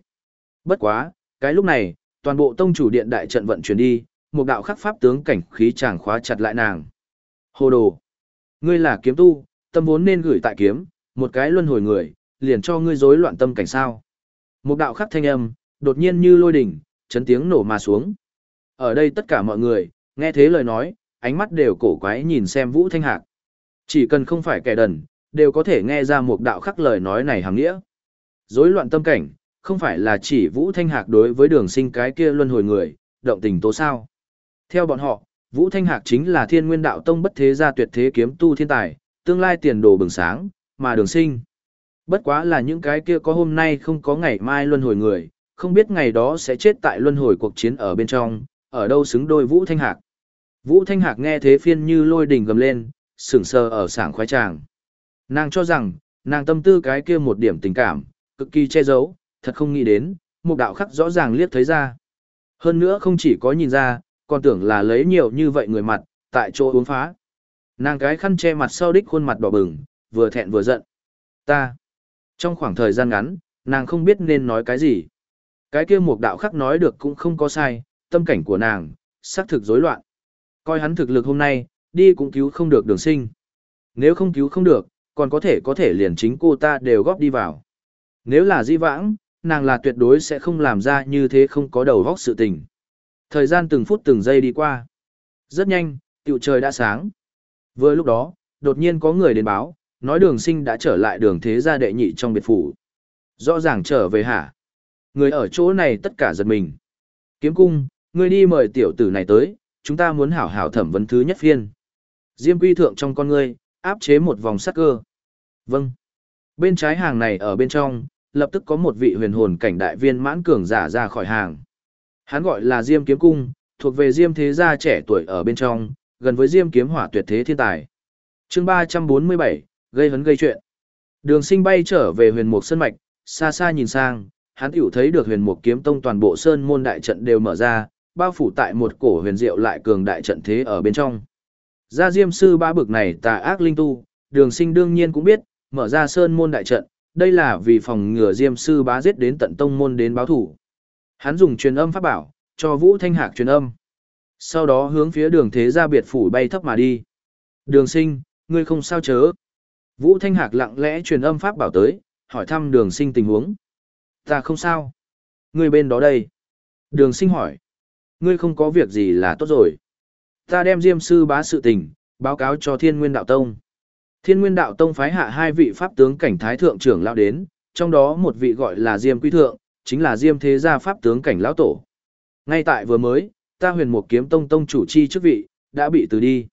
Bất quá, cái lúc này, toàn bộ tông chủ điện đại trận vận chuyển đi, một đạo khắc pháp tướng cảnh khí chàng khóa chặt lại nàng. Hồ đồ! Ngươi là kiếm tu, tâm vốn nên gửi tại kiếm, một cái luân hồi người, liền cho ngươi rối loạn tâm cảnh sao. Một đạo khắc thanh âm, đột nhiên như lôi đỉnh, chấn tiếng nổ mà xuống. Ở đây tất cả mọi người, nghe thế lời nói, ánh mắt đều cổ quái nhìn xem Vũ Thanh Hạc. Chỉ cần không phải kẻ đần, đều có thể nghe ra một đạo khắc lời nói này hàng nghĩa. Rối loạn tâm cảnh, không phải là chỉ Vũ Thanh Hạc đối với đường sinh cái kia luân hồi người, động tình tố sao. Theo bọn họ, Vũ Thanh Hạc chính là thiên nguyên đạo tông bất thế gia tuyệt thế kiếm tu thiên tài, tương lai tiền đồ bừng sáng, mà đường sinh. Bất quá là những cái kia có hôm nay không có ngày mai luân hồi người, không biết ngày đó sẽ chết tại luân hồi cuộc chiến ở bên trong, ở đâu xứng đôi Vũ Thanh Hạc. Vũ Thanh Hạc nghe thế phiên như lôi đình gầm lên, sững sờ ở sảng khoái tràng. Nàng cho rằng, nàng tâm tư cái kia một điểm tình cảm, cực kỳ che giấu, thật không nghĩ đến, một đạo khắc rõ ràng liếc thấy ra. Hơn nữa không chỉ có nhìn ra, còn tưởng là lấy nhiều như vậy người mặt, tại chỗ uống phá. Nàng cái khăn che mặt sau đích khuôn mặt đỏ bừng, vừa thẹn vừa giận. Ta. Trong khoảng thời gian ngắn, nàng không biết nên nói cái gì. Cái kia một đạo khắc nói được cũng không có sai, tâm cảnh của nàng, xác thực rối loạn. Coi hắn thực lực hôm nay, đi cũng cứu không được đường sinh. Nếu không cứu không được, còn có thể có thể liền chính cô ta đều góp đi vào. Nếu là di vãng, nàng là tuyệt đối sẽ không làm ra như thế không có đầu vóc sự tình. Thời gian từng phút từng giây đi qua. Rất nhanh, tiệu trời đã sáng. Vừa lúc đó, đột nhiên có người đến báo, nói đường sinh đã trở lại đường thế gia đệ nhị trong biệt phủ. Rõ ràng trở về hả? Người ở chỗ này tất cả giật mình. Kiếm cung, người đi mời tiểu tử này tới, chúng ta muốn hảo hảo thẩm vấn thứ nhất phiên. Diêm quy thượng trong con ngươi, áp chế một vòng sắc cơ. Vâng. Bên trái hàng này ở bên trong, lập tức có một vị huyền hồn cảnh đại viên mãn cường giả ra khỏi hàng. Hắn gọi là Diêm Kiếm Cung, thuộc về Diêm thế gia trẻ tuổi ở bên trong, gần với Diêm Kiếm Hỏa tuyệt thế thiên tài. chương 347, gây hấn gây chuyện. Đường sinh bay trở về huyền mục sơn mạch, xa xa nhìn sang, hắn tiểu thấy được huyền mục kiếm tông toàn bộ sơn môn đại trận đều mở ra, bao phủ tại một cổ huyền diệu lại cường đại trận thế ở bên trong. Gia diêm sư ba bực này tà ác linh tu, đường sinh đương nhiên cũng biết, mở ra sơn môn đại trận, đây là vì phòng ngừa diêm sư bá giết đến tận tông môn đến báo thủ. Hắn dùng truyền âm pháp bảo, cho Vũ Thanh Hạc truyền âm. Sau đó hướng phía đường thế gia biệt phủ bay thấp mà đi. Đường sinh, ngươi không sao chớ. Vũ Thanh Hạc lặng lẽ truyền âm pháp bảo tới, hỏi thăm đường sinh tình huống. Ta không sao. Ngươi bên đó đây. Đường sinh hỏi. Ngươi không có việc gì là tốt rồi. Ta đem diêm sư bá sự tình, báo cáo cho thiên nguyên đạo tông. Thiên nguyên đạo tông phái hạ hai vị pháp tướng cảnh thái thượng trưởng lão đến, trong đó một vị gọi là diêm quy thượng, chính là diêm thế gia pháp tướng cảnh lão tổ. Ngay tại vừa mới, ta huyền một kiếm tông tông chủ chi chức vị, đã bị từ đi.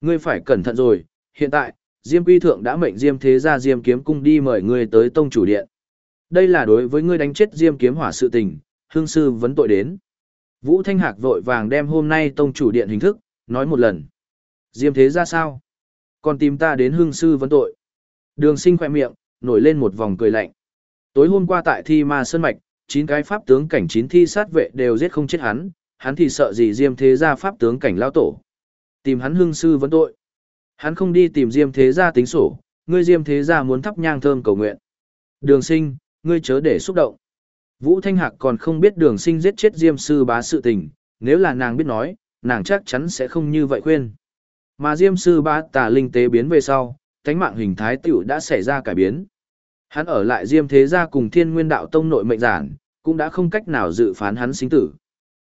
Ngươi phải cẩn thận rồi, hiện tại, Diêm Quy Thượng đã mệnh Diêm Thế Gia Diêm Kiếm Cung đi mời ngươi tới tông chủ điện. Đây là đối với ngươi đánh chết Diêm Kiếm Hỏa sự tình, hương sư vấn tội đến. Vũ Thanh Hạc vội vàng đem hôm nay tông chủ điện hình thức, nói một lần. Diêm Thế Gia sao? Còn tìm ta đến hương sư vấn tội. Đường sinh khỏe miệng, nổi lên một vòng cười lạnh. Tối hôm qua tại thi ma sơn mạch, chín cái pháp tướng cảnh chín thi sát vệ đều giết không chết hắn, hắn thì sợ gì Diêm Thế Gia pháp tướng cảnh lao tổ. Tìm hắn hương sư vấn tội. Hắn không đi tìm Diêm Thế Gia tính sổ, ngươi Diêm Thế Gia muốn thắp nhang thơm cầu nguyện. Đường sinh, ngươi chớ để xúc động. Vũ Thanh Hạc còn không biết đường sinh giết chết Diêm Sư bá sự tình, nếu là nàng biết nói, nàng chắc chắn sẽ không như vậy khuyên. Mà Diêm Sư bá tà linh tế biến về sau, thánh mạng hình thái tiểu đã xảy ra cải biến. Hắn ở lại Diêm Thế Gia cùng Thiên Nguyên Đạo Tông nội mệnh giản, cũng đã không cách nào dự phán hắn sinh tử.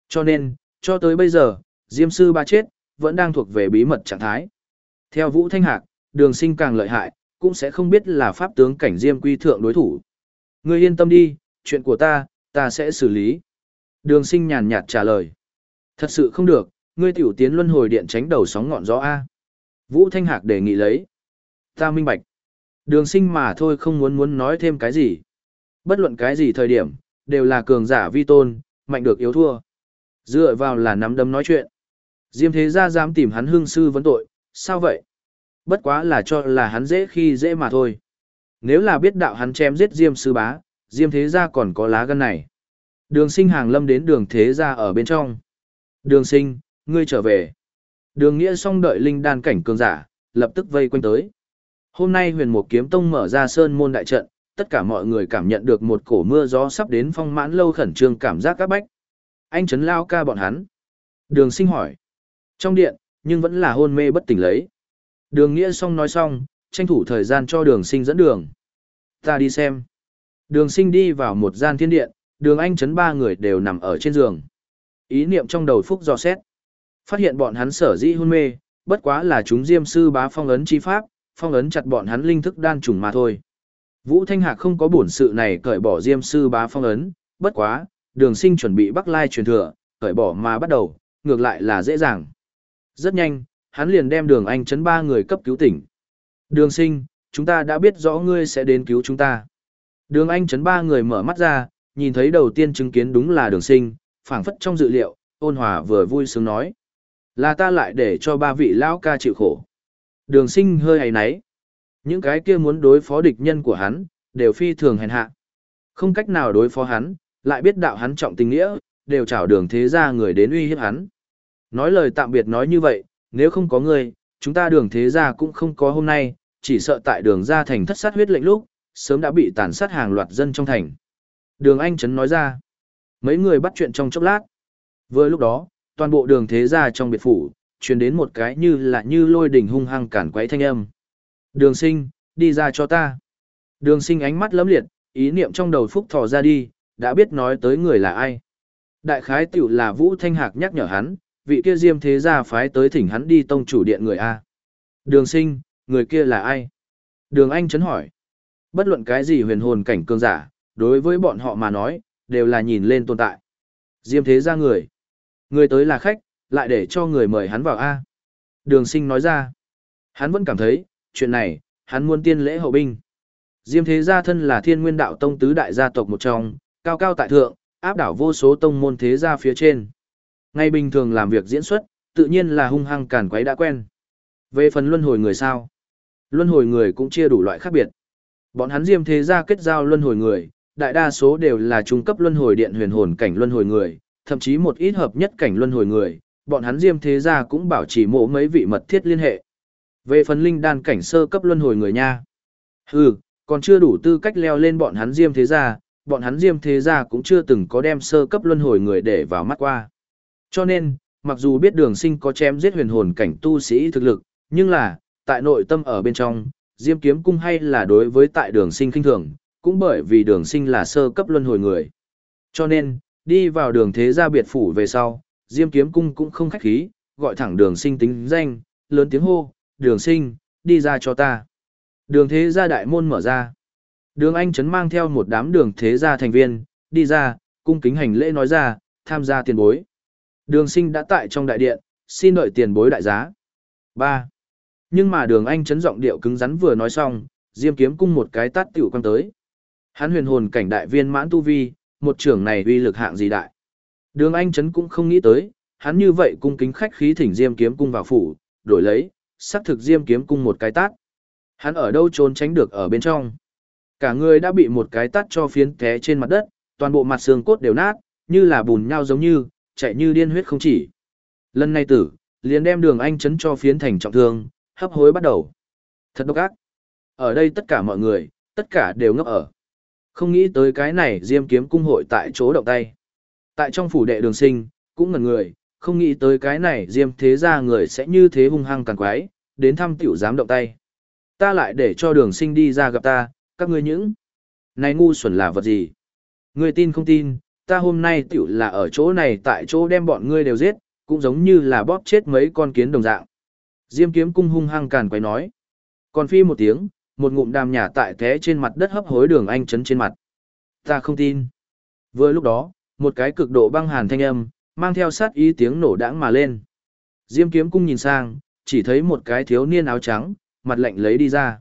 Cho nên, cho tới bây giờ, Diêm Sư bá chết, vẫn đang thuộc về bí mật trạng thái. Theo Vũ Thanh Hạc, đường sinh càng lợi hại, cũng sẽ không biết là pháp tướng cảnh diêm quy thượng đối thủ. Ngươi yên tâm đi, chuyện của ta, ta sẽ xử lý. Đường sinh nhàn nhạt trả lời. Thật sự không được, ngươi tiểu tiến luân hồi điện tránh đầu sóng ngọn gió A. Vũ Thanh Hạc đề nghị lấy. Ta minh bạch. Đường sinh mà thôi không muốn muốn nói thêm cái gì. Bất luận cái gì thời điểm, đều là cường giả vi tôn, mạnh được yếu thua. Dựa vào là nắm đấm nói chuyện. Diêm thế gia dám tìm hắn hương sư vấn tội, sao vậy? Bất quá là cho là hắn dễ khi dễ mà thôi. Nếu là biết đạo hắn chém giết Diêm sư bá, Diêm thế gia còn có lá gan này. Đường sinh hàng lâm đến đường thế gia ở bên trong. Đường sinh, ngươi trở về. Đường nghĩa xong đợi linh đan cảnh cường giả, lập tức vây quanh tới. Hôm nay huyền mục kiếm tông mở ra sơn môn đại trận, tất cả mọi người cảm nhận được một cổ mưa gió sắp đến phong mãn lâu khẩn trương cảm giác các bách. Anh chấn lao ca bọn hắn. Đường sinh hỏi. Trong điện, nhưng vẫn là hôn mê bất tỉnh lấy. Đường Nghĩa xong nói xong, tranh thủ thời gian cho đường sinh dẫn đường. Ta đi xem. Đường sinh đi vào một gian thiên điện, đường anh chấn ba người đều nằm ở trên giường. Ý niệm trong đầu phúc dò xét. Phát hiện bọn hắn sở dĩ hôn mê, bất quá là chúng diêm sư bá phong ấn chi pháp, phong ấn chặt bọn hắn linh thức đan trùng mà thôi. Vũ Thanh Hạc không có bổn sự này cởi bỏ diêm sư bá phong ấn, bất quá, đường sinh chuẩn bị bắc lai truyền thừa, cởi bỏ mà bắt đầu, ngược lại là dễ dàng. Rất nhanh, hắn liền đem đường anh chấn ba người cấp cứu tỉnh. Đường sinh, chúng ta đã biết rõ ngươi sẽ đến cứu chúng ta. Đường anh chấn ba người mở mắt ra, nhìn thấy đầu tiên chứng kiến đúng là đường sinh, phảng phất trong dự liệu, ôn hòa vừa vui sướng nói. Là ta lại để cho ba vị lão ca chịu khổ. Đường sinh hơi hay náy. Những cái kia muốn đối phó địch nhân của hắn, đều phi thường hèn hạ. Không cách nào đối phó hắn, lại biết đạo hắn trọng tình nghĩa, đều chào đường thế ra người đến uy hiếp hắn. Nói lời tạm biệt nói như vậy, nếu không có ngươi, chúng ta đường thế gia cũng không có hôm nay, chỉ sợ tại đường ra thành thất sát huyết lệnh lúc, sớm đã bị tàn sát hàng loạt dân trong thành. Đường Anh Trấn nói ra, mấy người bắt chuyện trong chốc lát. Vừa lúc đó, toàn bộ đường thế gia trong biệt phủ, truyền đến một cái như là như lôi đỉnh hung hăng cản quấy thanh âm. Đường sinh, đi ra cho ta. Đường sinh ánh mắt lấm liệt, ý niệm trong đầu phúc thò ra đi, đã biết nói tới người là ai. Đại khái tiểu là Vũ Thanh Hạc nhắc nhở hắn, vị kia diêm thế gia phái tới thỉnh hắn đi tông chủ điện người A. Đường sinh, người kia là ai? Đường Anh chấn hỏi. Bất luận cái gì huyền hồn cảnh cường giả, đối với bọn họ mà nói, đều là nhìn lên tồn tại. Diêm thế gia người. Người tới là khách, lại để cho người mời hắn vào A. Đường sinh nói ra. Hắn vẫn cảm thấy, chuyện này, hắn muốn tiên lễ hậu binh. Diêm thế gia thân là thiên nguyên đạo tông tứ đại gia tộc một trong, cao cao tại thượng, áp đảo vô số tông môn thế gia phía trên. Ngày bình thường làm việc diễn xuất, tự nhiên là hung hăng càn quấy đã quen. Về phần luân hồi người sao, Luân hồi người cũng chia đủ loại khác biệt. Bọn hắn Diêm thế gia kết giao luân hồi người, đại đa số đều là trung cấp luân hồi điện huyền hồn cảnh luân hồi người, thậm chí một ít hợp nhất cảnh luân hồi người, bọn hắn Diêm thế gia cũng bảo trì mộ mấy vị mật thiết liên hệ. Về phần linh đan cảnh sơ cấp luân hồi người nha. Hừ, còn chưa đủ tư cách leo lên bọn hắn Diêm thế gia, bọn hắn Diêm thế gia cũng chưa từng có đem sơ cấp luân hồi người để vào mắt qua. Cho nên, mặc dù biết đường sinh có chém giết huyền hồn cảnh tu sĩ thực lực, nhưng là, tại nội tâm ở bên trong, Diêm kiếm cung hay là đối với tại đường sinh kinh thường, cũng bởi vì đường sinh là sơ cấp luân hồi người. Cho nên, đi vào đường thế gia biệt phủ về sau, Diêm kiếm cung cũng không khách khí, gọi thẳng đường sinh tính danh, lớn tiếng hô, đường sinh, đi ra cho ta. Đường thế gia đại môn mở ra. Đường Anh Trấn mang theo một đám đường thế gia thành viên, đi ra, cung kính hành lễ nói ra, tham gia tiền bối. Đường sinh đã tại trong đại điện, xin đợi tiền bối đại giá. 3. Nhưng mà đường anh chấn giọng điệu cứng rắn vừa nói xong, diêm kiếm cung một cái tát tiểu quăng tới. Hắn huyền hồn cảnh đại viên mãn tu vi, một trưởng này uy lực hạng gì đại. Đường anh chấn cũng không nghĩ tới, hắn như vậy cung kính khách khí thỉnh diêm kiếm cung vào phủ, đổi lấy, xác thực diêm kiếm cung một cái tát. Hắn ở đâu trốn tránh được ở bên trong. Cả người đã bị một cái tát cho phiến té trên mặt đất, toàn bộ mặt xương cốt đều nát, như là bùn nhau giống như, chạy như điên huyết không chỉ. Lần này tử, liền đem đường anh chấn cho phiến thành trọng thương, hấp hối bắt đầu. Thật độc ác. Ở đây tất cả mọi người, tất cả đều ngốc ở. Không nghĩ tới cái này diêm kiếm cung hội tại chỗ động tay. Tại trong phủ đệ đường sinh, cũng ngần người, không nghĩ tới cái này diêm thế ra người sẽ như thế hung hăng càng quái, đến thăm tiểu dám động tay. Ta lại để cho đường sinh đi ra gặp ta, các ngươi những. Này ngu xuẩn là vật gì? Ngươi tin không tin, ta hôm nay tiểu là ở chỗ này tại chỗ đem bọn ngươi đều giết, cũng giống như là bóp chết mấy con kiến đồng dạng. Diêm kiếm cung hung hăng càn quay nói. Còn phi một tiếng, một ngụm đàm nhả tại thế trên mặt đất hấp hối đường anh chấn trên mặt. Ta không tin. Vừa lúc đó, một cái cực độ băng hàn thanh âm, mang theo sát ý tiếng nổ đãng mà lên. Diêm kiếm cung nhìn sang, chỉ thấy một cái thiếu niên áo trắng, mặt lạnh lấy đi ra.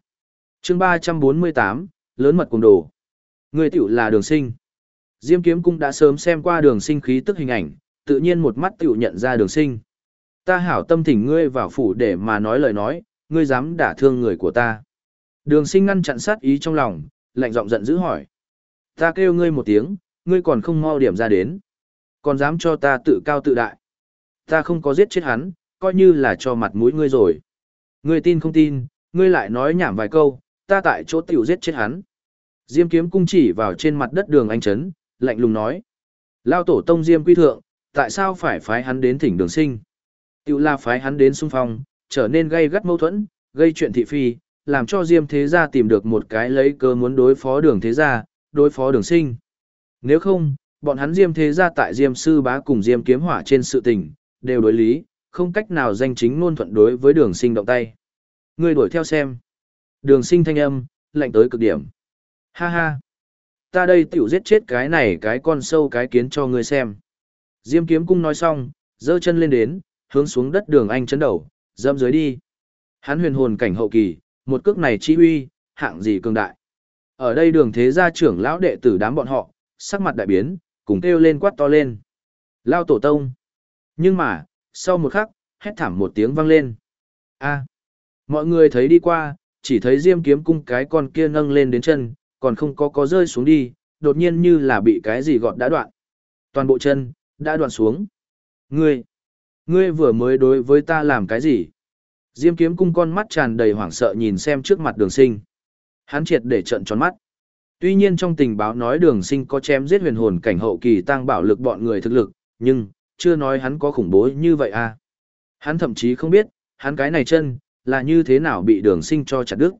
chương 348, lớn mật cùng đồ. Người tiểu là đường sinh. Diêm kiếm cung đã sớm xem qua đường sinh khí tức hình ảnh, tự nhiên một mắt tiểu nhận ra đường sinh. Ta hảo tâm thỉnh ngươi vào phủ để mà nói lời nói, ngươi dám đả thương người của ta. Đường sinh ngăn chặn sát ý trong lòng, lạnh giọng giận dữ hỏi. Ta kêu ngươi một tiếng, ngươi còn không mau điểm ra đến. Còn dám cho ta tự cao tự đại. Ta không có giết chết hắn, coi như là cho mặt mũi ngươi rồi. Ngươi tin không tin, ngươi lại nói nhảm vài câu, ta tại chỗ tiểu giết chết hắn. Diêm kiếm cung chỉ vào trên mặt đất đường anh trấn, lạnh lùng nói. Lao tổ tông Diêm quy thượng, tại sao phải phái hắn đến thỉnh đường sinh? Tiểu la phái hắn đến xung phong, trở nên gây gắt mâu thuẫn, gây chuyện thị phi, làm cho Diêm Thế Gia tìm được một cái lấy cơ muốn đối phó đường Thế Gia, đối phó đường sinh. Nếu không, bọn hắn Diêm Thế Gia tại Diêm Sư Bá cùng Diêm Kiếm Hỏa trên sự tình, đều đối lý, không cách nào danh chính ngôn thuận đối với đường sinh động tay. Người đuổi theo xem. Đường sinh thanh âm, lạnh tới cực điểm. Ha ha. Ta đây tiểu giết chết cái này cái con sâu cái kiến cho ngươi xem. Diêm kiếm cung nói xong, dơ chân lên đến, hướng xuống đất đường anh chấn đầu, dâm dưới đi. Hắn huyền hồn cảnh hậu kỳ, một cước này chi uy, hạng gì cường đại. Ở đây đường thế gia trưởng lão đệ tử đám bọn họ, sắc mặt đại biến, cùng kêu lên quát to lên. Lao tổ tông. Nhưng mà, sau một khắc, hét thảm một tiếng vang lên. a à, mọi người thấy đi qua, chỉ thấy diêm kiếm cung cái con kia nâng lên đến chân, còn không có có rơi xuống đi, đột nhiên như là bị cái gì gọt đã đoạn. Toàn bộ chân, đã đoạn xuống. Ngươi, Ngươi vừa mới đối với ta làm cái gì? Diêm kiếm cung con mắt tràn đầy hoảng sợ nhìn xem trước mặt đường sinh. Hắn triệt để trận tròn mắt. Tuy nhiên trong tình báo nói đường sinh có chém giết huyền hồn cảnh hậu kỳ tăng bảo lực bọn người thực lực, nhưng, chưa nói hắn có khủng bố như vậy à. Hắn thậm chí không biết, hắn cái này chân, là như thế nào bị đường sinh cho chặt đứt.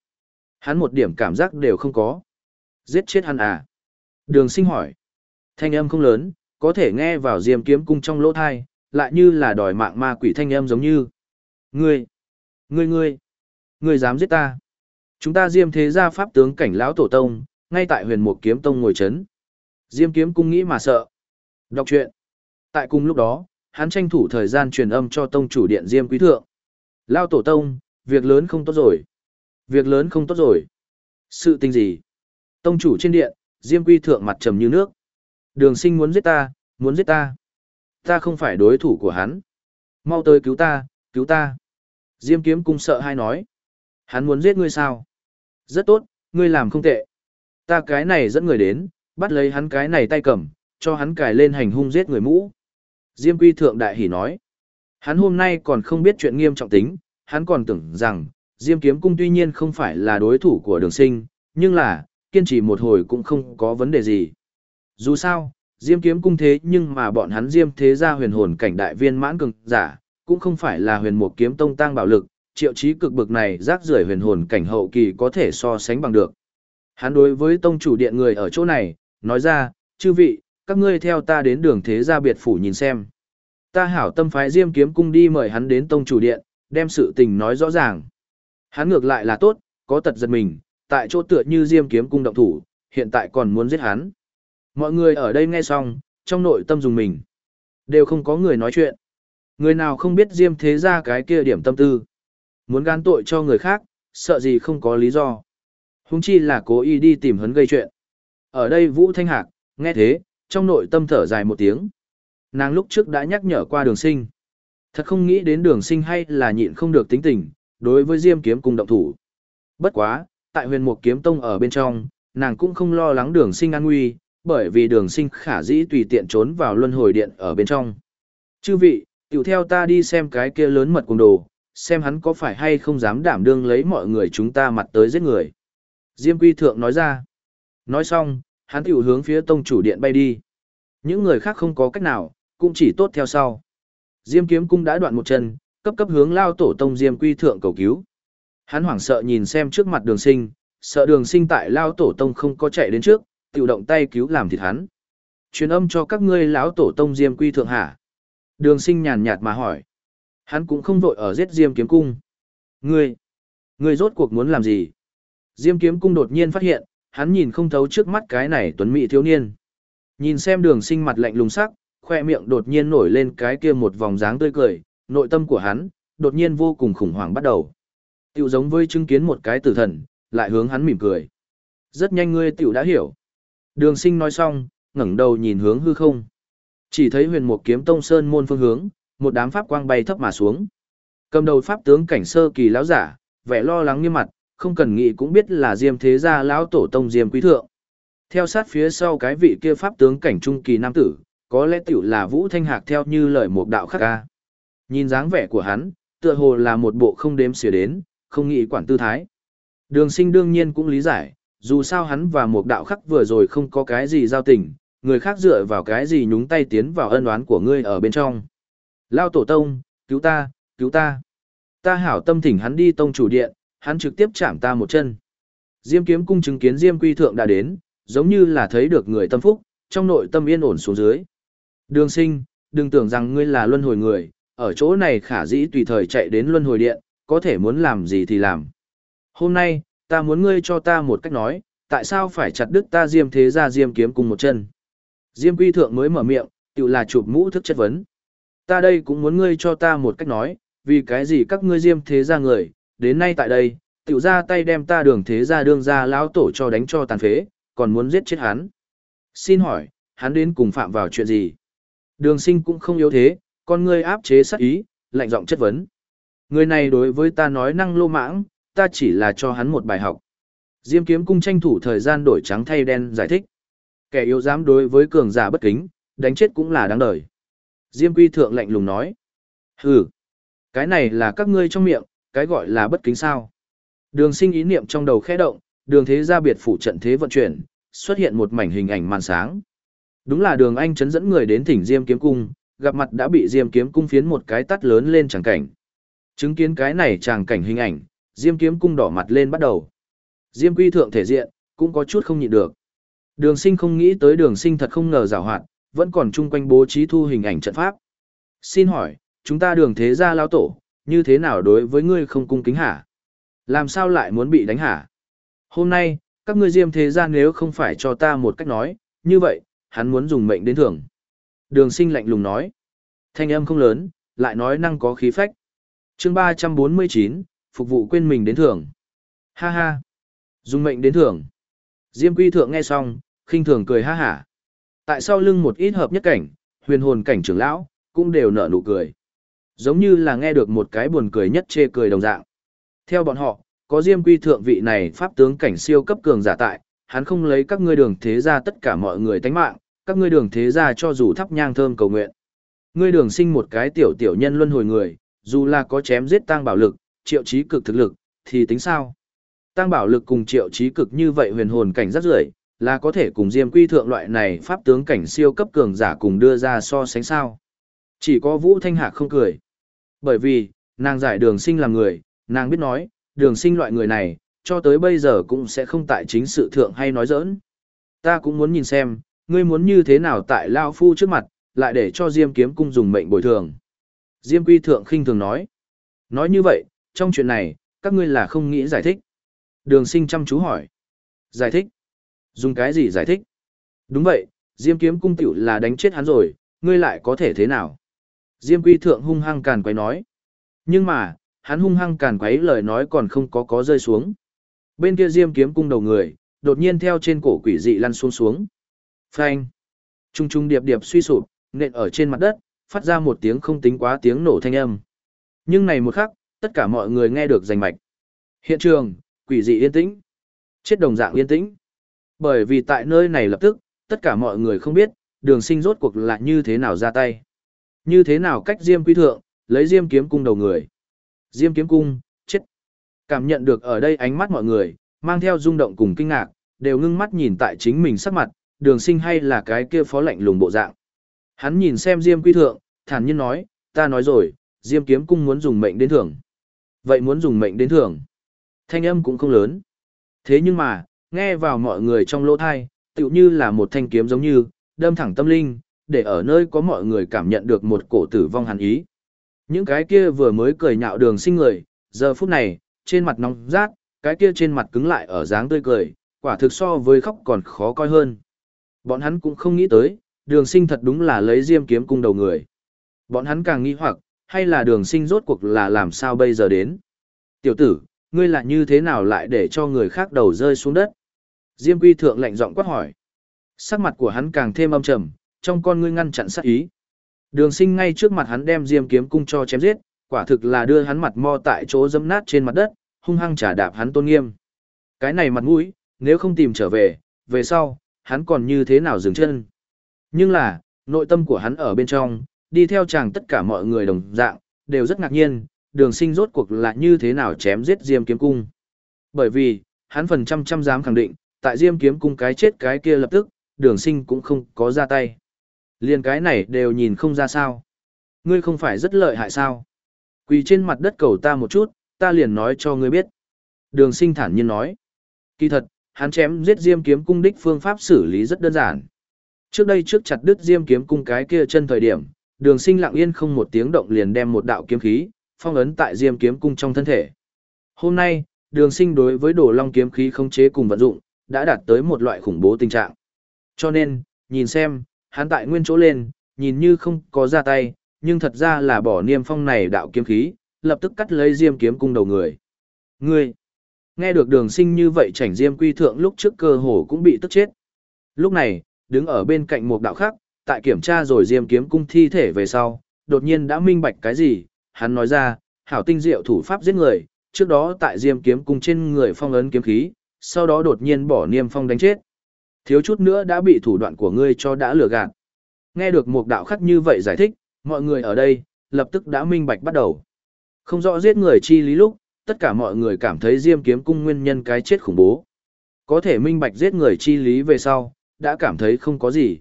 Hắn một điểm cảm giác đều không có. Giết chết hắn à? Đường sinh hỏi. Thanh âm không lớn, có thể nghe vào diêm kiếm cung trong lỗ thai, lại như là đòi mạng ma quỷ thanh âm giống như. Ngươi, ngươi ngươi, ngươi dám giết ta. Chúng ta diêm thế gia pháp tướng cảnh lão tổ tông, ngay tại huyền mục kiếm tông ngồi chấn. Diêm kiếm cung nghĩ mà sợ. Đọc truyện. Tại cùng lúc đó, hắn tranh thủ thời gian truyền âm cho tông chủ điện diêm quý thượng. Lao tổ tông, việc lớn không tốt rồi. Việc lớn không tốt rồi. Sự tình gì? Tông chủ trên điện, diêm quý thượng mặt trầm như nước. Đường sinh muốn giết ta, muốn giết ta. Ta không phải đối thủ của hắn. Mau tới cứu ta, cứu ta. Diêm kiếm cung sợ hai nói. Hắn muốn giết ngươi sao? Rất tốt, ngươi làm không tệ. Ta cái này dẫn người đến, bắt lấy hắn cái này tay cầm, cho hắn cài lên hành hung giết người mũ. Diêm quy thượng đại hỉ nói. Hắn hôm nay còn không biết chuyện nghiêm trọng tính, hắn còn tưởng rằng, Diêm kiếm cung tuy nhiên không phải là đối thủ của đường sinh, nhưng là, kiên trì một hồi cũng không có vấn đề gì. Dù sao, Diêm kiếm cung thế nhưng mà bọn hắn Diêm thế gia huyền hồn cảnh đại viên mãn cường giả, cũng không phải là huyền mục kiếm tông tăng bảo lực, triệu chí cực bực này rác rưởi huyền hồn cảnh hậu kỳ có thể so sánh bằng được. Hắn đối với tông chủ điện người ở chỗ này, nói ra, chư vị, các ngươi theo ta đến đường thế gia biệt phủ nhìn xem. Ta hảo tâm phái Diêm kiếm cung đi mời hắn đến tông chủ điện, đem sự tình nói rõ ràng. Hắn ngược lại là tốt, có tật giật mình, tại chỗ tựa như Diêm kiếm cung động thủ, hiện tại còn muốn giết hắn. Mọi người ở đây nghe xong, trong nội tâm dùng mình. Đều không có người nói chuyện. Người nào không biết Diêm thế gia cái kia điểm tâm tư. Muốn gan tội cho người khác, sợ gì không có lý do. Hùng chi là cố ý đi tìm hấn gây chuyện. Ở đây Vũ Thanh Hạc, nghe thế, trong nội tâm thở dài một tiếng. Nàng lúc trước đã nhắc nhở qua đường sinh. Thật không nghĩ đến đường sinh hay là nhịn không được tính tình, đối với Diêm kiếm cùng động thủ. Bất quá, tại huyền mục kiếm tông ở bên trong, nàng cũng không lo lắng đường sinh an nguy, bởi vì đường sinh khả dĩ tùy tiện trốn vào luân hồi điện ở bên trong. Chư vị, tiểu theo ta đi xem cái kia lớn mật cùng đồ, xem hắn có phải hay không dám đảm đương lấy mọi người chúng ta mặt tới giết người. Diêm quy thượng nói ra. Nói xong, hắn tiểu hướng phía tông chủ điện bay đi. Những người khác không có cách nào, cũng chỉ tốt theo sau. Diêm kiếm cung đã đoạn một chân, cấp cấp hướng lao tổ tông Diêm quy thượng cầu cứu. Hắn hoảng sợ nhìn xem trước mặt đường sinh, sợ đường sinh tại lao tổ tông không có chạy đến trước, tự động tay cứu làm thịt hắn. Truyền âm cho các ngươi lão tổ tông Diêm quy thượng hạ Đường sinh nhàn nhạt mà hỏi. Hắn cũng không vội ở giết Diêm kiếm cung. Ngươi, ngươi rốt cuộc muốn làm gì? Diêm kiếm cung đột nhiên phát hiện, hắn nhìn không thấu trước mắt cái này tuấn mỹ thiếu niên. Nhìn xem đường sinh mặt lạnh lùng sắc, khoe miệng đột nhiên nổi lên cái kia một vòng dáng tươi cười, nội tâm của hắn, đột nhiên vô cùng khủng hoảng bắt đầu. Tiểu giống với chứng kiến một cái tử thần, lại hướng hắn mỉm cười. Rất nhanh ngươi tiểu đã hiểu. Đường sinh nói xong, ngẩng đầu nhìn hướng hư không. Chỉ thấy huyền một kiếm tông sơn môn phương hướng, một đám pháp quang bay thấp mà xuống. Cầm đầu pháp tướng cảnh sơ kỳ lão giả, vẻ lo lắng nghiêm mặt, không cần nghĩ cũng biết là Diêm thế gia lão tổ tông Diêm quý thượng. Theo sát phía sau cái vị kia pháp tướng cảnh trung kỳ nam tử, có lẽ tiểu là Vũ Thanh Hạc theo như lời một đạo khắc ca. Nhìn dáng vẻ của hắn, tựa hồ là một bộ không đếm xỉa đến, không nghĩ quản tư thái. Đường sinh đương nhiên cũng lý giải, dù sao hắn và một đạo khắc vừa rồi không có cái gì giao tình, người khác dựa vào cái gì nhúng tay tiến vào ân oán của ngươi ở bên trong. Lao tổ tông, cứu ta, cứu ta. Ta hảo tâm thỉnh hắn đi tông chủ điện, hắn trực tiếp chạm ta một chân. Diêm kiếm cung chứng kiến Diêm quy thượng đã đến, giống như là thấy được người tâm phúc, trong nội tâm yên ổn xuống dưới. Đường sinh, đừng tưởng rằng ngươi là luân hồi người, ở chỗ này khả dĩ tùy thời chạy đến luân hồi điện, có thể muốn làm gì thì làm. Hôm nay, ta muốn ngươi cho ta một cách nói, tại sao phải chặt đứt ta diêm thế ra diêm kiếm cùng một chân. Diêm quy thượng mới mở miệng, tự là chụp mũ thức chất vấn. Ta đây cũng muốn ngươi cho ta một cách nói, vì cái gì các ngươi diêm thế ra người, đến nay tại đây, tự ra tay đem ta đường thế ra đương ra lão tổ cho đánh cho tàn phế, còn muốn giết chết hắn. Xin hỏi, hắn đến cùng phạm vào chuyện gì? Đường sinh cũng không yếu thế, con ngươi áp chế sát ý, lạnh giọng chất vấn. Người này đối với ta nói năng lô mãng, ta chỉ là cho hắn một bài học. Diêm kiếm cung tranh thủ thời gian đổi trắng thay đen giải thích. Kẻ yếu dám đối với cường giả bất kính, đánh chết cũng là đáng đời. Diêm quy thượng lạnh lùng nói. Hừ, cái này là các ngươi trong miệng, cái gọi là bất kính sao. Đường sinh ý niệm trong đầu khẽ động, đường thế ra biệt phủ trận thế vận chuyển, xuất hiện một mảnh hình ảnh màn sáng. Đúng là đường anh chấn dẫn người đến thỉnh Diêm kiếm cung, gặp mặt đã bị Diêm kiếm cung phiến một cái tắt lớn lên chẳng cảnh. Chứng kiến cái này tràng cảnh hình ảnh, Diêm kiếm cung đỏ mặt lên bắt đầu. Diêm quy thượng thể diện, cũng có chút không nhịn được. Đường sinh không nghĩ tới đường sinh thật không ngờ rào hoạt, vẫn còn chung quanh bố trí thu hình ảnh trận pháp. Xin hỏi, chúng ta đường thế gia lao tổ, như thế nào đối với ngươi không cung kính hả? Làm sao lại muốn bị đánh hả? Hôm nay, các ngươi diêm thế gia nếu không phải cho ta một cách nói, như vậy, hắn muốn dùng mệnh đến thưởng. Đường sinh lạnh lùng nói. Thanh âm không lớn, lại nói năng có khí phách. chương 349, phục vụ quên mình đến thưởng. Ha ha. Dùng mệnh đến thưởng. Diêm quy thượng nghe xong, khinh thường cười ha hả. Tại sau lưng một ít hợp nhất cảnh, huyền hồn cảnh trưởng lão, cũng đều nở nụ cười. Giống như là nghe được một cái buồn cười nhất chê cười đồng dạng. Theo bọn họ, có Diêm Quy thượng vị này pháp tướng cảnh siêu cấp cường giả tại, hắn không lấy các ngươi đường thế gia tất cả mọi người tánh mạng, các ngươi đường thế gia cho dù thắp nhang thơm cầu nguyện. Ngươi đường sinh một cái tiểu tiểu nhân luân hồi người, dù là có chém giết tăng bảo lực, triệu trí cực thực lực, thì tính sao? Tăng bảo lực cùng triệu trí cực như vậy huyền hồn cảnh rất rưỡi là có thể cùng diêm quy thượng loại này pháp tướng cảnh siêu cấp cường giả cùng đưa ra so sánh sao. Chỉ có Vũ Thanh Hạc không cười. Bởi vì, nàng giải đường sinh là người, nàng biết nói, đường sinh loại người này, cho tới bây giờ cũng sẽ không tại chính sự thượng hay nói giỡn. Ta cũng muốn nhìn xem, ngươi muốn như thế nào tại Lao Phu trước mặt, lại để cho Diêm kiếm cung dùng mệnh bồi thường. Diêm quy thượng khinh thường nói. Nói như vậy, trong chuyện này, các ngươi là không nghĩ giải thích. Đường sinh chăm chú hỏi. Giải thích? Dùng cái gì giải thích? Đúng vậy, Diêm kiếm cung tiểu là đánh chết hắn rồi, ngươi lại có thể thế nào? Diêm quy thượng hung hăng càn quấy nói. Nhưng mà, hắn hung hăng càn quấy lời nói còn không có có rơi xuống. Bên kia Diêm kiếm cung đầu người, đột nhiên theo trên cổ quỷ dị lăn xuống xuống. Phanh. Trung trung điệp điệp suy sụp, nện ở trên mặt đất, phát ra một tiếng không tính quá tiếng nổ thanh âm. Nhưng này một khắc, tất cả mọi người nghe được rành mạch. Hiện trường, quỷ dị yên tĩnh. Chết đồng dạng yên tĩnh. Bởi vì tại nơi này lập tức, tất cả mọi người không biết, đường sinh rốt cuộc là như thế nào ra tay. Như thế nào cách diêm quy thượng, lấy diêm kiếm cung đầu người. Diêm kiếm cung, chết. Cảm nhận được ở đây ánh mắt mọi người, mang theo rung động cùng kinh ngạc, đều ngưng mắt nhìn tại chính mình sắc mặt, đường sinh hay là cái kia phó lạnh lùng bộ dạng. Hắn nhìn xem diêm quy thượng, thản nhiên nói, ta nói rồi, diêm kiếm cung muốn dùng mệnh đến thưởng. Vậy muốn dùng mệnh đến thưởng. Thanh âm cũng không lớn. Thế nhưng mà, nghe vào mọi người trong lỗ thai, tựu như là một thanh kiếm giống như, đâm thẳng tâm linh, để ở nơi có mọi người cảm nhận được một cổ tử vong hàn ý. Những cái kia vừa mới cười nhạo đường sinh người, giờ phút này, trên mặt nóng rát, cái kia trên mặt cứng lại ở dáng tươi cười, quả thực so với khóc còn khó coi hơn. Bọn hắn cũng không nghĩ tới, đường sinh thật đúng là lấy diêm kiếm cung đầu người. Bọn hắn càng nghi hoặc, hay là đường sinh rốt cuộc là làm sao bây giờ đến. Tiểu tử, ngươi là như thế nào lại để cho người khác đầu rơi xuống đất? Diêm quy thượng lạnh giọng quát hỏi. Sắc mặt của hắn càng thêm âm trầm, trong con ngươi ngăn chặn sát ý. Đường sinh ngay trước mặt hắn đem diêm kiếm cung cho chém giết, quả thực là đưa hắn mặt mo tại chỗ dâm nát trên mặt đất, hung hăng trả đạp hắn tôn nghiêm. Cái này mặt mũi, nếu không tìm trở về, về sau, hắn còn như thế nào dừng chân. Nhưng là, nội tâm của hắn ở bên trong, đi theo chàng tất cả mọi người đồng dạng, đều rất ngạc nhiên, đường sinh rốt cuộc là như thế nào chém giết Diêm Kiếm Cung. Bởi vì, hắn phần trăm trăm dám khẳng định, tại Diêm Kiếm Cung cái chết cái kia lập tức, đường sinh cũng không có ra tay. Liên cái này đều nhìn không ra sao. Ngươi không phải rất lợi hại sao? Quỳ trên mặt đất cầu ta một chút, ta liền nói cho ngươi biết. Đường sinh thản nhiên nói. Kỳ thật, hắn chém giết Diêm Kiếm Cung đích phương pháp xử lý rất đơn giản. Trước đây trước chặt đứt Diêm Kiếm Cung cái kia chân thời điểm, Đường Sinh lặng yên không một tiếng động liền đem một đạo kiếm khí phong ấn tại Diêm Kiếm Cung trong thân thể. Hôm nay, Đường Sinh đối với Đồ Long kiếm khí khống chế cùng vận dụng, đã đạt tới một loại khủng bố tình trạng. Cho nên, nhìn xem, hắn tại nguyên chỗ lên, nhìn như không có ra tay, nhưng thật ra là bỏ niêm phong này đạo kiếm khí, lập tức cắt lấy Diêm Kiếm Cung đầu người. Ngươi! Nghe được đường sinh như vậy chảnh diêm quy thượng lúc trước cơ hồ cũng bị tức chết. Lúc này, đứng ở bên cạnh một đạo khác, tại kiểm tra rồi diêm kiếm cung thi thể về sau, đột nhiên đã minh bạch cái gì, hắn nói ra, hảo tinh diệu thủ pháp giết người, trước đó tại diêm kiếm cung trên người phong ấn kiếm khí, sau đó đột nhiên bỏ niêm phong đánh chết. Thiếu chút nữa đã bị thủ đoạn của ngươi cho đã lừa gạt. Nghe được một đạo khắc như vậy giải thích, mọi người ở đây, lập tức đã minh bạch bắt đầu. Không rõ giết người chi lý lúc, tất cả mọi người cảm thấy Diêm Kiếm Cung nguyên nhân cái chết khủng bố. Có thể minh bạch giết người chi lý về sau, đã cảm thấy không có gì.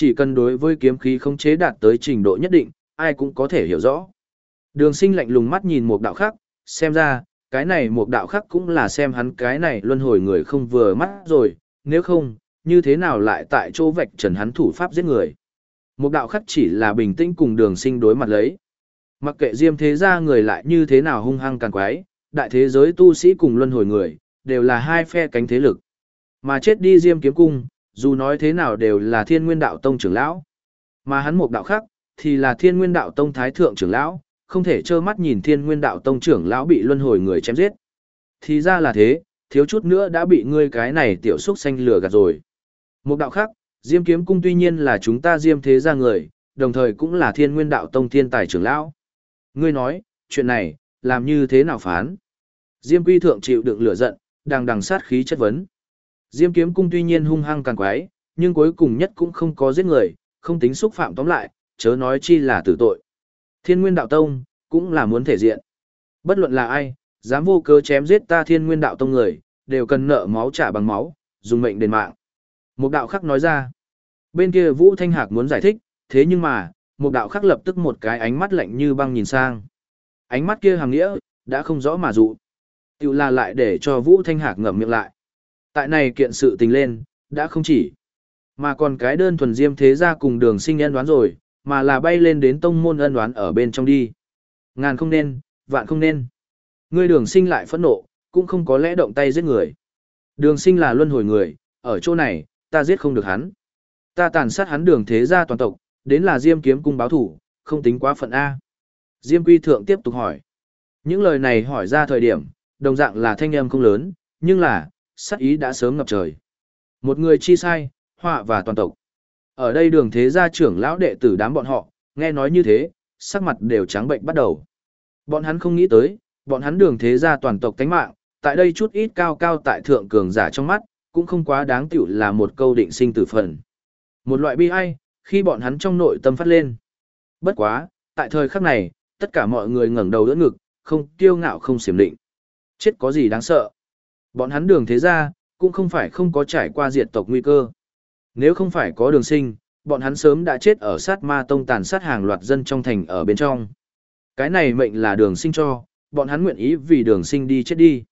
Chỉ cần đối với kiếm khí không chế đạt tới trình độ nhất định, ai cũng có thể hiểu rõ. Đường sinh lạnh lùng mắt nhìn một đạo khác, xem ra, cái này một đạo khác cũng là xem hắn cái này luân hồi người không vừa mắt rồi, nếu không, như thế nào lại tại chỗ vạch trần hắn thủ pháp giết người. Một đạo khác chỉ là bình tĩnh cùng đường sinh đối mặt lấy. Mặc kệ diêm thế ra người lại như thế nào hung hăng càng quái, đại thế giới tu sĩ cùng luân hồi người, đều là hai phe cánh thế lực. Mà chết đi diêm kiếm cung, dù nói thế nào đều là thiên nguyên đạo tông trưởng lão. Mà hắn một đạo khác, thì là thiên nguyên đạo tông thái thượng trưởng lão, không thể trơ mắt nhìn thiên nguyên đạo tông trưởng lão bị luân hồi người chém giết. Thì ra là thế, thiếu chút nữa đã bị ngươi cái này tiểu xúc xanh lừa gạt rồi. Một đạo khác, Diêm Kiếm Cung tuy nhiên là chúng ta Diêm thế gia người, đồng thời cũng là Thiên Nguyên Đạo Tông thiên tài trưởng lão. Ngươi nói, chuyện này, làm như thế nào phán? Diêm quy thượng chịu đựng lửa giận, đang đằng sát khí chất vấn. Diêm kiếm cung tuy nhiên hung hăng càng quái, nhưng cuối cùng nhất cũng không có giết người, không tính xúc phạm tóm lại, chớ nói chi là tử tội. Thiên nguyên đạo tông, cũng là muốn thể diện. Bất luận là ai, dám vô cớ chém giết ta thiên nguyên đạo tông người, đều cần nợ máu trả bằng máu, dùng mệnh đền mạng. Một đạo khắc nói ra. Bên kia Vũ Thanh Hạc muốn giải thích, thế nhưng mà, một đạo khắc lập tức một cái ánh mắt lạnh như băng nhìn sang. Ánh mắt kia hàng nghĩa, đã không rõ mà dụ. Tiểu là lại để cho Vũ Thanh Hạc ngậm miệng lại. Tại này kiện sự tình lên, đã không chỉ. Mà còn cái đơn thuần diêm thế ra cùng đường sinh ân đoán rồi, mà là bay lên đến tông môn ân đoán ở bên trong đi. Ngàn không nên, vạn không nên. Ngươi đường sinh lại phẫn nộ, cũng không có lẽ động tay giết người. Đường sinh là luân hồi người, ở chỗ này, ta giết không được hắn. Ta tàn sát hắn đường thế gia toàn tộc, đến là Diêm kiếm cung báo thủ, không tính quá phận A. Diêm quy thượng tiếp tục hỏi. Những lời này hỏi ra thời điểm, đồng dạng là thanh âm không lớn, nhưng là, sát ý đã sớm ngập trời. Một người chi sai, họa và toàn tộc. Ở đây đường thế gia trưởng lão đệ tử đám bọn họ, nghe nói như thế, sắc mặt đều trắng bệnh bắt đầu. Bọn hắn không nghĩ tới, bọn hắn đường thế gia toàn tộc tánh mạng, tại đây chút ít cao cao tại thượng cường giả trong mắt, cũng không quá đáng tiểu là một câu định sinh tử phần. Một loại bi ai, khi bọn hắn trong nội tâm phát lên. Bất quá, tại thời khắc này, tất cả mọi người ngẩng đầu đỡ ngực, không kiêu ngạo không xiểm định. Chết có gì đáng sợ. Bọn hắn đường thế gia, cũng không phải không có trải qua diệt tộc nguy cơ. Nếu không phải có đường sinh, bọn hắn sớm đã chết ở sát ma tông tàn sát hàng loạt dân trong thành ở bên trong. Cái này mệnh là đường sinh cho, bọn hắn nguyện ý vì đường sinh đi chết đi.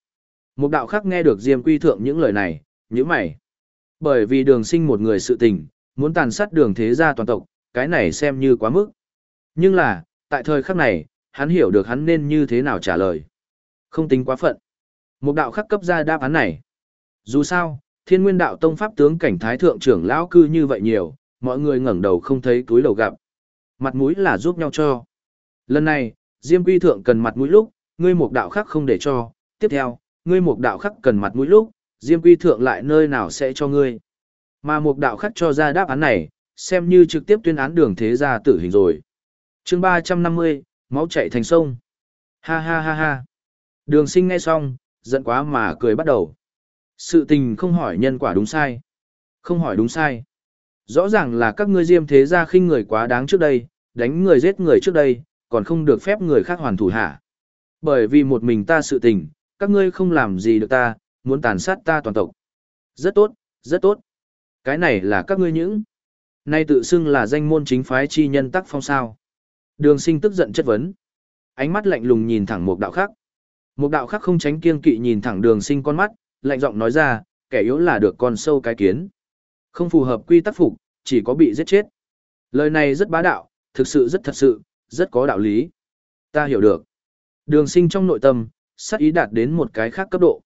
Một đạo khác nghe được Diêm Quy Thượng những lời này, như mày. Bởi vì đường sinh một người sự tình, muốn tàn sát đường thế gia toàn tộc, cái này xem như quá mức. Nhưng là, tại thời khắc này, hắn hiểu được hắn nên như thế nào trả lời. Không tính quá phận. Một đạo khắc cấp ra đáp án này. Dù sao, thiên nguyên đạo tông pháp tướng cảnh thái thượng trưởng lão cư như vậy nhiều, mọi người ngẩng đầu không thấy túi đầu gặp. Mặt mũi là giúp nhau cho. Lần này, Diêm Quy Thượng cần mặt mũi lúc, ngươi một đạo khắc không để cho, tiếp theo, ngươi một đạo khắc cần mặt mũi lúc, Diêm Quy Thượng lại nơi nào sẽ cho ngươi. Mà một đạo khắc cho ra đáp án này, xem như trực tiếp tuyên án đường thế gia tử hình rồi. chương 350, máu chạy thành sông. Ha ha ha ha. Đường sinh nghe xong, giận quá mà cười bắt đầu. Sự tình không hỏi nhân quả đúng sai. Không hỏi đúng sai. Rõ ràng là các ngươi diêm thế gia khinh người quá đáng trước đây, đánh người giết người trước đây, còn không được phép người khác hoàn thủ hạ. Bởi vì một mình ta sự tình, các ngươi không làm gì được ta, muốn tàn sát ta toàn tộc. Rất tốt, rất tốt. Cái này là các ngươi những. Nay tự xưng là danh môn chính phái chi nhân tắc phong sao. Đường sinh tức giận chất vấn. Ánh mắt lạnh lùng nhìn thẳng một đạo khác. Một đạo khác không tránh kiêng kỵ nhìn thẳng đường sinh con mắt, lạnh giọng nói ra, kẻ yếu là được con sâu cái kiến. Không phù hợp quy tắc phục, chỉ có bị giết chết. Lời này rất bá đạo, thực sự rất thật sự, rất có đạo lý. Ta hiểu được. Đường sinh trong nội tâm, sắc ý đạt đến một cái khác cấp độ.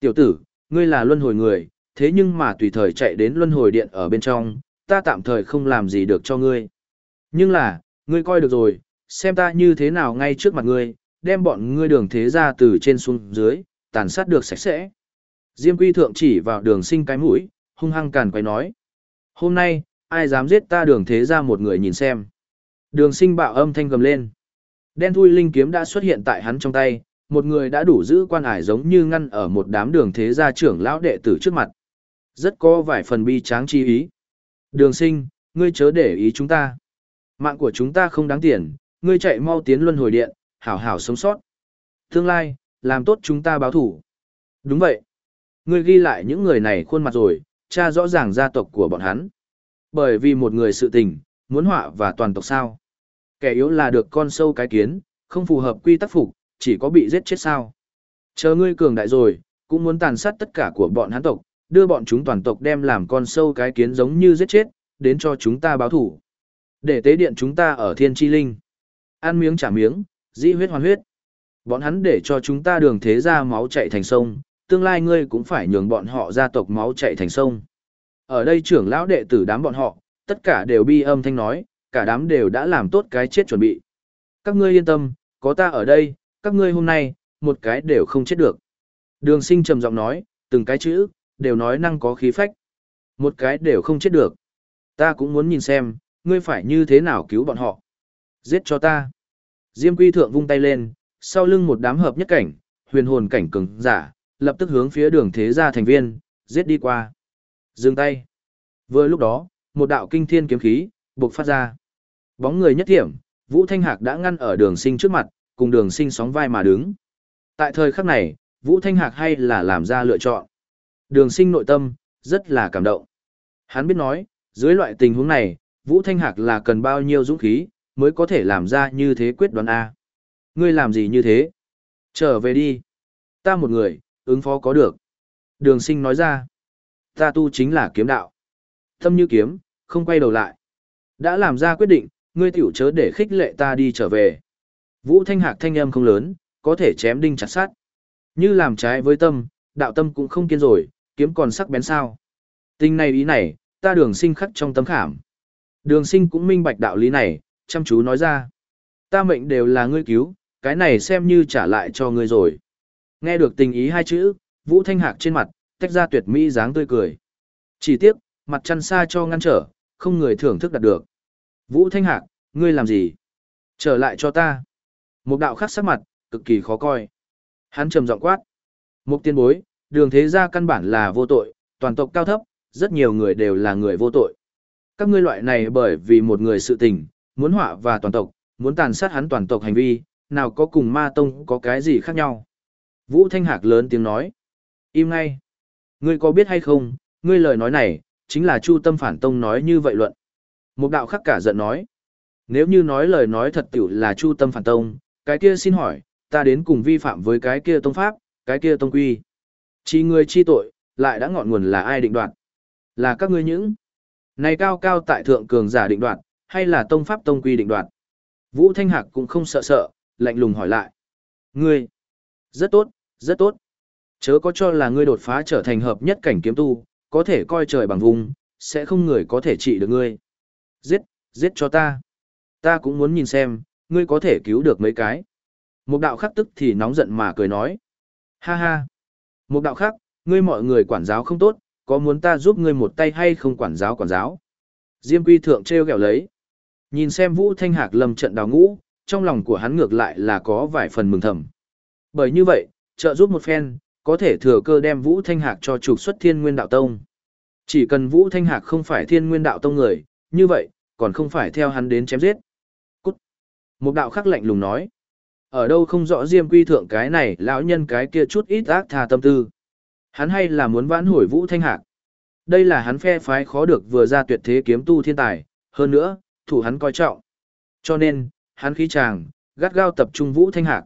Tiểu tử, ngươi là luân hồi người, thế nhưng mà tùy thời chạy đến luân hồi điện ở bên trong, ta tạm thời không làm gì được cho ngươi. Nhưng là, ngươi coi được rồi, xem ta như thế nào ngay trước mặt ngươi, đem bọn ngươi đường thế ra từ trên xuống dưới, tàn sát được sạch sẽ. Diêm quy thượng chỉ vào đường sinh cái mũi, hung hăng càn quay nói. Hôm nay, ai dám giết ta đường thế ra một người nhìn xem. Đường sinh bạo âm thanh gầm lên. Đen thui linh kiếm đã xuất hiện tại hắn trong tay, một người đã đủ giữ quan ải giống như ngăn ở một đám đường thế gia trưởng lão đệ tử trước mặt. Rất có vài phần bi tráng chi ý. Đường sinh, ngươi chớ để ý chúng ta. Mạng của chúng ta không đáng tiền, ngươi chạy mau tiến luân hồi điện, hảo hảo sống sót. Tương lai, làm tốt chúng ta báo thủ. Đúng vậy. Ngươi ghi lại những người này khuôn mặt rồi, tra rõ ràng gia tộc của bọn hắn. Bởi vì một người sự tình, muốn họa và toàn tộc sao. Kẻ yếu là được con sâu cái kiến, không phù hợp quy tắc phục, chỉ có bị giết chết sao. Chờ ngươi cường đại rồi, cũng muốn tàn sát tất cả của bọn hắn tộc, đưa bọn chúng toàn tộc đem làm con sâu cái kiến giống như giết chết, đến cho chúng ta báo thủ. Để tế điện chúng ta ở thiên chi linh. Ăn miếng trả miếng, dĩ huyết hoàn huyết. Bọn hắn để cho chúng ta đường thế ra máu chạy thành sông, tương lai ngươi cũng phải nhường bọn họ gia tộc máu chạy thành sông. Ở đây trưởng lão đệ tử đám bọn họ, tất cả đều bi âm thanh nói, cả đám đều đã làm tốt cái chết chuẩn bị. Các ngươi yên tâm, có ta ở đây, các ngươi hôm nay, một cái đều không chết được. Đường sinh trầm giọng nói, từng cái chữ, đều nói năng có khí phách. Một cái đều không chết được. Ta cũng muốn nhìn xem, ngươi phải như thế nào cứu bọn họ. Giết cho ta. Diêm quy thượng vung tay lên, sau lưng một đám hợp nhất cảnh, huyền hồn cảnh cường giả, lập tức hướng phía đường thế gia thành viên, giết đi qua. Dừng tay. Vừa lúc đó, một đạo kinh thiên kiếm khí, bộc phát ra. Bóng người nhất thiểm, Vũ Thanh Hạc đã ngăn ở đường sinh trước mặt, cùng đường sinh sóng vai mà đứng. Tại thời khắc này, Vũ Thanh Hạc hay là làm ra lựa chọn. Đường sinh nội tâm, rất là cảm động. Hắn biết nói, dưới loại tình huống này, Vũ Thanh Hạc là cần bao nhiêu dũng khí, mới có thể làm ra như thế quyết đoán A. Ngươi làm gì như thế? Trở về đi. Ta một người, ứng phó có được. Đường sinh nói ra. Ta tu chính là kiếm đạo. Tâm như kiếm, không quay đầu lại. Đã làm ra quyết định, ngươi tiểu chớ để khích lệ ta đi trở về. Vũ Thanh Hạc thanh âm không lớn, có thể chém đinh chặt sát. Như làm trái với tâm, đạo tâm cũng không kiên rồi, kiếm còn sắc bén sao. Tình này ý này, ta đường sinh khắc trong tấm khảm. Đường sinh cũng minh bạch đạo lý này, chăm chú nói ra. Ta mệnh đều là ngươi cứu, cái này xem như trả lại cho ngươi rồi. Nghe được tình ý hai chữ, Vũ Thanh Hạc trên mặt, tách ra tuyệt mỹ dáng tươi cười. Chỉ tiếc, mặt chăn xa cho ngăn trở, không người thưởng thức đạt được. Vũ Thanh Hạc, ngươi làm gì? Trở lại cho ta. Một đạo khắc sắc mặt, cực kỳ khó coi. Hắn trầm giọng quát. Một tiên bối, đường thế gia căn bản là vô tội, toàn tộc cao thấp, rất nhiều người đều là người vô tội. Các ngươi loại này bởi vì một người sự tình, muốn họa và toàn tộc, muốn tàn sát hắn toàn tộc hành vi, nào có cùng ma tông có cái gì khác nhau. Vũ Thanh Hạc lớn tiếng nói. Im ngay. Ngươi có biết hay không, ngươi lời nói này, chính là Chu Tâm Phản Tông nói như vậy luận. Một đạo khắc cả giận nói. Nếu như nói lời nói thật tiểu là Chu Tâm Phản Tông, cái kia xin hỏi, ta đến cùng vi phạm với cái kia tông pháp, cái kia tông quy. Chi người chi tội, lại đã ngọn nguồn là ai định đoạt? Là các ngươi những. Này cao cao tại thượng cường giả định đoạt, hay là tông pháp tông quy định đoạt? Vũ Thanh Hạc cũng không sợ sợ, lạnh lùng hỏi lại. Ngươi, rất tốt, rất tốt. Chớ có cho là ngươi đột phá trở thành hợp nhất cảnh kiếm tu, có thể coi trời bằng vùng, sẽ không người có thể trị được ngươi. Giết, giết cho ta. Ta cũng muốn nhìn xem, ngươi có thể cứu được mấy cái. Một đạo khắc tức thì nóng giận mà cười nói. Ha ha. Một đạo khắc, ngươi mọi người quản giáo không tốt, có muốn ta giúp ngươi một tay hay không quản giáo quản giáo. Diêm quy thượng treo gẹo lấy. Nhìn xem Vũ Thanh Hạc lâm trận đào ngũ, trong lòng của hắn ngược lại là có vài phần mừng thầm. Bởi như vậy, trợ giúp một phen, có thể thừa cơ đem Vũ Thanh Hạc cho trục xuất Thiên Nguyên Đạo Tông. Chỉ cần Vũ Thanh Hạc không phải Thiên Nguyên Đạo Tông người, như vậy, còn không phải theo hắn đến chém giết. Cút. Một đạo khắc lạnh lùng nói. Ở đâu không rõ Diêm Quy thượng cái này, lão nhân cái kia chút ít ác tha tâm tư. Hắn hay là muốn vãn hồi Vũ Thanh Hạc. Đây là hắn phe phái khó được vừa ra tuyệt thế kiếm tu thiên tài, hơn nữa, thủ hắn coi trọng. Cho nên, hắn khí chàng, gắt gao tập trung Vũ Thanh Hạc.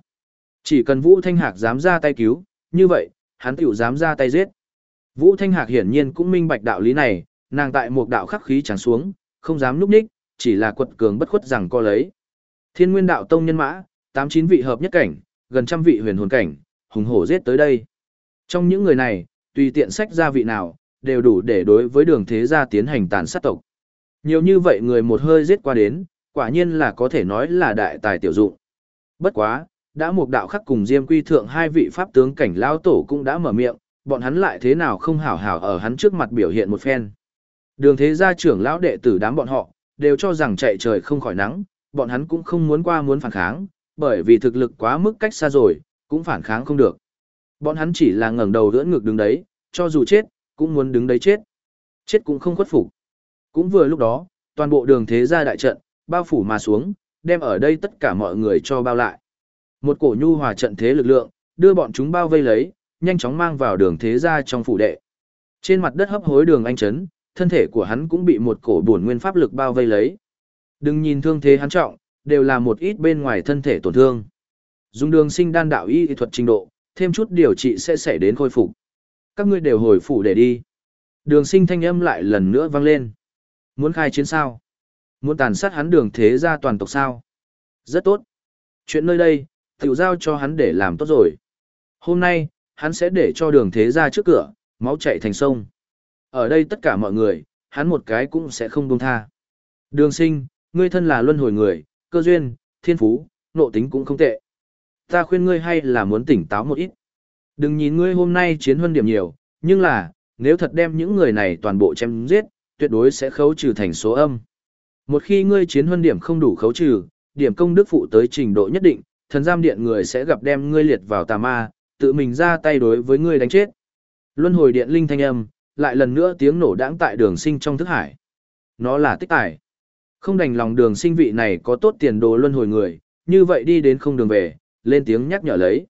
Chỉ cần Vũ Thanh Hạc dám ra tay cứu, như vậy, hắn tiểu dám ra tay giết. Vũ Thanh Hạc hiển nhiên cũng minh bạch đạo lý này, nàng tại một đạo khắc khí chàng xuống, không dám núp ních, chỉ là quật cường bất khuất rằng co lấy. Thiên Nguyên đạo tông nhân mã, tám chín vị hợp nhất cảnh, gần trăm vị huyền hồn cảnh, hùng hổ giết tới đây. Trong những người này, tùy tiện sách ra vị nào, đều đủ để đối với đường thế gia tiến hành tàn sát tộc. Nhiều như vậy người một hơi giết qua đến, quả nhiên là có thể nói là đại tài tiểu dụng. Bất quá, đã một đạo khắc cùng Diêm Quy thượng hai vị pháp tướng cảnh lão tổ cũng đã mở miệng, bọn hắn lại thế nào không hảo hảo ở hắn trước mặt biểu hiện một phen. Đường thế gia trưởng lão đệ tử đám bọn họ, đều cho rằng chạy trời không khỏi nắng, bọn hắn cũng không muốn qua muốn phản kháng, bởi vì thực lực quá mức cách xa rồi, cũng phản kháng không được. Bọn hắn chỉ là ngẩng đầu đỡ ngực đứng đấy, cho dù chết, cũng muốn đứng đấy chết. Chết cũng không khuất phục. Cũng vừa lúc đó, toàn bộ đường thế gia đại trận, bao phủ mà xuống, đem ở đây tất cả mọi người cho bao lại. Một cổ nhu hòa trận thế lực lượng, đưa bọn chúng bao vây lấy, nhanh chóng mang vào đường thế gia trong phủ đệ. Trên mặt đất hấp hối đường anh chấn, thân thể của hắn cũng bị một cổ bổn nguyên pháp lực bao vây lấy. Đừng nhìn thương thế hắn trọng, đều là một ít bên ngoài thân thể tổn thương. Dùng đường sinh đan đạo y thuật trình độ, thêm chút điều trị sẽ xảy đến khôi phục. Các ngươi đều hồi phủ để đi. Đường sinh thanh âm lại lần nữa vang lên. Muốn khai chiến sao? Muốn tàn sát hắn đường thế gia toàn tộc sao? Rất tốt. Chuyện nơi đây, tiểu giao cho hắn để làm tốt rồi. Hôm nay, hắn sẽ để cho đường thế gia trước cửa, máu chạy thành sông. Ở đây tất cả mọi người, hắn một cái cũng sẽ không buông tha. Đường sinh, ngươi thân là luân hồi người, cơ duyên, thiên phú, nộ tính cũng không tệ. Ta khuyên ngươi hay là muốn tỉnh táo một ít. Đừng nhìn ngươi hôm nay chiến huân điểm nhiều, nhưng là, nếu thật đem những người này toàn bộ chém giết, tuyệt đối sẽ khấu trừ thành số âm. Một khi ngươi chiến huân điểm không đủ khấu trừ, điểm công đức phụ tới trình độ nhất định, thần giam điện người sẽ gặp đem ngươi liệt vào tà ma, tự mình ra tay đối với ngươi đánh chết. Luân hồi điện linh thanh âm, lại lần nữa tiếng nổ đãng tại đường sinh trong thức hải. Nó là tích tài. Không đành lòng đường sinh vị này có tốt tiền đồ luân hồi người, như vậy đi đến không đường về, lên tiếng nhắc nhở lấy.